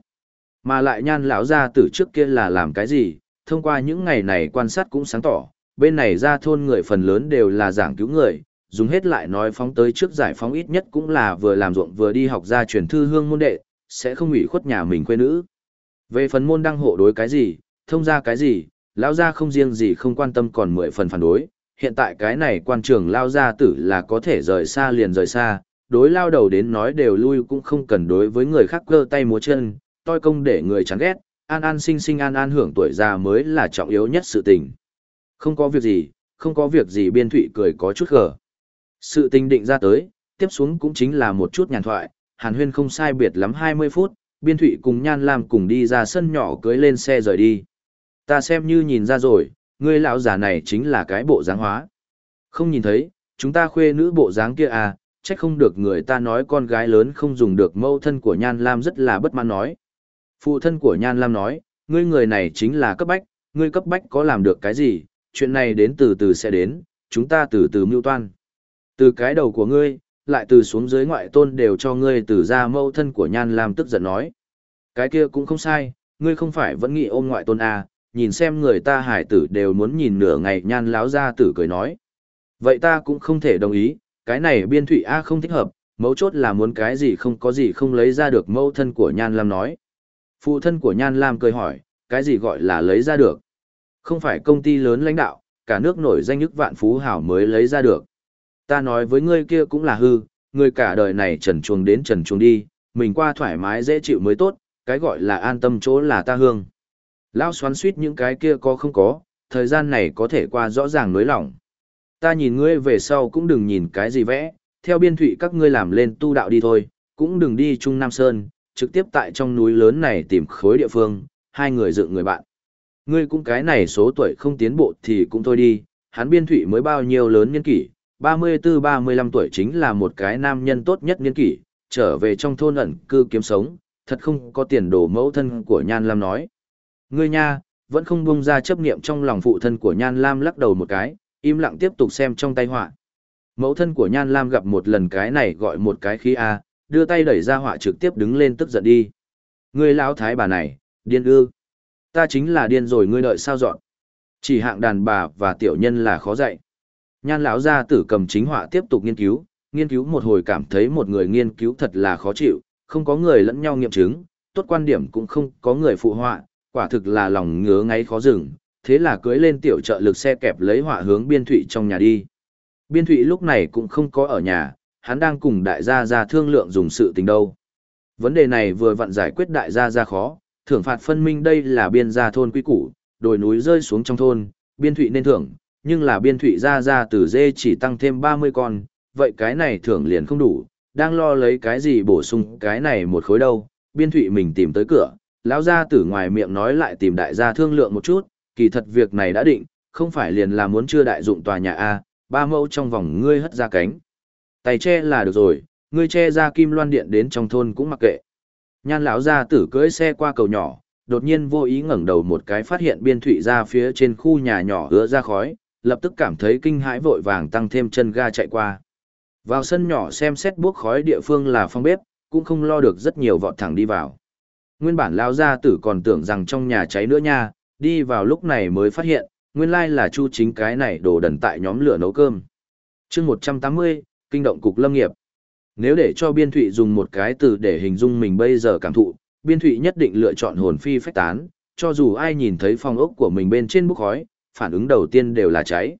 Mà lại nhan lão gia tử trước kia là làm cái gì, thông qua những ngày này quan sát cũng sáng tỏ, bên này ra thôn người phần lớn đều là giảng cứu người, dùng hết lại nói phóng tới trước giải phóng ít nhất cũng là vừa làm ruộng vừa đi học ra truyền thư hương môn đệ, sẽ không ủy khuất nhà mình quê nữ. Về phần môn đăng hộ đối cái gì, thông ra cái gì, lao gia không riêng gì không quan tâm còn mười phần phản đối, hiện tại cái này quan trường lao gia tử là có thể rời xa liền rời xa, đối lao đầu đến nói đều lui cũng không cần đối với người khác cơ tay múa chân, toi công để người chán ghét, an an sinh sinh an an hưởng tuổi già mới là trọng yếu nhất sự tình. Không có việc gì, không có việc gì biên thụy cười có chút gở. Sự tình định ra tới, tiếp xuống cũng chính là một chút nhàn thoại, hàn huyên không sai biệt lắm 20 phút, biên thụy cùng nhan lam cùng đi ra sân nhỏ cưới lên xe rời đi. Ta xem như nhìn ra rồi, ngươi lão già này chính là cái bộ dáng hóa. Không nhìn thấy, chúng ta khuê nữ bộ dáng kia à, Chắc không được người ta nói con gái lớn không dùng được mâu thân của Nhan Lam rất là bất mãn nói. Phụ thân của Nhan Lam nói, ngươi người này chính là cấp bách, ngươi cấp bách có làm được cái gì, chuyện này đến từ từ sẽ đến, chúng ta từ từ mưu toan. Từ cái đầu của ngươi, lại từ xuống dưới ngoại tôn đều cho ngươi từ ra mâu thân của Nhan Lam tức giận nói. Cái kia cũng không sai, ngươi không phải vẫn nghĩ ôm ngoại tôn à, nhìn xem người ta hải tử đều muốn nhìn nửa ngày Nhan láo ra tử cười nói. Vậy ta cũng không thể đồng ý, cái này biên thụy A không thích hợp, mấu chốt là muốn cái gì không có gì không lấy ra được mâu thân của Nhan Lam nói. Phụ thân của Nhan Lam cười hỏi, cái gì gọi là lấy ra được? Không phải công ty lớn lãnh đạo, cả nước nổi danh nhất vạn phú hảo mới lấy ra được. Ta nói với ngươi kia cũng là hư, ngươi cả đời này trần chuồng đến trần chuồng đi, mình qua thoải mái dễ chịu mới tốt, cái gọi là an tâm chỗ là ta hương. Lao xoắn suýt những cái kia có không có, thời gian này có thể qua rõ ràng nối lỏng. Ta nhìn ngươi về sau cũng đừng nhìn cái gì vẽ, theo biên thụy các ngươi làm lên tu đạo đi thôi, cũng đừng đi Trung Nam Sơn, trực tiếp tại trong núi lớn này tìm khối địa phương, hai người dựng người bạn. Ngươi cũng cái này số tuổi không tiến bộ thì cũng thôi đi, hắn biên thụy mới bao nhiêu lớn nhân kỷ, 34-35 tuổi chính là một cái nam nhân tốt nhất niên kỷ, trở về trong thôn ẩn cư kiếm sống, thật không có tiền đồ mẫu thân của Nhan Lam nói. Ngươi nha, vẫn không buông ra chấp niệm trong lòng phụ thân của Nhan Lam lắc đầu một cái, im lặng tiếp tục xem trong tay họa. Mẫu thân của Nhan Lam gặp một lần cái này gọi một cái khí A, đưa tay đẩy ra họa trực tiếp đứng lên tức giận đi. Ngươi lão thái bà này, điên ư. Ta chính là điên rồi ngươi đợi sao dọn. Chỉ hạng đàn bà và tiểu nhân là khó dạy. Nhan lão gia tử cầm chính họa tiếp tục nghiên cứu, nghiên cứu một hồi cảm thấy một người nghiên cứu thật là khó chịu, không có người lẫn nhau nghiệm chứng, tốt quan điểm cũng không có người phụ họa, quả thực là lòng ngứa ngáy khó dừng, thế là cưới lên tiểu trợ lực xe kẹp lấy họa hướng biên thụy trong nhà đi. Biên thụy lúc này cũng không có ở nhà, hắn đang cùng đại gia ra thương lượng dùng sự tình đâu. Vấn đề này vừa vặn giải quyết đại gia ra khó, thưởng phạt phân minh đây là biên gia thôn quy củ, đồi núi rơi xuống trong thôn, biên thụy nên thưởng, nhưng là biên thụy ra ra từ dê chỉ tăng thêm 30 con, vậy cái này thưởng liền không đủ, đang lo lấy cái gì bổ sung cái này một khối đâu, biên thụy mình tìm tới cửa, lão gia tử ngoài miệng nói lại tìm đại gia thương lượng một chút, kỳ thật việc này đã định, không phải liền là muốn chưa đại dụng tòa nhà A, ba mẫu trong vòng ngươi hất ra cánh. Tay che là được rồi, ngươi che ra kim loan điện đến trong thôn cũng mặc kệ. Nhan lão gia tử cưỡi xe qua cầu nhỏ, đột nhiên vô ý ngẩng đầu một cái phát hiện biên thụy ra phía trên khu nhà nhỏ hứa ra khói, lập tức cảm thấy kinh hãi vội vàng tăng thêm chân ga chạy qua. Vào sân nhỏ xem xét bước khói địa phương là phòng bếp, cũng không lo được rất nhiều vọt thẳng đi vào. Nguyên bản lao gia tử còn tưởng rằng trong nhà cháy nữa nha, đi vào lúc này mới phát hiện, nguyên lai là Chu chính cái này đổ đần tại nhóm lửa nấu cơm. chương 180, kinh động cục lâm nghiệp. Nếu để cho biên thụy dùng một cái từ để hình dung mình bây giờ cảm thụ, biên thụy nhất định lựa chọn hồn phi phách tán, cho dù ai nhìn thấy phòng ốc của mình bên trên bốc khói, phản ứng đầu tiên đều là cháy.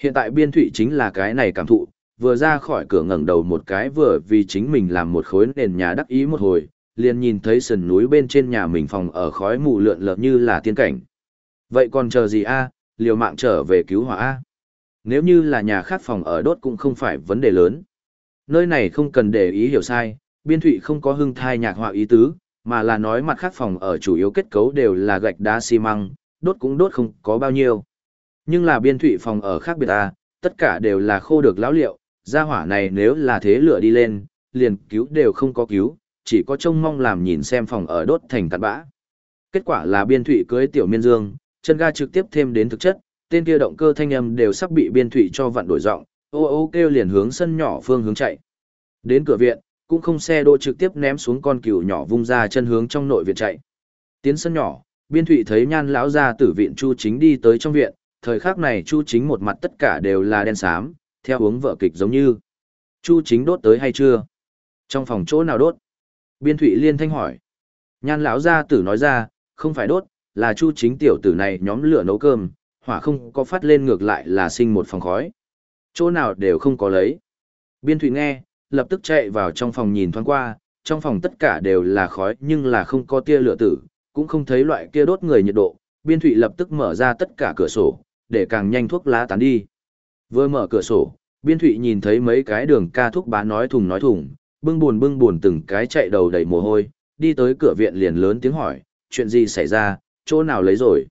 Hiện tại biên thụy chính là cái này cảm thụ, vừa ra khỏi cửa ngẩng đầu một cái vừa vì chính mình làm một khối nền nhà đắc ý một hồi, liền nhìn thấy sườn núi bên trên nhà mình phòng ở khói mù lượn lờ như là tiên cảnh. Vậy còn chờ gì a? À? liều mạng trở về cứu hỏa a. À? Nếu như là nhà khác phòng ở đốt cũng không phải vấn đề lớn. Nơi này không cần để ý hiểu sai, biên thụy không có hưng thai nhạc họa ý tứ, mà là nói mặt khác phòng ở chủ yếu kết cấu đều là gạch đá xi măng, đốt cũng đốt không có bao nhiêu. Nhưng là biên thụy phòng ở khác biệt à, tất cả đều là khô được lão liệu, gia hỏa này nếu là thế lửa đi lên, liền cứu đều không có cứu, chỉ có trông mong làm nhìn xem phòng ở đốt thành cặn bã. Kết quả là biên thụy cưới tiểu miên dương, chân ga trực tiếp thêm đến thực chất, tên kia động cơ thanh âm đều sắp bị biên thụy cho vặn đổi giọng ô ô kêu liền hướng sân nhỏ phương hướng chạy. Đến cửa viện, cũng không xe đỗ trực tiếp ném xuống con cừu nhỏ vung ra chân hướng trong nội viện chạy. Tiến sân nhỏ, biên thụy thấy nhan lão ra tử viện chu chính đi tới trong viện, thời khắc này chu chính một mặt tất cả đều là đen xám, theo uống vợ kịch giống như. Chu chính đốt tới hay chưa? Trong phòng chỗ nào đốt? Biên thụy liên thanh hỏi. Nhan lão gia tử nói ra, không phải đốt, là chu chính tiểu tử này nhóm lửa nấu cơm, hỏa không có phát lên ngược lại là sinh một phòng khói. Chỗ nào đều không có lấy. Biên thụy nghe, lập tức chạy vào trong phòng nhìn thoáng qua, trong phòng tất cả đều là khói nhưng là không có tia lửa tử, cũng không thấy loại kia đốt người nhiệt độ. Biên thụy lập tức mở ra tất cả cửa sổ, để càng nhanh thuốc lá tán đi. Vừa mở cửa sổ, biên thụy nhìn thấy mấy cái đường ca thuốc bán nói thùng nói thùng, bưng buồn bưng buồn từng cái chạy đầu đầy mồ hôi, đi tới cửa viện liền lớn tiếng hỏi, chuyện gì xảy ra, chỗ nào lấy rồi?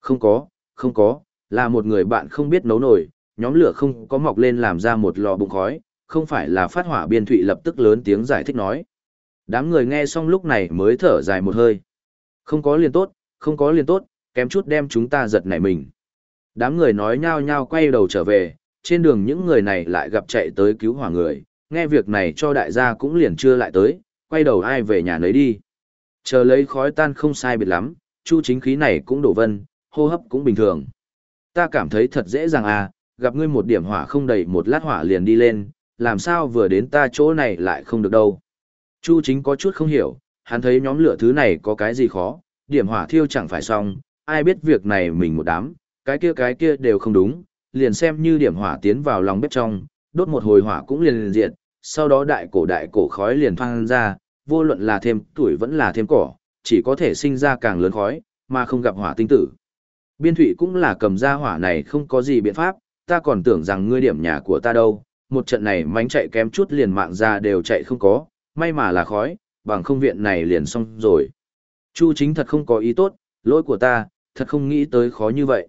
Không có, không có, là một người bạn không biết nấu nổi, nhóm lửa không có mọc lên làm ra một lò bụng khói, không phải là phát hỏa biên thụy lập tức lớn tiếng giải thích nói. Đám người nghe xong lúc này mới thở dài một hơi. Không có liền tốt, không có liền tốt, kém chút đem chúng ta giật nảy mình. Đám người nói nhao nhao quay đầu trở về, trên đường những người này lại gặp chạy tới cứu hỏa người, nghe việc này cho đại gia cũng liền chưa lại tới, quay đầu ai về nhà nấy đi. Chờ lấy khói tan không sai biệt lắm, chu chính khí này cũng đổ vân, hô hấp cũng bình thường. Ta cảm thấy thật dễ dàng à, gặp ngươi một điểm hỏa không đầy một lát hỏa liền đi lên, làm sao vừa đến ta chỗ này lại không được đâu. Chu chính có chút không hiểu, hắn thấy nhóm lửa thứ này có cái gì khó, điểm hỏa thiêu chẳng phải xong, ai biết việc này mình một đám, cái kia cái kia đều không đúng, liền xem như điểm hỏa tiến vào lòng bếp trong, đốt một hồi hỏa cũng liền liền diệt, sau đó đại cổ đại cổ khói liền thoang ra, vô luận là thêm tuổi vẫn là thêm cỏ, chỉ có thể sinh ra càng lớn khói, mà không gặp hỏa tinh tử. Biên thủy cũng là cầm ra hỏa này không có gì biện pháp, ta còn tưởng rằng ngươi điểm nhà của ta đâu, một trận này mánh chạy kém chút liền mạng ra đều chạy không có, may mà là khói, bằng không viện này liền xong rồi. Chu chính thật không có ý tốt, lỗi của ta, thật không nghĩ tới khó như vậy.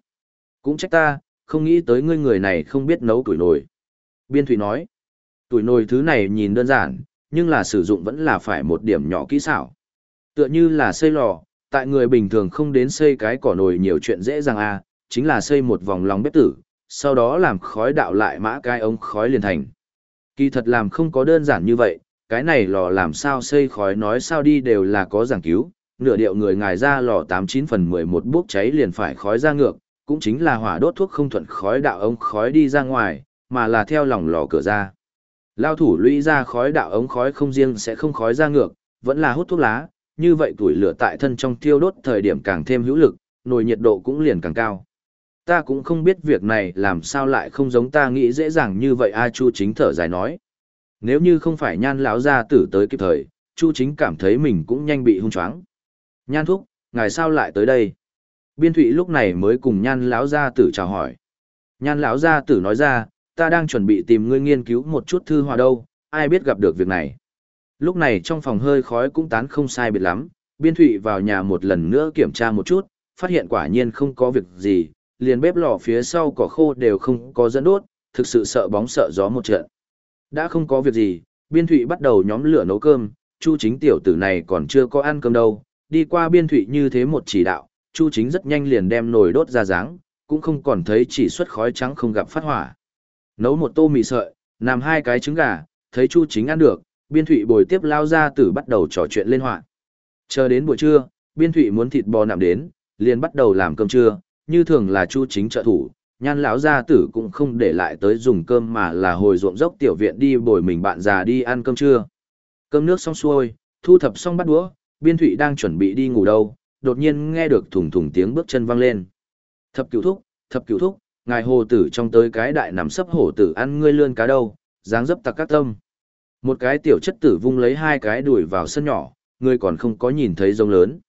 Cũng trách ta, không nghĩ tới ngươi người này không biết nấu tuổi nồi. Biên thủy nói, tuổi nồi thứ này nhìn đơn giản, nhưng là sử dụng vẫn là phải một điểm nhỏ kỹ xảo. Tựa như là xây lò, tại người bình thường không đến xây cái cỏ nồi nhiều chuyện dễ dàng à, chính là xây một vòng lòng bếp tử, sau đó làm khói đạo lại mã cái ống khói liền thành. Kỳ thật làm không có đơn giản như vậy, cái này lò làm sao xây khói nói sao đi đều là có giảng cứu, nửa điệu người ngài ra lò 89 phần 11 bốc cháy liền phải khói ra ngược, cũng chính là hỏa đốt thuốc không thuận khói đạo ống khói đi ra ngoài, mà là theo lòng lò cửa ra. Lao thủ lũy ra khói đạo ống khói không riêng sẽ không khói ra ngược, vẫn là hút thuốc lá, như vậy tuổi lửa tại thân trong thiêu đốt thời điểm càng thêm hữu lực, nồi nhiệt độ cũng liền càng cao. Ta cũng không biết việc này làm sao lại không giống ta nghĩ dễ dàng như vậy A Chu chính thở dài nói. Nếu như không phải nhan lão gia tử tới kịp thời, Chu chính cảm thấy mình cũng nhanh bị hung choáng. Nhan thúc, ngài sao lại tới đây? Biên thụy lúc này mới cùng nhan lão gia tử chào hỏi. Nhan lão gia tử nói ra, ta đang chuẩn bị tìm ngươi nghiên cứu một chút thư hòa đâu, ai biết gặp được việc này. Lúc này trong phòng hơi khói cũng tán không sai biệt lắm, biên thụy vào nhà một lần nữa kiểm tra một chút, phát hiện quả nhiên không có việc gì, liền bếp lò phía sau cỏ khô đều không có dẫn đốt, thực sự sợ bóng sợ gió một trận. Đã không có việc gì, biên thụy bắt đầu nhóm lửa nấu cơm, chu chính tiểu tử này còn chưa có ăn cơm đâu, đi qua biên thụy như thế một chỉ đạo, chu chính rất nhanh liền đem nồi đốt ra dáng, cũng không còn thấy chỉ xuất khói trắng không gặp phát hỏa. Nấu một tô mì sợi, làm hai cái trứng gà, thấy chu chính ăn được, biên thụy bồi tiếp lao ra tử bắt đầu trò chuyện lên họa chờ đến buổi trưa biên thụy muốn thịt bò nạm đến liền bắt đầu làm cơm trưa như thường là chu chính trợ thủ nhan lão gia tử cũng không để lại tới dùng cơm mà là hồi ruộng dốc tiểu viện đi bồi mình bạn già đi ăn cơm trưa. Cơm nước xong xuôi thu thập xong bắt đũa biên thụy đang chuẩn bị đi ngủ đâu đột nhiên nghe được thùng thùng tiếng bước chân vang lên. Thập cửu thúc thập cửu thúc ngài hồ tử trong tới cái đại nằm sấp hổ tử ăn ngươi lươn cá đâu dáng dấp tặc các tâm. Một cái tiểu chất tử vung lấy hai cái đuổi vào sân nhỏ, người còn không có nhìn thấy rông lớn.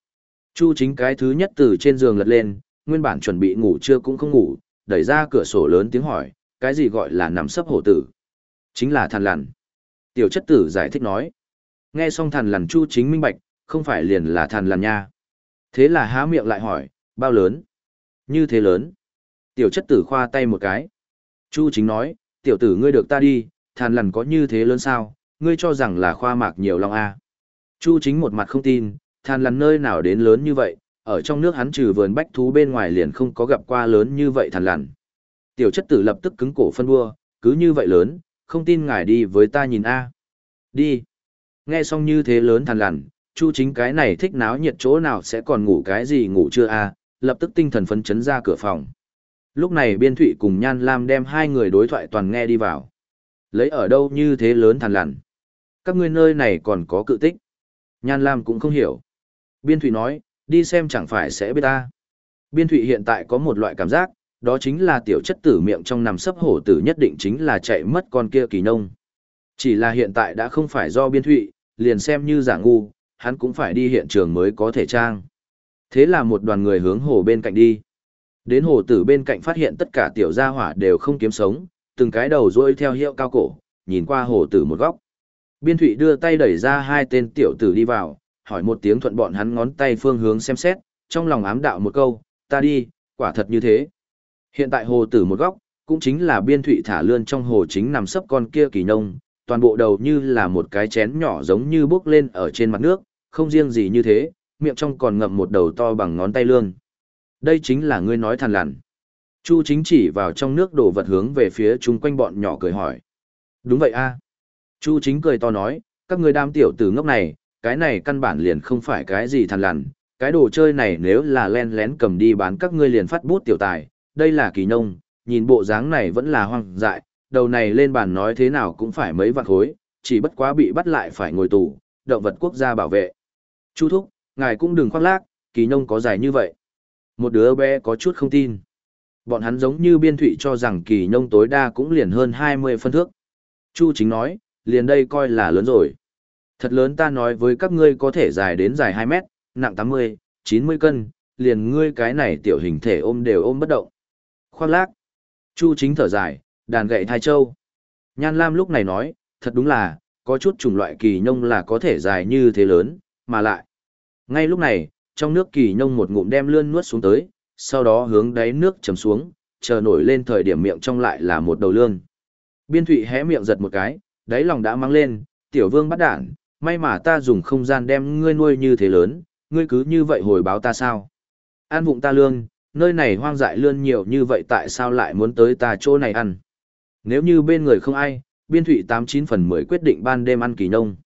Chu chính cái thứ nhất từ trên giường lật lên, nguyên bản chuẩn bị ngủ chưa cũng không ngủ, đẩy ra cửa sổ lớn tiếng hỏi, cái gì gọi là nằm sấp hổ tử? Chính là thằn lằn. Tiểu chất tử giải thích nói. Nghe xong thằn lằn chu chính minh bạch, không phải liền là thằn lằn nha. Thế là há miệng lại hỏi, bao lớn? Như thế lớn. Tiểu chất tử khoa tay một cái. Chu chính nói, tiểu tử ngươi được ta đi, thằn lằn có như thế lớn sao, ngươi cho rằng là khoa mạc nhiều long A. À? Chu chính một mặt không tin, thằn lằn nơi nào đến lớn như vậy, ở trong nước hắn trừ vườn bách thú bên ngoài liền không có gặp qua lớn như vậy thằn lằn. Tiểu chất tử lập tức cứng cổ phân đua, cứ như vậy lớn, không tin ngài đi với ta nhìn a. Đi. Nghe xong như thế lớn thằn lằn, Chu chính cái này thích náo nhiệt chỗ nào sẽ còn ngủ cái gì ngủ chưa a, lập tức tinh thần phấn chấn ra cửa phòng. Lúc này Biên Thụy cùng Nhan Lam đem hai người đối thoại toàn nghe đi vào. Lấy ở đâu như thế lớn thằn lằn? Các ngươi nơi này còn có cự tích. Nhan Lam cũng không hiểu. Biên Thụy nói, đi xem chẳng phải sẽ biết ta. Biên Thụy hiện tại có một loại cảm giác, đó chính là tiểu chất tử miệng trong nằm sấp hổ tử nhất định chính là chạy mất con kia kỳ nông. Chỉ là hiện tại đã không phải do Biên Thụy, liền xem như giả ngu, hắn cũng phải đi hiện trường mới có thể trang. Thế là một đoàn người hướng hồ bên cạnh đi. Đến hồ tử bên cạnh phát hiện tất cả tiểu gia hỏa đều không kiếm sống, từng cái đầu rôi theo hiệu cao cổ, nhìn qua hồ tử một góc. Biên thụy đưa tay đẩy ra hai tên tiểu tử đi vào, hỏi một tiếng thuận bọn hắn ngón tay phương hướng xem xét, trong lòng ám đạo một câu, ta đi, quả thật như thế. Hiện tại hồ tử một góc, cũng chính là biên thụy thả lươn trong hồ chính nằm sấp con kia kỳ nông, toàn bộ đầu như là một cái chén nhỏ giống như bước lên ở trên mặt nước, không riêng gì như thế, miệng trong còn ngậm một đầu to bằng ngón tay lương. Đây chính là ngươi nói thằn lằn. Chu chính chỉ vào trong nước đổ vật hướng về phía chung quanh bọn nhỏ cười hỏi. Đúng vậy a Chu chính cười to nói, các ngươi đam tiểu tử ngốc này, cái này căn bản liền không phải cái gì thằn lằn, cái đồ chơi này nếu là len lén cầm đi bán các ngươi liền phát bút tiểu tài, đây là kỳ nông, nhìn bộ dáng này vẫn là hoang dại, đầu này lên bàn nói thế nào cũng phải mấy vạn khối, chỉ bất quá bị bắt lại phải ngồi tù, động vật quốc gia bảo vệ. Chu thúc, ngài cũng đừng khoác lác, kỳ nông có dài như vậy. Một đứa bé có chút không tin. Bọn hắn giống như biên thụy cho rằng kỳ nông tối đa cũng liền hơn 20 phân thước. Chu chính nói, liền đây coi là lớn rồi. Thật lớn ta nói với các ngươi có thể dài đến dài 2 mét, nặng 80, 90 cân, liền ngươi cái này tiểu hình thể ôm đều ôm bất động. Khoác lác. Chu chính thở dài, đàn gậy thai châu. Nhan Lam lúc này nói, thật đúng là, có chút chủng loại kỳ nông là có thể dài như thế lớn, mà lại. Ngay lúc này, trong nước kỳ nông một ngụm đem lươn nuốt xuống tới, sau đó hướng đáy nước chầm xuống, chờ nổi lên thời điểm miệng trong lại là một đầu lươn. Biên thụy hé miệng giật một cái, đáy lòng đã mang lên, tiểu vương bắt đản, may mà ta dùng không gian đem ngươi nuôi như thế lớn, ngươi cứ như vậy hồi báo ta sao? An vụng ta lương, nơi này hoang dại lươn nhiều như vậy tại sao lại muốn tới ta chỗ này ăn? Nếu như bên người không ai, biên thụy 89 phần 10 quyết định ban đêm ăn kỳ nông.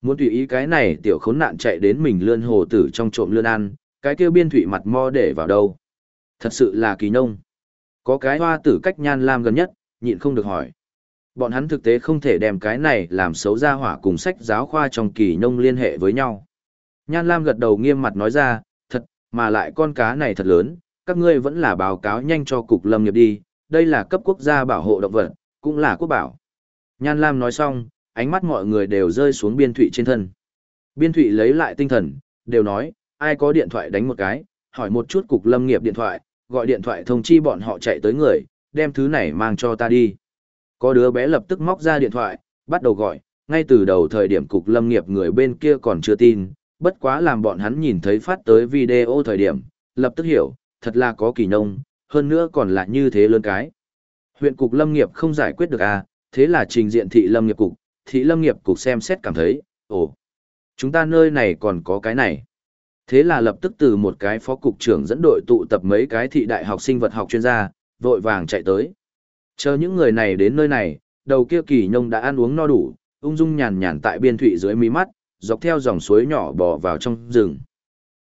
Muốn tùy ý cái này tiểu khốn nạn chạy đến mình lươn hồ tử trong trộm lươn ăn, cái kêu biên thụy mặt mo để vào đâu. Thật sự là kỳ nông. Có cái hoa tử cách nhan lam gần nhất, nhịn không được hỏi. Bọn hắn thực tế không thể đem cái này làm xấu ra hỏa cùng sách giáo khoa trong kỳ nông liên hệ với nhau. Nhan lam gật đầu nghiêm mặt nói ra, thật, mà lại con cá này thật lớn, các ngươi vẫn là báo cáo nhanh cho cục lâm nghiệp đi, đây là cấp quốc gia bảo hộ động vật, cũng là quốc bảo. Nhan Lam nói xong, ánh mắt mọi người đều rơi xuống biên thụy trên thân. Biên thụy lấy lại tinh thần, đều nói, ai có điện thoại đánh một cái, hỏi một chút cục lâm nghiệp điện thoại, gọi điện thoại thông chi bọn họ chạy tới người, đem thứ này mang cho ta đi. Có đứa bé lập tức móc ra điện thoại, bắt đầu gọi, ngay từ đầu thời điểm cục lâm nghiệp người bên kia còn chưa tin, bất quá làm bọn hắn nhìn thấy phát tới video thời điểm, lập tức hiểu, thật là có kỳ nông, hơn nữa còn là như thế lớn cái. Huyện cục lâm nghiệp không giải quyết được à, thế là trình diện thị lâm nghiệp cục, thị lâm nghiệp cục xem xét cảm thấy, ồ, chúng ta nơi này còn có cái này. Thế là lập tức từ một cái phó cục trưởng dẫn đội tụ tập mấy cái thị đại học sinh vật học chuyên gia, vội vàng chạy tới. Chờ những người này đến nơi này, đầu kia kỳ nhông đã ăn uống no đủ, ung dung nhàn nhàn tại biên thụy dưới mí mắt, dọc theo dòng suối nhỏ bò vào trong rừng.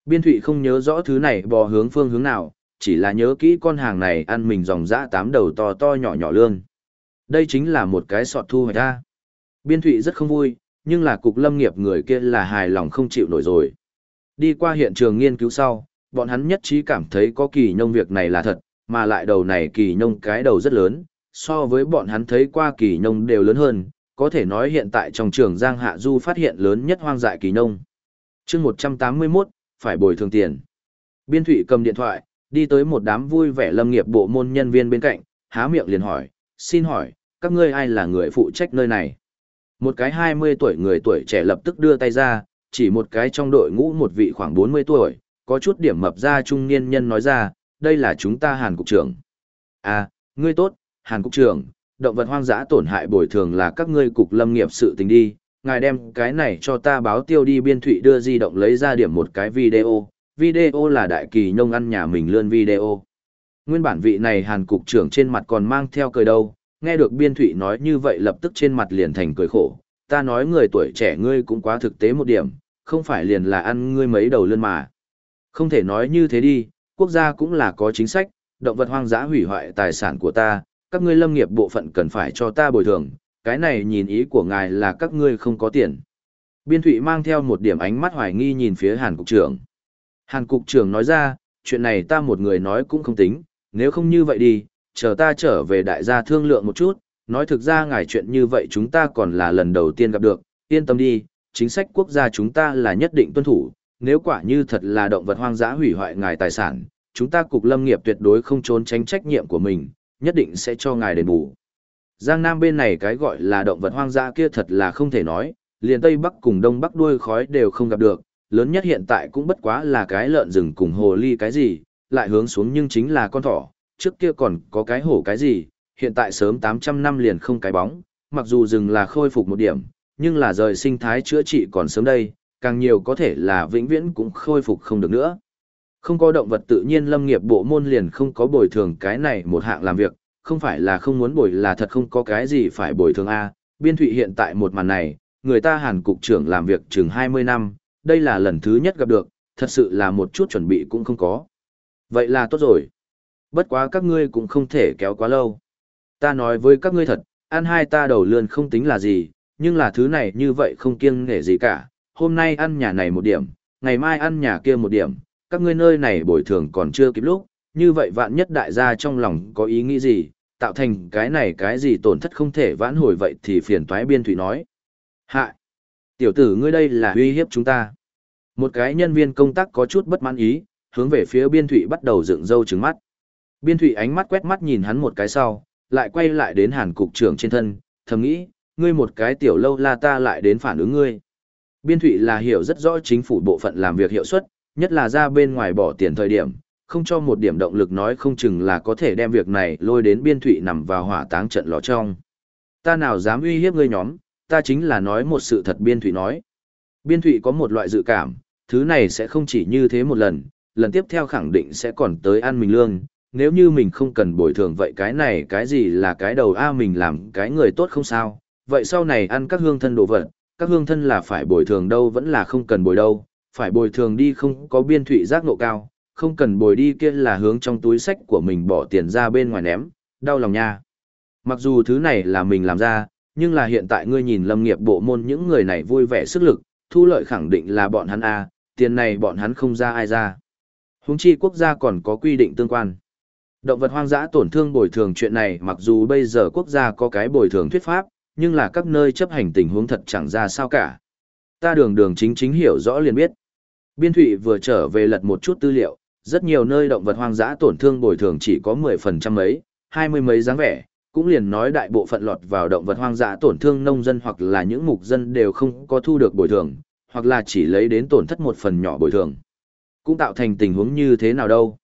Biên thụy không nhớ rõ thứ này bò hướng phương hướng nào, chỉ là nhớ kỹ con hàng này ăn mình dòng dã tám đầu to to nhỏ nhỏ lương. Đây chính là một cái sọt thu hoạch ra. Biên thụy rất không vui, nhưng là cục lâm nghiệp người kia là hài lòng không chịu nổi rồi. Đi qua hiện trường nghiên cứu sau, bọn hắn nhất trí cảm thấy có kỳ nhông việc này là thật, mà lại đầu này kỳ nhông cái đầu rất lớn, so với bọn hắn thấy qua kỳ nông đều lớn hơn, có thể nói hiện tại trong trường Giang Hạ Du phát hiện lớn nhất hoang dại kỳ nông. chương 181, phải bồi thường tiền. Biên thụy cầm điện thoại, đi tới một đám vui vẻ lâm nghiệp bộ môn nhân viên bên cạnh, há miệng liền hỏi, xin hỏi, các ngươi ai là người phụ trách nơi này? Một cái 20 tuổi người tuổi trẻ lập tức đưa tay ra, chỉ một cái trong đội ngũ một vị khoảng 40 tuổi, có chút điểm mập ra trung niên nhân nói ra, đây là chúng ta Hàn Cục trưởng. À, ngươi tốt, Hàn Cục trưởng, động vật hoang dã tổn hại bồi thường là các ngươi cục lâm nghiệp sự tình đi, ngài đem cái này cho ta báo tiêu đi biên thụy đưa di động lấy ra điểm một cái video, video là đại kỳ nông ăn nhà mình lươn video. Nguyên bản vị này hàn cục trưởng trên mặt còn mang theo cười đâu, nghe được biên thụy nói như vậy lập tức trên mặt liền thành cười khổ, ta nói người tuổi trẻ ngươi cũng quá thực tế một điểm, không phải liền là ăn ngươi mấy đầu lươn mà. Không thể nói như thế đi, quốc gia cũng là có chính sách, động vật hoang dã hủy hoại tài sản của ta, các ngươi lâm nghiệp bộ phận cần phải cho ta bồi thường, cái này nhìn ý của ngài là các ngươi không có tiền. Biên Thụy mang theo một điểm ánh mắt hoài nghi nhìn phía Hàn Cục trưởng. Hàn Cục trưởng nói ra, chuyện này ta một người nói cũng không tính, nếu không như vậy đi, chờ ta trở về đại gia thương lượng một chút, nói thực ra ngài chuyện như vậy chúng ta còn là lần đầu tiên gặp được, yên tâm đi, chính sách quốc gia chúng ta là nhất định tuân thủ, nếu quả như thật là động vật hoang dã hủy hoại ngài tài sản, chúng ta cục lâm nghiệp tuyệt đối không trốn tránh trách nhiệm của mình, nhất định sẽ cho ngài đền bù. Giang Nam bên này cái gọi là động vật hoang dã kia thật là không thể nói, liền Tây Bắc cùng Đông Bắc đuôi khói đều không gặp được, lớn nhất hiện tại cũng bất quá là cái lợn rừng cùng hồ ly cái gì, lại hướng xuống nhưng chính là con thỏ, trước kia còn có cái hổ cái gì, hiện tại sớm 800 năm liền không cái bóng, mặc dù rừng là khôi phục một điểm, nhưng là rời sinh thái chữa trị còn sớm đây, càng nhiều có thể là vĩnh viễn cũng khôi phục không được nữa. Không có động vật tự nhiên lâm nghiệp bộ môn liền không có bồi thường cái này một hạng làm việc, không phải là không muốn bồi là thật không có cái gì phải bồi thường A. Biên thụy hiện tại một màn này, người ta hàn cục trưởng làm việc chừng 20 năm, đây là lần thứ nhất gặp được, thật sự là một chút chuẩn bị cũng không có. Vậy là tốt rồi. Bất quá các ngươi cũng không thể kéo quá lâu. Ta nói với các ngươi thật, ăn hai ta đầu lươn không tính là gì, nhưng là thứ này như vậy không kiêng nể gì cả. Hôm nay ăn nhà này một điểm, ngày mai ăn nhà kia một điểm, các ngươi nơi này bồi thường còn chưa kịp lúc, như vậy vạn nhất đại gia trong lòng có ý nghĩ gì, tạo thành cái này cái gì tổn thất không thể vãn hồi vậy thì phiền toái biên thủy nói. Hạ! Tiểu tử ngươi đây là uy hiếp chúng ta. Một cái nhân viên công tác có chút bất mãn ý, hướng về phía biên thủy bắt đầu dựng râu trứng mắt. Biên thủy ánh mắt quét mắt nhìn hắn một cái sau, lại quay lại đến hàn cục trưởng trên thân, thầm nghĩ, ngươi một cái tiểu lâu la ta lại đến phản ứng ngươi. Biên thủy là hiểu rất rõ chính phủ bộ phận làm việc hiệu suất, nhất là ra bên ngoài bỏ tiền thời điểm, không cho một điểm động lực nói không chừng là có thể đem việc này lôi đến biên thụy nằm vào hỏa táng trận lò trong. Ta nào dám uy hiếp ngươi nhóm, ta chính là nói một sự thật biên thụy nói. Biên thụy có một loại dự cảm, thứ này sẽ không chỉ như thế một lần, lần tiếp theo khẳng định sẽ còn tới ăn mình lương. Nếu như mình không cần bồi thường vậy cái này cái gì là cái đầu A mình làm cái người tốt không sao, vậy sau này ăn các hương thân đồ vật, các hương thân là phải bồi thường đâu vẫn là không cần bồi đâu, phải bồi thường đi không có biên thụy giác nộ cao, không cần bồi đi kia là hướng trong túi sách của mình bỏ tiền ra bên ngoài ném, đau lòng nha. Mặc dù thứ này là mình làm ra, nhưng là hiện tại ngươi nhìn lâm nghiệp bộ môn những người này vui vẻ sức lực, thu lợi khẳng định là bọn hắn A, tiền này bọn hắn không ra ai ra. Húng chi quốc gia còn có quy định tương quan. Động vật hoang dã tổn thương bồi thường chuyện này mặc dù bây giờ quốc gia có cái bồi thường thuyết pháp, nhưng là các nơi chấp hành tình huống thật chẳng ra sao cả. Ta đường đường chính chính hiểu rõ liền biết. Biên thụy vừa trở về lật một chút tư liệu, rất nhiều nơi động vật hoang dã tổn thương bồi thường chỉ có 10% mấy, 20 mấy dáng vẻ, cũng liền nói đại bộ phận lọt vào động vật hoang dã tổn thương nông dân hoặc là những mục dân đều không có thu được bồi thường, hoặc là chỉ lấy đến tổn thất một phần nhỏ bồi thường. Cũng tạo thành tình huống như thế nào đâu.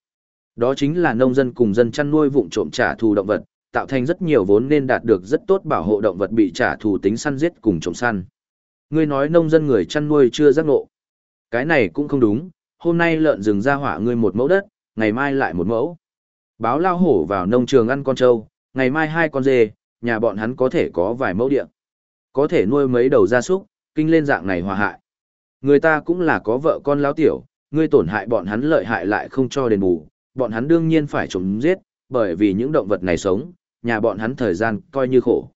Đó chính là nông dân cùng dân chăn nuôi vụng trộm trả thù động vật, tạo thành rất nhiều vốn nên đạt được rất tốt bảo hộ động vật bị trả thù tính săn giết cùng trộm săn. Ngươi nói nông dân người chăn nuôi chưa giác ngộ. Cái này cũng không đúng, hôm nay lợn rừng ra hỏa ngươi một mẫu đất, ngày mai lại một mẫu. Báo lao hổ vào nông trường ăn con trâu, ngày mai hai con dê, nhà bọn hắn có thể có vài mẫu địa. Có thể nuôi mấy đầu gia súc, kinh lên dạng này hòa hại. Người ta cũng là có vợ con lão tiểu, ngươi tổn hại bọn hắn lợi hại lại không cho đền bù, bọn hắn đương nhiên phải chống giết, bởi vì những động vật này sống, nhà bọn hắn thời gian coi như khổ.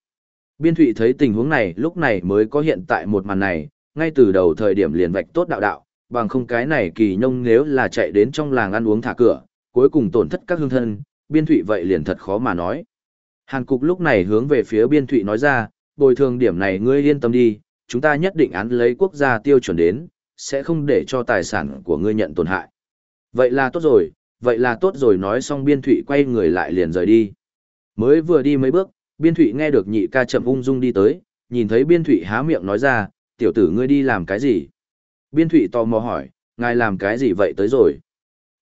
Biên Thụy thấy tình huống này lúc này mới có hiện tại một màn này, ngay từ đầu thời điểm liền vạch tốt đạo đạo, bằng không cái này kỳ nông nếu là chạy đến trong làng ăn uống thả cửa, cuối cùng tổn thất các hương thân, biên thụy vậy liền thật khó mà nói. Hàn cục lúc này hướng về phía biên thụy nói ra, bồi thường điểm này ngươi yên tâm đi, chúng ta nhất định án lấy quốc gia tiêu chuẩn đến, sẽ không để cho tài sản của ngươi nhận tổn hại. Vậy là tốt rồi, vậy là tốt rồi nói xong biên thụy quay người lại liền rời đi. Mới vừa đi mấy bước, biên thụy nghe được nhị ca chậm ung dung đi tới, nhìn thấy biên thụy há miệng nói ra, tiểu tử ngươi đi làm cái gì? Biên thụy tò mò hỏi, ngài làm cái gì vậy tới rồi?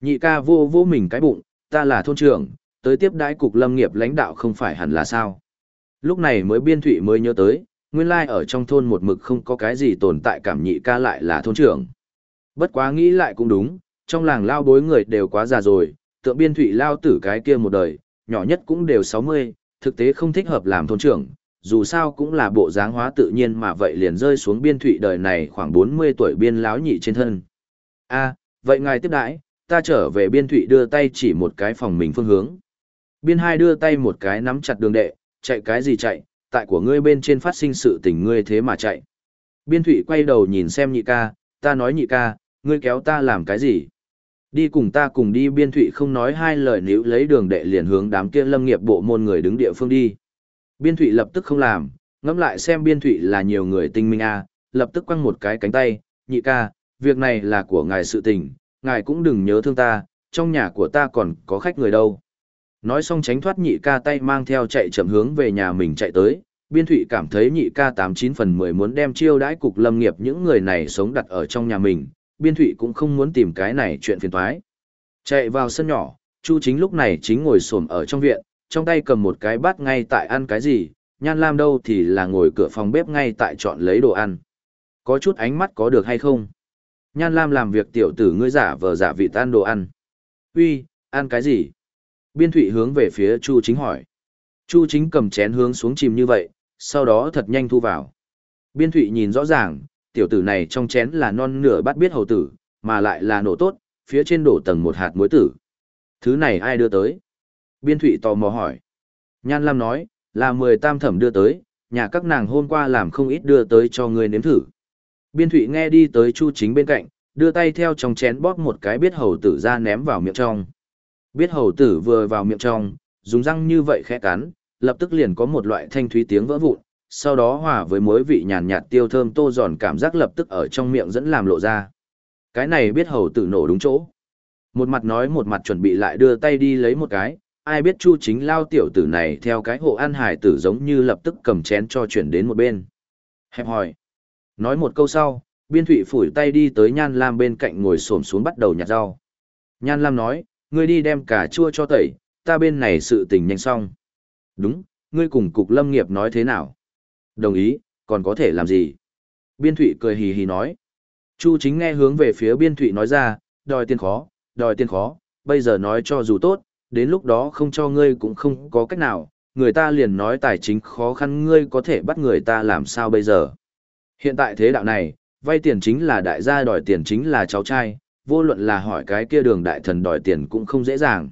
Nhị ca vô vô mình cái bụng, ta là thôn trưởng, tới tiếp đãi cục lâm nghiệp lãnh đạo không phải hẳn là sao? Lúc này mới biên thụy mới nhớ tới, nguyên lai ở trong thôn một mực không có cái gì tồn tại cảm nhị ca lại là thôn trưởng. Bất quá nghĩ lại cũng đúng, trong làng lao bối người đều quá già rồi, tượng biên thụy lao tử cái kia một đời, nhỏ nhất cũng đều 60, thực tế không thích hợp làm thôn trưởng, dù sao cũng là bộ dáng hóa tự nhiên mà vậy liền rơi xuống biên thụy đời này khoảng 40 tuổi biên láo nhị trên thân. a vậy ngài tiếp đãi, ta trở về biên thụy đưa tay chỉ một cái phòng mình phương hướng. Biên hai đưa tay một cái nắm chặt đường đệ, chạy cái gì chạy, tại của ngươi bên trên phát sinh sự tình ngươi thế mà chạy. Biên thụy quay đầu nhìn xem nhị ca, ta nói nhị ca, ngươi kéo ta làm cái gì? Đi cùng ta cùng đi biên thụy không nói hai lời nếu lấy đường đệ liền hướng đám kia lâm nghiệp bộ môn người đứng địa phương đi. Biên thụy lập tức không làm, ngẫm lại xem biên thụy là nhiều người tinh minh a lập tức quăng một cái cánh tay, nhị ca, việc này là của ngài sự tình, ngài cũng đừng nhớ thương ta, trong nhà của ta còn có khách người đâu. Nói xong tránh thoát nhị ca tay mang theo chạy chậm hướng về nhà mình chạy tới, biên thụy cảm thấy nhị ca tám chín phần mười muốn đem chiêu đãi cục lâm nghiệp những người này sống đặt ở trong nhà mình, biên thụy cũng không muốn tìm cái này chuyện phiền toái. Chạy vào sân nhỏ, Chu chính lúc này chính ngồi xổm ở trong viện, trong tay cầm một cái bát ngay tại ăn cái gì, Nhan Lam đâu thì là ngồi cửa phòng bếp ngay tại chọn lấy đồ ăn. Có chút ánh mắt có được hay không? Nhan Lam làm việc tiểu tử ngươi giả vờ giả vị tan đồ ăn. Uy, ăn cái gì? Biên Thụy hướng về phía Chu Chính hỏi. Chu Chính cầm chén hướng xuống chìm như vậy, sau đó thật nhanh thu vào. Biên Thụy nhìn rõ ràng, tiểu tử này trong chén là non nửa bát biết hầu tử, mà lại là nổ tốt, phía trên đổ tầng một hạt muối tử. Thứ này ai đưa tới? Biên Thụy tò mò hỏi. Nhan Lam nói, là mười tam thẩm đưa tới, nhà các nàng hôm qua làm không ít đưa tới cho người nếm thử. Biên Thụy nghe đi tới Chu Chính bên cạnh, đưa tay theo trong chén bóp một cái biết hầu tử ra ném vào miệng trong. Biết hầu tử vừa vào miệng trong, dùng răng như vậy khẽ cắn, lập tức liền có một loại thanh thúy tiếng vỡ vụn, sau đó hòa với muối vị nhàn nhạt tiêu thơm tô giòn cảm giác lập tức ở trong miệng dẫn làm lộ ra. Cái này biết hầu tử nổ đúng chỗ. Một mặt nói một mặt chuẩn bị lại đưa tay đi lấy một cái, ai biết chu chính lao tiểu tử này theo cái hộ An hải tử giống như lập tức cầm chén cho chuyển đến một bên. Hẹp hỏi. Nói một câu sau, biên thụy phủi tay đi tới Nhan Lam bên cạnh ngồi xổm xuống bắt đầu nhặt rau. Nhan Lam nói, ngươi đi đem cà chua cho tẩy, ta bên này sự tình nhanh xong. Đúng, ngươi cùng cục lâm nghiệp nói thế nào? Đồng ý, còn có thể làm gì? Biên thụy cười hì hì nói. Chu chính nghe hướng về phía biên thụy nói ra, đòi tiền khó, đòi tiền khó, bây giờ nói cho dù tốt, đến lúc đó không cho ngươi cũng không có cách nào, người ta liền nói tài chính khó khăn ngươi có thể bắt người ta làm sao bây giờ. Hiện tại thế đạo này, vay tiền chính là đại gia đòi tiền chính là cháu trai, vô luận là hỏi cái kia đường đại thần đòi tiền cũng không dễ dàng.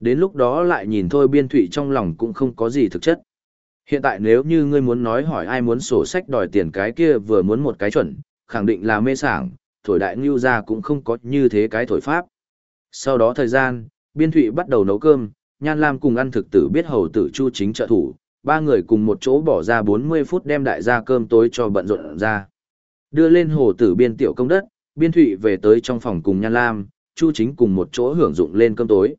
Đến lúc đó lại nhìn thôi biên thụy trong lòng cũng không có gì thực chất. Hiện tại nếu như ngươi muốn nói hỏi ai muốn sổ sách đòi tiền cái kia vừa muốn một cái chuẩn, khẳng định là mê sảng, thổi đại ngưu ra cũng không có như thế cái thổi pháp. Sau đó thời gian, biên thụy bắt đầu nấu cơm, Nhan Lam cùng ăn thực tử biết hầu tử chu chính trợ thủ, ba người cùng một chỗ bỏ ra 40 phút đem đại gia cơm tối cho bận rộn ra. Đưa lên hồ tử biên tiểu công đất, biên thụy về tới trong phòng cùng Nhan Lam, chu chính cùng một chỗ hưởng dụng lên cơm tối.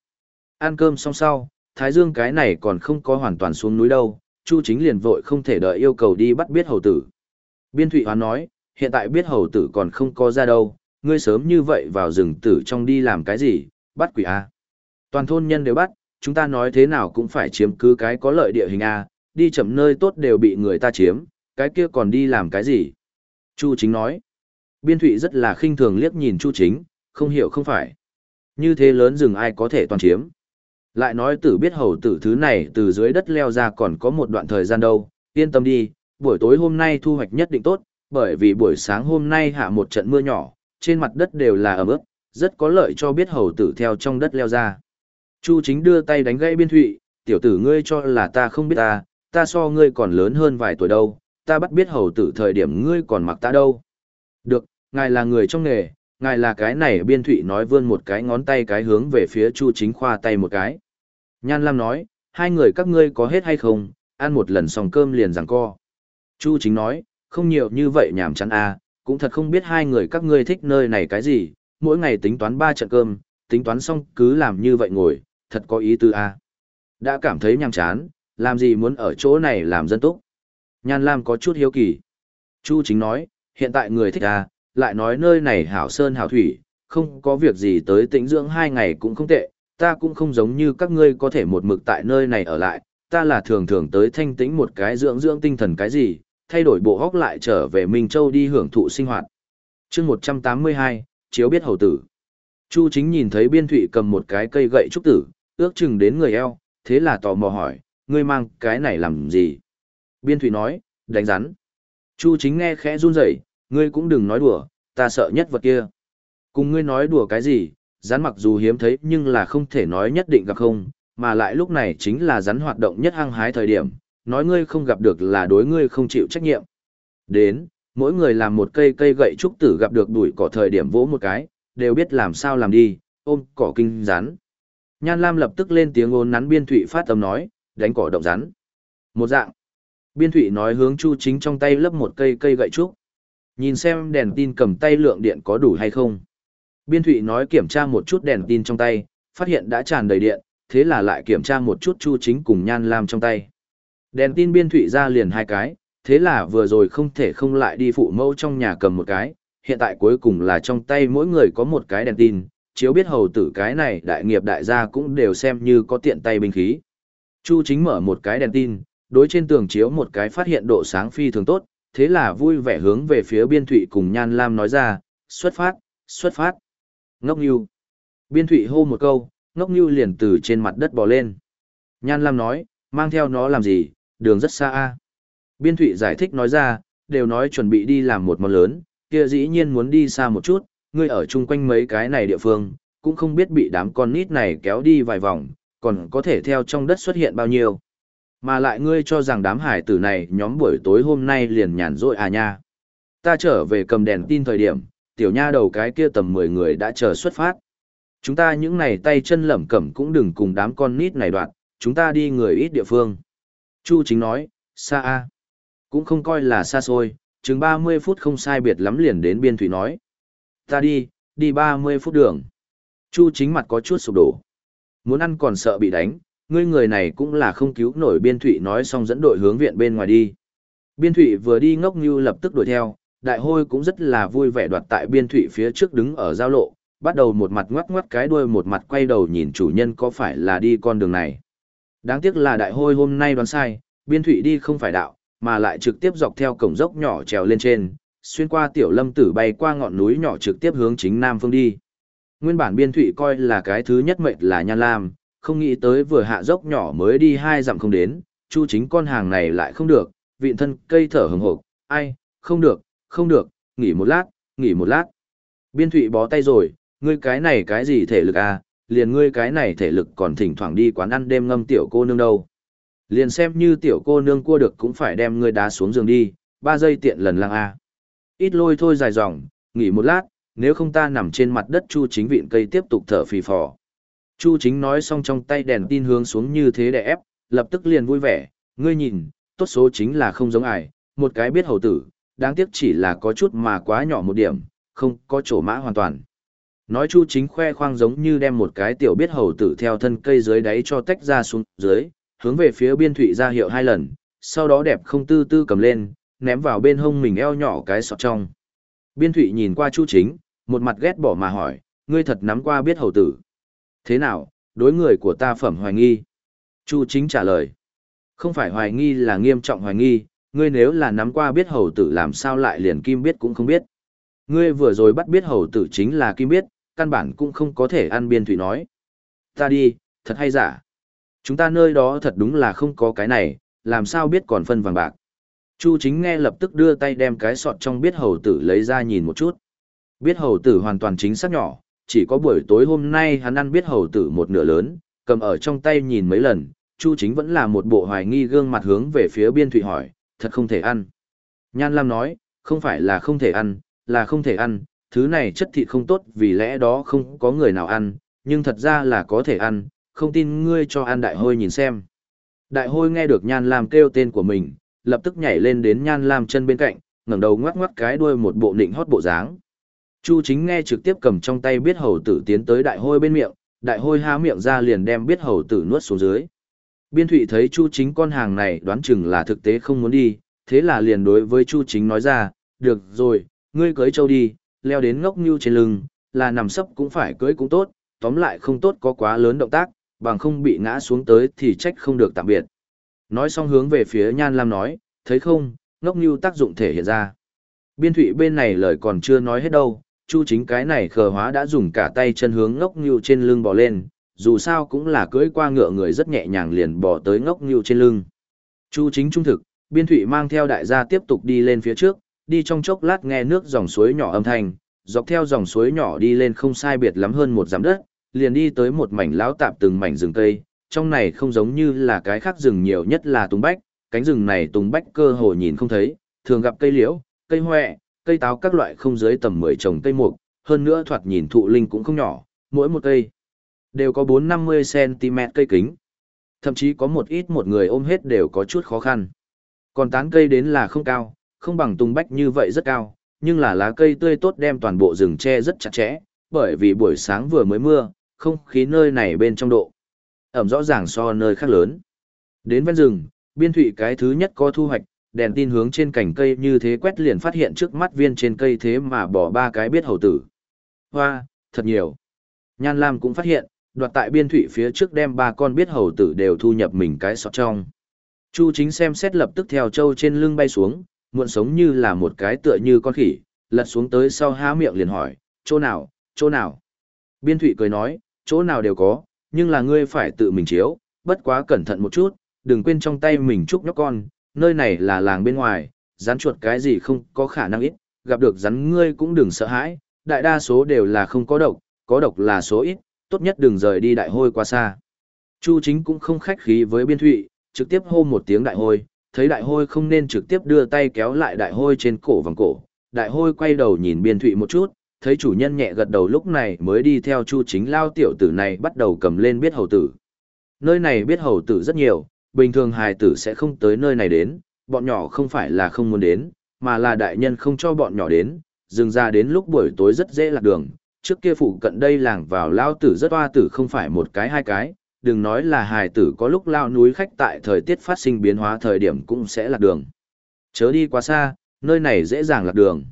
Ăn cơm xong sau, Thái Dương cái này còn không có hoàn toàn xuống núi đâu, chu chính liền vội không thể đợi yêu cầu đi bắt biết hầu tử. Biên thụy hoán nói, hiện tại biết hầu tử còn không có ra đâu, ngươi sớm như vậy vào rừng tử trong đi làm cái gì, bắt quỷ A. Toàn thôn nhân đều bắt, chúng ta nói thế nào cũng phải chiếm cứ cái có lợi địa hình A, đi chậm nơi tốt đều bị người ta chiếm, cái kia còn đi làm cái gì? Chu chính nói. Biên thụy rất là khinh thường liếc nhìn Chu chính, không hiểu không phải. Như thế lớn rừng ai có thể toàn chiếm. Lại nói tử biết hầu tử thứ này từ dưới đất leo ra còn có một đoạn thời gian đâu, yên tâm đi, buổi tối hôm nay thu hoạch nhất định tốt, bởi vì buổi sáng hôm nay hạ một trận mưa nhỏ, trên mặt đất đều là ẩm ướt, rất có lợi cho biết hầu tử theo trong đất leo ra. Chu chính đưa tay đánh gãy biên thụy, tiểu tử ngươi cho là ta không biết ta, ta so ngươi còn lớn hơn vài tuổi đâu, ta bắt biết hầu tử thời điểm ngươi còn mặc ta đâu. Được, ngài là người trong nghề, ngài là cái này biên thụy nói vươn một cái ngón tay cái hướng về phía chu chính khoa tay một cái. Nhan Lam nói, hai người các ngươi có hết hay không, ăn một lần xong cơm liền rằng co. Chu chính nói, không nhiều như vậy nhảm chán à, cũng thật không biết hai người các ngươi thích nơi này cái gì, mỗi ngày tính toán ba trận cơm, tính toán xong cứ làm như vậy ngồi, thật có ý tư à. Đã cảm thấy nhàm chán, làm gì muốn ở chỗ này làm dân túc. Nhan Lam có chút hiếu kỳ. Chu chính nói, hiện tại người thích à, lại nói nơi này hảo sơn hảo thủy, không có việc gì tới tĩnh dưỡng hai ngày cũng không tệ, ta cũng không giống như các ngươi có thể một mực tại nơi này ở lại, ta là thường thường tới thanh tĩnh một cái dưỡng dưỡng tinh thần cái gì, thay đổi bộ hóc lại trở về Minh Châu đi hưởng thụ sinh hoạt. chương 182, Chiếu biết hầu tử. Chu chính nhìn thấy biên thụy cầm một cái cây gậy trúc tử, ước chừng đến người eo, thế là tò mò hỏi, ngươi mang cái này làm gì? Biên thụy nói, đánh rắn. Chu chính nghe khẽ run rẩy, ngươi cũng đừng nói đùa, ta sợ nhất vật kia. Cùng ngươi nói đùa cái gì, rắn mặc dù hiếm thấy nhưng là không thể nói nhất định gặp không, mà lại lúc này chính là rắn hoạt động nhất hăng hái thời điểm, nói ngươi không gặp được là đối ngươi không chịu trách nhiệm. Đến, mỗi người làm một cây cây gậy trúc tử gặp được đuổi cỏ thời điểm vỗ một cái, đều biết làm sao làm đi, ôm cỏ kinh rắn. Nhan Lam lập tức lên tiếng ôn nắn biên thụy phát âm nói, đánh cỏ động rắn. Một dạng. Biên thụy nói hướng Chu Chính trong tay lấp một cây cây gậy trúc. Nhìn xem đèn tin cầm tay lượng điện có đủ hay không. Biên thụy nói kiểm tra một chút đèn tin trong tay, phát hiện đã tràn đầy điện, thế là lại kiểm tra một chút Chu Chính cùng Nhan Lam trong tay. Đèn tin biên thụy ra liền hai cái, thế là vừa rồi không thể không lại đi phụ mẫu trong nhà cầm một cái, hiện tại cuối cùng là trong tay mỗi người có một cái đèn tin, chiếu biết hầu tử cái này đại nghiệp đại gia cũng đều xem như có tiện tay binh khí. Chu chính mở một cái đèn tin, đối trên tường chiếu một cái phát hiện độ sáng phi thường tốt, thế là vui vẻ hướng về phía biên thụy cùng Nhan Lam nói ra, xuất phát, xuất phát. Ngốc Nhu. Biên thụy hô một câu, Ngốc Nhu liền từ trên mặt đất bò lên. Nhan Lam nói, mang theo nó làm gì, đường rất xa a Biên thụy giải thích nói ra, đều nói chuẩn bị đi làm một món lớn, kia dĩ nhiên muốn đi xa một chút, ngươi ở chung quanh mấy cái này địa phương, cũng không biết bị đám con nít này kéo đi vài vòng, còn có thể theo trong đất xuất hiện bao nhiêu. Mà lại ngươi cho rằng đám hải tử này nhóm buổi tối hôm nay liền nhàn rỗi à nha. Ta trở về cầm đèn tin thời điểm, tiểu nha đầu cái kia tầm 10 người đã chờ xuất phát. Chúng ta những này tay chân lẩm cẩm cũng đừng cùng đám con nít này đoạn, chúng ta đi người ít địa phương. Chu chính nói, xa a Cũng không coi là xa xôi, chừng 30 phút không sai biệt lắm liền đến biên thủy nói. Ta đi, đi 30 phút đường. Chu chính mặt có chút sụp đổ. Muốn ăn còn sợ bị đánh, ngươi người này cũng là không cứu nổi biên thủy nói xong dẫn đội hướng viện bên ngoài đi. Biên thủy vừa đi ngốc như lập tức đuổi theo, đại hôi cũng rất là vui vẻ đoạt tại biên thủy phía trước đứng ở giao lộ, bắt đầu một mặt ngoắc ngoắc cái đuôi một mặt quay đầu nhìn chủ nhân có phải là đi con đường này. Đáng tiếc là đại hôi hôm nay đoán sai, biên thủy đi không phải đạo, mà lại trực tiếp dọc theo cổng dốc nhỏ trèo lên trên, xuyên qua tiểu lâm tử bay qua ngọn núi nhỏ trực tiếp hướng chính nam phương đi. Nguyên bản biên thủy coi là cái thứ nhất mệnh là nhan lam, không nghĩ tới vừa hạ dốc nhỏ mới đi hai dặm không đến, chu chính con hàng này lại không được, vịn thân cây thở hừng hộp, ai, không được, không được, nghỉ một lát, nghỉ một lát. Biên thủy bó tay rồi, ngươi cái này cái gì thể lực à, liền ngươi cái này thể lực còn thỉnh thoảng đi quán ăn đêm ngâm tiểu cô nương đâu. Liền xem như tiểu cô nương cua được cũng phải đem ngươi đá xuống giường đi, ba giây tiện lần lang a. Ít lôi thôi dài dòng, nghỉ một lát, nếu không ta nằm trên mặt đất Chu Chính vịn cây tiếp tục thở phì phò. Chu Chính nói xong trong tay đèn tin hướng xuống như thế để ép, lập tức liền vui vẻ, ngươi nhìn, tốt số chính là không giống ải, một cái biết hầu tử, đáng tiếc chỉ là có chút mà quá nhỏ một điểm, không có chỗ mã hoàn toàn. Nói Chu Chính khoe khoang giống như đem một cái tiểu biết hầu tử theo thân cây dưới đáy cho tách ra xuống dưới, hướng về phía biên thụy ra hiệu hai lần, sau đó đẹp không tư tư cầm lên, ném vào bên hông mình eo nhỏ cái sọt trong. Biên thụy nhìn qua Chu Chính, một mặt ghét bỏ mà hỏi, ngươi thật nắm qua biết hầu tử. Thế nào, đối người của ta phẩm hoài nghi? Chu Chính trả lời, không phải hoài nghi là nghiêm trọng hoài nghi, ngươi nếu là nắm qua biết hầu tử làm sao lại liền kim biết cũng không biết. Ngươi vừa rồi bắt biết hầu tử chính là kim biết, căn bản cũng không có thể ăn biên thủy nói. Ta đi, thật hay giả. Chúng ta nơi đó thật đúng là không có cái này, làm sao biết còn phân vàng bạc. Chu chính nghe lập tức đưa tay đem cái sọt trong biết hầu tử lấy ra nhìn một chút. Biết hầu tử hoàn toàn chính xác nhỏ, chỉ có buổi tối hôm nay hắn ăn biết hầu tử một nửa lớn, cầm ở trong tay nhìn mấy lần, Chu chính vẫn là một bộ hoài nghi gương mặt hướng về phía biên thụy hỏi, thật không thể ăn. Nhan Lam nói, không phải là không thể ăn, là không thể ăn, thứ này chất thịt không tốt vì lẽ đó không có người nào ăn, nhưng thật ra là có thể ăn, không tin ngươi cho an đại hôi nhìn xem. Đại hôi nghe được Nhan Lam kêu tên của mình, lập tức nhảy lên đến Nhan Lam chân bên cạnh, ngẩng đầu ngoắc ngoắc cái đuôi một bộ nịnh hót bộ dáng. Chu chính nghe trực tiếp cầm trong tay biết hầu tử tiến tới đại hôi bên miệng, đại hôi há miệng ra liền đem biết hầu tử nuốt xuống dưới. Biên thụy thấy Chu chính con hàng này đoán chừng là thực tế không muốn đi, thế là liền đối với Chu chính nói ra, được rồi, ngươi cưới châu đi, leo đến ngốc như trên lưng, là nằm sấp cũng phải cưới cũng tốt, tóm lại không tốt có quá lớn động tác, bằng không bị ngã xuống tới thì trách không được tạm biệt. Nói xong hướng về phía Nhan Lam nói, thấy không, ngốc như tác dụng thể hiện ra. Biên thụy bên này lời còn chưa nói hết đâu, chu chính cái này khờ hóa đã dùng cả tay chân hướng ngốc như trên lưng bò lên, dù sao cũng là cưỡi qua ngựa người rất nhẹ nhàng liền bò tới ngốc như trên lưng. Chu chính trung thực, biên thụy mang theo đại gia tiếp tục đi lên phía trước, đi trong chốc lát nghe nước dòng suối nhỏ âm thanh, dọc theo dòng suối nhỏ đi lên không sai biệt lắm hơn một dặm đất, liền đi tới một mảnh lão tạp từng mảnh rừng cây, trong này không giống như là cái khác rừng nhiều nhất là tùng bách, cánh rừng này tùng bách cơ hồ nhìn không thấy, thường gặp cây liễu, cây hoẹ, cây táo các loại không dưới tầm 10 trồng cây mục, hơn nữa thoạt nhìn thụ linh cũng không nhỏ, mỗi một cây đều có 4-50 cm cây kính. Thậm chí có một ít một người ôm hết đều có chút khó khăn. Còn tán cây đến là không cao, không bằng tùng bách như vậy rất cao, nhưng là lá cây tươi tốt đem toàn bộ rừng che rất chặt chẽ, bởi vì buổi sáng vừa mới mưa, không khí nơi này bên trong độ. Ẩm rõ ràng so nơi khác lớn. Đến ven rừng, biên thụy cái thứ nhất có thu hoạch, đèn tin hướng trên cành cây như thế quét liền phát hiện trước mắt viên trên cây thế mà bỏ ba cái biết hầu tử. Hoa, thật nhiều. Nhan Lam cũng phát hiện, đoạt tại biên thụy phía trước đem ba con biết hầu tử đều thu nhập mình cái sọt trong. Chu chính xem xét lập tức theo châu trên lưng bay xuống, muộn sống như là một cái tựa như con khỉ, lật xuống tới sau há miệng liền hỏi, chỗ nào, chỗ nào. Biên thụy cười nói, chỗ nào đều có, nhưng là ngươi phải tự mình chiếu, bất quá cẩn thận một chút, đừng quên trong tay mình chúc nhóc con, nơi này là làng bên ngoài, rắn chuột cái gì không có khả năng ít, gặp được rắn ngươi cũng đừng sợ hãi, đại đa số đều là không có độc, có độc là số ít, tốt nhất đừng rời đi đại hôi quá xa. Chu chính cũng không khách khí với biên thụy, trực tiếp hô một tiếng đại hôi, thấy đại hôi không nên trực tiếp đưa tay kéo lại đại hôi trên cổ vòng cổ. Đại hôi quay đầu nhìn biên thụy một chút, thấy chủ nhân nhẹ gật đầu lúc này mới đi theo chu chính lao tiểu tử này bắt đầu cầm lên biết hầu tử. Nơi này biết hầu tử rất nhiều, bình thường hài tử sẽ không tới nơi này đến, bọn nhỏ không phải là không muốn đến, mà là đại nhân không cho bọn nhỏ đến, dừng ra đến lúc buổi tối rất dễ lạc đường. Trước kia phụ cận đây làng vào lao tử rất hoa tử không phải một cái hai cái, đừng nói là hài tử có lúc lao núi khách tại thời tiết phát sinh biến hóa thời điểm cũng sẽ lạc đường. Chớ đi quá xa, nơi này dễ dàng lạc đường.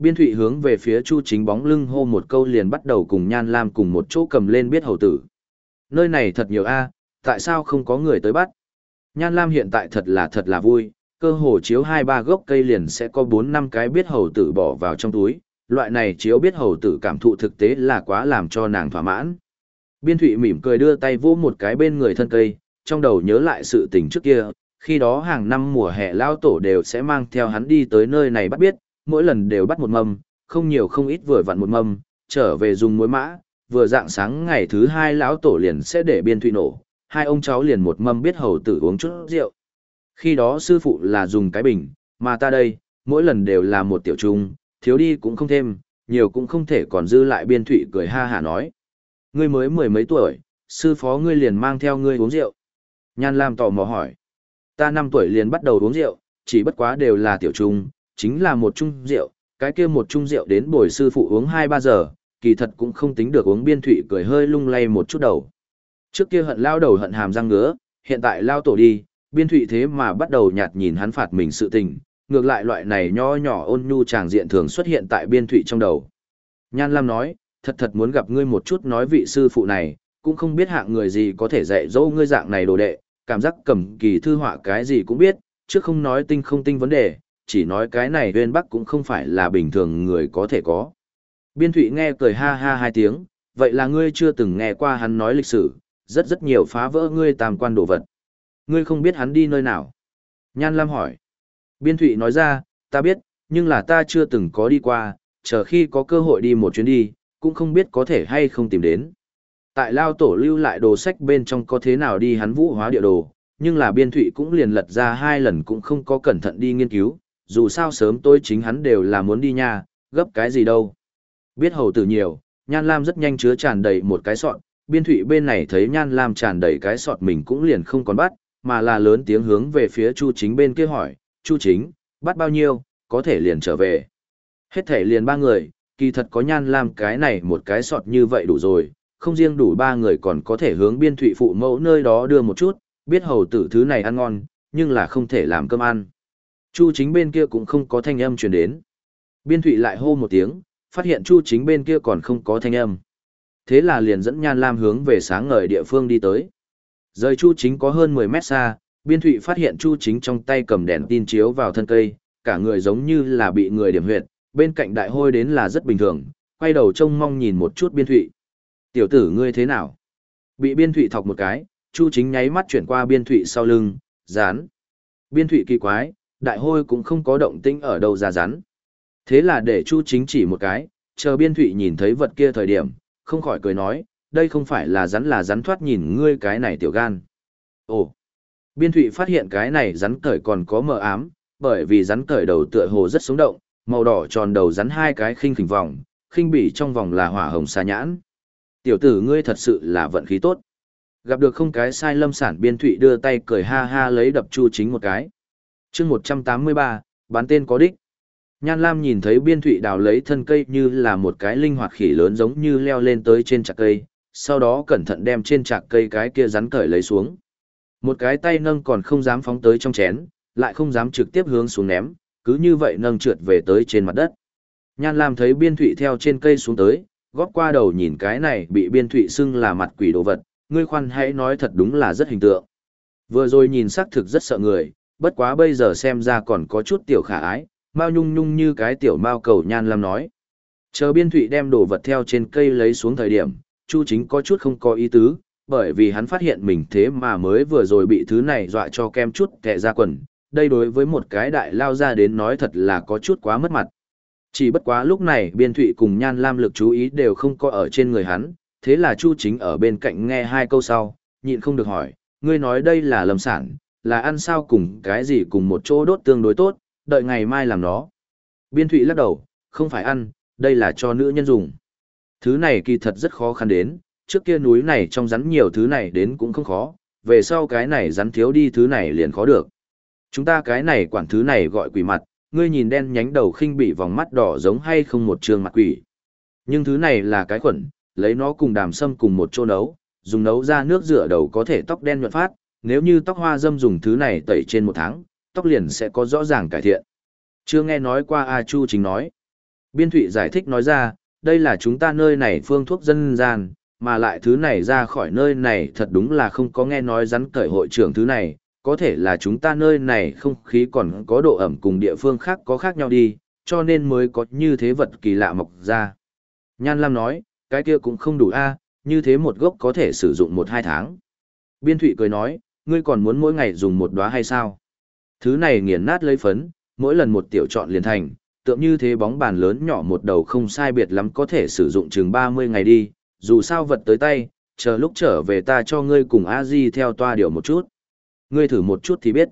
Biên thụy hướng về phía chu chính bóng lưng hô một câu liền bắt đầu cùng Nhan Lam cùng một chỗ cầm lên biết hầu tử. Nơi này thật nhiều a tại sao không có người tới bắt? Nhan Lam hiện tại thật là thật là vui, cơ hồ chiếu hai ba gốc cây liền sẽ có bốn năm cái biết hầu tử bỏ vào trong túi, loại này chiếu biết hầu tử cảm thụ thực tế là quá làm cho nàng thỏa mãn. Biên Thụy mỉm cười đưa tay vỗ một cái bên người thân cây, trong đầu nhớ lại sự tình trước kia, khi đó hàng năm mùa hè lao tổ đều sẽ mang theo hắn đi tới nơi này bắt biết, mỗi lần đều bắt một mâm, không nhiều không ít vừa vặn một mâm, trở về dùng muối mã, vừa dạng sáng ngày thứ hai lão tổ liền sẽ để biên thụy nổ, hai ông cháu liền một mâm biết hầu tử uống chút rượu. Khi đó sư phụ là dùng cái bình, mà ta đây, mỗi lần đều là một tiểu trung, thiếu đi cũng không thêm, nhiều cũng không thể còn dư lại biên thụy cười ha hả nói. Ngươi mới mười mấy tuổi, sư phó ngươi liền mang theo ngươi uống rượu. Nhan Lam tò mò hỏi. Ta năm tuổi liền bắt đầu uống rượu, chỉ bất quá đều là tiểu trung, chính là một chung rượu, cái kia một chung rượu đến bồi sư phụ uống 2-3 giờ, kỳ thật cũng không tính được uống biên thủy cười hơi lung lay một chút đầu. Trước kia hận lao đầu hận hàm răng ngứa, hiện tại lao tổ đi, biên thủy thế mà bắt đầu nhạt nhìn hắn phạt mình sự tình, ngược lại loại này nho nhỏ ôn nhu tràng diện thường xuất hiện tại biên thủy trong đầu. Nhan Lam nói, thật thật muốn gặp ngươi một chút nói vị sư phụ này, cũng không biết hạng người gì có thể dạy dỗ ngươi dạng này đồ đệ, cảm giác cầm kỳ thư họa cái gì cũng biết, chứ không nói tinh không tinh vấn đề, chỉ nói cái này huyên bắc cũng không phải là bình thường người có thể có. Biên thụy nghe cười ha ha hai tiếng, vậy là ngươi chưa từng nghe qua hắn nói lịch sử, rất rất nhiều phá vỡ ngươi tam quan đồ vật. Ngươi không biết hắn đi nơi nào. Nhan Lam hỏi. Biên thụy nói ra, ta biết, nhưng là ta chưa từng có đi qua, chờ khi có cơ hội đi một chuyến đi, cũng không biết có thể hay không tìm đến. Tại Lao Tổ lưu lại đồ sách bên trong có thế nào đi hắn vũ hóa địa đồ, nhưng là biên thụy cũng liền lật ra hai lần cũng không có cẩn thận đi nghiên cứu, dù sao sớm tôi chính hắn đều là muốn đi nha, gấp cái gì đâu. Biết hầu tử nhiều, Nhan Lam rất nhanh chứa tràn đầy một cái sọt, biên thụy bên này thấy Nhan Lam tràn đầy cái sọt mình cũng liền không còn bắt, mà là lớn tiếng hướng về phía Chu Chính bên kia hỏi, Chu Chính, bắt bao nhiêu, có thể liền trở về. Hết thể liền ba người, kỳ thật có Nhan Lam cái này một cái sọt như vậy đủ rồi, không riêng đủ ba người còn có thể hướng biên thủy phụ mẫu nơi đó đưa một chút, biết hầu tử thứ này ăn ngon, nhưng là không thể làm cơm ăn. Chu chính bên kia cũng không có thanh âm truyền đến. Biên thụy lại hô một tiếng, phát hiện chu chính bên kia còn không có thanh âm. Thế là liền dẫn Nhan Lam hướng về sáng ngời địa phương đi tới. Rời chu chính có hơn 10 mét xa, Biên Thụy phát hiện Chu Chính trong tay cầm đèn tin chiếu vào thân cây, cả người giống như là bị người điểm huyệt, bên cạnh đại hôi đến là rất bình thường, quay đầu trông mong nhìn một chút Biên Thụy. Tiểu tử ngươi thế nào? Bị Biên Thụy thọc một cái, Chu Chính nháy mắt chuyển qua Biên Thụy sau lưng, Dán. Biên Thụy kỳ quái, đại hôi cũng không có động tĩnh ở đâu ra rắn. Thế là để Chu Chính chỉ một cái, chờ Biên Thụy nhìn thấy vật kia thời điểm, không khỏi cười nói, đây không phải là rắn là rắn thoát nhìn ngươi cái này tiểu gan. Ồ! Biên Thụy phát hiện cái này rắn cởi còn có mờ ám, bởi vì rắn cởi đầu tựa hồ rất sống động, màu đỏ tròn đầu rắn hai cái khinh khỉnh vòng, khinh bỉ trong vòng là hỏa hồng xa nhãn. Tiểu tử ngươi thật sự là vận khí tốt. Gặp được không cái sai lâm sản biên thụy đưa tay cười ha ha lấy đập chu chính một cái chương 183, bán tên có đích. Nhan Lam nhìn thấy biên thụy đào lấy thân cây như là một cái linh hoạt khỉ lớn giống như leo lên tới trên chạc cây, sau đó cẩn thận đem trên chạc cây cái kia rắn cởi lấy xuống. Một cái tay nâng còn không dám phóng tới trong chén, lại không dám trực tiếp hướng xuống ném, cứ như vậy nâng trượt về tới trên mặt đất. Nhan Lam thấy biên thụy theo trên cây xuống tới, góp qua đầu nhìn cái này bị biên thụy xưng là mặt quỷ đồ vật, ngươi khoan hãy nói thật đúng là rất hình tượng. Vừa rồi nhìn xác thực rất sợ người, bất quá bây giờ xem ra còn có chút tiểu khả ái, mao nhung nhung như cái tiểu mao cầu Nhan Lam nói. Chờ biên thụy đem đồ vật theo trên cây lấy xuống thời điểm, Chu chính có chút không có ý tứ, bởi vì hắn phát hiện mình thế mà mới vừa rồi bị thứ này dọa cho kem chút kẹ ra quần, đây đối với một cái đại lao ra đến nói thật là có chút quá mất mặt. Chỉ bất quá lúc này biên thụy cùng nhan lam lực chú ý đều không có ở trên người hắn, thế là Chu chính ở bên cạnh nghe hai câu sau, nhịn không được hỏi, ngươi nói đây là lầm sản, là ăn sao cùng cái gì cùng một chỗ đốt tương đối tốt, đợi ngày mai làm nó. Biên thụy lắc đầu, không phải ăn, đây là cho nữ nhân dùng. Thứ này kỳ thật rất khó khăn đến, trước kia núi này trong rắn nhiều thứ này đến cũng không khó, về sau cái này rắn thiếu đi thứ này liền khó được. Chúng ta cái này quản thứ này gọi quỷ mặt, ngươi nhìn đen nhánh đầu khinh bị vòng mắt đỏ giống hay không một trường mặt quỷ. Nhưng thứ này là cái khuẩn, lấy nó cùng đàm sâm cùng một chỗ nấu, dùng nấu ra nước rửa đầu có thể tóc đen nhuận phát, nếu như tóc hoa dâm dùng thứ này tẩy trên một tháng, tóc liền sẽ có rõ ràng cải thiện. Chưa nghe nói qua A Chu chính nói. Biên Thụy giải thích nói ra, đây là chúng ta nơi này phương thuốc dân gian, mà lại thứ này ra khỏi nơi này thật đúng là không có nghe nói rắn cởi hội trưởng thứ này, có thể là chúng ta nơi này không khí còn có độ ẩm cùng địa phương khác có khác nhau đi, cho nên mới có như thế vật kỳ lạ mọc ra. Nhan Lam nói, cái kia cũng không đủ a, như thế một gốc có thể sử dụng một hai tháng. Biên Thụy cười nói, ngươi còn muốn mỗi ngày dùng một đóa hay sao? Thứ này nghiền nát lấy phấn, mỗi lần một tiểu chọn liền thành, tượng như thế bóng bàn lớn nhỏ một đầu không sai biệt lắm có thể sử dụng chừng 30 ngày đi, dù sao vật tới tay, chờ lúc trở về ta cho ngươi cùng a di theo toa điều một chút. Ngươi thử một chút thì biết.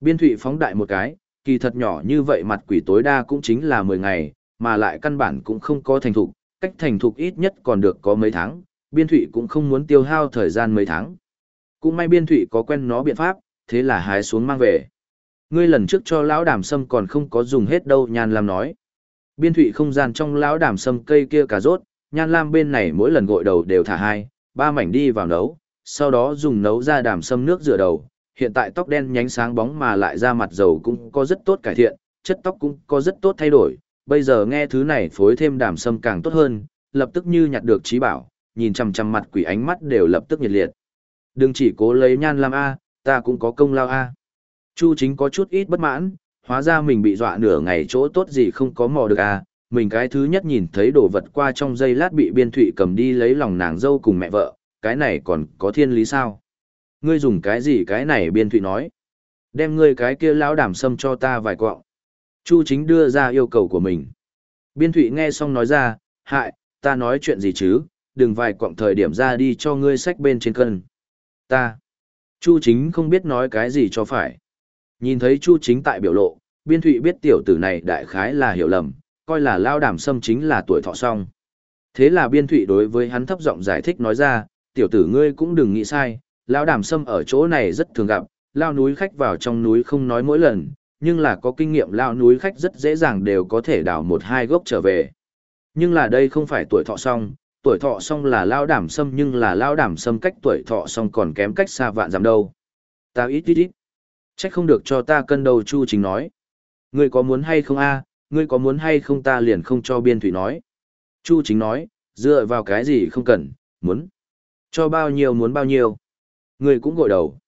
Biên thụy phóng đại một cái, kỳ thật nhỏ như vậy mặt quỷ tối đa cũng chính là 10 ngày, mà lại căn bản cũng không có thành thục, cách thành thục ít nhất còn được có mấy tháng, biên thụy cũng không muốn tiêu hao thời gian mấy tháng. Cũng may biên thụy có quen nó biện pháp, thế là hái xuống mang về. Ngươi lần trước cho lão đàm sâm còn không có dùng hết đâu nhan lam nói. Biên thụy không gian trong lão đàm sâm cây kia cà rốt, nhan lam bên này mỗi lần gội đầu đều thả hai, ba mảnh đi vào nấu, sau đó dùng nấu ra đàm sâm nước rửa đầu. Hiện tại tóc đen nhánh sáng bóng mà lại ra mặt dầu cũng có rất tốt cải thiện, chất tóc cũng có rất tốt thay đổi. Bây giờ nghe thứ này phối thêm đàm sâm càng tốt hơn, lập tức như nhặt được trí bảo, nhìn chằm chằm mặt quỷ ánh mắt đều lập tức nhiệt liệt. Đừng chỉ cố lấy nhan lam A, ta cũng có công lao A. Chu chính có chút ít bất mãn, hóa ra mình bị dọa nửa ngày chỗ tốt gì không có mò được à, mình cái thứ nhất nhìn thấy đồ vật qua trong giây lát bị biên thụy cầm đi lấy lòng nàng dâu cùng mẹ vợ, cái này còn có thiên lý sao? Ngươi dùng cái gì cái này biên thụy nói? Đem ngươi cái kia lão đảm sâm cho ta vài quọng. Chu chính đưa ra yêu cầu của mình. Biên thụy nghe xong nói ra, hại, ta nói chuyện gì chứ, đừng vài quọng thời điểm ra đi cho ngươi sách bên trên cân. Ta. Chu chính không biết nói cái gì cho phải. Nhìn thấy Chu Chính tại biểu lộ, Biên Thụy biết tiểu tử này đại khái là hiểu lầm, coi là lao đảm sâm chính là tuổi thọ song. Thế là Biên Thụy đối với hắn thấp giọng giải thích nói ra, tiểu tử ngươi cũng đừng nghĩ sai, lao đảm sâm ở chỗ này rất thường gặp, lao núi khách vào trong núi không nói mỗi lần, nhưng là có kinh nghiệm lao núi khách rất dễ dàng đều có thể đào một hai gốc trở về. Nhưng là đây không phải tuổi thọ song, tuổi thọ song là lao đảm sâm nhưng là lao đảm sâm cách tuổi thọ song còn kém cách xa vạn giảm đâu. ta ít ít ít. Trách không được cho ta cân đầu Chu Chính nói. Ngươi có muốn hay không a? ngươi có muốn hay không ta liền không cho biên thủy nói. Chu Chính nói, dựa vào cái gì không cần, muốn. Cho bao nhiêu muốn bao nhiêu. Ngươi cũng gội đầu.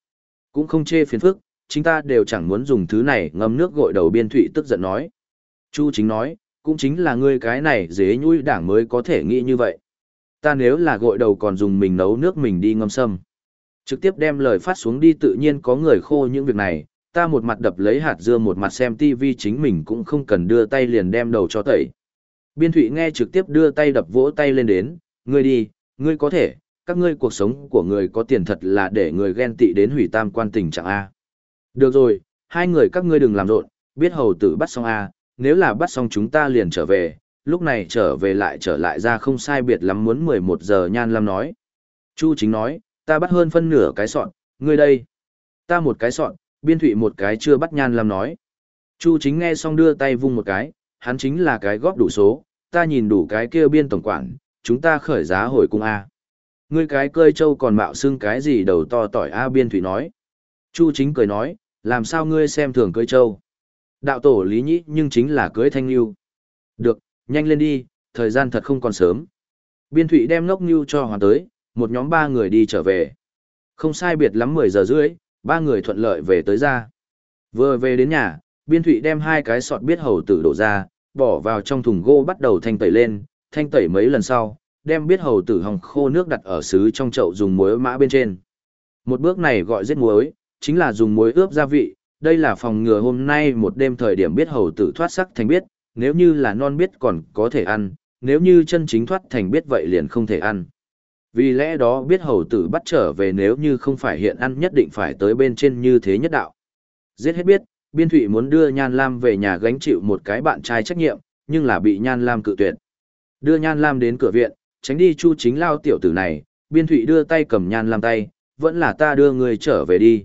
Cũng không chê phiền phức, chúng ta đều chẳng muốn dùng thứ này ngâm nước gội đầu biên thụy tức giận nói. Chu chính nói, cũng chính là ngươi cái này dế nhui đảng mới có thể nghĩ như vậy. Ta nếu là gội đầu còn dùng mình nấu nước mình đi ngâm sâm. Trực tiếp đem lời phát xuống đi tự nhiên có người khô những việc này, ta một mặt đập lấy hạt dưa một mặt xem tivi chính mình cũng không cần đưa tay liền đem đầu cho tẩy. Biên thụy nghe trực tiếp đưa tay đập vỗ tay lên đến, ngươi đi, ngươi có thể, các ngươi cuộc sống của người có tiền thật là để người ghen tị đến hủy tam quan tình trạng A. Được rồi, hai người các ngươi đừng làm rộn, biết hầu tử bắt xong A, nếu là bắt xong chúng ta liền trở về, lúc này trở về lại trở lại ra không sai biệt lắm muốn 11 giờ nhan lam nói. Chu chính nói, ta bắt hơn phân nửa cái sọn, ngươi đây. Ta một cái sọn, biên thụy một cái chưa bắt nhan lam nói. Chu chính nghe xong đưa tay vung một cái, hắn chính là cái góp đủ số, ta nhìn đủ cái kia biên tổng quản, chúng ta khởi giá hồi cung A. Ngươi cái cơi trâu còn mạo xưng cái gì đầu to tỏi A biên thủy nói. Chu chính cười nói, làm sao ngươi xem thường cơi trâu. Đạo tổ lý nhĩ nhưng chính là cưới thanh lưu. Được, nhanh lên đi, thời gian thật không còn sớm. Biên Thụy đem ngốc như cho hoàn tới, một nhóm ba người đi trở về. Không sai biệt lắm 10 giờ rưỡi, ba người thuận lợi về tới ra. Vừa về đến nhà, biên Thụy đem hai cái sọt biết hầu tử đổ ra, bỏ vào trong thùng gỗ bắt đầu thanh tẩy lên, thanh tẩy mấy lần sau, đem biết hầu tử hồng khô nước đặt ở xứ trong chậu dùng muối mã bên trên. Một bước này gọi giết muối, chính là dùng muối ướp gia vị, đây là phòng ngừa hôm nay một đêm thời điểm biết hầu tử thoát sắc thành biết, nếu như là non biết còn có thể ăn, nếu như chân chính thoát thành biết vậy liền không thể ăn. Vì lẽ đó biết hầu tử bắt trở về nếu như không phải hiện ăn nhất định phải tới bên trên như thế nhất đạo. Giết hết biết, Biên Thụy muốn đưa Nhan Lam về nhà gánh chịu một cái bạn trai trách nhiệm, nhưng là bị Nhan Lam cự tuyệt. Đưa Nhan Lam đến cửa viện, tránh đi Chu Chính lao tiểu tử này, Biên Thụy đưa tay cầm Nhan Lam tay, vẫn là ta đưa người trở về đi.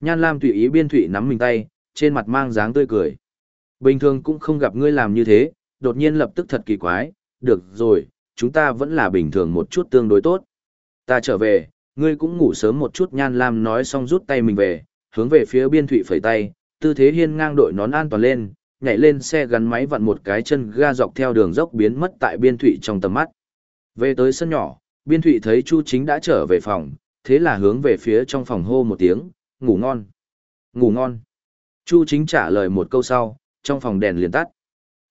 Nhan Lam tùy ý Biên Thụy nắm mình tay, trên mặt mang dáng tươi cười. Bình thường cũng không gặp ngươi làm như thế, đột nhiên lập tức thật kỳ quái, được rồi, chúng ta vẫn là bình thường một chút tương đối tốt. Ta trở về, ngươi cũng ngủ sớm một chút Nhan Lam nói xong rút tay mình về, hướng về phía Biên Thụy phẩy tay, tư thế hiên ngang đội nón an toàn lên, nhảy lên xe gắn máy vặn một cái chân ga dọc theo đường dốc biến mất tại biên thụy trong tầm mắt. Về tới sân nhỏ, biên thụy thấy Chu Chính đã trở về phòng, thế là hướng về phía trong phòng hô một tiếng, ngủ ngon. Ngủ ngon. Chu Chính trả lời một câu sau, trong phòng đèn liền tắt.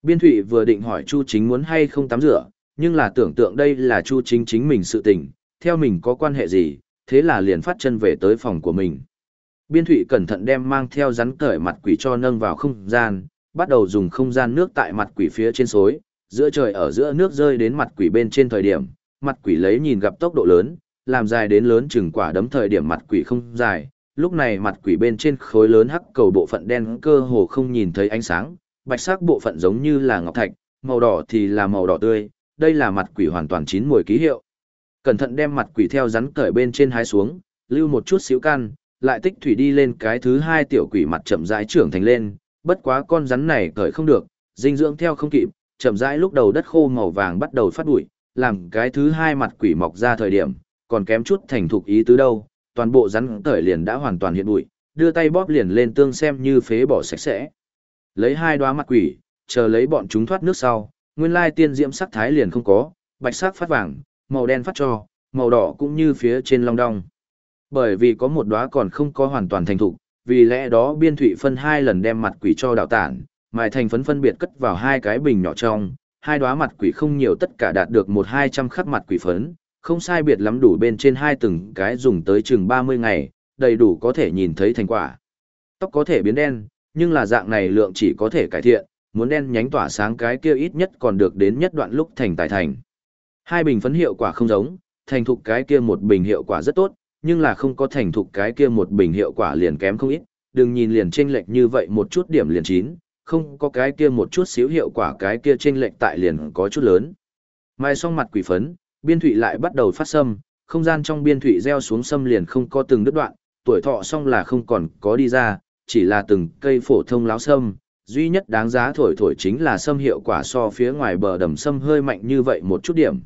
Biên thụy vừa định hỏi Chu Chính muốn hay không tắm rửa, nhưng là tưởng tượng đây là Chu Chính chính mình sự tình, theo mình có quan hệ gì, thế là liền phát chân về tới phòng của mình. Biên thụy cẩn thận đem mang theo rắn cởi mặt quỷ cho nâng vào không gian, bắt đầu dùng không gian nước tại mặt quỷ phía trên xối, giữa trời ở giữa nước rơi đến mặt quỷ bên trên thời điểm, mặt quỷ lấy nhìn gặp tốc độ lớn, làm dài đến lớn chừng quả đấm thời điểm mặt quỷ không dài, lúc này mặt quỷ bên trên khối lớn hắc cầu bộ phận đen cơ hồ không nhìn thấy ánh sáng, bạch sắc bộ phận giống như là ngọc thạch, màu đỏ thì là màu đỏ tươi, đây là mặt quỷ hoàn toàn chín mùi ký hiệu. Cẩn thận đem mặt quỷ theo rắn cởi bên trên hái xuống, lưu một chút xíu can, lại tích thủy đi lên cái thứ hai tiểu quỷ mặt chậm rãi trưởng thành lên, bất quá con rắn này cởi không được, dinh dưỡng theo không kịp, chậm rãi lúc đầu đất khô màu vàng bắt đầu phát bụi, làm cái thứ hai mặt quỷ mọc ra thời điểm, còn kém chút thành thục ý tứ đâu, toàn bộ rắn tởi liền đã hoàn toàn hiện bụi, đưa tay bóp liền lên tương xem như phế bỏ sạch sẽ. Lấy hai đóa mặt quỷ, chờ lấy bọn chúng thoát nước sau, nguyên lai tiên diễm sắc thái liền không có, bạch sắc phát vàng, màu đen phát cho, màu đỏ cũng như phía trên long đong. Bởi vì có một đóa còn không có hoàn toàn thành thục, vì lẽ đó biên thụy phân hai lần đem mặt quỷ cho đào tản, mài thành phấn phân biệt cất vào hai cái bình nhỏ trong, hai đóa mặt quỷ không nhiều tất cả đạt được một hai trăm khắc mặt quỷ phấn, không sai biệt lắm đủ bên trên hai từng cái dùng tới chừng 30 ngày, đầy đủ có thể nhìn thấy thành quả. Tóc có thể biến đen, nhưng là dạng này lượng chỉ có thể cải thiện, muốn đen nhánh tỏa sáng cái kia ít nhất còn được đến nhất đoạn lúc thành tài thành. Hai bình phấn hiệu quả không giống, thành thục cái kia một bình hiệu quả rất tốt, nhưng là không có thành thục cái kia một bình hiệu quả liền kém không ít, đừng nhìn liền chênh lệch như vậy một chút điểm liền chín, không có cái kia một chút xíu hiệu quả cái kia chênh lệch tại liền có chút lớn. Mai xong mặt quỷ phấn, biên thụy lại bắt đầu phát sâm, không gian trong biên thụy gieo xuống sâm liền không có từng đứt đoạn, tuổi thọ xong là không còn có đi ra, chỉ là từng cây phổ thông láo sâm, duy nhất đáng giá thổi thổi chính là sâm hiệu quả so phía ngoài bờ đầm sâm hơi mạnh như vậy một chút điểm.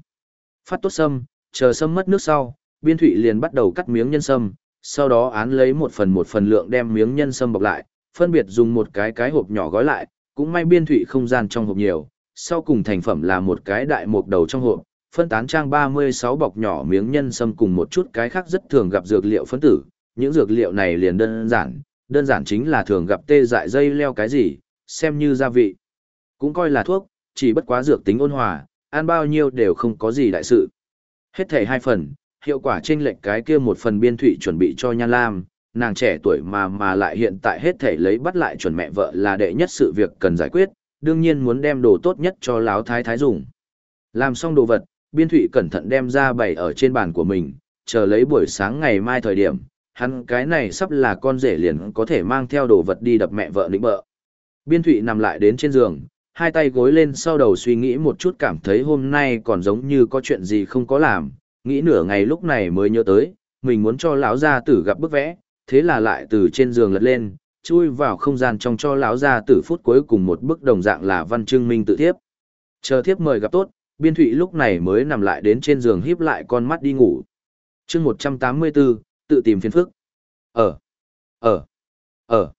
Phát tốt sâm, chờ sâm mất nước sau, biên thụy liền bắt đầu cắt miếng nhân sâm, sau đó án lấy một phần một phần lượng đem miếng nhân sâm bọc lại, phân biệt dùng một cái cái hộp nhỏ gói lại, cũng may biên thụy không gian trong hộp nhiều, sau cùng thành phẩm là một cái đại mục đầu trong hộp, phân tán trang 36 bọc nhỏ miếng nhân sâm cùng một chút cái khác rất thường gặp dược liệu phân tử, những dược liệu này liền đơn giản, đơn giản chính là thường gặp tê dại dây leo cái gì, xem như gia vị. Cũng coi là thuốc, chỉ bất quá dược tính ôn hòa, ăn bao nhiêu đều không có gì đại sự. Hết thể hai phần, hiệu quả chênh lệch cái kia một phần biên thụy chuẩn bị cho Nhan Lam, nàng trẻ tuổi mà mà lại hiện tại hết thể lấy bắt lại chuẩn mẹ vợ là đệ nhất sự việc cần giải quyết, đương nhiên muốn đem đồ tốt nhất cho láo thái thái dùng. Làm xong đồ vật, biên thụy cẩn thận đem ra bày ở trên bàn của mình, chờ lấy buổi sáng ngày mai thời điểm, hắn cái này sắp là con rể liền có thể mang theo đồ vật đi đập mẹ vợ nịnh bợ. Biên thụy nằm lại đến trên giường, hai tay gối lên sau đầu suy nghĩ một chút cảm thấy hôm nay còn giống như có chuyện gì không có làm, nghĩ nửa ngày lúc này mới nhớ tới, mình muốn cho lão gia tử gặp bức vẽ, thế là lại từ trên giường lật lên, chui vào không gian trong cho lão gia tử phút cuối cùng một bức đồng dạng là văn chương minh tự thiếp. Chờ thiếp mời gặp tốt, biên thụy lúc này mới nằm lại đến trên giường híp lại con mắt đi ngủ. chương 184, tự tìm phiền phức. Ở, ở, ở.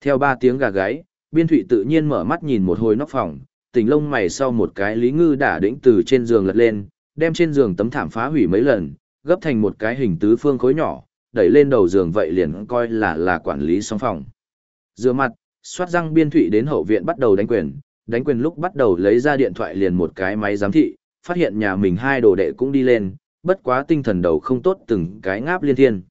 Theo ba tiếng gà gáy, biên thụy tự nhiên mở mắt nhìn một hồi nóc phòng, tỉnh lông mày sau một cái lý ngư đã đĩnh từ trên giường lật lên, đem trên giường tấm thảm phá hủy mấy lần, gấp thành một cái hình tứ phương khối nhỏ, đẩy lên đầu giường vậy liền coi là là quản lý song phòng. Rửa mặt, xoát răng biên thụy đến hậu viện bắt đầu đánh quyền, đánh quyền lúc bắt đầu lấy ra điện thoại liền một cái máy giám thị, phát hiện nhà mình hai đồ đệ cũng đi lên, bất quá tinh thần đầu không tốt từng cái ngáp liên thiên.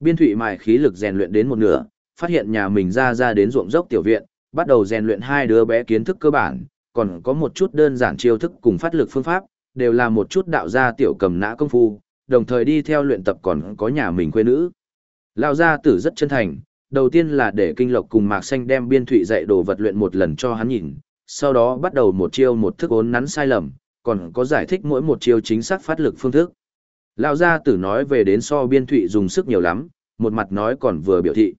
Biên thụy mài khí lực rèn luyện đến một nửa, phát hiện nhà mình ra ra đến ruộng dốc tiểu viện, bắt đầu rèn luyện hai đứa bé kiến thức cơ bản, còn có một chút đơn giản chiêu thức cùng phát lực phương pháp, đều là một chút đạo gia tiểu cầm nã công phu, đồng thời đi theo luyện tập còn có nhà mình quê nữ. Lão gia tử rất chân thành, đầu tiên là để kinh lộc cùng mạc xanh đem biên thụy dạy đồ vật luyện một lần cho hắn nhìn, sau đó bắt đầu một chiêu một thức ốn nắn sai lầm, còn có giải thích mỗi một chiêu chính xác phát lực phương thức. Lão gia tử nói về đến so biên thụy dùng sức nhiều lắm, một mặt nói còn vừa biểu thị.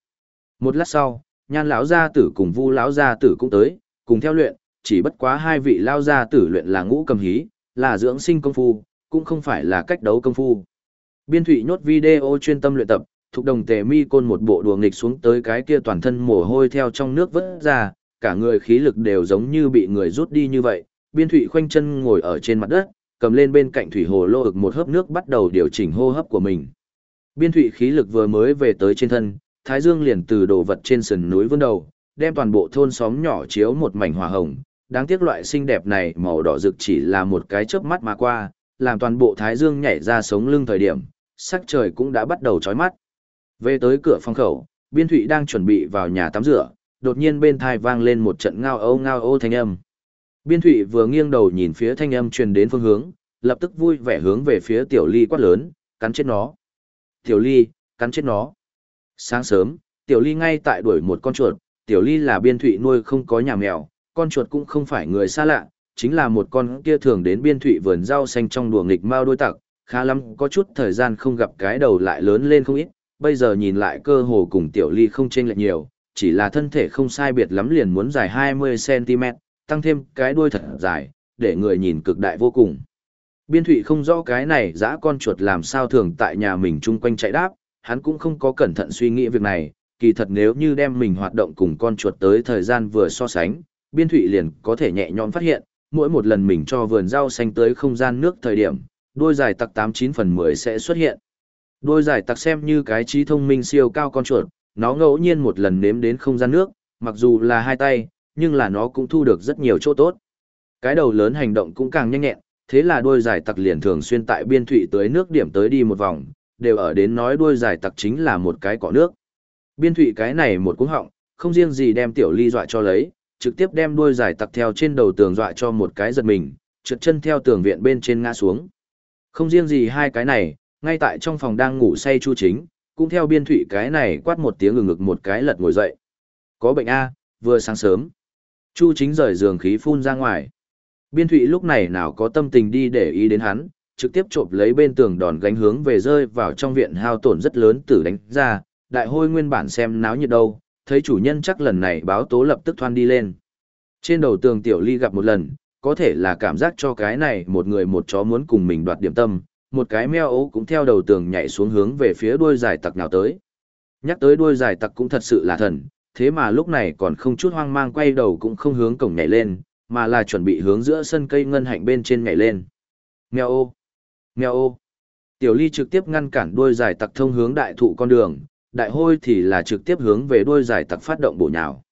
Một lát sau, nhan lão gia tử cùng vu lão gia tử cũng tới, cùng theo luyện, chỉ bất quá hai vị lão gia tử luyện là ngũ cầm hí, là dưỡng sinh công phu, cũng không phải là cách đấu công phu. Biên thụy nhốt video chuyên tâm luyện tập, thuộc đồng tề mi côn một bộ đùa nghịch xuống tới cái kia toàn thân mồ hôi theo trong nước vớt ra, cả người khí lực đều giống như bị người rút đi như vậy. Biên thụy khoanh chân ngồi ở trên mặt đất, cầm lên bên cạnh thủy hồ lô ực một hớp nước bắt đầu điều chỉnh hô hấp của mình. Biên thụy khí lực vừa mới về tới trên thân, Thái Dương liền từ đồ vật trên sườn núi vươn đầu, đem toàn bộ thôn xóm nhỏ chiếu một mảnh hỏa hồng. Đáng tiếc loại xinh đẹp này màu đỏ rực chỉ là một cái chớp mắt mà qua, làm toàn bộ Thái Dương nhảy ra sống lưng thời điểm, sắc trời cũng đã bắt đầu chói mắt. Về tới cửa phòng khẩu, Biên Thụy đang chuẩn bị vào nhà tắm rửa, đột nhiên bên thai vang lên một trận ngao âu ngao ô thanh âm. Biên thủy vừa nghiêng đầu nhìn phía thanh âm truyền đến phương hướng, lập tức vui vẻ hướng về phía Tiểu Ly quát lớn, cắn chết nó. Tiểu Ly, cắn chết nó. Sáng sớm, Tiểu Ly ngay tại đuổi một con chuột, Tiểu Ly là Biên thủy nuôi không có nhà mèo, con chuột cũng không phải người xa lạ, chính là một con kia thường đến Biên thủy vườn rau xanh trong đùa nghịch mao đôi tặc, khá lắm có chút thời gian không gặp cái đầu lại lớn lên không ít, bây giờ nhìn lại cơ hồ cùng tiểu ly không chênh lệch nhiều, chỉ là thân thể không sai biệt lắm liền muốn dài 20cm, tăng thêm cái đuôi thật dài, để người nhìn cực đại vô cùng. Biên thụy không rõ cái này dã con chuột làm sao thường tại nhà mình chung quanh chạy đáp, hắn cũng không có cẩn thận suy nghĩ việc này, kỳ thật nếu như đem mình hoạt động cùng con chuột tới thời gian vừa so sánh, biên thụy liền có thể nhẹ nhõm phát hiện, mỗi một lần mình cho vườn rau xanh tới không gian nước thời điểm, đuôi dài tặc 89 phần 10 sẽ xuất hiện. Đôi giải tặc xem như cái trí thông minh siêu cao con chuột, nó ngẫu nhiên một lần nếm đến không gian nước, mặc dù là hai tay, nhưng là nó cũng thu được rất nhiều chỗ tốt. Cái đầu lớn hành động cũng càng nhanh nhẹn, thế là đôi giải tặc liền thường xuyên tại biên thủy tới nước điểm tới đi một vòng, đều ở đến nói đôi giải tặc chính là một cái cỏ nước. Biên thủy cái này một cú họng, không riêng gì đem tiểu ly dọa cho lấy, trực tiếp đem đuôi giải tặc theo trên đầu tường dọa cho một cái giật mình, trượt chân theo tường viện bên trên ngã xuống. Không riêng gì hai cái này, ngay tại trong phòng đang ngủ say chu chính, cũng theo biên thủy cái này quát một tiếng ngừng ngực một cái lật ngồi dậy. Có bệnh A, vừa sáng sớm. Chu chính rời giường khí phun ra ngoài. Biên thủy lúc này nào có tâm tình đi để ý đến hắn, trực tiếp chộp lấy bên tường đòn gánh hướng về rơi vào trong viện hao tổn rất lớn tử đánh ra, đại hôi nguyên bản xem náo nhiệt đâu, thấy chủ nhân chắc lần này báo tố lập tức thoan đi lên. Trên đầu tường tiểu ly gặp một lần, có thể là cảm giác cho cái này một người một chó muốn cùng mình đoạt điểm tâm, một cái meo ố cũng theo đầu tường nhảy xuống hướng về phía đuôi dài tặc nào tới. Nhắc tới đuôi dài tặc cũng thật sự là thần, thế mà lúc này còn không chút hoang mang quay đầu cũng không hướng cổng nhảy lên, mà là chuẩn bị hướng giữa sân cây ngân hạnh bên trên nhảy lên. Meo ô! Meo ô! Tiểu ly trực tiếp ngăn cản đuôi dài tặc thông hướng đại thụ con đường, đại hôi thì là trực tiếp hướng về đuôi giải tặc phát động bổ nhào.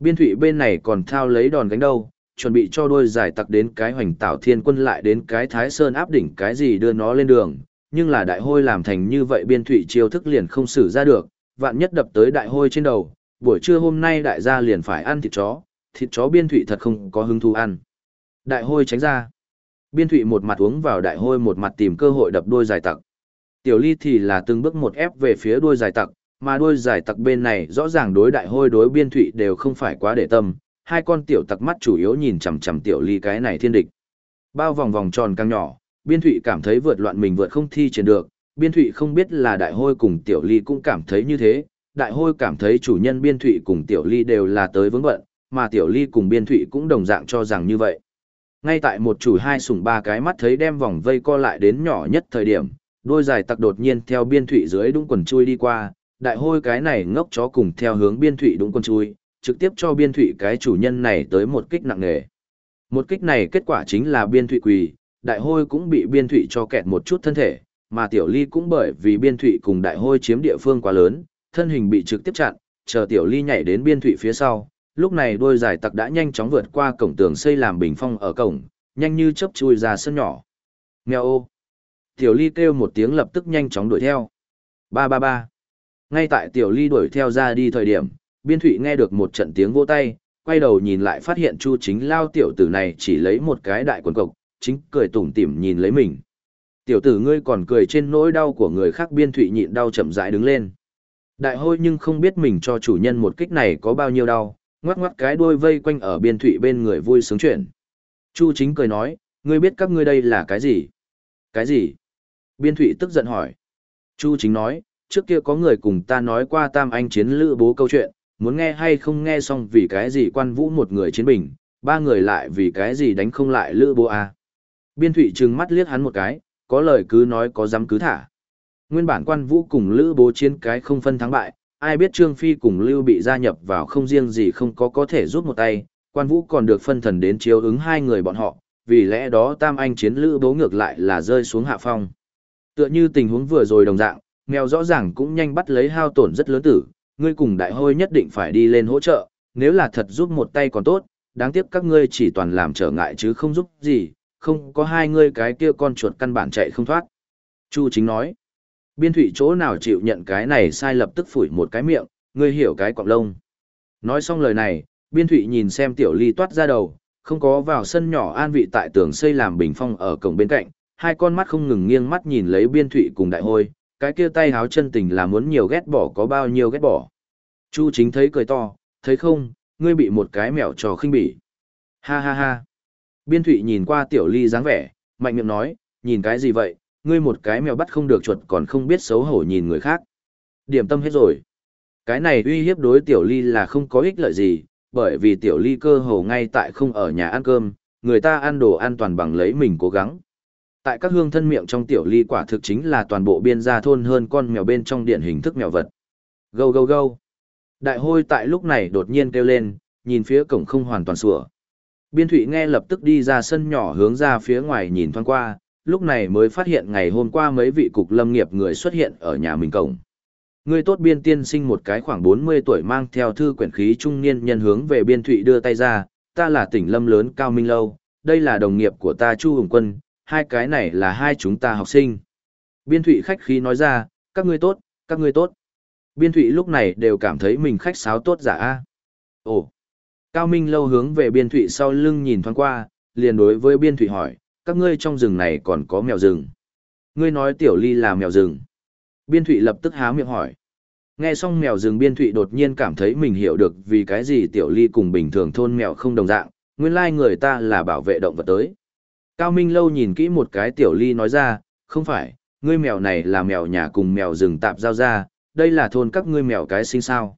Biên thủy bên này còn thao lấy đòn gánh đâu, chuẩn bị cho đôi giải tặc đến cái hoành tảo thiên quân lại đến cái thái sơn áp đỉnh cái gì đưa nó lên đường, nhưng là đại hôi làm thành như vậy biên thụy chiêu thức liền không xử ra được, vạn nhất đập tới đại hôi trên đầu, buổi trưa hôm nay đại gia liền phải ăn thịt chó, thịt chó biên thụy thật không có hứng thú ăn. Đại hôi tránh ra. Biên thụy một mặt uống vào đại hôi một mặt tìm cơ hội đập đôi giải tặc. Tiểu ly thì là từng bước một ép về phía đôi giải tặc, mà đôi giải tặc bên này rõ ràng đối đại hôi đối biên thụy đều không phải quá để tâm, hai con tiểu tặc mắt chủ yếu nhìn chằm chằm tiểu ly cái này thiên địch. Bao vòng vòng tròn càng nhỏ, biên thụy cảm thấy vượt loạn mình vượt không thi triển được, biên thụy không biết là đại hôi cùng tiểu ly cũng cảm thấy như thế, đại hôi cảm thấy chủ nhân biên thụy cùng tiểu ly đều là tới vướng bận, mà tiểu ly cùng biên thụy cũng đồng dạng cho rằng như vậy. Ngay tại một chủ hai sủng ba cái mắt thấy đem vòng vây co lại đến nhỏ nhất thời điểm, đôi dài tặc đột nhiên theo biên thụy dưới đúng quần chui đi qua, đại hôi cái này ngốc chó cùng theo hướng biên thụy đúng quần chui, trực tiếp cho biên thụy cái chủ nhân này tới một kích nặng nề. Một kích này kết quả chính là biên thụy quỳ, đại hôi cũng bị biên thụy cho kẹt một chút thân thể, mà tiểu ly cũng bởi vì biên thụy cùng đại hôi chiếm địa phương quá lớn, thân hình bị trực tiếp chặn, chờ tiểu ly nhảy đến biên thụy phía sau, lúc này đôi giải tặc đã nhanh chóng vượt qua cổng tường xây làm bình phong ở cổng, nhanh như chớp chui ra sân nhỏ. Mèo ô! Tiểu ly kêu một tiếng lập tức nhanh chóng đuổi theo. Ba ba ba! Ngay tại tiểu ly đuổi theo ra đi thời điểm, biên thụy nghe được một trận tiếng vô tay, quay đầu nhìn lại phát hiện chu chính lao tiểu tử này chỉ lấy một cái đại quần cộc, chính cười tủm tỉm nhìn lấy mình. Tiểu tử ngươi còn cười trên nỗi đau của người khác biên thụy nhịn đau chậm rãi đứng lên. Đại hôi nhưng không biết mình cho chủ nhân một kích này có bao nhiêu đau, ngoắc ngoắc cái đuôi vây quanh ở biên thụy bên người vui sướng chuyện. Chu chính cười nói, ngươi biết các ngươi đây là cái gì? Cái gì? Biên thụy tức giận hỏi. Chu chính nói, trước kia có người cùng ta nói qua tam anh chiến lữ bố câu chuyện, muốn nghe hay không nghe xong vì cái gì quan vũ một người chiến bình, ba người lại vì cái gì đánh không lại lữ bố à. Biên thụy trừng mắt liếc hắn một cái, có lời cứ nói có dám cứ thả. Nguyên bản quan vũ cùng lữ bố chiến cái không phân thắng bại, ai biết Trương Phi cùng Lưu bị gia nhập vào không riêng gì không có có thể rút một tay, quan vũ còn được phân thần đến chiếu ứng hai người bọn họ, vì lẽ đó tam anh chiến lữ bố ngược lại là rơi xuống hạ phong. Tựa như tình huống vừa rồi đồng dạng, mèo rõ ràng cũng nhanh bắt lấy hao tổn rất lớn tử, ngươi cùng đại hôi nhất định phải đi lên hỗ trợ, nếu là thật giúp một tay còn tốt, đáng tiếc các ngươi chỉ toàn làm trở ngại chứ không giúp gì, không có hai ngươi cái kia con chuột căn bản chạy không thoát. Chu chính nói, biên thủy chỗ nào chịu nhận cái này sai lập tức phủi một cái miệng, ngươi hiểu cái quạng lông. Nói xong lời này, biên thủy nhìn xem tiểu ly toát ra đầu, không có vào sân nhỏ an vị tại tường xây làm bình phong ở cổng bên cạnh, hai con mắt không ngừng nghiêng mắt nhìn lấy biên thủy cùng đại hôi, cái kia tay háo chân tình là muốn nhiều ghét bỏ có bao nhiêu ghét bỏ. Chu chính thấy cười to, thấy không, ngươi bị một cái mèo trò khinh bỉ. Ha ha ha. Biên thụy nhìn qua tiểu ly dáng vẻ, mạnh miệng nói, nhìn cái gì vậy, ngươi một cái mèo bắt không được chuột còn không biết xấu hổ nhìn người khác. Điểm tâm hết rồi. Cái này uy hiếp đối tiểu ly là không có ích lợi gì, bởi vì tiểu ly cơ hồ ngay tại không ở nhà ăn cơm, người ta ăn đồ an toàn bằng lấy mình cố gắng. Tại các hương thân miệng trong tiểu ly quả thực chính là toàn bộ biên gia thôn hơn con mèo bên trong điện hình thức mèo vật. Gâu gâu gâu. Đại hôi tại lúc này đột nhiên kêu lên, nhìn phía cổng không hoàn toàn sủa. Biên thụy nghe lập tức đi ra sân nhỏ hướng ra phía ngoài nhìn thoáng qua, lúc này mới phát hiện ngày hôm qua mấy vị cục lâm nghiệp người xuất hiện ở nhà mình cổng. Người tốt biên tiên sinh một cái khoảng 40 tuổi mang theo thư quyển khí trung niên nhân hướng về biên thụy đưa tay ra, ta là tỉnh lâm lớn Cao Minh Lâu, đây là đồng nghiệp của ta Chu Hùng Quân, hai cái này là hai chúng ta học sinh. Biên thụy khách khí nói ra, các ngươi tốt, các ngươi tốt. Biên thụy lúc này đều cảm thấy mình khách sáo tốt giả a Ồ! Cao Minh lâu hướng về biên thụy sau lưng nhìn thoáng qua, liền đối với biên thụy hỏi, các ngươi trong rừng này còn có mèo rừng. Ngươi nói tiểu ly là mèo rừng. Biên thụy lập tức há miệng hỏi. Nghe xong mèo rừng biên thụy đột nhiên cảm thấy mình hiểu được vì cái gì tiểu ly cùng bình thường thôn mèo không đồng dạng, nguyên lai người ta là bảo vệ động vật tới. Cao Minh lâu nhìn kỹ một cái tiểu ly nói ra, không phải, ngươi mèo này là mèo nhà cùng mèo rừng tạp giao ra, đây là thôn các ngươi mèo cái sinh sao.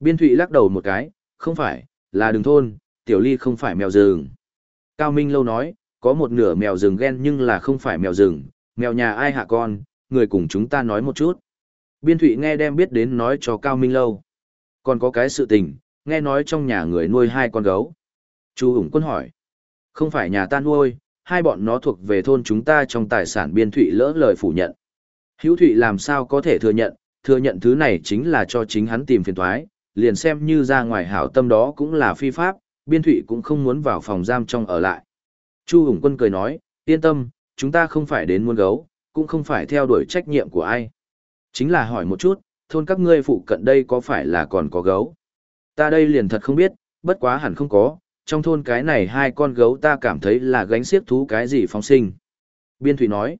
Biên thụy lắc đầu một cái, không phải, là đường thôn, tiểu ly không phải mèo rừng. Cao Minh lâu nói, có một nửa mèo rừng ghen nhưng là không phải mèo rừng, mèo nhà ai hạ con, người cùng chúng ta nói một chút. Biên thụy nghe đem biết đến nói cho Cao Minh lâu. Còn có cái sự tình, nghe nói trong nhà người nuôi hai con gấu. Chú Hùng Quân hỏi, không phải nhà ta nuôi, hai bọn nó thuộc về thôn chúng ta trong tài sản biên thụy lỡ lời phủ nhận. Hữu thụy làm sao có thể thừa nhận, thừa nhận thứ này chính là cho chính hắn tìm phiền toái, liền xem như ra ngoài hảo tâm đó cũng là phi pháp, biên thụy cũng không muốn vào phòng giam trong ở lại. Chu Hùng Quân cười nói, yên tâm, chúng ta không phải đến muôn gấu, cũng không phải theo đuổi trách nhiệm của ai. Chính là hỏi một chút, thôn các ngươi phụ cận đây có phải là còn có gấu? Ta đây liền thật không biết, bất quá hẳn không có, trong thôn cái này hai con gấu ta cảm thấy là gánh xiếc thú cái gì phóng sinh. Biên Thụy nói.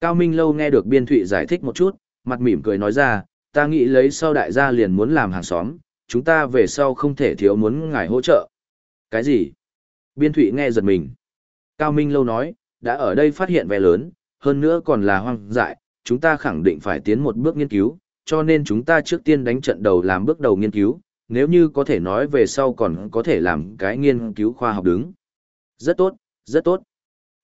Cao Minh Lâu nghe được Biên Thụy giải thích một chút, mặt mỉm cười nói ra, ta nghĩ lấy sau đại gia liền muốn làm hàng xóm, chúng ta về sau không thể thiếu muốn ngài hỗ trợ. Cái gì? Biên Thụy nghe giật mình. Cao Minh Lâu nói, đã ở đây phát hiện vẻ lớn, hơn nữa còn là hoang dại, chúng ta khẳng định phải tiến một bước nghiên cứu, cho nên chúng ta trước tiên đánh trận đầu làm bước đầu nghiên cứu, nếu như có thể nói về sau còn có thể làm cái nghiên cứu khoa học đứng. Rất tốt, rất tốt.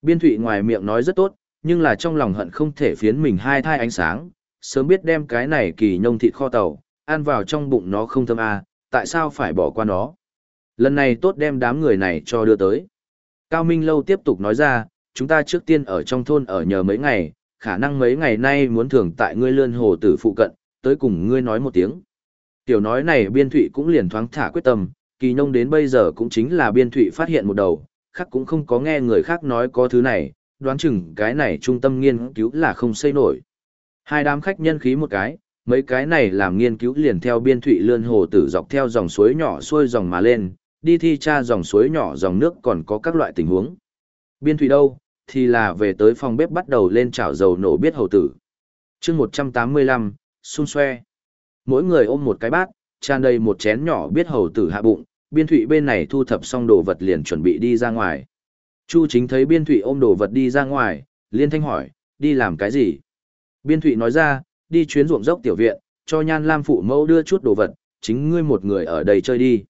Biên Thụy ngoài miệng nói rất tốt, nhưng là trong lòng hận không thể phiến mình hai thai ánh sáng, sớm biết đem cái này kỳ nhông thịt kho tàu, ăn vào trong bụng nó không thơm à, tại sao phải bỏ qua nó. Lần này tốt đem đám người này cho đưa tới. Cao Minh Lâu tiếp tục nói ra, chúng ta trước tiên ở trong thôn ở nhờ mấy ngày, khả năng mấy ngày nay muốn thường tại ngươi lươn hồ tử phụ cận, tới cùng ngươi nói một tiếng. Tiểu nói này biên thụy cũng liền thoáng thả quyết tâm, kỳ nông đến bây giờ cũng chính là biên thụy phát hiện một đầu, khác cũng không có nghe người khác nói có thứ này, đoán chừng cái này trung tâm nghiên cứu là không xây nổi. Hai đám khách nhân khí một cái, mấy cái này làm nghiên cứu liền theo biên thụy lươn hồ tử dọc theo dòng suối nhỏ xuôi dòng mà lên, đi thi tra dòng suối nhỏ dòng nước còn có các loại tình huống. Biên thụy đâu, thì là về tới phòng bếp bắt đầu lên chảo dầu nổ biết hầu tử. chương 185, xung xoe. Mỗi người ôm một cái bát, tràn đầy một chén nhỏ biết hầu tử hạ bụng, biên thụy bên này thu thập xong đồ vật liền chuẩn bị đi ra ngoài. Chu chính thấy biên thụy ôm đồ vật đi ra ngoài, liên thanh hỏi, đi làm cái gì? Biên thụy nói ra, đi chuyến ruộng dốc tiểu viện, cho nhan lam phụ mẫu đưa chút đồ vật, chính ngươi một người ở đây chơi đi.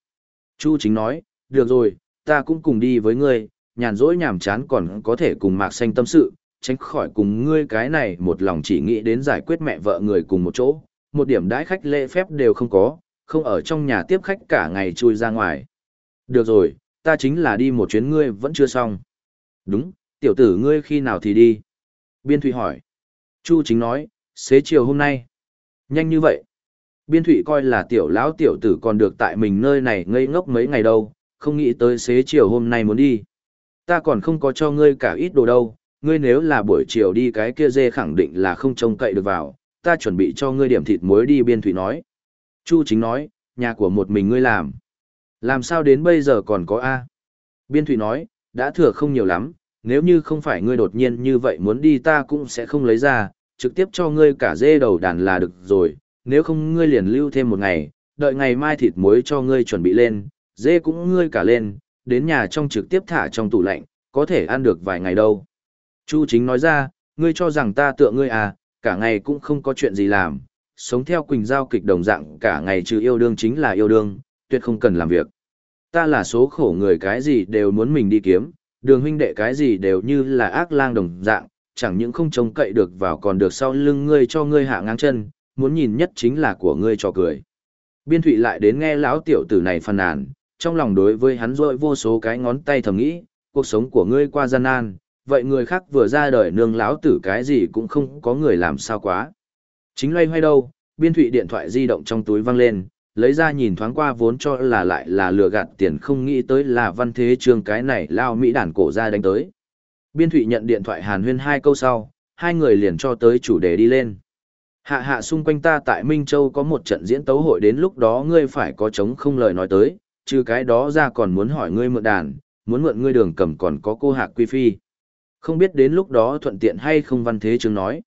Chu chính nói, được rồi, ta cũng cùng đi với ngươi, nhàn rỗi nhàm chán còn có thể cùng mạc xanh tâm sự, tránh khỏi cùng ngươi cái này một lòng chỉ nghĩ đến giải quyết mẹ vợ người cùng một chỗ, một điểm đãi khách lễ phép đều không có, không ở trong nhà tiếp khách cả ngày chui ra ngoài. Được rồi, ta chính là đi một chuyến ngươi vẫn chưa xong. Đúng, tiểu tử ngươi khi nào thì đi? Biên Thụy hỏi. Chu chính nói, xế chiều hôm nay. Nhanh như vậy. Biên Thụy coi là tiểu lão tiểu tử còn được tại mình nơi này ngây ngốc mấy ngày đâu, không nghĩ tới xế chiều hôm nay muốn đi. Ta còn không có cho ngươi cả ít đồ đâu, ngươi nếu là buổi chiều đi cái kia dê khẳng định là không trông cậy được vào, ta chuẩn bị cho ngươi điểm thịt muối đi biên thủy nói. Chu chính nói, nhà của một mình ngươi làm. Làm sao đến bây giờ còn có A? Biên thủy nói, đã thừa không nhiều lắm, nếu như không phải ngươi đột nhiên như vậy muốn đi ta cũng sẽ không lấy ra, trực tiếp cho ngươi cả dê đầu đàn là được rồi, nếu không ngươi liền lưu thêm một ngày, đợi ngày mai thịt muối cho ngươi chuẩn bị lên, dê cũng ngươi cả lên, đến nhà trong trực tiếp thả trong tủ lạnh, có thể ăn được vài ngày đâu. Chu chính nói ra, ngươi cho rằng ta tựa ngươi à, cả ngày cũng không có chuyện gì làm, sống theo Quỳnh Giao kịch đồng dạng cả ngày trừ yêu đương chính là yêu đương, tuyệt không cần làm việc. Ta là số khổ người cái gì đều muốn mình đi kiếm, đường huynh đệ cái gì đều như là ác lang đồng dạng, chẳng những không trông cậy được vào còn được sau lưng ngươi cho ngươi hạ ngang chân, muốn nhìn nhất chính là của ngươi cho cười. Biên thụy lại đến nghe lão tiểu tử này phàn nàn, trong lòng đối với hắn rội vô số cái ngón tay thầm nghĩ, cuộc sống của ngươi qua gian nan, vậy người khác vừa ra đời nương láo tử cái gì cũng không có người làm sao quá. Chính loay hoay đâu, biên thụy điện thoại di động trong túi văng lên, lấy ra nhìn thoáng qua vốn cho là lại là lừa gạt tiền không nghĩ tới là văn thế trường cái này lao Mỹ đàn cổ ra đánh tới. Biên thụy nhận điện thoại hàn huyên hai câu sau, hai người liền cho tới chủ đề đi lên. Hạ hạ xung quanh ta tại Minh Châu có một trận diễn tấu hội đến lúc đó ngươi phải có chống không lời nói tới, trừ cái đó ra còn muốn hỏi ngươi mượn đàn, muốn mượn ngươi đường cầm còn có cô hạ quy phi. Không biết đến lúc đó thuận tiện hay không văn thế chứng nói.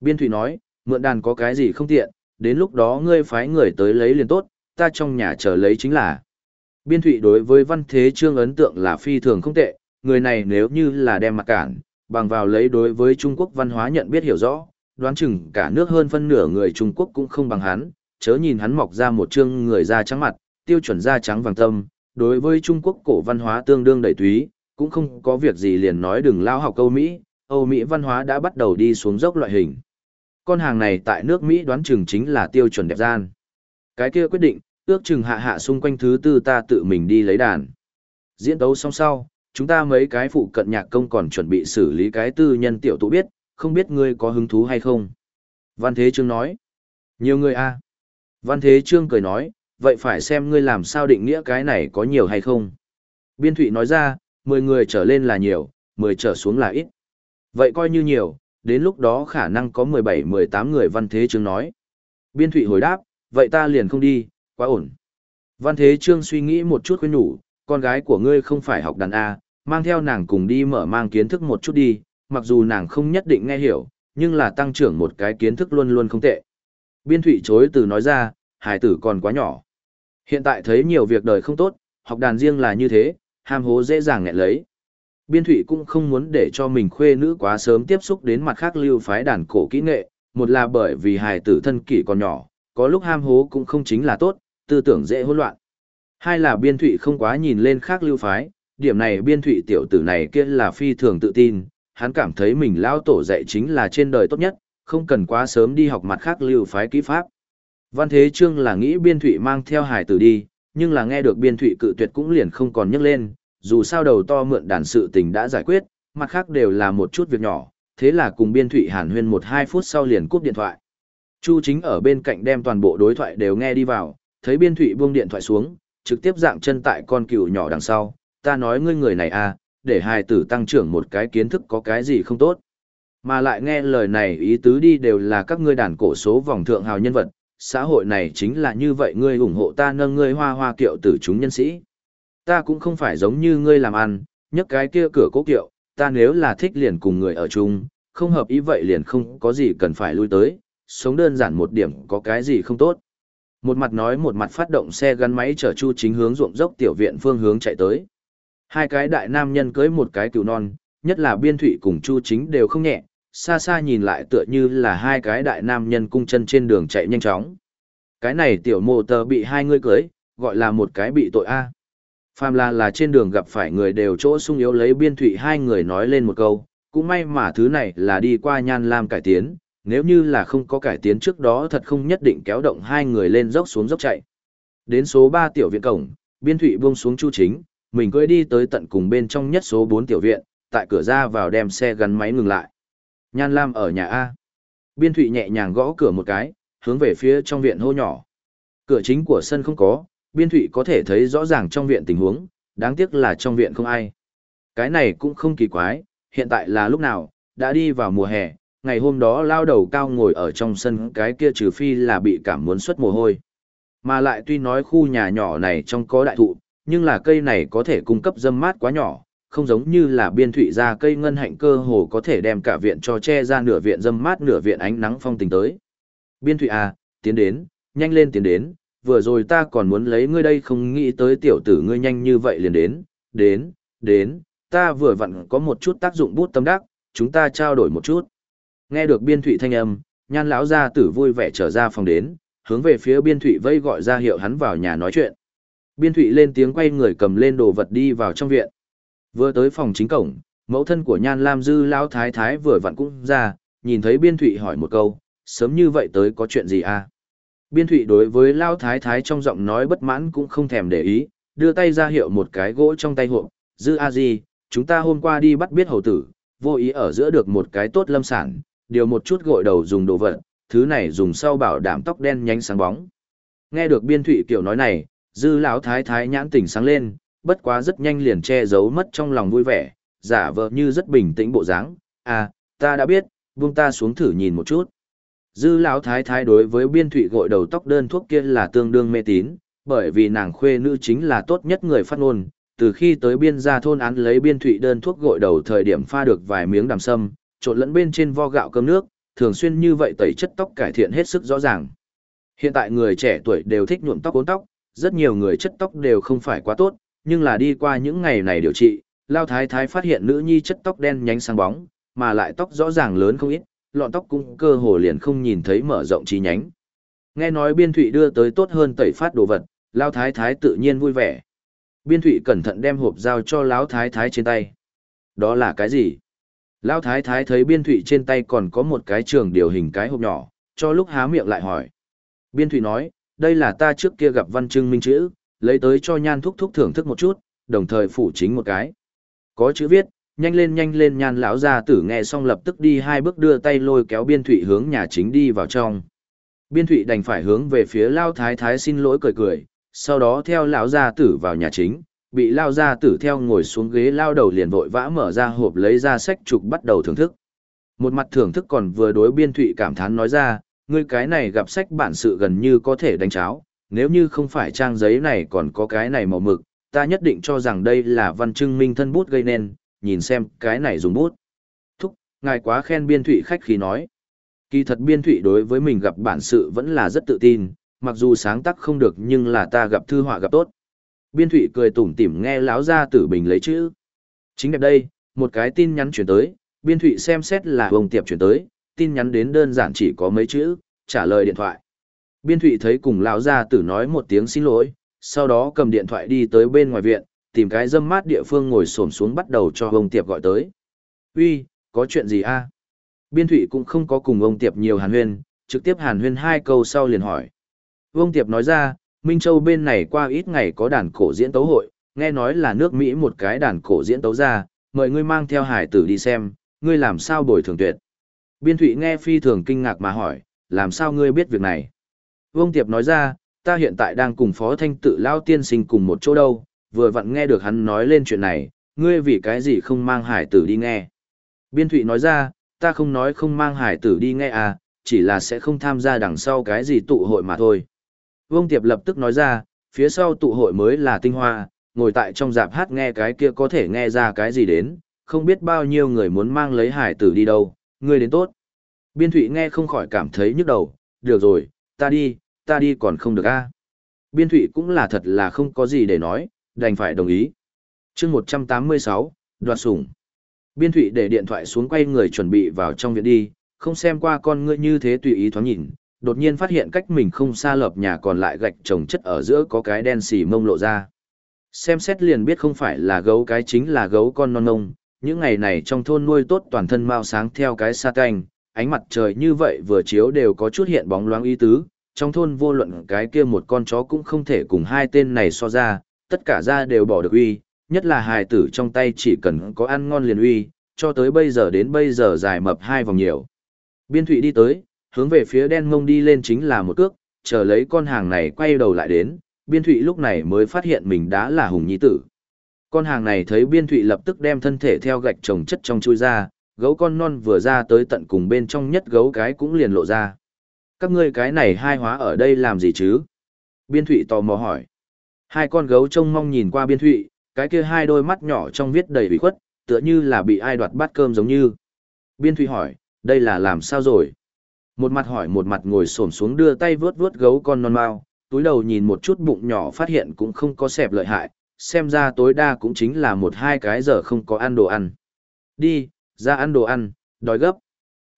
Biên thủy nói, mượn đàn có cái gì không tiện, đến lúc đó ngươi phái người tới lấy liền tốt, ta trong nhà chờ lấy chính là. Biên thủy đối với văn thế trương ấn tượng là phi thường không tệ, người này nếu như là đem mặt cản, bằng vào lấy đối với Trung Quốc văn hóa nhận biết hiểu rõ, đoán chừng cả nước hơn phân nửa người Trung Quốc cũng không bằng hắn, chớ nhìn hắn mọc ra một trương người da trắng mặt, tiêu chuẩn da trắng vàng tâm, đối với Trung Quốc cổ văn hóa tương đương đầy túy, cũng không có việc gì liền nói đừng lao học Âu Mỹ, Âu Mỹ văn hóa đã bắt đầu đi xuống dốc loại hình. Con hàng này tại nước Mỹ đoán chừng chính là tiêu chuẩn đẹp gian. Cái kia quyết định, ước chừng hạ hạ xung quanh thứ tư ta tự mình đi lấy đàn. Diễn đấu xong sau, chúng ta mấy cái phụ cận nhạc công còn chuẩn bị xử lý cái tư nhân tiểu tụ biết, không biết ngươi có hứng thú hay không. Văn Thế Trương nói, Nhiều người a Văn Thế Trương cười nói, vậy phải xem ngươi làm sao định nghĩa cái này có nhiều hay không. Biên Thụy nói ra, 10 người trở lên là nhiều, 10 trở xuống là ít. Vậy coi như nhiều, đến lúc đó khả năng có 17-18 người Văn Thế Trương nói. Biên Thụy hồi đáp, vậy ta liền không đi, quá ổn. Văn Thế Trương suy nghĩ một chút khuyên nhủ, con gái của ngươi không phải học đàn A, mang theo nàng cùng đi mở mang kiến thức một chút đi, mặc dù nàng không nhất định nghe hiểu, nhưng là tăng trưởng một cái kiến thức luôn luôn không tệ. Biên Thụy chối từ nói ra, hải tử còn quá nhỏ. Hiện tại thấy nhiều việc đời không tốt, học đàn riêng là như thế, ham hố dễ dàng nghẹn lấy. Biên Thụy cũng không muốn để cho mình khuê nữ quá sớm tiếp xúc đến mặt khác lưu phái đàn cổ kỹ nghệ, một là bởi vì hài tử thân kỷ còn nhỏ, có lúc ham hố cũng không chính là tốt, tư tưởng dễ hỗn loạn. Hai là Biên Thụy không quá nhìn lên khác lưu phái, điểm này Biên Thụy tiểu tử này kia là phi thường tự tin, hắn cảm thấy mình lao tổ dạy chính là trên đời tốt nhất, không cần quá sớm đi học mặt khác lưu phái kỹ pháp. Văn Thế Trương là nghĩ biên thụy mang theo hải tử đi, nhưng là nghe được biên thụy cự tuyệt cũng liền không còn nhắc lên, dù sao đầu to mượn đàn sự tình đã giải quyết, mặt khác đều là một chút việc nhỏ, thế là cùng biên thụy hàn huyên một hai phút sau liền cúp điện thoại. Chu chính ở bên cạnh đem toàn bộ đối thoại đều nghe đi vào, thấy biên thụy buông điện thoại xuống, trực tiếp dạng chân tại con cừu nhỏ đằng sau, ta nói ngươi người này à, để hài tử tăng trưởng một cái kiến thức có cái gì không tốt. Mà lại nghe lời này ý tứ đi đều là các ngươi đàn cổ số vòng thượng hào nhân vật, xã hội này chính là như vậy ngươi ủng hộ ta nâng ngươi hoa hoa kiệu tử chúng nhân sĩ. Ta cũng không phải giống như ngươi làm ăn, nhấc cái kia cửa cố kiệu, ta nếu là thích liền cùng người ở chung, không hợp ý vậy liền không có gì cần phải lui tới, sống đơn giản một điểm có cái gì không tốt. Một mặt nói một mặt phát động xe gắn máy chở Chu Chính hướng ruộng dốc tiểu viện phương hướng chạy tới. Hai cái đại nam nhân cưới một cái cừu non, nhất là Biên Thụy cùng Chu Chính đều không nhẹ, xa xa nhìn lại tựa như là hai cái đại nam nhân cung chân trên đường chạy nhanh chóng. Cái này tiểu mộ tờ bị hai người cưới, gọi là một cái bị tội A. Phàm là là trên đường gặp phải người đều chỗ sung yếu lấy biên thụy hai người nói lên một câu, cũng may mà thứ này là đi qua nhan lam cải tiến, nếu như là không có cải tiến trước đó thật không nhất định kéo động hai người lên dốc xuống dốc chạy. Đến số 3 tiểu viện cổng, biên thụy buông xuống chu chính, mình cưỡi đi tới tận cùng bên trong nhất số 4 tiểu viện, tại cửa ra vào đem xe gắn máy ngừng lại. Nhan Lam ở nhà A. Biên Thụy nhẹ nhàng gõ cửa một cái, hướng về phía trong viện hô nhỏ. Cửa chính của sân không có, Biên Thụy có thể thấy rõ ràng trong viện tình huống, đáng tiếc là trong viện không ai. Cái này cũng không kỳ quái, hiện tại là lúc nào, đã đi vào mùa hè, ngày hôm đó lao đầu cao ngồi ở trong sân cái kia trừ phi là bị cảm muốn xuất mồ hôi. Mà lại tuy nói khu nhà nhỏ này trong có đại thụ, nhưng là cây này có thể cung cấp dâm mát quá nhỏ, không giống như là biên thụy ra cây ngân hạnh cơ hồ có thể đem cả viện cho che ra nửa viện dâm mát nửa viện ánh nắng phong tình tới. Biên thụy à, tiến đến, nhanh lên tiến đến, vừa rồi ta còn muốn lấy ngươi đây không nghĩ tới tiểu tử ngươi nhanh như vậy liền đến, đến, đến, ta vừa vặn có một chút tác dụng bút tâm đắc, chúng ta trao đổi một chút. Nghe được biên thụy thanh âm, nhan lão gia tử vui vẻ trở ra phòng đến, hướng về phía biên thụy vây gọi ra hiệu hắn vào nhà nói chuyện. Biên thụy lên tiếng quay người cầm lên đồ vật đi vào trong viện. Vừa tới phòng chính cổng, mẫu thân của Nhan Lam Dư Lão Thái Thái vừa vặn cũng ra, nhìn thấy Biên Thụy hỏi một câu, sớm như vậy tới có chuyện gì à? Biên Thụy đối với Lão Thái Thái trong giọng nói bất mãn cũng không thèm để ý, đưa tay ra hiệu một cái gỗ trong tay hộp, Dư A Di, chúng ta hôm qua đi bắt biết hầu tử, vô ý ở giữa được một cái tốt lâm sản, điều một chút gội đầu dùng đồ vật, thứ này dùng sau bảo đảm tóc đen nhánh sáng bóng. Nghe được Biên Thụy kiểu nói này, Dư Lão Thái Thái nhãn tỉnh sáng lên, bất quá rất nhanh liền che giấu mất trong lòng vui vẻ, giả vờ như rất bình tĩnh bộ dáng. À, ta đã biết, buông ta xuống thử nhìn một chút. Dư lão thái thái đối với biên thụy gội đầu tóc đơn thuốc kia là tương đương mê tín, bởi vì nàng khuê nữ chính là tốt nhất người phát ngôn. Từ khi tới biên gia thôn án lấy biên thụy đơn thuốc gội đầu thời điểm pha được vài miếng đàm sâm, trộn lẫn bên trên vo gạo cơm nước, thường xuyên như vậy tẩy chất tóc cải thiện hết sức rõ ràng. Hiện tại người trẻ tuổi đều thích nhuộm tóc cuốn tóc, rất nhiều người chất tóc đều không phải quá tốt, nhưng là đi qua những ngày này điều trị, Lao Thái Thái phát hiện nữ nhi chất tóc đen nhánh sáng bóng, mà lại tóc rõ ràng lớn không ít, lọn tóc cũng cơ hồ liền không nhìn thấy mở rộng chi nhánh. Nghe nói Biên Thụy đưa tới tốt hơn tẩy phát đồ vật, Lao Thái Thái tự nhiên vui vẻ. Biên Thụy cẩn thận đem hộp giao cho Lão Thái Thái trên tay. Đó là cái gì? Lão Thái Thái thấy Biên Thụy trên tay còn có một cái trường điều hình cái hộp nhỏ, cho lúc há miệng lại hỏi. Biên Thụy nói, đây là ta trước kia gặp văn chương minh chữ, lấy tới cho nhan thúc thúc thưởng thức một chút, đồng thời phủ chính một cái. Có chữ viết, nhanh lên nhanh lên nhan lão gia tử nghe xong lập tức đi hai bước đưa tay lôi kéo biên thụy hướng nhà chính đi vào trong. Biên thụy đành phải hướng về phía Lao Thái Thái xin lỗi cười cười, sau đó theo lão gia tử vào nhà chính, bị Lao gia tử theo ngồi xuống ghế lao đầu liền vội vã mở ra hộp lấy ra sách trục bắt đầu thưởng thức. Một mặt thưởng thức còn vừa đối biên thụy cảm thán nói ra, ngươi cái này gặp sách bản sự gần như có thể đánh cháo, nếu như không phải trang giấy này còn có cái này màu mực, ta nhất định cho rằng đây là văn chương minh thân bút gây nên, nhìn xem cái này dùng bút. Thúc, ngài quá khen biên thụy khách khí nói. Kỳ thật biên thụy đối với mình gặp bản sự vẫn là rất tự tin, mặc dù sáng tác không được nhưng là ta gặp thư họa gặp tốt. Biên thụy cười tủm tỉm nghe láo ra tử bình lấy chữ. Chính đẹp đây, một cái tin nhắn chuyển tới, biên thụy xem xét là ông tiệp chuyển tới, tin nhắn đến đơn giản chỉ có mấy chữ, trả lời điện thoại. Biên thụy thấy cùng lão gia tử nói một tiếng xin lỗi, sau đó cầm điện thoại đi tới bên ngoài viện, tìm cái dâm mát địa phương ngồi xổm xuống bắt đầu cho ông tiệp gọi tới. Uy, có chuyện gì a? Biên thụy cũng không có cùng ông tiệp nhiều hàn huyên, trực tiếp hàn huyên hai câu sau liền hỏi. Ông tiệp nói ra, Minh Châu bên này qua ít ngày có đàn cổ diễn tấu hội, nghe nói là nước Mỹ một cái đàn cổ diễn tấu ra, mời ngươi mang theo hải tử đi xem, ngươi làm sao bồi thường tuyệt. Biên thụy nghe phi thường kinh ngạc mà hỏi, làm sao ngươi biết việc này? Vương Tiệp nói ra, ta hiện tại đang cùng Phó Thanh tự lao tiên sinh cùng một chỗ đâu, vừa vặn nghe được hắn nói lên chuyện này, ngươi vì cái gì không mang hải tử đi nghe. Biên Thụy nói ra, ta không nói không mang hải tử đi nghe à, chỉ là sẽ không tham gia đằng sau cái gì tụ hội mà thôi. Vương Tiệp lập tức nói ra, phía sau tụ hội mới là tinh hoa, ngồi tại trong dạp hát nghe cái kia có thể nghe ra cái gì đến, không biết bao nhiêu người muốn mang lấy hải tử đi đâu, ngươi đến tốt. Biên Thụy nghe không khỏi cảm thấy nhức đầu, được rồi, ta đi, ta đi còn không được a Biên Thụy cũng là thật là không có gì để nói, đành phải đồng ý. chương 186, đoạt sủng. Biên Thụy để điện thoại xuống quay người chuẩn bị vào trong viện đi, không xem qua con ngươi như thế tùy ý thoáng nhìn, đột nhiên phát hiện cách mình không xa lập nhà còn lại gạch trồng chất ở giữa có cái đen xì mông lộ ra. Xem xét liền biết không phải là gấu cái chính là gấu con non nông, những ngày này trong thôn nuôi tốt toàn thân mau sáng theo cái sa canh, ánh mặt trời như vậy vừa chiếu đều có chút hiện bóng loáng ý tứ, trong thôn vô luận cái kia một con chó cũng không thể cùng hai tên này so ra, tất cả ra đều bỏ được uy, nhất là hài tử trong tay chỉ cần có ăn ngon liền uy, cho tới bây giờ đến bây giờ dài mập hai vòng nhiều. Biên thụy đi tới, hướng về phía đen mông đi lên chính là một cước, chờ lấy con hàng này quay đầu lại đến, biên thụy lúc này mới phát hiện mình đã là hùng nhi tử. Con hàng này thấy biên thụy lập tức đem thân thể theo gạch trồng chất trong chui ra, gấu con non vừa ra tới tận cùng bên trong nhất gấu cái cũng liền lộ ra. Các ngươi cái này hai hóa ở đây làm gì chứ? Biên thụy tò mò hỏi. Hai con gấu trông mong nhìn qua biên thụy, cái kia hai đôi mắt nhỏ trong viết đầy bị khuất, tựa như là bị ai đoạt bát cơm giống như. Biên thụy hỏi, đây là làm sao rồi? Một mặt hỏi một mặt ngồi xổm xuống đưa tay vướt vướt gấu con non mau, túi đầu nhìn một chút bụng nhỏ phát hiện cũng không có xẹp lợi hại, xem ra tối đa cũng chính là một hai cái giờ không có ăn đồ ăn. Đi, ra ăn đồ ăn, đói gấp.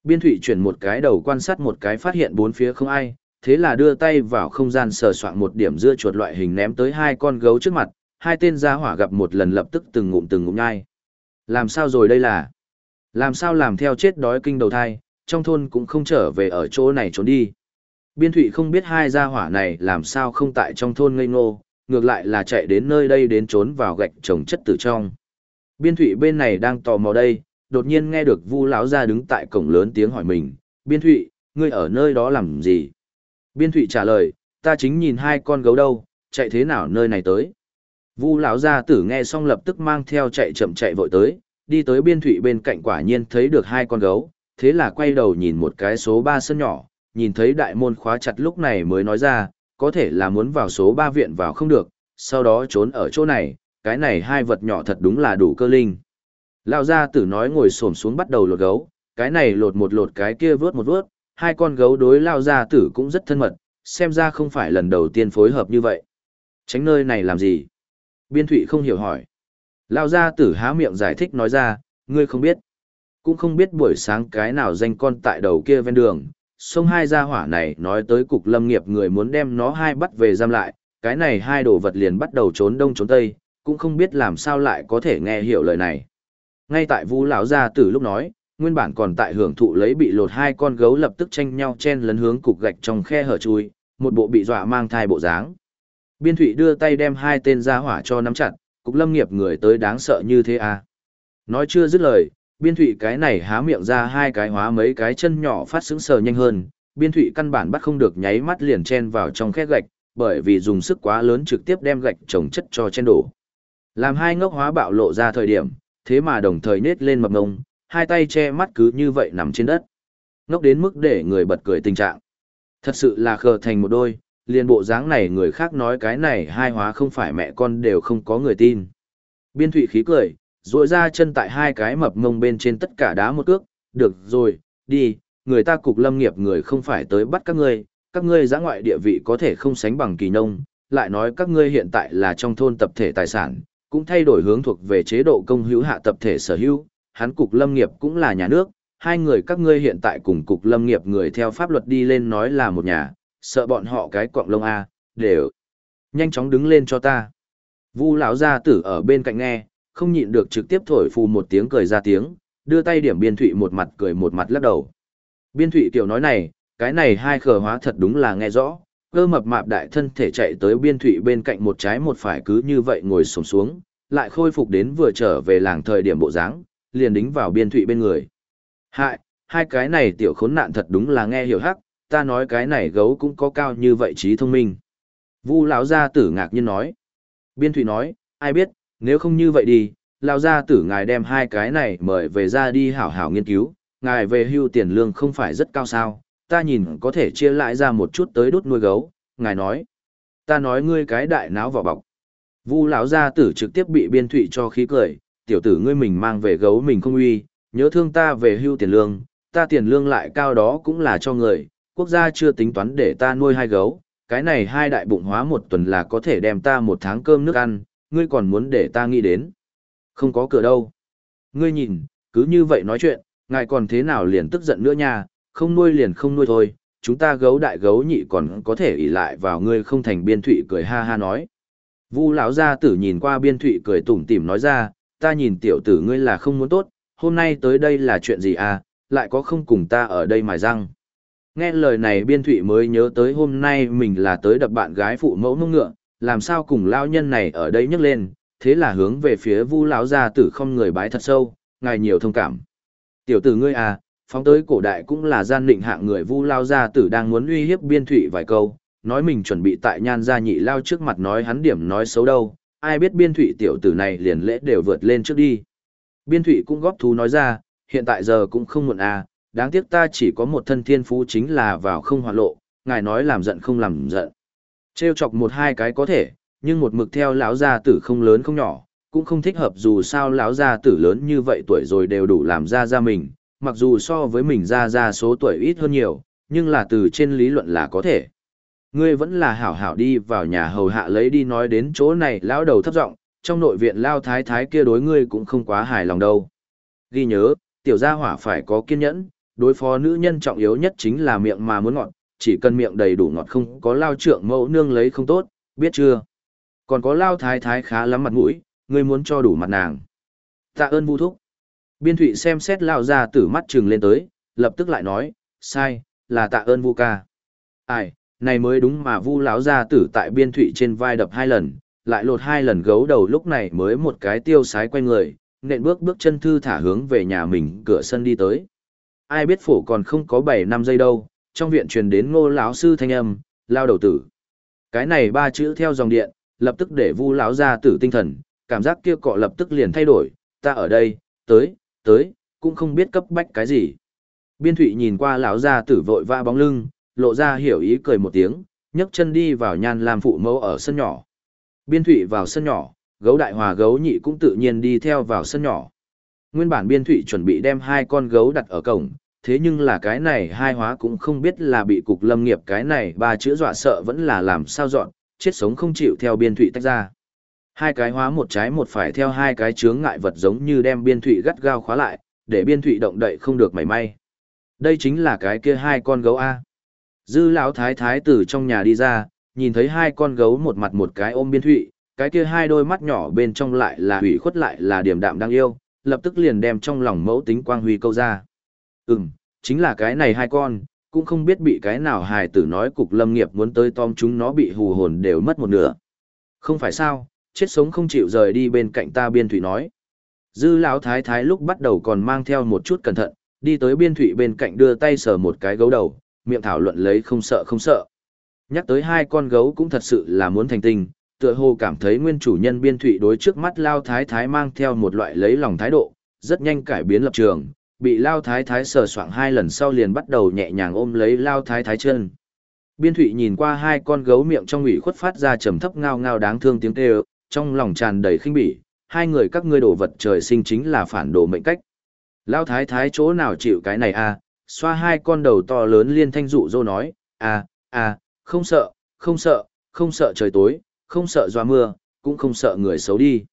Biên thủy chuyển một cái đầu quan sát một cái phát hiện bốn phía không ai, thế là đưa tay vào không gian sờ soạn một điểm dưa chuột loại hình ném tới hai con gấu trước mặt, hai tên gia hỏa gặp một lần lập tức từng ngụm từng ngụm nhai. Làm sao rồi đây là? Làm sao làm theo chết đói kinh đầu thai, trong thôn cũng không trở về ở chỗ này trốn đi. Biên thủy không biết hai gia hỏa này làm sao không tại trong thôn ngây ngô, ngược lại là chạy đến nơi đây đến trốn vào gạch trồng chất tử trong. Biên thủy bên này đang tò mò đây, đột nhiên nghe được Vu lão gia đứng tại cổng lớn tiếng hỏi mình, "Biên Thụy, ngươi ở nơi đó làm gì?" Biên Thụy trả lời, "Ta chính nhìn hai con gấu đâu, chạy thế nào nơi này tới?" Vu lão gia tử nghe xong lập tức mang theo chạy chậm chạy vội tới, đi tới Biên Thụy bên cạnh quả nhiên thấy được hai con gấu, thế là quay đầu nhìn một cái số 3 sân nhỏ, nhìn thấy đại môn khóa chặt lúc này mới nói ra, có thể là muốn vào số 3 viện vào không được, sau đó trốn ở chỗ này, cái này hai vật nhỏ thật đúng là đủ cơ linh. Lão gia tử nói ngồi xổm xuống bắt đầu lột gấu, cái này lột một lột cái kia vớt một vớt, hai con gấu đối lao gia tử cũng rất thân mật, xem ra không phải lần đầu tiên phối hợp như vậy. Tránh nơi này làm gì? Biên thụy không hiểu hỏi. Lao gia tử há miệng giải thích nói ra, ngươi không biết. Cũng không biết buổi sáng cái nào danh con tại đầu kia ven đường, sông hai gia hỏa này nói tới cục lâm nghiệp người muốn đem nó hai bắt về giam lại, cái này hai đồ vật liền bắt đầu trốn đông trốn tây, cũng không biết làm sao lại có thể nghe hiểu lời này ngay tại vũ lão gia tử lúc nói nguyên bản còn tại hưởng thụ lấy bị lột hai con gấu lập tức tranh nhau chen lấn hướng cục gạch trong khe hở chui một bộ bị dọa mang thai bộ dáng biên thụy đưa tay đem hai tên ra hỏa cho nắm chặt cục lâm nghiệp người tới đáng sợ như thế à nói chưa dứt lời biên thụy cái này há miệng ra hai cái hóa mấy cái chân nhỏ phát sững sờ nhanh hơn Biên thụy căn bản bắt không được nháy mắt liền chen vào trong khe gạch, bởi vì dùng sức quá lớn trực tiếp đem gạch trồng chất cho chen đổ. Làm hai ngốc hóa bạo lộ ra thời điểm, thế mà đồng thời nết lên mập ngông, hai tay che mắt cứ như vậy nằm trên đất. Ngốc đến mức để người bật cười tình trạng. Thật sự là khờ thành một đôi, liền bộ dáng này người khác nói cái này hai hóa không phải mẹ con đều không có người tin. Biên thụy khí cười, rội ra chân tại hai cái mập ngông bên trên tất cả đá một cước, được rồi, đi, người ta cục lâm nghiệp người không phải tới bắt các ngươi, các ngươi giã ngoại địa vị có thể không sánh bằng kỳ nông, lại nói các ngươi hiện tại là trong thôn tập thể tài sản, cũng thay đổi hướng thuộc về chế độ công hữu hạ tập thể sở hữu, hắn cục lâm nghiệp cũng là nhà nước, hai người các ngươi hiện tại cùng cục lâm nghiệp người theo pháp luật đi lên nói là một nhà, sợ bọn họ cái quọng lông A, đều nhanh chóng đứng lên cho ta. Vu lão gia tử ở bên cạnh nghe, không nhịn được trực tiếp thổi phù một tiếng cười ra tiếng, đưa tay điểm biên thụy một mặt cười một mặt lắc đầu. Biên thụy tiểu nói này, cái này hai khờ hóa thật đúng là nghe rõ, cơ mập mạp đại thân thể chạy tới biên thụy bên cạnh một trái một phải cứ như vậy ngồi sổng xuống, lại khôi phục đến vừa trở về làng thời điểm bộ dáng liền đính vào biên thụy bên người. Hại, hai cái này tiểu khốn nạn thật đúng là nghe hiểu hắc, ta nói cái này gấu cũng có cao như vậy trí thông minh. Vu lão gia tử ngạc nhiên nói. Biên thụy nói, ai biết, nếu không như vậy đi, lão gia tử ngài đem hai cái này mời về ra đi hảo hảo nghiên cứu, ngài về hưu tiền lương không phải rất cao sao, ta nhìn có thể chia lại ra một chút tới đốt nuôi gấu, ngài nói. Ta nói ngươi cái đại náo vào bọc. Vu lão gia tử trực tiếp bị biên thụy cho khí cười, tiểu tử ngươi mình mang về gấu mình không uy, nhớ thương ta về hưu tiền lương, ta tiền lương lại cao đó cũng là cho người, quốc gia chưa tính toán để ta nuôi hai gấu, cái này hai đại bụng hóa một tuần là có thể đem ta một tháng cơm nước ăn, ngươi còn muốn để ta nghĩ đến. Không có cửa đâu. Ngươi nhìn, cứ như vậy nói chuyện, ngài còn thế nào liền tức giận nữa nha, không nuôi liền không nuôi thôi, chúng ta gấu đại gấu nhị còn có thể ỷ lại vào ngươi không thành biên thụy cười ha ha nói. Vu lão gia tử nhìn qua biên thụy cười tủm tỉm nói ra, ta nhìn tiểu tử ngươi là không muốn tốt, hôm nay tới đây là chuyện gì à, lại có không cùng ta ở đây mài răng. Nghe lời này biên thụy mới nhớ tới hôm nay mình là tới đập bạn gái phụ mẫu nông ngựa, làm sao cùng lao nhân này ở đây nhấc lên, thế là hướng về phía vu lão gia tử không người bái thật sâu, ngài nhiều thông cảm. Tiểu tử ngươi à, phóng tới cổ đại cũng là gian định hạng người vu lao gia tử đang muốn uy hiếp biên thụy vài câu, nói mình chuẩn bị tại nhan gia nhị lao trước mặt nói hắn điểm nói xấu đâu, ai biết biên thụy tiểu tử này liền lễ đều vượt lên trước đi. Biên thụy cũng góp thú nói ra, hiện tại giờ cũng không muộn à, đáng tiếc ta chỉ có một thân thiên phú chính là vào không hoạt lộ, ngài nói làm giận không làm giận. Trêu chọc một hai cái có thể, nhưng một mực theo lão gia tử không lớn không nhỏ, cũng không thích hợp dù sao lão gia tử lớn như vậy tuổi rồi đều đủ làm ra ra mình, mặc dù so với mình ra ra số tuổi ít hơn nhiều, nhưng là từ trên lý luận là có thể. Ngươi vẫn là hảo hảo đi vào nhà hầu hạ lấy đi nói đến chỗ này lão đầu thấp giọng, trong nội viện lao thái thái kia đối ngươi cũng không quá hài lòng đâu. Ghi nhớ, tiểu gia hỏa phải có kiên nhẫn, đối phó nữ nhân trọng yếu nhất chính là miệng mà muốn ngọt, chỉ cần miệng đầy đủ ngọt không có lao trượng mẫu nương lấy không tốt, biết chưa? Còn có lao thái thái khá lắm mặt mũi, ngươi muốn cho đủ mặt nàng. Tạ ơn vu thúc. Biên thụy xem xét lao ra tử mắt trừng lên tới, lập tức lại nói, sai, là tạ ơn vu ca. Ai, này mới đúng mà vu lão gia tử tại biên thụy trên vai đập hai lần, lại lột hai lần gấu đầu lúc này mới một cái tiêu sái quay người, nện bước bước chân thư thả hướng về nhà mình cửa sân đi tới. Ai biết phổ còn không có 7 năm giây đâu, trong viện truyền đến ngô lão sư thanh âm, lao đầu tử. Cái này ba chữ theo dòng điện, lập tức để vu lão gia tử tinh thần, cảm giác kia cọ lập tức liền thay đổi, ta ở đây, tới, tới, cũng không biết cấp bách cái gì. Biên thụy nhìn qua lão gia tử vội vã bóng lưng, lộ ra hiểu ý cười một tiếng, nhấc chân đi vào nhan làm phụ mẫu ở sân nhỏ. Biên thụy vào sân nhỏ, gấu đại hòa gấu nhị cũng tự nhiên đi theo vào sân nhỏ. Nguyên bản biên thụy chuẩn bị đem hai con gấu đặt ở cổng, thế nhưng là cái này hai hóa cũng không biết là bị cục lâm nghiệp cái này ba chữ dọa sợ vẫn là làm sao dọn, chết sống không chịu theo biên thụy tách ra. Hai cái hóa một trái một phải theo hai cái chướng ngại vật giống như đem biên thụy gắt gao khóa lại, để biên thụy động đậy không được mảy may. Đây chính là cái kia hai con gấu A. Dư lão thái thái từ trong nhà đi ra, nhìn thấy hai con gấu một mặt một cái ôm biên thụy, cái kia hai đôi mắt nhỏ bên trong lại là hủy khuất lại là điểm đạm đang yêu, lập tức liền đem trong lòng mẫu tính quang huy câu ra. Ừm, chính là cái này hai con, cũng không biết bị cái nào hài tử nói cục lâm nghiệp muốn tới tom chúng nó bị hù hồn đều mất một nửa. Không phải sao, chết sống không chịu rời đi bên cạnh ta biên Thụy nói. Dư lão thái thái lúc bắt đầu còn mang theo một chút cẩn thận, đi tới biên Thụy bên cạnh đưa tay sờ một cái gấu đầu, miệng thảo luận lấy không sợ không sợ. Nhắc tới hai con gấu cũng thật sự là muốn thành tình, tựa hồ cảm thấy nguyên chủ nhân biên thụy đối trước mắt Lao Thái Thái mang theo một loại lấy lòng thái độ, rất nhanh cải biến lập trường, bị Lao Thái Thái sờ soạng hai lần sau liền bắt đầu nhẹ nhàng ôm lấy Lao Thái Thái chân. Biên thụy nhìn qua hai con gấu miệng trong ủy khuất phát ra trầm thấp ngao ngao đáng thương tiếng kêu, trong lòng tràn đầy khinh bỉ, hai người các ngươi đổ vật trời sinh chính là phản đồ mệnh cách. Lao Thái Thái chỗ nào chịu cái này à, xoa hai con đầu to lớn liên thanh dụ dô nói, à, à, không sợ, không sợ, không sợ trời tối, không sợ doa mưa, cũng không sợ người xấu đi.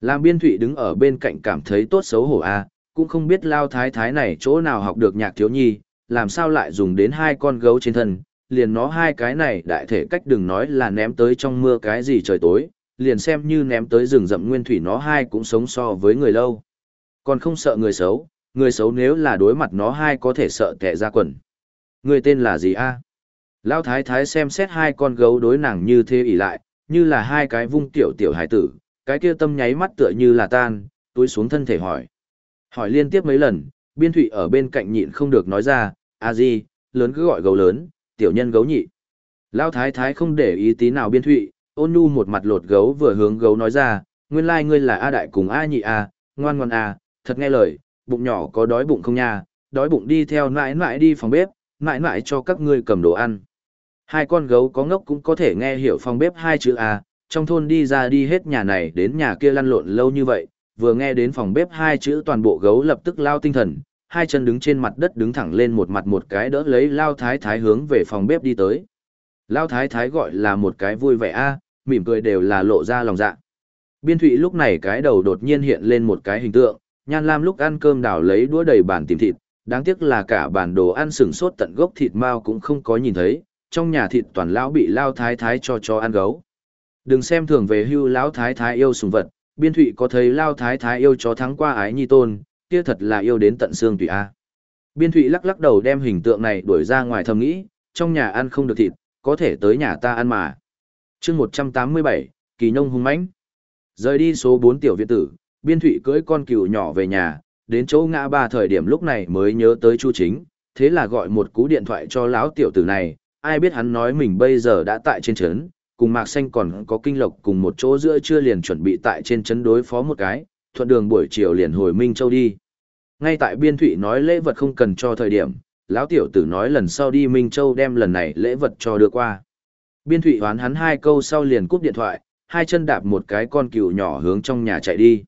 Làm biên thụy đứng ở bên cạnh cảm thấy tốt xấu hổ a cũng không biết lao thái thái này chỗ nào học được nhạc thiếu nhi, làm sao lại dùng đến hai con gấu trên thân, liền nó hai cái này đại thể cách đừng nói là ném tới trong mưa cái gì trời tối, liền xem như ném tới rừng rậm nguyên thủy nó hai cũng sống so với người lâu. Còn không sợ người xấu, người xấu nếu là đối mặt nó hai có thể sợ tệ ra quần. Người tên là gì a Lão thái thái xem xét hai con gấu đối nàng như thế ỉ lại, như là hai cái vung tiểu tiểu hải tử, cái kia tâm nháy mắt tựa như là tan, túi xuống thân thể hỏi. Hỏi liên tiếp mấy lần, biên thụy ở bên cạnh nhịn không được nói ra, a di, lớn cứ gọi gấu lớn, tiểu nhân gấu nhị. Lão thái thái không để ý tí nào biên thụy, ôn nhu một mặt lột gấu vừa hướng gấu nói ra, nguyên lai ngươi là A đại cùng A nhị A, ngoan ngoan A, thật nghe lời, bụng nhỏ có đói bụng không nha, đói bụng đi theo nãi nãi đi phòng bếp, nãi nãi cho các ngươi cầm đồ ăn. Hai con gấu có ngốc cũng có thể nghe hiểu phòng bếp hai chữ A, trong thôn đi ra đi hết nhà này đến nhà kia lăn lộn lâu như vậy, vừa nghe đến phòng bếp hai chữ toàn bộ gấu lập tức lao tinh thần, hai chân đứng trên mặt đất đứng thẳng lên một mặt một cái đỡ lấy lao thái thái hướng về phòng bếp đi tới. Lao thái thái gọi là một cái vui vẻ a, mỉm cười đều là lộ ra lòng dạ. Biên thụy lúc này cái đầu đột nhiên hiện lên một cái hình tượng, nhan lam lúc ăn cơm đảo lấy đũa đầy bàn tìm thịt, đáng tiếc là cả bản đồ ăn sừng sốt tận gốc thịt mao cũng không có nhìn thấy, trong nhà thịt toàn lão bị lao thái thái cho cho ăn gấu. Đừng xem thường về hưu lão thái thái yêu sùng vật, biên thụy có thấy lao thái thái yêu chó thắng qua ái nhi tôn, kia thật là yêu đến tận xương tùy a. Biên thụy lắc lắc đầu đem hình tượng này đuổi ra ngoài thầm nghĩ, trong nhà ăn không được thịt, có thể tới nhà ta ăn mà. chương 187, kỳ nông hung mãnh Rời đi số 4 tiểu viện tử, biên thụy cưới con cừu nhỏ về nhà, đến chỗ ngã ba thời điểm lúc này mới nhớ tới chu chính, thế là gọi một cú điện thoại cho lão tiểu tử này, ai biết hắn nói mình bây giờ đã tại trên trấn, cùng Mạc Xanh còn có kinh lộc cùng một chỗ giữa trưa liền chuẩn bị tại trên trấn đối phó một cái, thuận đường buổi chiều liền hồi Minh Châu đi. Ngay tại Biên Thụy nói lễ vật không cần cho thời điểm, lão tiểu tử nói lần sau đi Minh Châu đem lần này lễ vật cho đưa qua. Biên Thụy hoán hắn hai câu sau liền cúp điện thoại, hai chân đạp một cái con cừu nhỏ hướng trong nhà chạy đi.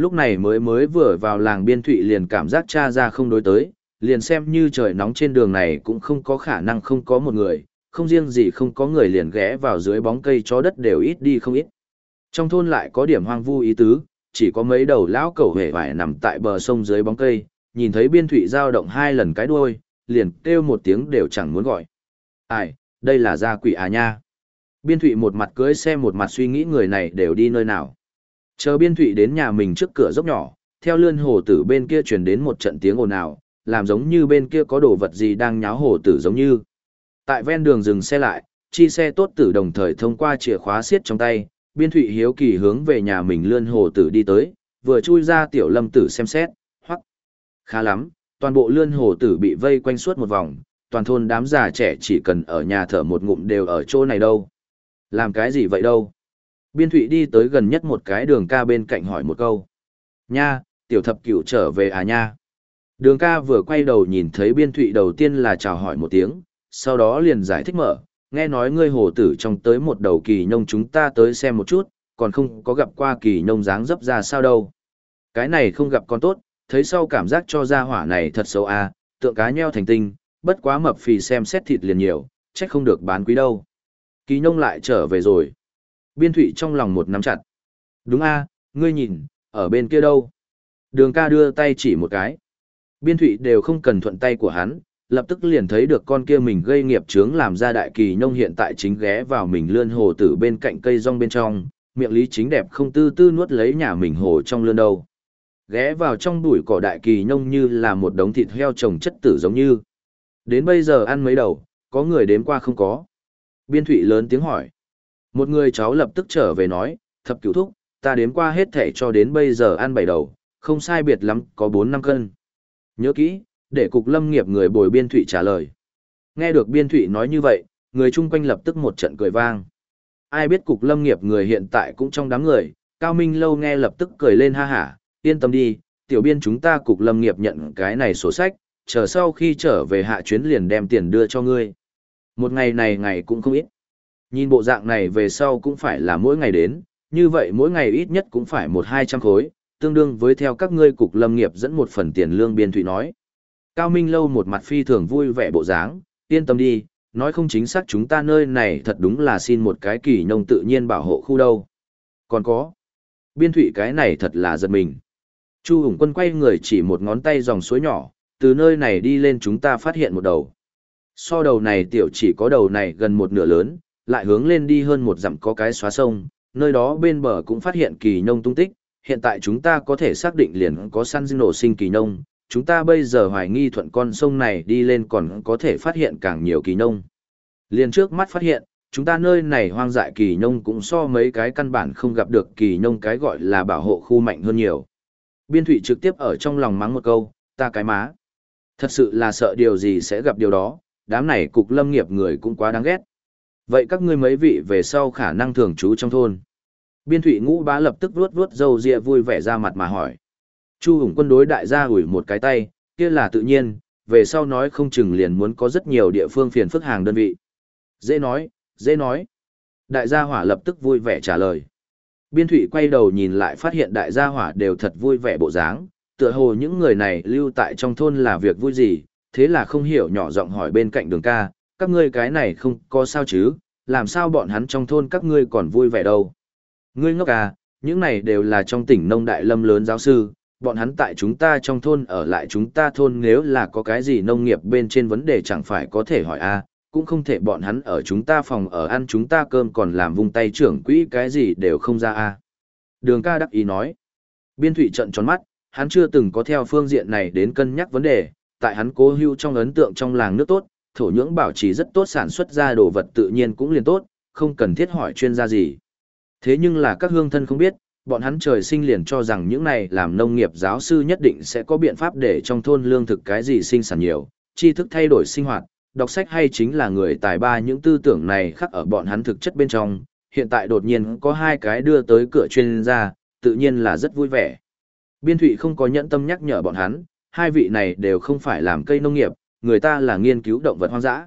Lúc này mới mới vừa vào làng Biên Thụy liền cảm giác cha ra không đối tới, liền xem như trời nóng trên đường này cũng không có khả năng không có một người, không riêng gì không có người liền ghé vào dưới bóng cây chó đất đều ít đi không ít. Trong thôn lại có điểm hoang vu ý tứ, chỉ có mấy đầu lão cẩu hề vải nằm tại bờ sông dưới bóng cây, nhìn thấy biên thụy giao động hai lần cái đuôi, liền kêu một tiếng đều chẳng muốn gọi. Ai, đây là gia quỷ à nha. Biên thụy một mặt cưới xe một mặt suy nghĩ người này đều đi nơi nào. Chờ biên thụy đến nhà mình trước cửa dốc nhỏ, theo lươn hồ tử bên kia truyền đến một trận tiếng ồn ào, làm giống như bên kia có đồ vật gì đang nháo hồ tử giống như. Tại ven đường dừng xe lại, chi xe tốt tử đồng thời thông qua chìa khóa siết trong tay, biên thụy hiếu kỳ hướng về nhà mình lươn hồ tử đi tới, vừa chui ra tiểu lâm tử xem xét, hoắc. khá lắm, toàn bộ lươn hồ tử bị vây quanh suốt một vòng, toàn thôn đám già trẻ chỉ cần ở nhà thở một ngụm đều ở chỗ này đâu. Làm cái gì vậy đâu? Biên thụy đi tới gần nhất một cái đường ca bên cạnh hỏi một câu. Nha, tiểu thập cửu trở về à nha? Đường ca vừa quay đầu nhìn thấy biên thụy đầu tiên là chào hỏi một tiếng, sau đó liền giải thích mở, nghe nói ngươi hồ tử trong tới một đầu kỳ nông chúng ta tới xem một chút, còn không có gặp qua kỳ nông dáng dấp ra sao đâu. Cái này không gặp con tốt, thấy sau cảm giác cho ra hỏa này thật xấu à, tượng cá nheo thành tinh, bất quá mập phì xem xét thịt liền nhiều, chắc không được bán quý đâu. Kỳ nông lại trở về rồi. Biên thụy trong lòng một nắm chặt. Đúng a ngươi nhìn, ở bên kia đâu. Đường ca đưa tay chỉ một cái. Biên thụy đều không cần thuận tay của hắn, lập tức liền thấy được con kia mình gây nghiệp chướng làm ra đại kỳ nông hiện tại chính ghé vào mình lươn hồ tử bên cạnh cây rong bên trong, miệng lý chính đẹp không tư tư nuốt lấy nhà mình hồ trong lươn đâu. Ghé vào trong bụi cỏ đại kỳ nông như là một đống thịt heo trồng chất tử giống như. Đến bây giờ ăn mấy đầu, có người đếm qua không có. Biên thụy lớn tiếng hỏi. Một người cháu lập tức trở về nói, thập cửu thúc, ta đếm qua hết thẻ cho đến bây giờ ăn bảy đầu, không sai biệt lắm, có bốn năm cân. Nhớ kỹ, để cục lâm nghiệp người bồi biên thụy trả lời. Nghe được biên thụy nói như vậy, người chung quanh lập tức một trận cười vang. Ai biết cục lâm nghiệp người hiện tại cũng trong đám người, Cao Minh Lâu nghe lập tức cười lên ha hả, yên tâm đi, tiểu biên chúng ta cục lâm nghiệp nhận cái này sổ sách, chờ sau khi trở về hạ chuyến liền đem tiền đưa cho ngươi. Một ngày này ngày cũng không ít. Nhìn bộ dạng này về sau cũng phải là mỗi ngày đến, như vậy mỗi ngày ít nhất cũng phải một hai trăm khối, tương đương với theo các ngươi cục lâm nghiệp dẫn một phần tiền lương biên thụy nói. Cao Minh Lâu một mặt phi thường vui vẻ bộ dáng, yên tâm đi, nói không chính xác chúng ta nơi này thật đúng là xin một cái kỳ nông tự nhiên bảo hộ khu đâu. Còn có, biên thụy cái này thật là giật mình. Chu Hùng Quân quay người chỉ một ngón tay dòng suối nhỏ, từ nơi này đi lên chúng ta phát hiện một đầu. So đầu này tiểu chỉ có đầu này gần một nửa lớn, lại hướng lên đi hơn một dặm có cái xóa sông, nơi đó bên bờ cũng phát hiện kỳ nông tung tích, hiện tại chúng ta có thể xác định liền có săn nổ sinh kỳ nông, chúng ta bây giờ hoài nghi thuận con sông này đi lên còn có thể phát hiện càng nhiều kỳ nông. Liền trước mắt phát hiện, chúng ta nơi này hoang dại kỳ nông cũng so mấy cái căn bản không gặp được kỳ nông cái gọi là bảo hộ khu mạnh hơn nhiều. Biên thủy trực tiếp ở trong lòng mắng một câu, ta cái má. Thật sự là sợ điều gì sẽ gặp điều đó, đám này cục lâm nghiệp người cũng quá đáng ghét. Vậy các ngươi mấy vị về sau khả năng thường trú trong thôn. Biên thủy ngũ bá lập tức vuốt vuốt râu ria vui vẻ ra mặt mà hỏi. Chu hùng quân đối đại gia ủi một cái tay, kia là tự nhiên, về sau nói không chừng liền muốn có rất nhiều địa phương phiền phức hàng đơn vị. Dễ nói, dễ nói. Đại gia hỏa lập tức vui vẻ trả lời. Biên thủy quay đầu nhìn lại phát hiện đại gia hỏa đều thật vui vẻ bộ dáng, tựa hồ những người này lưu tại trong thôn là việc vui gì, thế là không hiểu nhỏ giọng hỏi bên cạnh đường ca, các ngươi cái này không có sao chứ, làm sao bọn hắn trong thôn các ngươi còn vui vẻ đâu. Ngươi ngốc à, những này đều là trong tỉnh nông đại lâm lớn giáo sư, bọn hắn tại chúng ta trong thôn ở lại chúng ta thôn nếu là có cái gì nông nghiệp bên trên vấn đề chẳng phải có thể hỏi a cũng không thể bọn hắn ở chúng ta phòng ở ăn chúng ta cơm còn làm vung tay trưởng quỹ cái gì đều không ra a Đường ca đắc ý nói. Biên thủy trận tròn mắt, hắn chưa từng có theo phương diện này đến cân nhắc vấn đề, tại hắn cố hưu trong ấn tượng trong làng nước tốt, thổ nhưỡng bảo trì rất tốt sản xuất ra đồ vật tự nhiên cũng liền tốt, không cần thiết hỏi chuyên gia gì. Thế nhưng là các hương thân không biết, bọn hắn trời sinh liền cho rằng những này làm nông nghiệp giáo sư nhất định sẽ có biện pháp để trong thôn lương thực cái gì sinh sản nhiều, tri thức thay đổi sinh hoạt, đọc sách hay chính là người tài ba những tư tưởng này khắc ở bọn hắn thực chất bên trong, hiện tại đột nhiên có hai cái đưa tới cửa chuyên gia, tự nhiên là rất vui vẻ. Biên thụy không có nhẫn tâm nhắc nhở bọn hắn, hai vị này đều không phải làm cây nông nghiệp, người ta là nghiên cứu động vật hoang dã.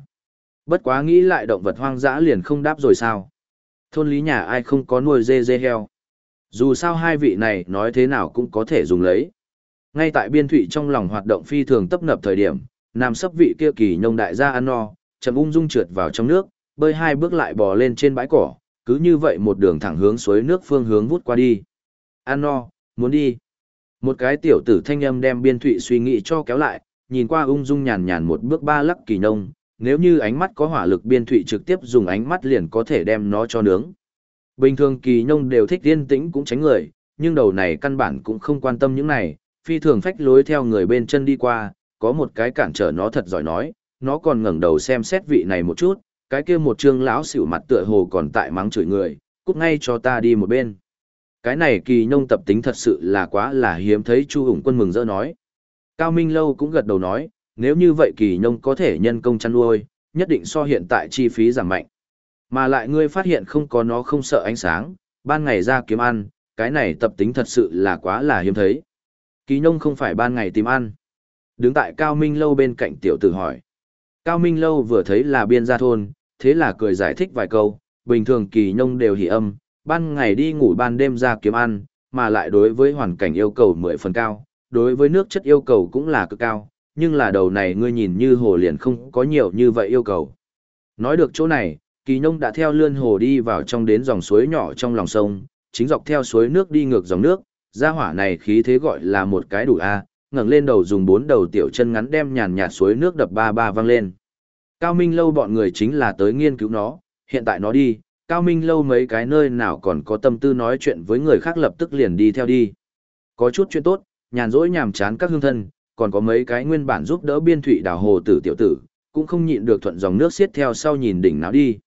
Bất quá nghĩ lại động vật hoang dã liền không đáp rồi sao. Thôn lý nhà ai không có nuôi dê dê heo. Dù sao hai vị này nói thế nào cũng có thể dùng lấy. Ngay tại biên thụy trong lòng hoạt động phi thường tấp nập thời điểm, nam sấp vị kia kỳ nông đại gia ăn no, chậm ung dung trượt vào trong nước, bơi hai bước lại bò lên trên bãi cỏ, cứ như vậy một đường thẳng hướng suối nước phương hướng vút qua đi. Ăn no, muốn đi. Một cái tiểu tử thanh âm đem biên thụy suy nghĩ cho kéo lại, nhìn qua ung dung nhàn nhàn một bước ba lắc kỳ nông, nếu như ánh mắt có hỏa lực biên thụy trực tiếp dùng ánh mắt liền có thể đem nó cho nướng. Bình thường kỳ nông đều thích yên tĩnh cũng tránh người, nhưng đầu này căn bản cũng không quan tâm những này, phi thường phách lối theo người bên chân đi qua, có một cái cản trở nó thật giỏi nói, nó còn ngẩng đầu xem xét vị này một chút, cái kia một trương lão xỉu mặt tựa hồ còn tại mắng chửi người, cút ngay cho ta đi một bên. Cái này kỳ nông tập tính thật sự là quá là hiếm thấy Chu Hùng Quân mừng rỡ nói. Cao Minh Lâu cũng gật đầu nói, nếu như vậy kỳ nông có thể nhân công chăn nuôi, nhất định so hiện tại chi phí giảm mạnh. Mà lại ngươi phát hiện không có nó không sợ ánh sáng, ban ngày ra kiếm ăn, cái này tập tính thật sự là quá là hiếm thấy. Kỳ nông không phải ban ngày tìm ăn. Đứng tại Cao Minh Lâu bên cạnh tiểu tử hỏi. Cao Minh Lâu vừa thấy là biên gia thôn, thế là cười giải thích vài câu, bình thường kỳ nông đều hỉ âm, ban ngày đi ngủ ban đêm ra kiếm ăn, mà lại đối với hoàn cảnh yêu cầu mười phần cao, đối với nước chất yêu cầu cũng là cực cao, nhưng là đầu này ngươi nhìn như hồ liền không có nhiều như vậy yêu cầu. Nói được chỗ này, kỳ nông đã theo lươn hồ đi vào trong đến dòng suối nhỏ trong lòng sông, chính dọc theo suối nước đi ngược dòng nước, ra hỏa này khí thế gọi là một cái đủ a, ngẩng lên đầu dùng bốn đầu tiểu chân ngắn đem nhàn nhạt suối nước đập ba ba văng lên. Cao Minh lâu bọn người chính là tới nghiên cứu nó, hiện tại nó đi, Cao Minh lâu mấy cái nơi nào còn có tâm tư nói chuyện với người khác lập tức liền đi theo đi. Có chút chuyện tốt, nhàn rỗi nhàm chán các hương thân, còn có mấy cái nguyên bản giúp đỡ biên thủy đào hồ tử tiểu tử, cũng không nhịn được thuận dòng nước xiết theo sau nhìn đỉnh nào đi.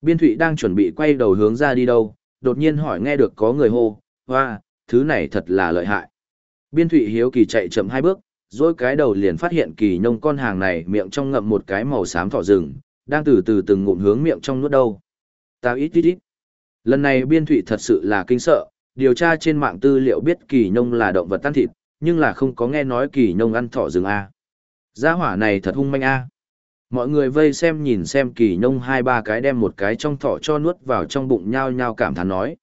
Biên thủy đang chuẩn bị quay đầu hướng ra đi đâu, đột nhiên hỏi nghe được có người hô, hoa, thứ này thật là lợi hại. Biên thủy hiếu kỳ chạy chậm hai bước, rồi cái đầu liền phát hiện kỳ nông con hàng này miệng trong ngậm một cái màu xám thỏ rừng, đang từ từ từng ngụm hướng miệng trong nuốt đâu. Tao ít ít ít. Lần này biên thụy thật sự là kinh sợ, điều tra trên mạng tư liệu biết kỳ nông là động vật tan thịt, nhưng là không có nghe nói kỳ nông ăn thỏ rừng A. Gia hỏa này thật hung manh A. Mọi người vây xem nhìn xem kỳ nông hai ba cái đem một cái trong thỏ cho nuốt vào trong bụng nhao nhao cảm thán nói.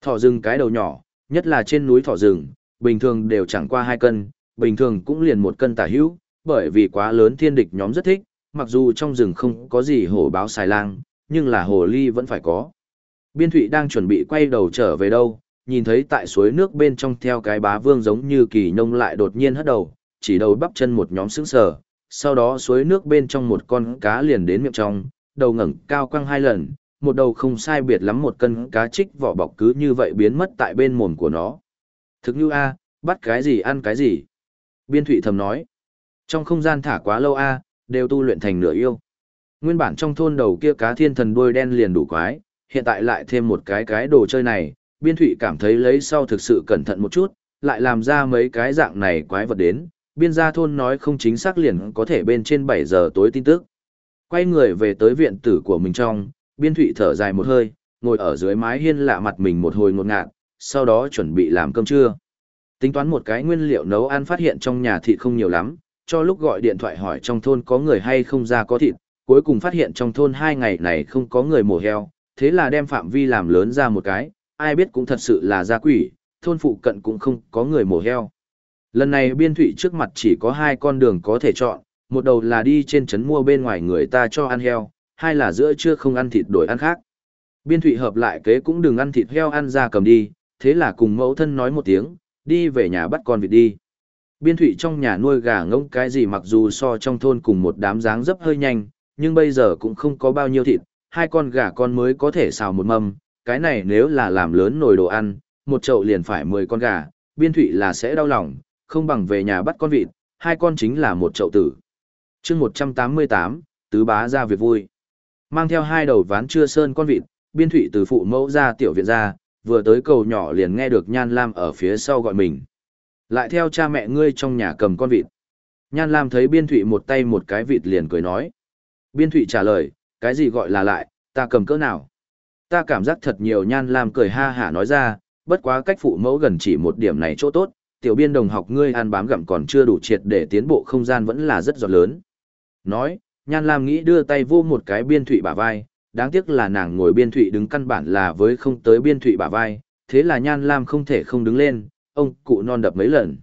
Thỏ rừng cái đầu nhỏ, nhất là trên núi thỏ rừng, bình thường đều chẳng qua hai cân, bình thường cũng liền một cân tả hữu, bởi vì quá lớn thiên địch nhóm rất thích, mặc dù trong rừng không có gì hổ báo xài lang, nhưng là hồ ly vẫn phải có. Biên thụy đang chuẩn bị quay đầu trở về đâu, nhìn thấy tại suối nước bên trong theo cái bá vương giống như kỳ nông lại đột nhiên hất đầu, chỉ đầu bắp chân một nhóm sững sờ, sau đó suối nước bên trong một con cá liền đến miệng trong, đầu ngẩng cao quăng hai lần, một đầu không sai biệt lắm một cân cá trích vỏ bọc cứ như vậy biến mất tại bên mồm của nó. Thực như A, bắt cái gì ăn cái gì. Biên thụy thầm nói, trong không gian thả quá lâu A, đều tu luyện thành nửa yêu. Nguyên bản trong thôn đầu kia cá thiên thần đuôi đen liền đủ quái, hiện tại lại thêm một cái cái đồ chơi này, biên thụy cảm thấy lấy sau thực sự cẩn thận một chút, lại làm ra mấy cái dạng này quái vật đến, biên gia thôn nói không chính xác liền có thể bên trên 7 giờ tối tin tức. Quay người về tới viện tử của mình trong, biên thụy thở dài một hơi, ngồi ở dưới mái hiên lạ mặt mình một hồi ngột ngạt, sau đó chuẩn bị làm cơm trưa. Tính toán một cái nguyên liệu nấu ăn phát hiện trong nhà thịt không nhiều lắm, cho lúc gọi điện thoại hỏi trong thôn có người hay không ra có thịt, cuối cùng phát hiện trong thôn hai ngày này không có người mổ heo, thế là đem phạm vi làm lớn ra một cái, ai biết cũng thật sự là gia quỷ, thôn phụ cận cũng không có người mổ heo. Lần này biên thủy trước mặt chỉ có hai con đường có thể chọn, một đầu là đi trên trấn mua bên ngoài người ta cho ăn heo, hai là giữa trưa không ăn thịt đổi ăn khác. Biên thủy hợp lại kế cũng đừng ăn thịt heo ăn ra cầm đi, thế là cùng mẫu thân nói một tiếng, đi về nhà bắt con vịt đi. Biên thủy trong nhà nuôi gà ngỗng cái gì mặc dù so trong thôn cùng một đám dáng dấp hơi nhanh, nhưng bây giờ cũng không có bao nhiêu thịt, hai con gà con mới có thể xào một mâm, cái này nếu là làm lớn nồi đồ ăn, một chậu liền phải 10 con gà, biên thụy là sẽ đau lòng, không bằng về nhà bắt con vịt, hai con chính là một chậu tử. chương 188, tứ bá ra việc vui. Mang theo hai đầu ván chưa sơn con vịt, biên thụy từ phụ mẫu ra tiểu viện ra, vừa tới cầu nhỏ liền nghe được Nhan Lam ở phía sau gọi mình. Lại theo cha mẹ ngươi trong nhà cầm con vịt. Nhan Lam thấy biên thụy một tay một cái vịt liền cười nói. Biên thụy trả lời, cái gì gọi là lại, ta cầm cỡ nào? Ta cảm giác thật nhiều Nhan Lam cười ha hả nói ra, bất quá cách phụ mẫu gần chỉ một điểm này chỗ tốt, tiểu biên đồng học ngươi ăn bám gặm còn chưa đủ triệt để tiến bộ không gian vẫn là rất giọt lớn. Nói, Nhan Lam nghĩ đưa tay vô một cái biên thụy bả vai, đáng tiếc là nàng ngồi biên thụy đứng căn bản là với không tới biên thụy bả vai, thế là Nhan Lam không thể không đứng lên, ông cụ non đập mấy lần.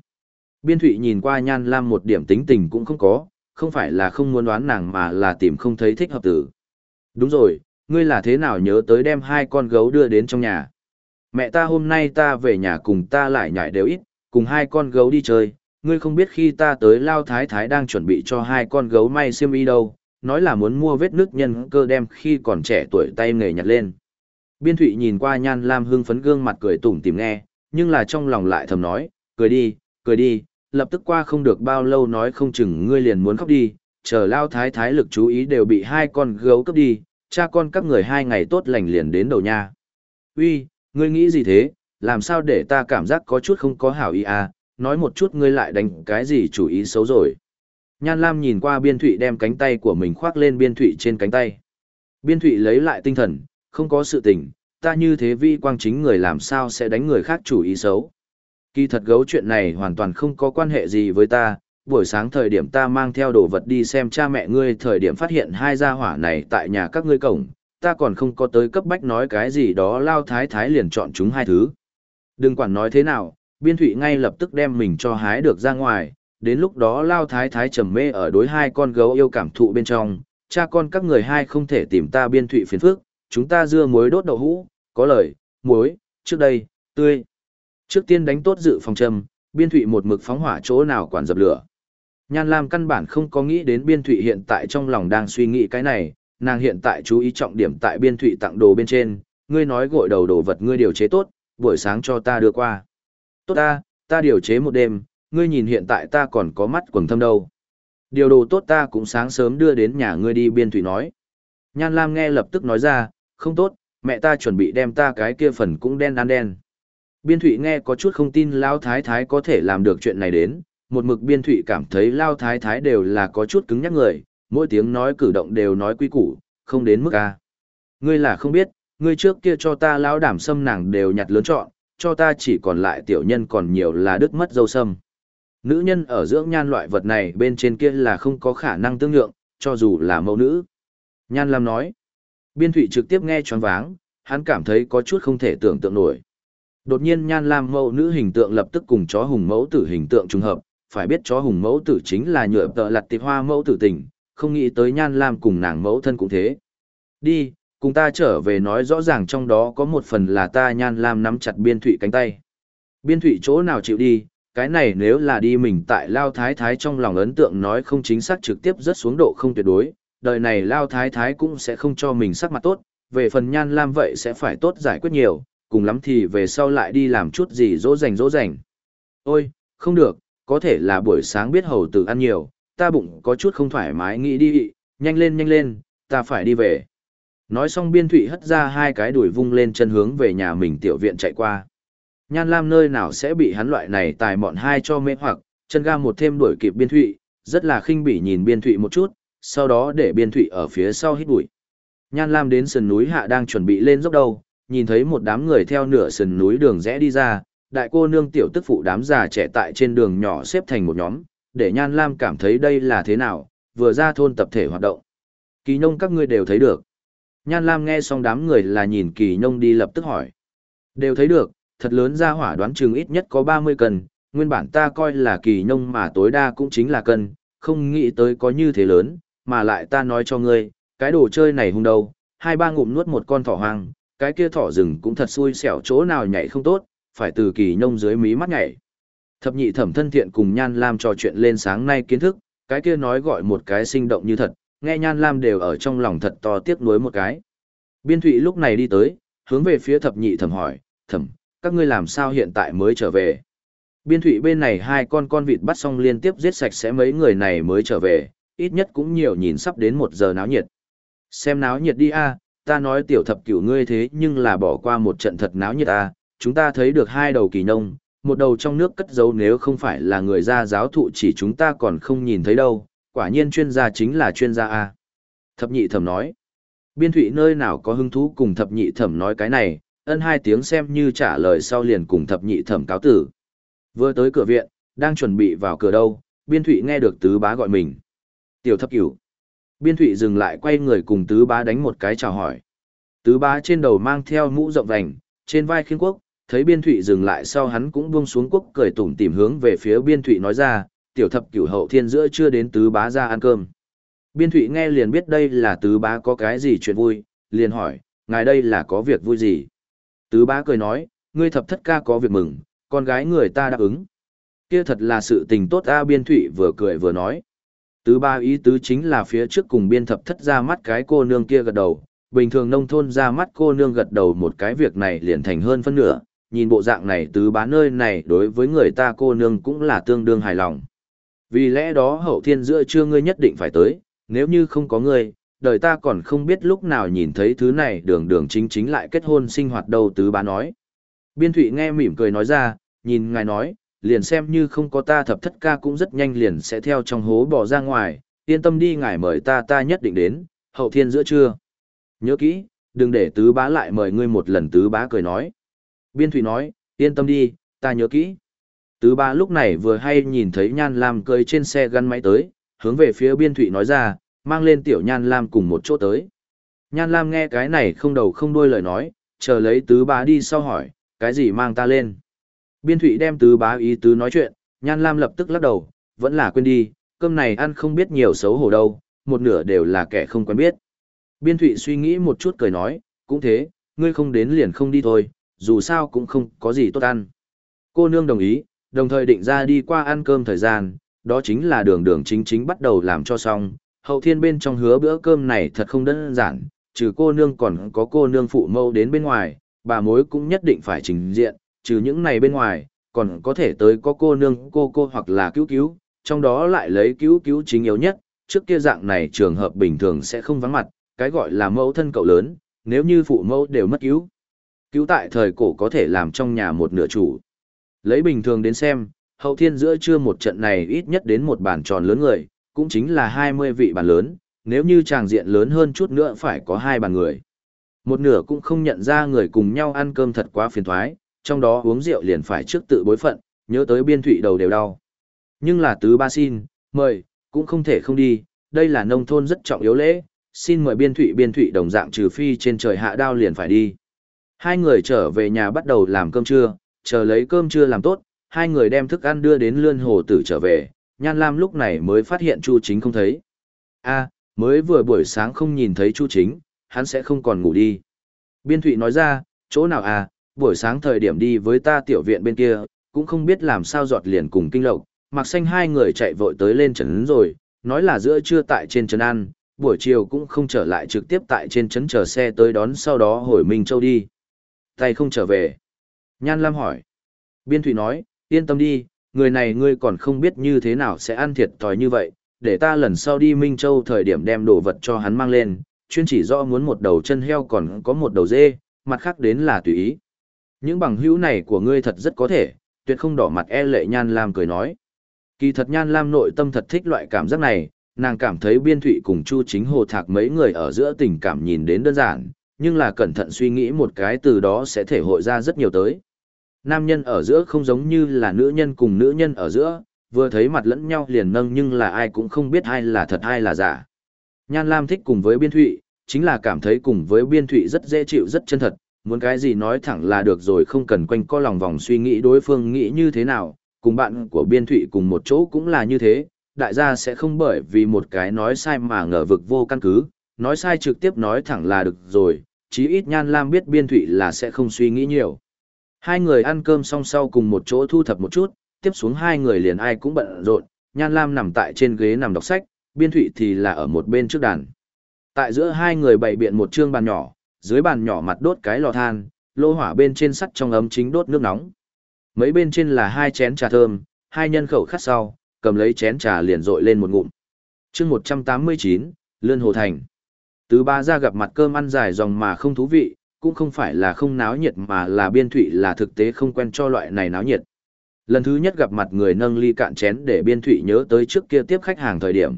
Biên thụy nhìn qua Nhan Lam một điểm tính tình cũng không có, không phải là không muốn đoán nàng mà là tìm không thấy thích hợp tử. Đúng rồi, ngươi là thế nào nhớ tới đem hai con gấu đưa đến trong nhà. Mẹ ta hôm nay ta về nhà cùng ta lại nhảy đều ít, cùng hai con gấu đi chơi, ngươi không biết khi ta tới Lao Thái Thái đang chuẩn bị cho hai con gấu may xiêm y đâu, nói là muốn mua vết nước nhân cơ đem khi còn trẻ tuổi tay nghề nhặt lên. Biên Thụy nhìn qua Nhan Lam hưng phấn gương mặt cười tủm tìm nghe, nhưng là trong lòng lại thầm nói, cười đi, cười đi, lập tức qua không được bao lâu nói không chừng ngươi liền muốn khóc đi, chờ Lao Thái Thái lực chú ý đều bị hai con gấu cấp đi, cha con các người hai ngày tốt lành liền đến đầu nha. Uy, ngươi nghĩ gì thế, làm sao để ta cảm giác có chút không có hảo ý à, nói một chút ngươi lại đánh cái gì chủ ý xấu rồi. Nhan Lam nhìn qua biên thụy đem cánh tay của mình khoác lên biên thụy trên cánh tay. Biên thụy lấy lại tinh thần, không có sự tình, ta như thế vi quang chính người làm sao sẽ đánh người khác chủ ý xấu. Kỳ thật gấu chuyện này hoàn toàn không có quan hệ gì với ta, buổi sáng thời điểm ta mang theo đồ vật đi xem cha mẹ ngươi thời điểm phát hiện hai gia hỏa này tại nhà các ngươi cổng, ta còn không có tới cấp bách nói cái gì đó lao thái thái liền chọn chúng hai thứ. Đừng quản nói thế nào, biên thụy ngay lập tức đem mình cho hái được ra ngoài, đến lúc đó lao thái thái trầm mê ở đối hai con gấu yêu cảm thụ bên trong, cha con các người hai không thể tìm ta biên thụy phiền phước, chúng ta dưa muối đốt đậu hũ, có lời, muối, trước đây, tươi. Trước tiên đánh tốt dự phòng châm, biên thụy một mực phóng hỏa chỗ nào quản dập lửa. Nhan Lam căn bản không có nghĩ đến biên thụy hiện tại trong lòng đang suy nghĩ cái này, nàng hiện tại chú ý trọng điểm tại biên thụy tặng đồ bên trên, ngươi nói gội đầu đồ vật ngươi điều chế tốt, buổi sáng cho ta đưa qua. Tốt ta, ta điều chế một đêm, ngươi nhìn hiện tại ta còn có mắt quầng thâm đâu. Điều đồ tốt ta cũng sáng sớm đưa đến nhà ngươi đi biên thụy nói. Nhan Lam nghe lập tức nói ra, không tốt, mẹ ta chuẩn bị đem ta cái kia phần cũng đen ăn đen. Biên thụy nghe có chút không tin Lão Thái Thái có thể làm được chuyện này đến, một mực biên thụy cảm thấy lao thái thái đều là có chút cứng nhắc người, mỗi tiếng nói cử động đều nói quy củ, không đến mức a. Ngươi là không biết, ngươi trước kia cho ta lao đảm sâm nàng đều nhặt lớn chọn, cho ta chỉ còn lại tiểu nhân còn nhiều là đứt mất dâu sâm. Nữ nhân ở dưỡng nhan loại vật này bên trên kia là không có khả năng tương lượng, cho dù là mẫu nữ. Nhan Lam nói, biên thụy trực tiếp nghe choáng váng, hắn cảm thấy có chút không thể tưởng tượng nổi. Đột nhiên Nhan Lam mẫu nữ hình tượng lập tức cùng chó hùng mẫu tử hình tượng trùng hợp, phải biết chó hùng mẫu tử chính là nhựa tợ lặt tịp hoa mẫu tử tình, không nghĩ tới Nhan Lam cùng nàng mẫu thân cũng thế. Đi, cùng ta trở về nói rõ ràng trong đó có một phần là ta Nhan Lam nắm chặt biên thụy cánh tay. Biên thụy chỗ nào chịu đi, cái này nếu là đi mình tại Lao Thái Thái trong lòng ấn tượng nói không chính xác trực tiếp rất xuống độ không tuyệt đối, đời này Lao Thái Thái cũng sẽ không cho mình sắc mặt tốt, về phần Nhan Lam vậy sẽ phải tốt giải quyết nhiều, cùng lắm thì về sau lại đi làm chút gì dỗ dành dỗ dành. Ôi, không được, có thể là buổi sáng biết hầu tử ăn nhiều, ta bụng có chút không thoải mái nghĩ đi, nhanh lên nhanh lên, ta phải đi về. Nói xong biên thụy hất ra hai cái đuổi vung lên chân hướng về nhà mình tiểu viện chạy qua. Nhan Lam nơi nào sẽ bị hắn loại này tài mọn hai cho mê hoặc, chân ga một thêm đuổi kịp biên thụy, rất là khinh bỉ nhìn biên thụy một chút, sau đó để biên thụy ở phía sau hít bụi. Nhan Lam đến sườn núi hạ đang chuẩn bị lên dốc đầu, nhìn thấy một đám người theo nửa sườn núi đường rẽ đi ra, đại cô nương tiểu tức phụ đám già trẻ tại trên đường nhỏ xếp thành một nhóm, để Nhan Lam cảm thấy đây là thế nào, vừa ra thôn tập thể hoạt động. Kỳ nông các ngươi đều thấy được. Nhan Lam nghe xong đám người là nhìn kỳ nông đi lập tức hỏi. Đều thấy được, thật lớn ra hỏa đoán chừng ít nhất có 30 cân, nguyên bản ta coi là kỳ nông mà tối đa cũng chính là cân, không nghĩ tới có như thế lớn, mà lại ta nói cho ngươi, cái đồ chơi này hung đâu, hai ba ngụm nuốt một con thỏ hoang, cái kia thỏ rừng cũng thật xui xẻo chỗ nào nhảy không tốt, phải từ kỳ nông dưới mí mắt nhảy. Thập nhị thẩm thân thiện cùng Nhan Lam trò chuyện lên sáng nay kiến thức, cái kia nói gọi một cái sinh động như thật, nghe Nhan Lam đều ở trong lòng thật to tiếc nuối một cái. Biên Thụy lúc này đi tới, hướng về phía thập nhị thẩm hỏi, thẩm, các ngươi làm sao hiện tại mới trở về? Biên Thụy bên này hai con con vịt bắt xong liên tiếp giết sạch sẽ mấy người này mới trở về, ít nhất cũng nhiều nhìn sắp đến một giờ náo nhiệt. Xem náo nhiệt đi a ta nói tiểu thập cửu ngươi thế nhưng là bỏ qua một trận thật náo nhiệt a chúng ta thấy được hai đầu kỳ nông, một đầu trong nước cất giấu nếu không phải là người gia giáo thụ chỉ chúng ta còn không nhìn thấy đâu, quả nhiên chuyên gia chính là chuyên gia A. Thập nhị thẩm nói, biên thụy nơi nào có hứng thú cùng thập nhị thẩm nói cái này, ân hai tiếng xem như trả lời sau liền cùng thập nhị thẩm cáo tử. Vừa tới cửa viện, đang chuẩn bị vào cửa đâu, biên thụy nghe được tứ bá gọi mình. Tiểu thập cửu. Biên thụy dừng lại quay người cùng tứ bá đánh một cái chào hỏi. Tứ bá trên đầu mang theo mũ rộng vành, trên vai khiên quốc, thấy biên thụy dừng lại sau hắn cũng buông xuống quốc cười tủm tìm hướng về phía biên thụy nói ra, tiểu thập cửu hậu thiên giữa chưa đến tứ bá ra ăn cơm. Biên thụy nghe liền biết đây là tứ bá có cái gì chuyện vui, liền hỏi, ngài đây là có việc vui gì? Tứ bá cười nói, ngươi thập thất ca có việc mừng, con gái người ta đáp ứng. Kia thật là sự tình tốt a biên thụy vừa cười vừa nói. Tứ ba ý tứ chính là phía trước cùng biên thập thất ra mắt cái cô nương kia gật đầu, bình thường nông thôn ra mắt cô nương gật đầu một cái việc này liền thành hơn phân nửa, nhìn bộ dạng này tứ bá nơi này đối với người ta cô nương cũng là tương đương hài lòng. Vì lẽ đó hậu thiên giữa trưa ngươi nhất định phải tới, nếu như không có ngươi, đời ta còn không biết lúc nào nhìn thấy thứ này đường đường chính chính lại kết hôn sinh hoạt đâu tứ bá nói. Biên thụy nghe mỉm cười nói ra, nhìn ngài nói, liền xem như không có ta thập thất ca cũng rất nhanh liền sẽ theo trong hố bỏ ra ngoài, yên tâm đi ngài mời ta ta nhất định đến, hậu thiên giữa trưa. Nhớ kỹ, đừng để tứ bá lại mời ngươi một lần tứ bá cười nói. Biên thủy nói, yên tâm đi, ta nhớ kỹ. Tứ bá lúc này vừa hay nhìn thấy Nhan Lam cười trên xe gắn máy tới, hướng về phía biên thủy nói ra, mang lên tiểu Nhan Lam cùng một chỗ tới. Nhan Lam nghe cái này không đầu không đuôi lời nói, chờ lấy tứ bá đi sau hỏi, cái gì mang ta lên. Biên thủy đem tứ bá ý tứ nói chuyện, Nhan Lam lập tức lắc đầu, vẫn là quên đi, cơm này ăn không biết nhiều xấu hổ đâu, một nửa đều là kẻ không quen biết. Biên thụy suy nghĩ một chút cười nói, cũng thế, ngươi không đến liền không đi thôi, dù sao cũng không có gì tốt ăn. Cô nương đồng ý, đồng thời định ra đi qua ăn cơm thời gian, đó chính là đường đường chính chính bắt đầu làm cho xong. Hậu thiên bên trong hứa bữa cơm này thật không đơn giản, trừ cô nương còn có cô nương phụ mâu đến bên ngoài, bà mối cũng nhất định phải trình diện, trừ những này bên ngoài, còn có thể tới có cô nương cô cô hoặc là cứu cứu, trong đó lại lấy cứu cứu chính yếu nhất, trước kia dạng này trường hợp bình thường sẽ không vắng mặt, cái gọi là mẫu thân cậu lớn, nếu như phụ mẫu đều mất cứu. Cứu tại thời cổ có thể làm trong nhà một nửa chủ. Lấy bình thường đến xem, Hậu thiên giữa trưa một trận này ít nhất đến một bàn tròn lớn người, cũng chính là 20 vị bàn lớn, nếu như tràng diện lớn hơn chút nữa phải có hai bàn người. Một nửa cũng không nhận ra người cùng nhau ăn cơm thật quá phiền thoái, trong đó uống rượu liền phải trước tự bối phận, nhớ tới biên thủy đầu đều đau. Nhưng là tứ ba xin, mời, cũng không thể không đi, đây là nông thôn rất trọng yếu lễ, xin mời biên thủy biên thủy đồng dạng trừ phi trên trời hạ đao liền phải đi. Hai người trở về nhà bắt đầu làm cơm trưa, chờ lấy cơm trưa làm tốt, hai người đem thức ăn đưa đến lươn hồ tử trở về, Nhan Lam lúc này mới phát hiện Chu Chính không thấy. a mới vừa buổi sáng không nhìn thấy Chu Chính, hắn sẽ không còn ngủ đi. Biên Thụy nói ra, chỗ nào à, buổi sáng thời điểm đi với ta tiểu viện bên kia, cũng không biết làm sao giọt liền cùng kinh lộc, mặc xanh hai người chạy vội tới lên trấn rồi, nói là giữa trưa tại trên trấn ăn, buổi chiều cũng không trở lại trực tiếp tại trên trấn chờ xe tới đón sau đó hồi Minh Châu đi. Tay không trở về. Nhan Lam hỏi. Biên Thụy nói, yên tâm đi, người này ngươi còn không biết như thế nào sẽ ăn thiệt thòi như vậy, để ta lần sau đi Minh Châu thời điểm đem đồ vật cho hắn mang lên, chuyên chỉ do muốn một đầu chân heo còn có một đầu dê, mặt khác đến là tùy ý. Những bằng hữu này của ngươi thật rất có thể, tuyệt không đỏ mặt e lệ Nhan Lam cười nói. Kỳ thật Nhan Lam nội tâm thật thích loại cảm giác này, nàng cảm thấy biên thụy cùng Chu chính hồ thạc mấy người ở giữa tình cảm nhìn đến đơn giản, nhưng là cẩn thận suy nghĩ một cái từ đó sẽ thể hội ra rất nhiều tới. Nam nhân ở giữa không giống như là nữ nhân cùng nữ nhân ở giữa, vừa thấy mặt lẫn nhau liền nâng nhưng là ai cũng không biết ai là thật ai là giả. Nhan Lam thích cùng với biên thụy, chính là cảm thấy cùng với biên thụy rất dễ chịu rất chân thật, muốn cái gì nói thẳng là được rồi không cần quanh co lòng vòng suy nghĩ đối phương nghĩ như thế nào, cùng bạn của biên thụy cùng một chỗ cũng là như thế, đại gia sẽ không bởi vì một cái nói sai mà ngờ vực vô căn cứ, nói sai trực tiếp nói thẳng là được rồi, chí ít Nhan Lam biết biên thụy là sẽ không suy nghĩ nhiều. Hai người ăn cơm xong sau cùng một chỗ thu thập một chút, tiếp xuống hai người liền ai cũng bận rộn, Nhan Lam nằm tại trên ghế nằm đọc sách, Biên Thụy thì là ở một bên trước đàn. Tại giữa hai người bày biện một trương bàn nhỏ, dưới bàn nhỏ mặt đốt cái lò than, lô hỏa bên trên sắt trong ấm chính đốt nước nóng. Mấy bên trên là hai chén trà thơm, hai nhân khẩu khát sau, cầm lấy chén trà liền rội lên một ngụm. chương 189, Lươn Hồ Thành. Tứ ba ra gặp mặt cơm ăn dài dòng mà không thú vị, cũng không phải là không náo nhiệt mà là biên thụy là thực tế không quen cho loại này náo nhiệt. Lần thứ nhất gặp mặt người nâng ly cạn chén để biên thụy nhớ tới trước kia tiếp khách hàng thời điểm.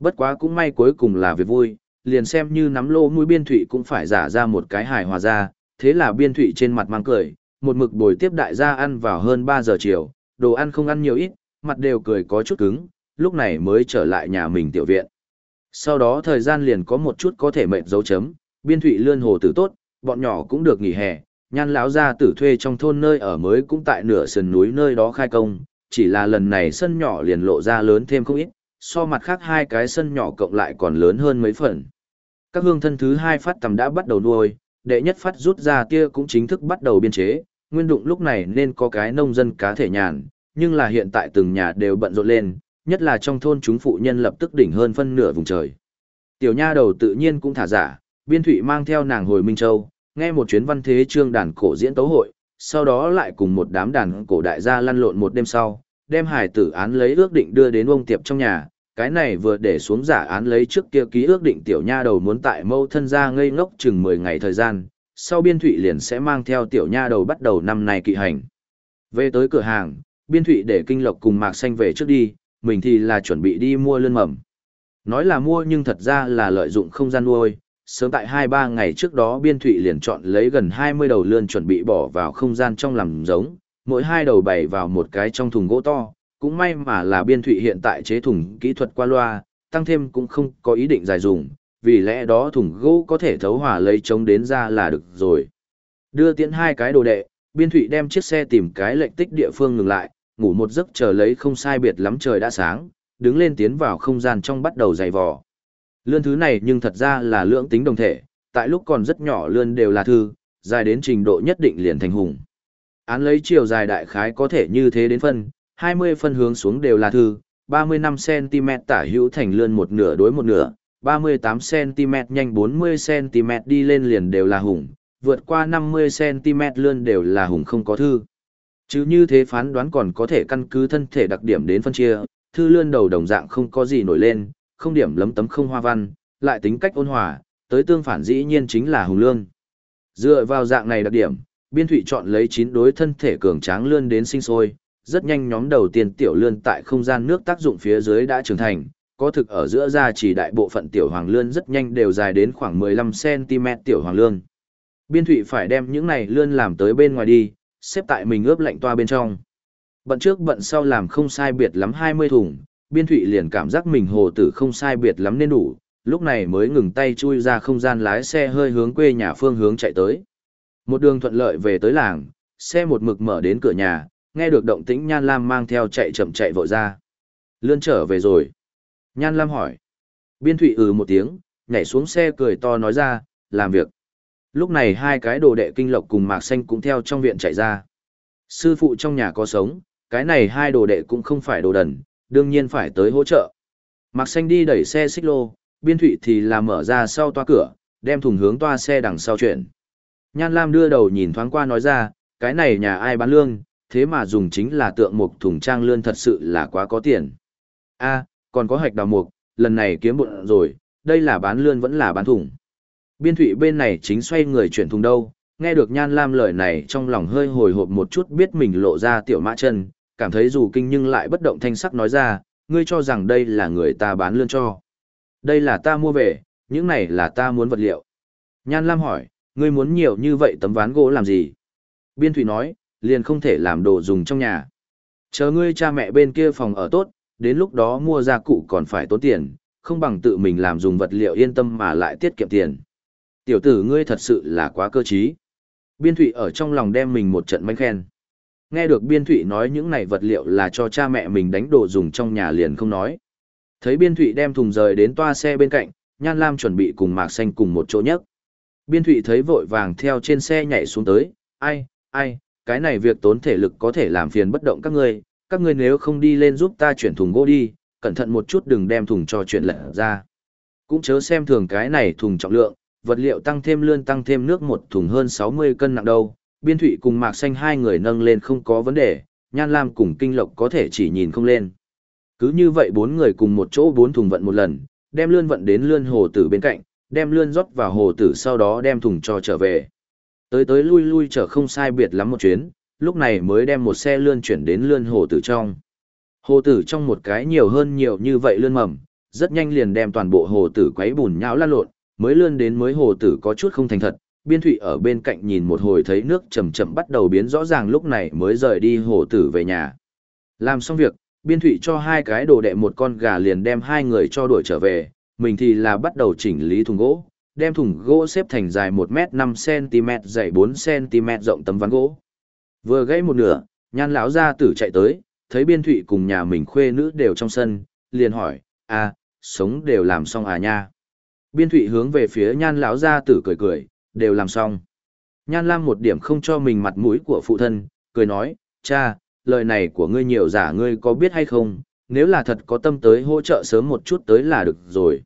Bất quá cũng may cuối cùng là việc vui, liền xem như nắm lô mũi biên thụy cũng phải giả ra một cái hài hòa ra, thế là biên thụy trên mặt mang cười, một mực bồi tiếp đại gia ăn vào hơn 3 giờ chiều, đồ ăn không ăn nhiều ít, mặt đều cười có chút cứng, lúc này mới trở lại nhà mình tiểu viện. Sau đó thời gian liền có một chút có thể mệnh dấu chấm, biên thụy lươn hồ tử tốt, bọn nhỏ cũng được nghỉ hè, nhan lão gia tử thuê trong thôn nơi ở mới cũng tại nửa sườn núi nơi đó khai công, chỉ là lần này sân nhỏ liền lộ ra lớn thêm không ít, so mặt khác hai cái sân nhỏ cộng lại còn lớn hơn mấy phần. Các hương thân thứ hai phát tầm đã bắt đầu nuôi, đệ nhất phát rút ra tia cũng chính thức bắt đầu biên chế, nguyên đụng lúc này nên có cái nông dân cá thể nhàn, nhưng là hiện tại từng nhà đều bận rộn lên, nhất là trong thôn chúng phụ nhân lập tức đỉnh hơn phân nửa vùng trời. Tiểu nha đầu tự nhiên cũng thả giả, biên thụy mang theo nàng hồi Minh Châu, nghe một chuyến văn thế trương đàn cổ diễn tấu hội, sau đó lại cùng một đám đàn cổ đại gia lăn lộn một đêm sau, đem hải tử án lấy ước định đưa đến ông tiệp trong nhà, cái này vừa để xuống giả án lấy trước kia ký ước định tiểu nha đầu muốn tại mâu thân ra ngây ngốc chừng 10 ngày thời gian, sau biên thụy liền sẽ mang theo tiểu nha đầu bắt đầu năm này kỵ hành. Về tới cửa hàng, biên thụy để kinh lộc cùng mạc xanh về trước đi, mình thì là chuẩn bị đi mua lươn mầm. Nói là mua nhưng thật ra là lợi dụng không gian nuôi, sớm tại hai ba ngày trước đó biên thụy liền chọn lấy gần hai mươi đầu lươn chuẩn bị bỏ vào không gian trong làm giống, mỗi hai đầu bày vào một cái trong thùng gỗ to, cũng may mà là biên thụy hiện tại chế thùng kỹ thuật qua loa, tăng thêm cũng không có ý định dài dùng, vì lẽ đó thùng gỗ có thể thấu hỏa lấy chống đến ra là được rồi. Đưa tiến hai cái đồ đệ, biên thụy đem chiếc xe tìm cái lệnh tích địa phương ngừng lại, ngủ một giấc chờ lấy không sai biệt lắm trời đã sáng, đứng lên tiến vào không gian trong bắt đầu dày vò. Lươn thứ này nhưng thật ra là lưỡng tính đồng thể, tại lúc còn rất nhỏ lươn đều là thư, dài đến trình độ nhất định liền thành hùng. Án lấy chiều dài đại khái có thể như thế đến phân, 20 phân hướng xuống đều là thư, 35cm tả hữu thành lươn một nửa đối một nửa, 38cm nhanh 40cm đi lên liền đều là hùng, vượt qua 50cm lươn đều là hùng không có thư. Chứ như thế phán đoán còn có thể căn cứ thân thể đặc điểm đến phân chia, thư lươn đầu đồng dạng không có gì nổi lên, không điểm lấm tấm không hoa văn, lại tính cách ôn hòa, tới tương phản dĩ nhiên chính là hùng lương. Dựa vào dạng này đặc điểm, biên thụy chọn lấy chín đối thân thể cường tráng lươn đến sinh sôi, rất nhanh nhóm đầu tiên tiểu lươn tại không gian nước tác dụng phía dưới đã trưởng thành, có thực ở giữa ra chỉ đại bộ phận tiểu hoàng lươn rất nhanh đều dài đến khoảng 15cm tiểu hoàng lươn. Biên thụy phải đem những này lươn làm tới bên ngoài đi, xếp tại mình ướp lạnh toa bên trong. Bận trước bận sau làm không sai biệt lắm 20 thùng, biên thụy liền cảm giác mình hồ tử không sai biệt lắm nên đủ, lúc này mới ngừng tay chui ra không gian lái xe hơi hướng quê nhà phương hướng chạy tới. Một đường thuận lợi về tới làng, xe một mực mở đến cửa nhà, nghe được động tĩnh Nhan Lam mang theo chạy chậm chạy vội ra. Lươn trở về rồi. Nhan Lam hỏi. Biên thụy ừ một tiếng, nhảy xuống xe cười to nói ra, làm việc. Lúc này hai cái đồ đệ kinh lộc cùng Mạc Xanh cũng theo trong viện chạy ra. Sư phụ trong nhà có sống, cái này hai đồ đệ cũng không phải đồ đần, đương nhiên phải tới hỗ trợ. Mạc Xanh đi đẩy xe xích lô, biên thụy thì là mở ra sau toa cửa, đem thùng hướng toa xe đằng sau chuyển. Nhan Lam đưa đầu nhìn thoáng qua nói ra, cái này nhà ai bán lương, thế mà dùng chính là tượng mục thùng trang lươn thật sự là quá có tiền. a còn có hạch đào mục, lần này kiếm bụng rồi, đây là bán lươn vẫn là bán thùng. Biên thụy bên này chính xoay người chuyển thùng đâu, nghe được Nhan Lam lời này trong lòng hơi hồi hộp một chút biết mình lộ ra tiểu mã chân, cảm thấy dù kinh nhưng lại bất động thanh sắc nói ra, ngươi cho rằng đây là người ta bán lươn cho. Đây là ta mua về, những này là ta muốn vật liệu. Nhan Lam hỏi, ngươi muốn nhiều như vậy tấm ván gỗ làm gì? Biên Thụy nói, liền không thể làm đồ dùng trong nhà. Chờ ngươi cha mẹ bên kia phòng ở tốt, đến lúc đó mua gia cụ còn phải tốn tiền, không bằng tự mình làm dùng vật liệu yên tâm mà lại tiết kiệm tiền. Tiểu tử ngươi thật sự là quá cơ trí. Biên Thụy ở trong lòng đem mình một trận manh khen. Nghe được Biên Thụy nói những này vật liệu là cho cha mẹ mình đánh đồ dùng trong nhà liền không nói. Thấy Biên Thụy đem thùng rời đến toa xe bên cạnh, Nhan Lam chuẩn bị cùng Mạc Xanh cùng một chỗ nhất. Biên Thụy thấy vội vàng theo trên xe nhảy xuống tới, ai, ai, cái này việc tốn thể lực có thể làm phiền bất động các ngươi, các ngươi nếu không đi lên giúp ta chuyển thùng gỗ đi, cẩn thận một chút đừng đem thùng cho chuyện lật ra. Cũng chớ xem thường cái này thùng trọng lượng, vật liệu tăng thêm lươn tăng thêm nước một thùng hơn 60 cân nặng đâu, biên thụy cùng mạc xanh hai người nâng lên không có vấn đề, nhan lam cùng kinh lộc có thể chỉ nhìn không lên. Cứ như vậy bốn người cùng một chỗ bốn thùng vận một lần, đem lươn vận đến lươn hồ tử bên cạnh, đem lươn rót vào hồ tử sau đó đem thùng cho trở về. Tới tới lui lui trở không sai biệt lắm một chuyến, lúc này mới đem một xe lươn chuyển đến lươn hồ tử trong. Hồ tử trong một cái nhiều hơn nhiều như vậy lươn mầm, rất nhanh liền đem toàn bộ hồ tử quấy bùn nhão lan lộn, mới lươn đến mới hồ tử có chút không thành thật. Biên thụy ở bên cạnh nhìn một hồi thấy nước chậm chậm bắt đầu biến rõ ràng lúc này mới rời đi hồ tử về nhà. Làm xong việc, biên thụy cho hai cái đồ đệ một con gà liền đem hai người cho đuổi trở về, mình thì là bắt đầu chỉnh lý thùng gỗ, đem thùng gỗ xếp thành dài 1m5cm dày 4cm rộng tấm ván gỗ. Vừa gãy một nửa, nhan lão ra tử chạy tới, thấy biên thụy cùng nhà mình khuê nữ đều trong sân, liền hỏi, à, sống đều làm xong à nha. Biên thụy hướng về phía nhan lão ra tử cười cười, đều làm xong. Nhan lam một điểm không cho mình mặt mũi của phụ thân, cười nói, cha, lời này của ngươi nhiều giả ngươi có biết hay không, nếu là thật có tâm tới hỗ trợ sớm một chút tới là được rồi.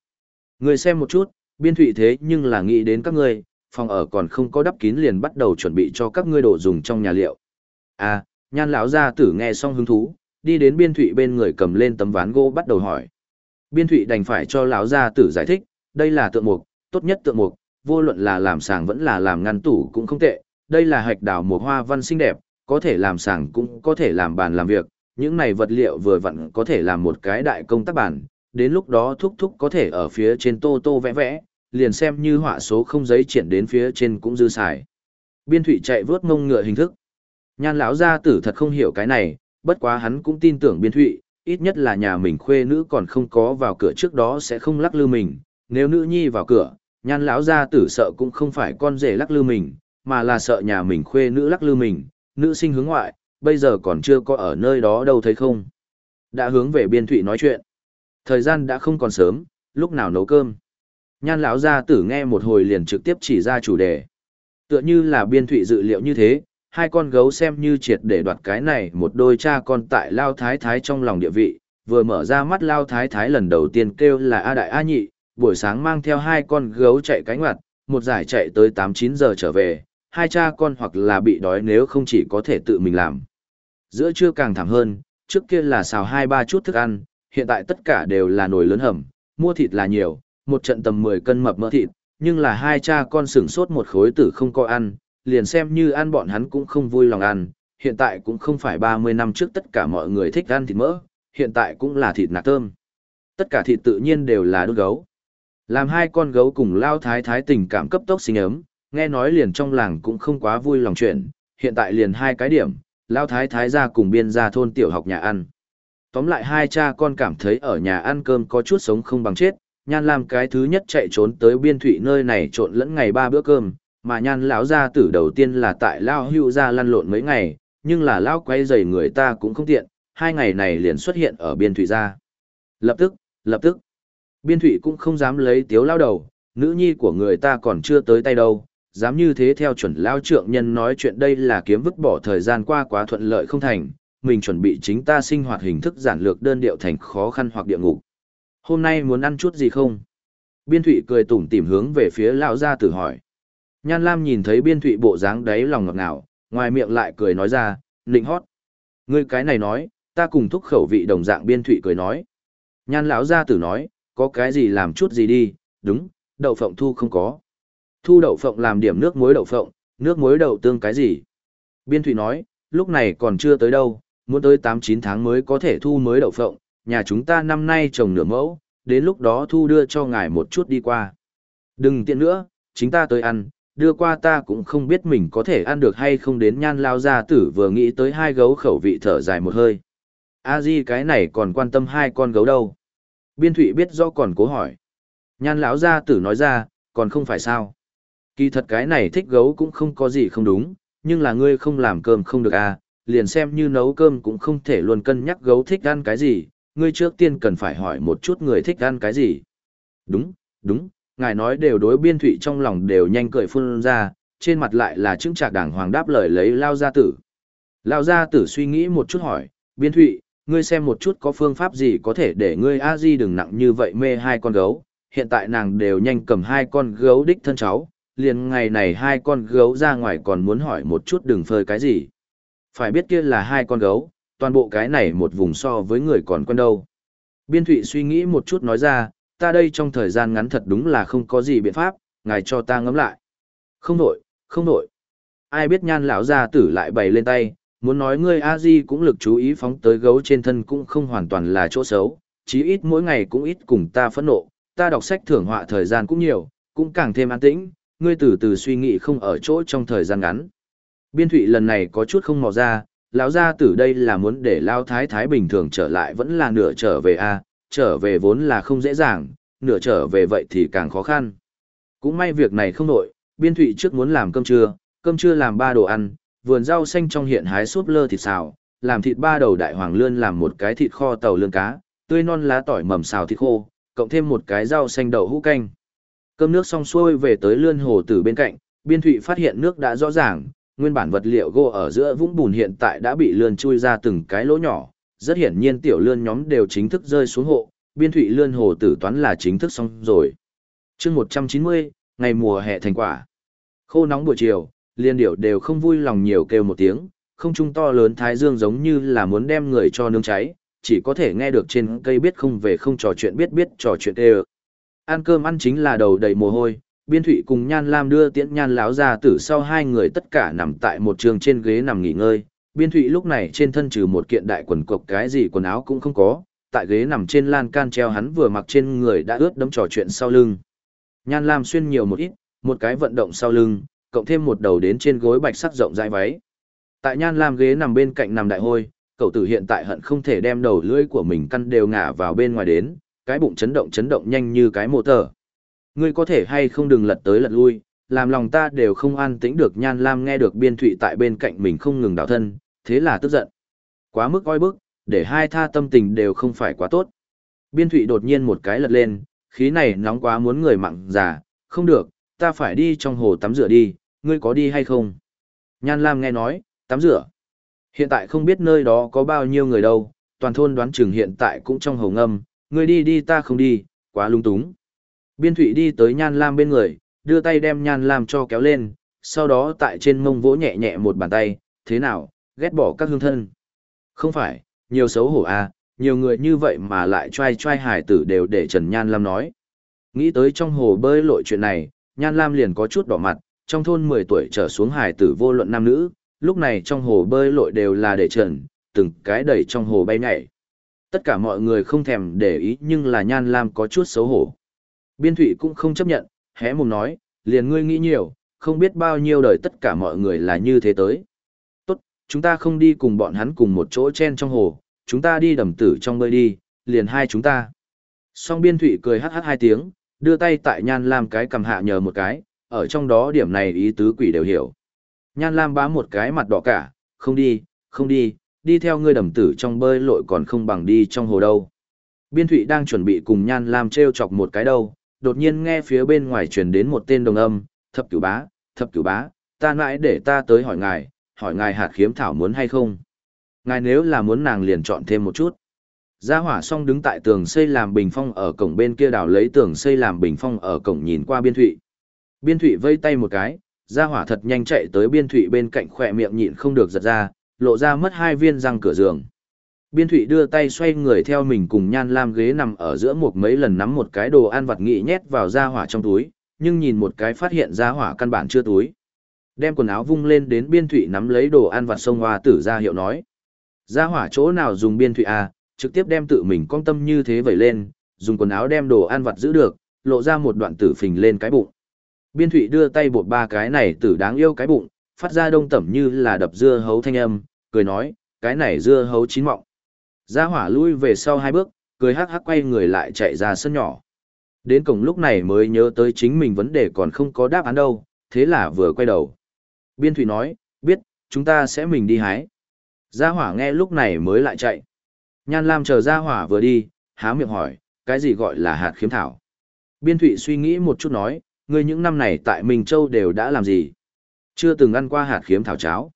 Ngươi xem một chút, biên thụy thế nhưng là nghĩ đến các ngươi, phòng ở còn không có đắp kín liền bắt đầu chuẩn bị cho các ngươi đồ dùng trong nhà liệu. À, nhan lão gia tử nghe xong hứng thú, đi đến biên thụy bên người cầm lên tấm ván gỗ bắt đầu hỏi. Biên thụy đành phải cho lão gia tử giải thích, đây là tượng mục, tốt nhất tượng mục, vô luận là làm sàng vẫn là làm ngăn tủ cũng không tệ, đây là hạch đào mùa hoa văn xinh đẹp, có thể làm sàng cũng có thể làm bàn làm việc, những này vật liệu vừa vặn có thể làm một cái đại công tác bản, đến lúc đó thúc thúc có thể ở phía trên tô tô vẽ vẽ, liền xem như họa số không giấy triển đến phía trên cũng dư xài. Biên thủy chạy vớt ngông ngựa hình thức. Nhan lão gia tử thật không hiểu cái này, bất quá hắn cũng tin tưởng biên thủy, ít nhất là nhà mình khuê nữ còn không có vào cửa trước đó sẽ không lắc lư mình, nếu nữ nhi vào cửa, nhan lão gia tử sợ cũng không phải con rể lắc lư mình, mà là sợ nhà mình khuê nữ lắc lư mình, nữ sinh hướng ngoại, bây giờ còn chưa có ở nơi đó đâu thấy không. Đã hướng về biên thụy nói chuyện. Thời gian đã không còn sớm, lúc nào nấu cơm. Nhan lão gia tử nghe một hồi liền trực tiếp chỉ ra chủ đề. Tựa như là biên thụy dự liệu như thế, hai con gấu xem như triệt để đoạt cái này một đôi cha con tại Lao Thái Thái trong lòng địa vị, vừa mở ra mắt Lao Thái Thái lần đầu tiên kêu là A Đại A Nhị, buổi sáng mang theo hai con gấu chạy cánh ngoặt, một giải chạy tới 8-9 giờ trở về, hai cha con hoặc là bị đói nếu không chỉ có thể tự mình làm. Giữa trưa càng thảm hơn, trước kia là xào hai ba chút thức ăn, hiện tại tất cả đều là nồi lớn hầm, mua thịt là nhiều, một trận tầm 10 cân mập mỡ thịt, nhưng là hai cha con sửng sốt một khối tử không có ăn, liền xem như ăn bọn hắn cũng không vui lòng ăn, hiện tại cũng không phải 30 năm trước tất cả mọi người thích ăn thịt mỡ, hiện tại cũng là thịt nạc thơm. Tất cả thịt tự nhiên đều là đốt gấu. Làm hai con gấu cùng lao thái thái tình cảm cấp tốc sinh ấm, nghe nói liền trong làng cũng không quá vui lòng chuyện, hiện tại liền hai cái điểm, lao thái thái ra cùng biên ra thôn tiểu học nhà ăn. Tóm lại hai cha con cảm thấy ở nhà ăn cơm có chút sống không bằng chết, nhan làm cái thứ nhất chạy trốn tới biên thủy nơi này trộn lẫn ngày ba bữa cơm, mà nhan lão gia tử đầu tiên là tại lao hưu ra lăn lộn mấy ngày, nhưng là lao quay dày người ta cũng không tiện, hai ngày này liền xuất hiện ở biên thủy gia. Lập tức, lập tức, biên thủy cũng không dám lấy tiếu lao đầu, nữ nhi của người ta còn chưa tới tay đâu, dám như thế theo chuẩn lao trượng nhân nói chuyện đây là kiếm vứt bỏ thời gian qua quá thuận lợi không thành, mình chuẩn bị chính ta sinh hoạt hình thức giản lược đơn điệu thành khó khăn hoặc địa ngục. Hôm nay muốn ăn chút gì không? Biên thụy cười tủm tỉm hướng về phía lão gia tử hỏi. Nhan Lam nhìn thấy biên thụy bộ dáng đáy lòng ngọt ngào, ngoài miệng lại cười nói ra, nịnh hót. Ngươi cái này nói, ta cùng thúc khẩu vị đồng dạng biên thụy cười nói. Nhan lão gia tử nói, có cái gì làm chút gì đi, đúng, đậu phộng thu không có. Thu đậu phộng làm điểm nước muối đậu phộng, nước muối đậu tương cái gì? Biên thụy nói, lúc này còn chưa tới đâu, muốn tới 8-9 tháng mới có thể thu mới đậu phộng, nhà chúng ta năm nay trồng nửa mẫu, đến lúc đó thu đưa cho ngài một chút đi qua. Đừng tiện nữa, chính ta tới ăn, đưa qua ta cũng không biết mình có thể ăn được hay không đến nhan lao gia tử vừa nghĩ tới hai gấu khẩu vị thở dài một hơi. a di cái này còn quan tâm hai con gấu đâu. Biên thụy biết do còn cố hỏi. Nhan lão gia tử nói ra, còn không phải sao. Kỳ thật cái này thích gấu cũng không có gì không đúng, nhưng là ngươi không làm cơm không được à, liền xem như nấu cơm cũng không thể luôn cân nhắc gấu thích ăn cái gì, ngươi trước tiên cần phải hỏi một chút người thích ăn cái gì. Đúng, đúng, ngài nói đều đối biên thụy trong lòng đều nhanh cười phun ra, trên mặt lại là chứng trạc đảng hoàng đáp lời lấy lao gia tử. Lao gia tử suy nghĩ một chút hỏi, biên thụy, ngươi xem một chút có phương pháp gì có thể để ngươi a di đừng nặng như vậy mê hai con gấu, hiện tại nàng đều nhanh cầm hai con gấu đích thân cháu, liền ngày này hai con gấu ra ngoài còn muốn hỏi một chút đừng phơi cái gì. Phải biết kia là hai con gấu, toàn bộ cái này một vùng so với người còn quen đâu. Biên thụy suy nghĩ một chút nói ra, ta đây trong thời gian ngắn thật đúng là không có gì biện pháp, ngài cho ta ngẫm lại. Không nổi, không nổi. Ai biết nhan lão gia tử lại bày lên tay, muốn nói ngươi a di cũng lực chú ý phóng tới gấu trên thân cũng không hoàn toàn là chỗ xấu, chí ít mỗi ngày cũng ít cùng ta phẫn nộ, ta đọc sách thưởng họa thời gian cũng nhiều, cũng càng thêm an tĩnh, ngươi từ từ suy nghĩ không ở chỗ trong thời gian ngắn. Biên thụy lần này có chút không mò ra, lão gia tử đây là muốn để lao thái thái bình thường trở lại vẫn là nửa trở về a trở về vốn là không dễ dàng, nửa trở về vậy thì càng khó khăn. Cũng may việc này không nổi, biên thụy trước muốn làm cơm trưa, cơm trưa làm ba đồ ăn, vườn rau xanh trong hiện hái súp lơ thịt xào, làm thịt ba đầu đại hoàng lươn làm một cái thịt kho tàu lươn cá, tươi non lá tỏi mầm xào thịt khô, cộng thêm một cái rau xanh đậu hũ canh. Cơm nước xong xuôi về tới lươn hồ tử bên cạnh, biên thụy phát hiện nước đã rõ ràng, nguyên bản vật liệu gỗ ở giữa vũng bùn hiện tại đã bị lươn chui ra từng cái lỗ nhỏ, rất hiển nhiên tiểu lươn nhóm đều chính thức rơi xuống hộ, biên thụy lươn hồ tử toán là chính thức xong rồi. chương 190, ngày mùa hè thành quả. Khô nóng buổi chiều, liên điệu đều không vui lòng nhiều kêu một tiếng, không trung to lớn thái dương giống như là muốn đem người cho nướng cháy, chỉ có thể nghe được trên cây biết không về không trò chuyện biết biết trò chuyện tê Ăn cơm ăn chính là đầu đầy mồ hôi, biên thụy cùng nhan lam đưa tiễn nhan láo ra tử sau hai người tất cả nằm tại một trường trên ghế nằm nghỉ ngơi. Biên thụy lúc này trên thân trừ một kiện đại quần cộc cái gì quần áo cũng không có tại ghế nằm trên lan can treo hắn vừa mặc trên người đã ướt đấm trò chuyện sau lưng. Nhan lam xuyên nhiều một ít một cái vận động sau lưng cộng thêm một đầu đến trên gối bạch sắc rộng dài váy. Tại nhan lam ghế nằm bên cạnh nằm đại hôi cậu tử hiện tại hận không thể đem đầu lưỡi của mình căn đều ngả vào bên ngoài đến cái bụng chấn động chấn động nhanh như cái mô tờ. Ngươi có thể hay không đừng lật tới lật lui, làm lòng ta đều không an tĩnh được. Nhan lam nghe được biên thụy tại bên cạnh mình không ngừng đảo thân, thế là tức giận. Quá mức oi bức, để hai tha tâm tình đều không phải quá tốt. Biên thụy đột nhiên một cái lật lên, khí này nóng quá muốn người mặn già, không được, ta phải đi trong hồ tắm rửa đi, ngươi có đi hay không? Nhan Lam nghe nói, tắm rửa. Hiện tại không biết nơi đó có bao nhiêu người đâu, toàn thôn đoán chừng hiện tại cũng trong hồ ngâm, ngươi đi đi ta không đi, quá lung túng. Biên Thụy đi tới Nhan Lam bên người, đưa tay đem Nhan Lam cho kéo lên, sau đó tại trên mông vỗ nhẹ nhẹ một bàn tay, thế nào, ghét bỏ các hương thân. Không phải, nhiều xấu hổ à, nhiều người như vậy mà lại trai trai hải tử đều để Trần Nhan Lam nói. Nghĩ tới trong hồ bơi lội chuyện này, Nhan Lam liền có chút đỏ mặt, trong thôn 10 tuổi trở xuống hải tử vô luận nam nữ, lúc này trong hồ bơi lội đều là để trần, từng cái đẩy trong hồ bay nhảy. Tất cả mọi người không thèm để ý nhưng là Nhan Lam có chút xấu hổ. Biên Thụy cũng không chấp nhận, hé mồm nói, liền ngươi nghĩ nhiều, không biết bao nhiêu đời tất cả mọi người là như thế tới. Tốt, chúng ta không đi cùng bọn hắn cùng một chỗ chen trong hồ, chúng ta đi đầm tử trong bơi đi, liền hai chúng ta. Song Biên Thụy cười hát hát hai tiếng, đưa tay tại Nhan Lam cái cầm hạ nhờ một cái, ở trong đó điểm này ý tứ quỷ đều hiểu. Nhan Lam bá một cái mặt đỏ cả, không đi, không đi, đi theo ngươi đầm tử trong bơi lội còn không bằng đi trong hồ đâu. Biên Thụy đang chuẩn bị cùng Nhan Lam treo chọc một cái đâu, đột nhiên nghe phía bên ngoài truyền đến một tên đồng âm, thập cửu bá, thập cửu bá, ta nãi để ta tới hỏi ngài, hỏi ngài hạt khiếm thảo muốn hay không. Ngài nếu là muốn nàng liền chọn thêm một chút. Gia hỏa xong đứng tại tường xây làm bình phong ở cổng bên kia đảo lấy tường xây làm bình phong ở cổng nhìn qua biên thụy. Biên thụy vây tay một cái, gia hỏa thật nhanh chạy tới biên thụy bên cạnh khỏe miệng nhịn không được giật ra, lộ ra mất hai viên răng cửa giường. Biên thụy đưa tay xoay người theo mình cùng nhan lam ghế nằm ở giữa một mấy lần nắm một cái đồ ăn vặt nghị nhét vào gia hỏa trong túi, nhưng nhìn một cái phát hiện gia hỏa căn bản chưa túi. Đem quần áo vung lên đến biên thụy nắm lấy đồ ăn vặt sông hoa tử ra hiệu nói. Gia hỏa chỗ nào dùng biên thụy à, trực tiếp đem tự mình con tâm như thế vẩy lên, dùng quần áo đem đồ ăn vặt giữ được, lộ ra một đoạn tử phình lên cái bụng. Biên thụy đưa tay bột ba cái này tử đáng yêu cái bụng, phát ra đông tẩm như là đập dưa hấu thanh âm, cười nói, cái này dưa hấu chín mọng. Gia hỏa lui về sau hai bước, cười hắc hắc quay người lại chạy ra sân nhỏ. Đến cổng lúc này mới nhớ tới chính mình vấn đề còn không có đáp án đâu, thế là vừa quay đầu. Biên thủy nói, biết, chúng ta sẽ mình đi hái. Gia hỏa nghe lúc này mới lại chạy. Nhan Lam chờ Gia hỏa vừa đi, há miệng hỏi, cái gì gọi là hạt khiếm thảo. Biên thủy suy nghĩ một chút nói, ngươi những năm này tại Minh Châu đều đã làm gì? Chưa từng ăn qua hạt khiếm thảo cháo.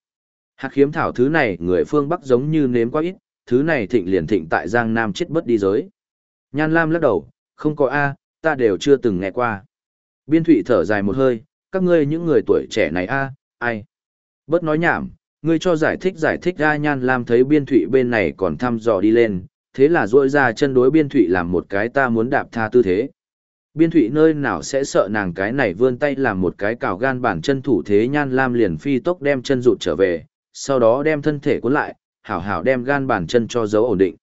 Hạt khiếm thảo thứ này người phương Bắc giống như nếm quá ít, thứ này thịnh liền thịnh tại Giang Nam chết bất đi giới. Nhan Lam lắc đầu, không có A, ta đều chưa từng nghe qua. Biên thụy thở dài một hơi, các ngươi những người tuổi trẻ này A, ai? Bớt nói nhảm, ngươi cho giải thích giải thích ra Nhan Lam thấy biên thụy bên này còn thăm dò đi lên, thế là duỗi ra chân đối biên thụy làm một cái ta muốn đạp tha tư thế. Biên thụy nơi nào sẽ sợ nàng cái này vươn tay làm một cái cào gan bản chân thủ thế Nhan Lam liền phi tốc đem chân rụt trở về, sau đó đem thân thể cuốn lại, hảo hảo đem gan bàn chân cho dấu ổn định.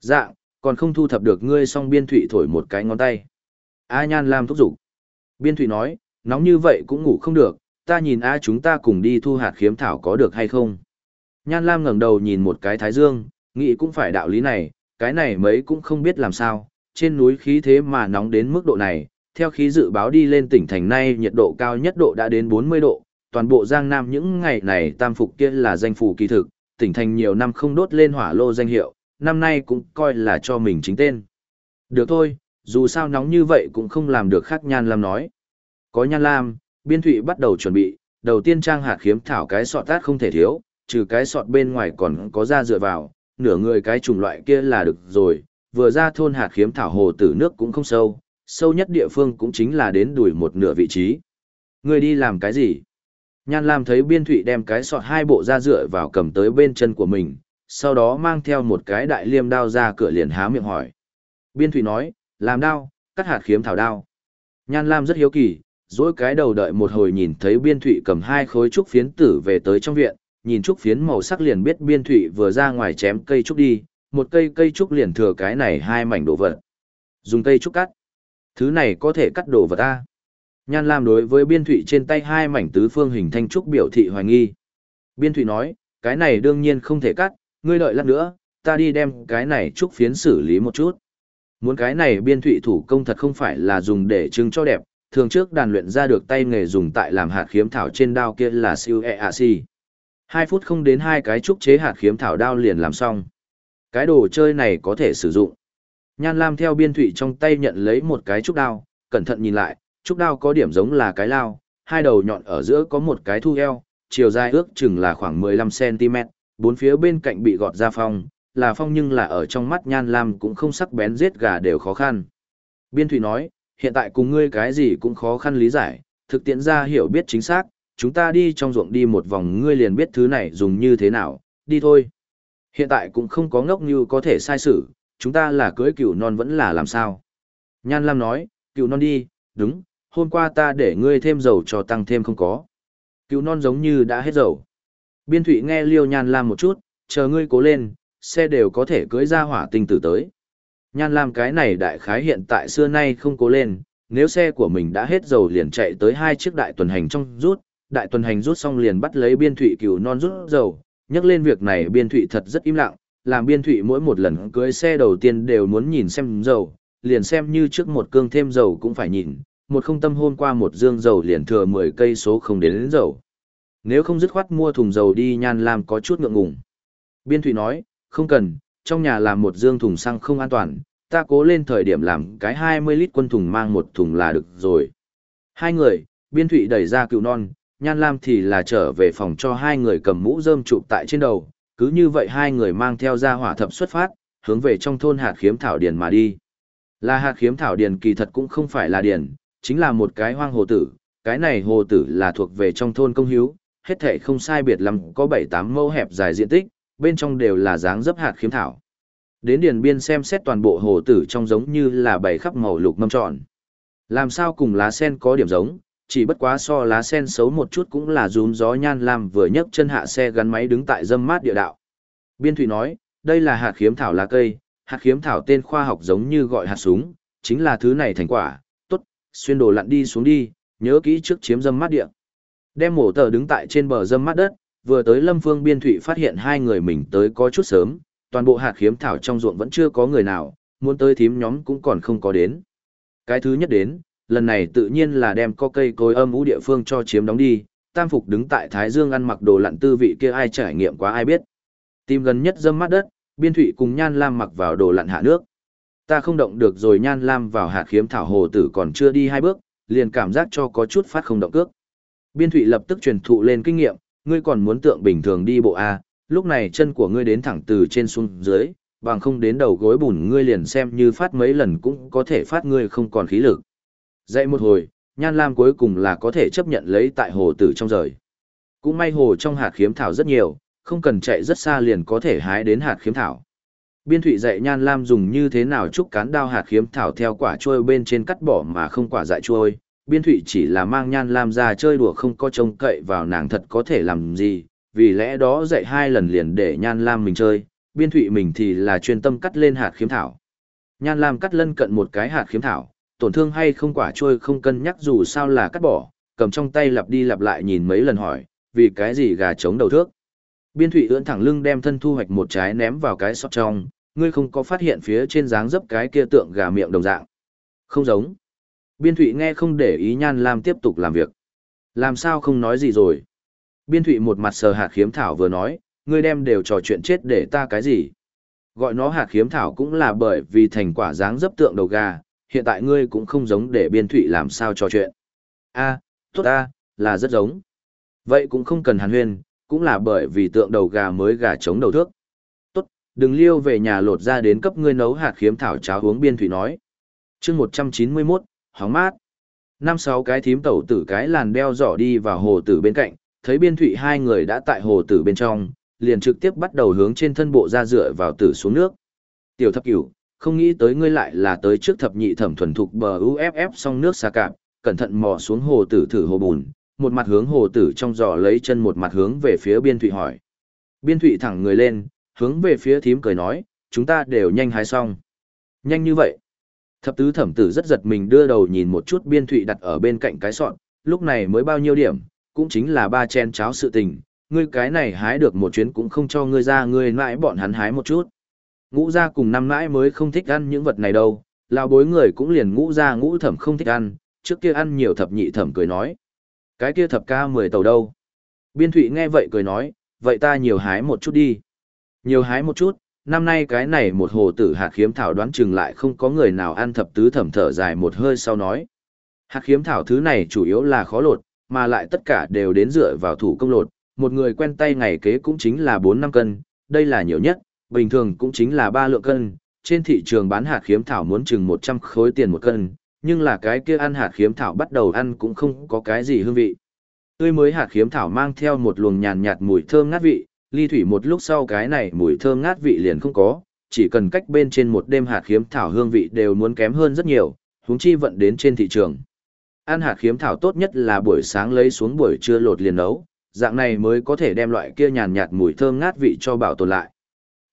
Dạng, còn không thu thập được ngươi song biên thụy thổi một cái ngón tay. A Nhan Lam thúc giục. Biên thụy nói, nóng như vậy cũng ngủ không được, ta nhìn A chúng ta cùng đi thu hạt khiếm thảo có được hay không. Nhan Lam ngẩng đầu nhìn một cái thái dương, nghĩ cũng phải đạo lý này, cái này mấy cũng không biết làm sao, trên núi khí thế mà nóng đến mức độ này, theo khí dự báo đi lên tỉnh thành nay nhiệt độ cao nhất độ đã đến 40 độ, toàn bộ Giang Nam những ngày này tam phục kia là danh phủ kỳ thực, tỉnh thành nhiều năm không đốt lên hỏa lô danh hiệu, năm nay cũng coi là cho mình chính tên. Được thôi, dù sao nóng như vậy cũng không làm được khác Nhan Lam nói. Có Nhan Lam, Biên Thụy bắt đầu chuẩn bị, đầu tiên trang hạt khiếm thảo cái sọt tát không thể thiếu, trừ cái sọt bên ngoài còn có ra dựa vào, nửa người cái chủng loại kia là được rồi, vừa ra thôn hạt khiếm thảo hồ tử nước cũng không sâu, sâu nhất địa phương cũng chính là đến đuổi một nửa vị trí. Người đi làm cái gì? Nhan Lam thấy biên thụy đem cái sọt hai bộ ra dựa vào cầm tới bên chân của mình, sau đó mang theo một cái đại liêm đao ra cửa liền há miệng hỏi. Biên thụy nói, làm đao, cắt hạt khiếm thảo đao. Nhan Lam rất hiếu kỳ, dỗi cái đầu đợi một hồi nhìn thấy biên thụy cầm hai khối trúc phiến tử về tới trong viện, nhìn trúc phiến màu sắc liền biết biên thụy vừa ra ngoài chém cây trúc đi, một cây cây trúc liền thừa cái này hai mảnh đồ vật. Dùng cây trúc cắt. Thứ này có thể cắt đồ vật ta. Nhan Lam đối với biên thụy trên tay hai mảnh tứ phương hình thanh trúc biểu thị hoài nghi. Biên thụy nói, cái này đương nhiên không thể cắt, ngươi đợi lát nữa, ta đi đem cái này trúc phiến xử lý một chút. Muốn cái này biên thụy thủ công thật không phải là dùng để trưng cho đẹp, thường trước đàn luyện ra được tay nghề dùng tại làm hạt khiếm thảo trên đao kia là siêu e a si. Hai phút không đến hai cái trúc chế hạt khiếm thảo đao liền làm xong. Cái đồ chơi này có thể sử dụng. Nhan Lam theo biên thụy trong tay nhận lấy một cái trúc đao, cẩn thận nhìn lại, trúc đao có điểm giống là cái lao, hai đầu nhọn ở giữa có một cái thu eo, chiều dài ước chừng là khoảng 15cm, bốn phía bên cạnh bị gọt ra phong, là phong nhưng là ở trong mắt nhan lam cũng không sắc bén giết gà đều khó khăn. Biên Thủy nói, hiện tại cùng ngươi cái gì cũng khó khăn lý giải, thực tiễn ra hiểu biết chính xác, chúng ta đi trong ruộng đi một vòng ngươi liền biết thứ này dùng như thế nào, đi thôi. Hiện tại cũng không có ngốc như có thể sai xử, chúng ta là cưới cựu non vẫn là làm sao. Nhan Lam nói, cựu non đi, đúng, hôm qua ta để ngươi thêm dầu cho tăng thêm không có. Cựu non giống như đã hết dầu. Biên Thụy nghe Liêu Nhan Lam một chút, chờ ngươi cố lên, xe đều có thể cưới ra hỏa tinh tử tới. Nhan Lam cái này đại khái hiện tại xưa nay không cố lên, nếu xe của mình đã hết dầu liền chạy tới hai chiếc đại tuần hành trong rút, đại tuần hành rút xong liền bắt lấy biên thụy cừu non rút dầu, nhắc lên việc này biên thụy thật rất im lặng, làm biên thụy mỗi một lần cưới xe đầu tiên đều muốn nhìn xem dầu, liền xem như trước một cương thêm dầu cũng phải nhìn, một không tâm hôm qua một dương dầu liền thừa 10 cây số không đến, đến dầu. Nếu không dứt khoát mua thùng dầu đi nhan làm có chút ngượng ngùng. Biên thụy nói, không cần, trong nhà làm một dương thùng xăng không an toàn, ta cố lên thời điểm làm cái 20 lít quân thùng mang một thùng là được rồi. Hai người, biên thụy đẩy ra cựu non, nhan lam thì là trở về phòng cho hai người cầm mũ rơm chụp tại trên đầu, cứ như vậy hai người mang theo ra hỏa thập xuất phát, hướng về trong thôn hạt khiếm thảo điền mà đi. Là hạt khiếm thảo điền kỳ thật cũng không phải là điền, chính là một cái hoang hồ tử, cái này hồ tử là thuộc về trong thôn công hiếu, hết thể không sai biệt lắm có 7-8 mẫu hẹp dài diện tích, bên trong đều là dáng dấp hạt khiếm thảo. Đến điền biên xem xét toàn bộ hồ tử trong giống như là bảy khắp màu lục mâm tròn. Làm sao cùng lá sen có điểm giống, chỉ bất quá so lá sen xấu một chút cũng là rúm gió nhan lam vừa nhấc chân hạ xe gắn máy đứng tại dâm mát địa đạo. Biên thủy nói, đây là hạt khiếm thảo lá cây, hạt khiếm thảo tên khoa học giống như gọi hạt súng, chính là thứ này thành quả, tốt, xuyên đồ lặn đi xuống đi, nhớ kỹ trước chiếm dâm mát địa. Đem mổ tờ đứng tại trên bờ dâm mát đất, vừa tới lâm phương biên thủy phát hiện hai người mình tới có chút sớm, toàn bộ hạt khiếm thảo trong ruộng vẫn chưa có người nào, muốn tới thím nhóm cũng còn không có đến. Cái thứ nhất đến, lần này tự nhiên là đem có cây cối âm ú địa phương cho chiếm đóng đi, tam phục đứng tại Thái Dương ăn mặc đồ lặn tư vị kia ai trải nghiệm quá ai biết. Tìm gần nhất dâm mắt đất, biên thủy cùng Nhan Lam mặc vào đồ lặn hạ nước. Ta không động được rồi Nhan Lam vào hạt khiếm thảo hồ tử còn chưa đi hai bước, liền cảm giác cho có chút phát không động cước. Biên thủy lập tức truyền thụ lên kinh nghiệm, ngươi còn muốn tượng bình thường đi bộ A, lúc này chân của ngươi đến thẳng từ trên xuống dưới, bằng không đến đầu gối bùn ngươi liền xem như phát mấy lần cũng có thể phát ngươi không còn khí lực. Dậy một hồi, Nhan Lam cuối cùng là có thể chấp nhận lấy tại hồ tử trong rời. Cũng may hồ trong hạt khiếm thảo rất nhiều, không cần chạy rất xa liền có thể hái đến hạt khiếm thảo. Biên thụy dạy Nhan Lam dùng như thế nào chúc cán đao hạt khiếm thảo theo quả trôi bên trên cắt bỏ mà không quả dại trôi. Biên thụy chỉ là mang Nhan Lam ra chơi đùa không có trông cậy vào nàng thật có thể làm gì, vì lẽ đó dạy hai lần liền để Nhan Lam mình chơi, biên thụy mình thì là chuyên tâm cắt lên hạt khiếm thảo. Nhan Lam cắt lân cận một cái hạt khiếm thảo, tổn thương hay không quả trôi không cân nhắc dù sao là cắt bỏ, cầm trong tay lặp đi lặp lại nhìn mấy lần hỏi, vì cái gì gà chống đầu thước. Biên thụy ưỡn thẳng lưng đem thân thu hoạch một trái ném vào cái sọt trong, ngươi không có phát hiện phía trên dáng dấp cái kia tượng gà miệng đồng dạng. Không giống. Biên thụy nghe không để ý Nhan Lam tiếp tục làm việc. Làm sao không nói gì rồi. Biên thụy một mặt sờ hạt khiếm thảo vừa nói, ngươi đem đều trò chuyện chết để ta cái gì. Gọi nó hạt khiếm thảo cũng là bởi vì thành quả dáng dấp tượng đầu gà, hiện tại ngươi cũng không giống để biên thụy làm sao trò chuyện. a tốt a là rất giống. Vậy cũng không cần hàn huyên, cũng là bởi vì tượng đầu gà mới gà chống đầu thước. Tốt, đừng liêu về nhà lột ra đến cấp ngươi nấu hạt khiếm thảo cháo uống biên thụy nói. chương 191, hóng mát. Năm sáu cái thím tẩu tử cái làn đeo giỏ đi vào hồ tử bên cạnh, thấy biên thụy hai người đã tại hồ tử bên trong, liền trực tiếp bắt đầu hướng trên thân bộ ra dựa vào tử xuống nước. Tiểu thập cửu, không nghĩ tới ngươi lại là tới trước thập nhị thẩm thuần thục bờ UFF xong nước xa cạp, cẩn thận mò xuống hồ tử thử hồ bùn, một mặt hướng hồ tử trong giỏ lấy chân một mặt hướng về phía biên thụy hỏi. Biên thụy thẳng người lên, hướng về phía thím cười nói, chúng ta đều nhanh hái xong. Nhanh như vậy. Thập tứ thẩm tử rất giật mình đưa đầu nhìn một chút biên thụy đặt ở bên cạnh cái sọn, lúc này mới bao nhiêu điểm, cũng chính là ba chen cháo sự tình, ngươi cái này hái được một chuyến cũng không cho ngươi ra ngươi mãi bọn hắn hái một chút. Ngũ gia cùng năm mãi mới không thích ăn những vật này đâu, lao bối người cũng liền ngũ gia ngũ thẩm không thích ăn, trước kia ăn nhiều thập nhị thẩm cười nói. Cái kia thập ca mười tàu đâu? Biên thụy nghe vậy cười nói, vậy ta nhiều hái một chút đi. Nhiều hái một chút, năm nay cái này một hồ tử hạt khiếm thảo đoán chừng lại không có người nào ăn thập tứ thẩm thở dài một hơi sau nói. Hạt khiếm thảo thứ này chủ yếu là khó lột, mà lại tất cả đều đến dựa vào thủ công lột, một người quen tay ngày kế cũng chính là 4 năm cân, đây là nhiều nhất, bình thường cũng chính là 3 lượng cân, trên thị trường bán hạt khiếm thảo muốn chừng 100 khối tiền một cân, nhưng là cái kia ăn hạt khiếm thảo bắt đầu ăn cũng không có cái gì hương vị. Tươi mới hạt khiếm thảo mang theo một luồng nhàn nhạt mùi thơm ngát vị, ly thủy một lúc sau cái này mùi thơm ngát vị liền không có, chỉ cần cách bên trên một đêm hạt khiếm thảo hương vị đều muốn kém hơn rất nhiều, huống chi vận đến trên thị trường. Ăn hạt khiếm thảo tốt nhất là buổi sáng lấy xuống buổi trưa lột liền nấu, dạng này mới có thể đem loại kia nhàn nhạt mùi thơm ngát vị cho bảo tồn lại.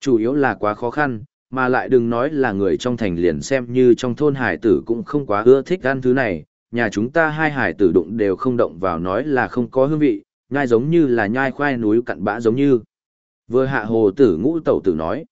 Chủ yếu là quá khó khăn, mà lại đừng nói là người trong thành liền xem như trong thôn hải tử cũng không quá ưa thích ăn thứ này, nhà chúng ta hai hải tử đụng đều không động vào nói là không có hương vị, nhai giống như là nhai khoai núi cặn bã giống như. Vừa hạ hồ tử ngũ tẩu tử nói,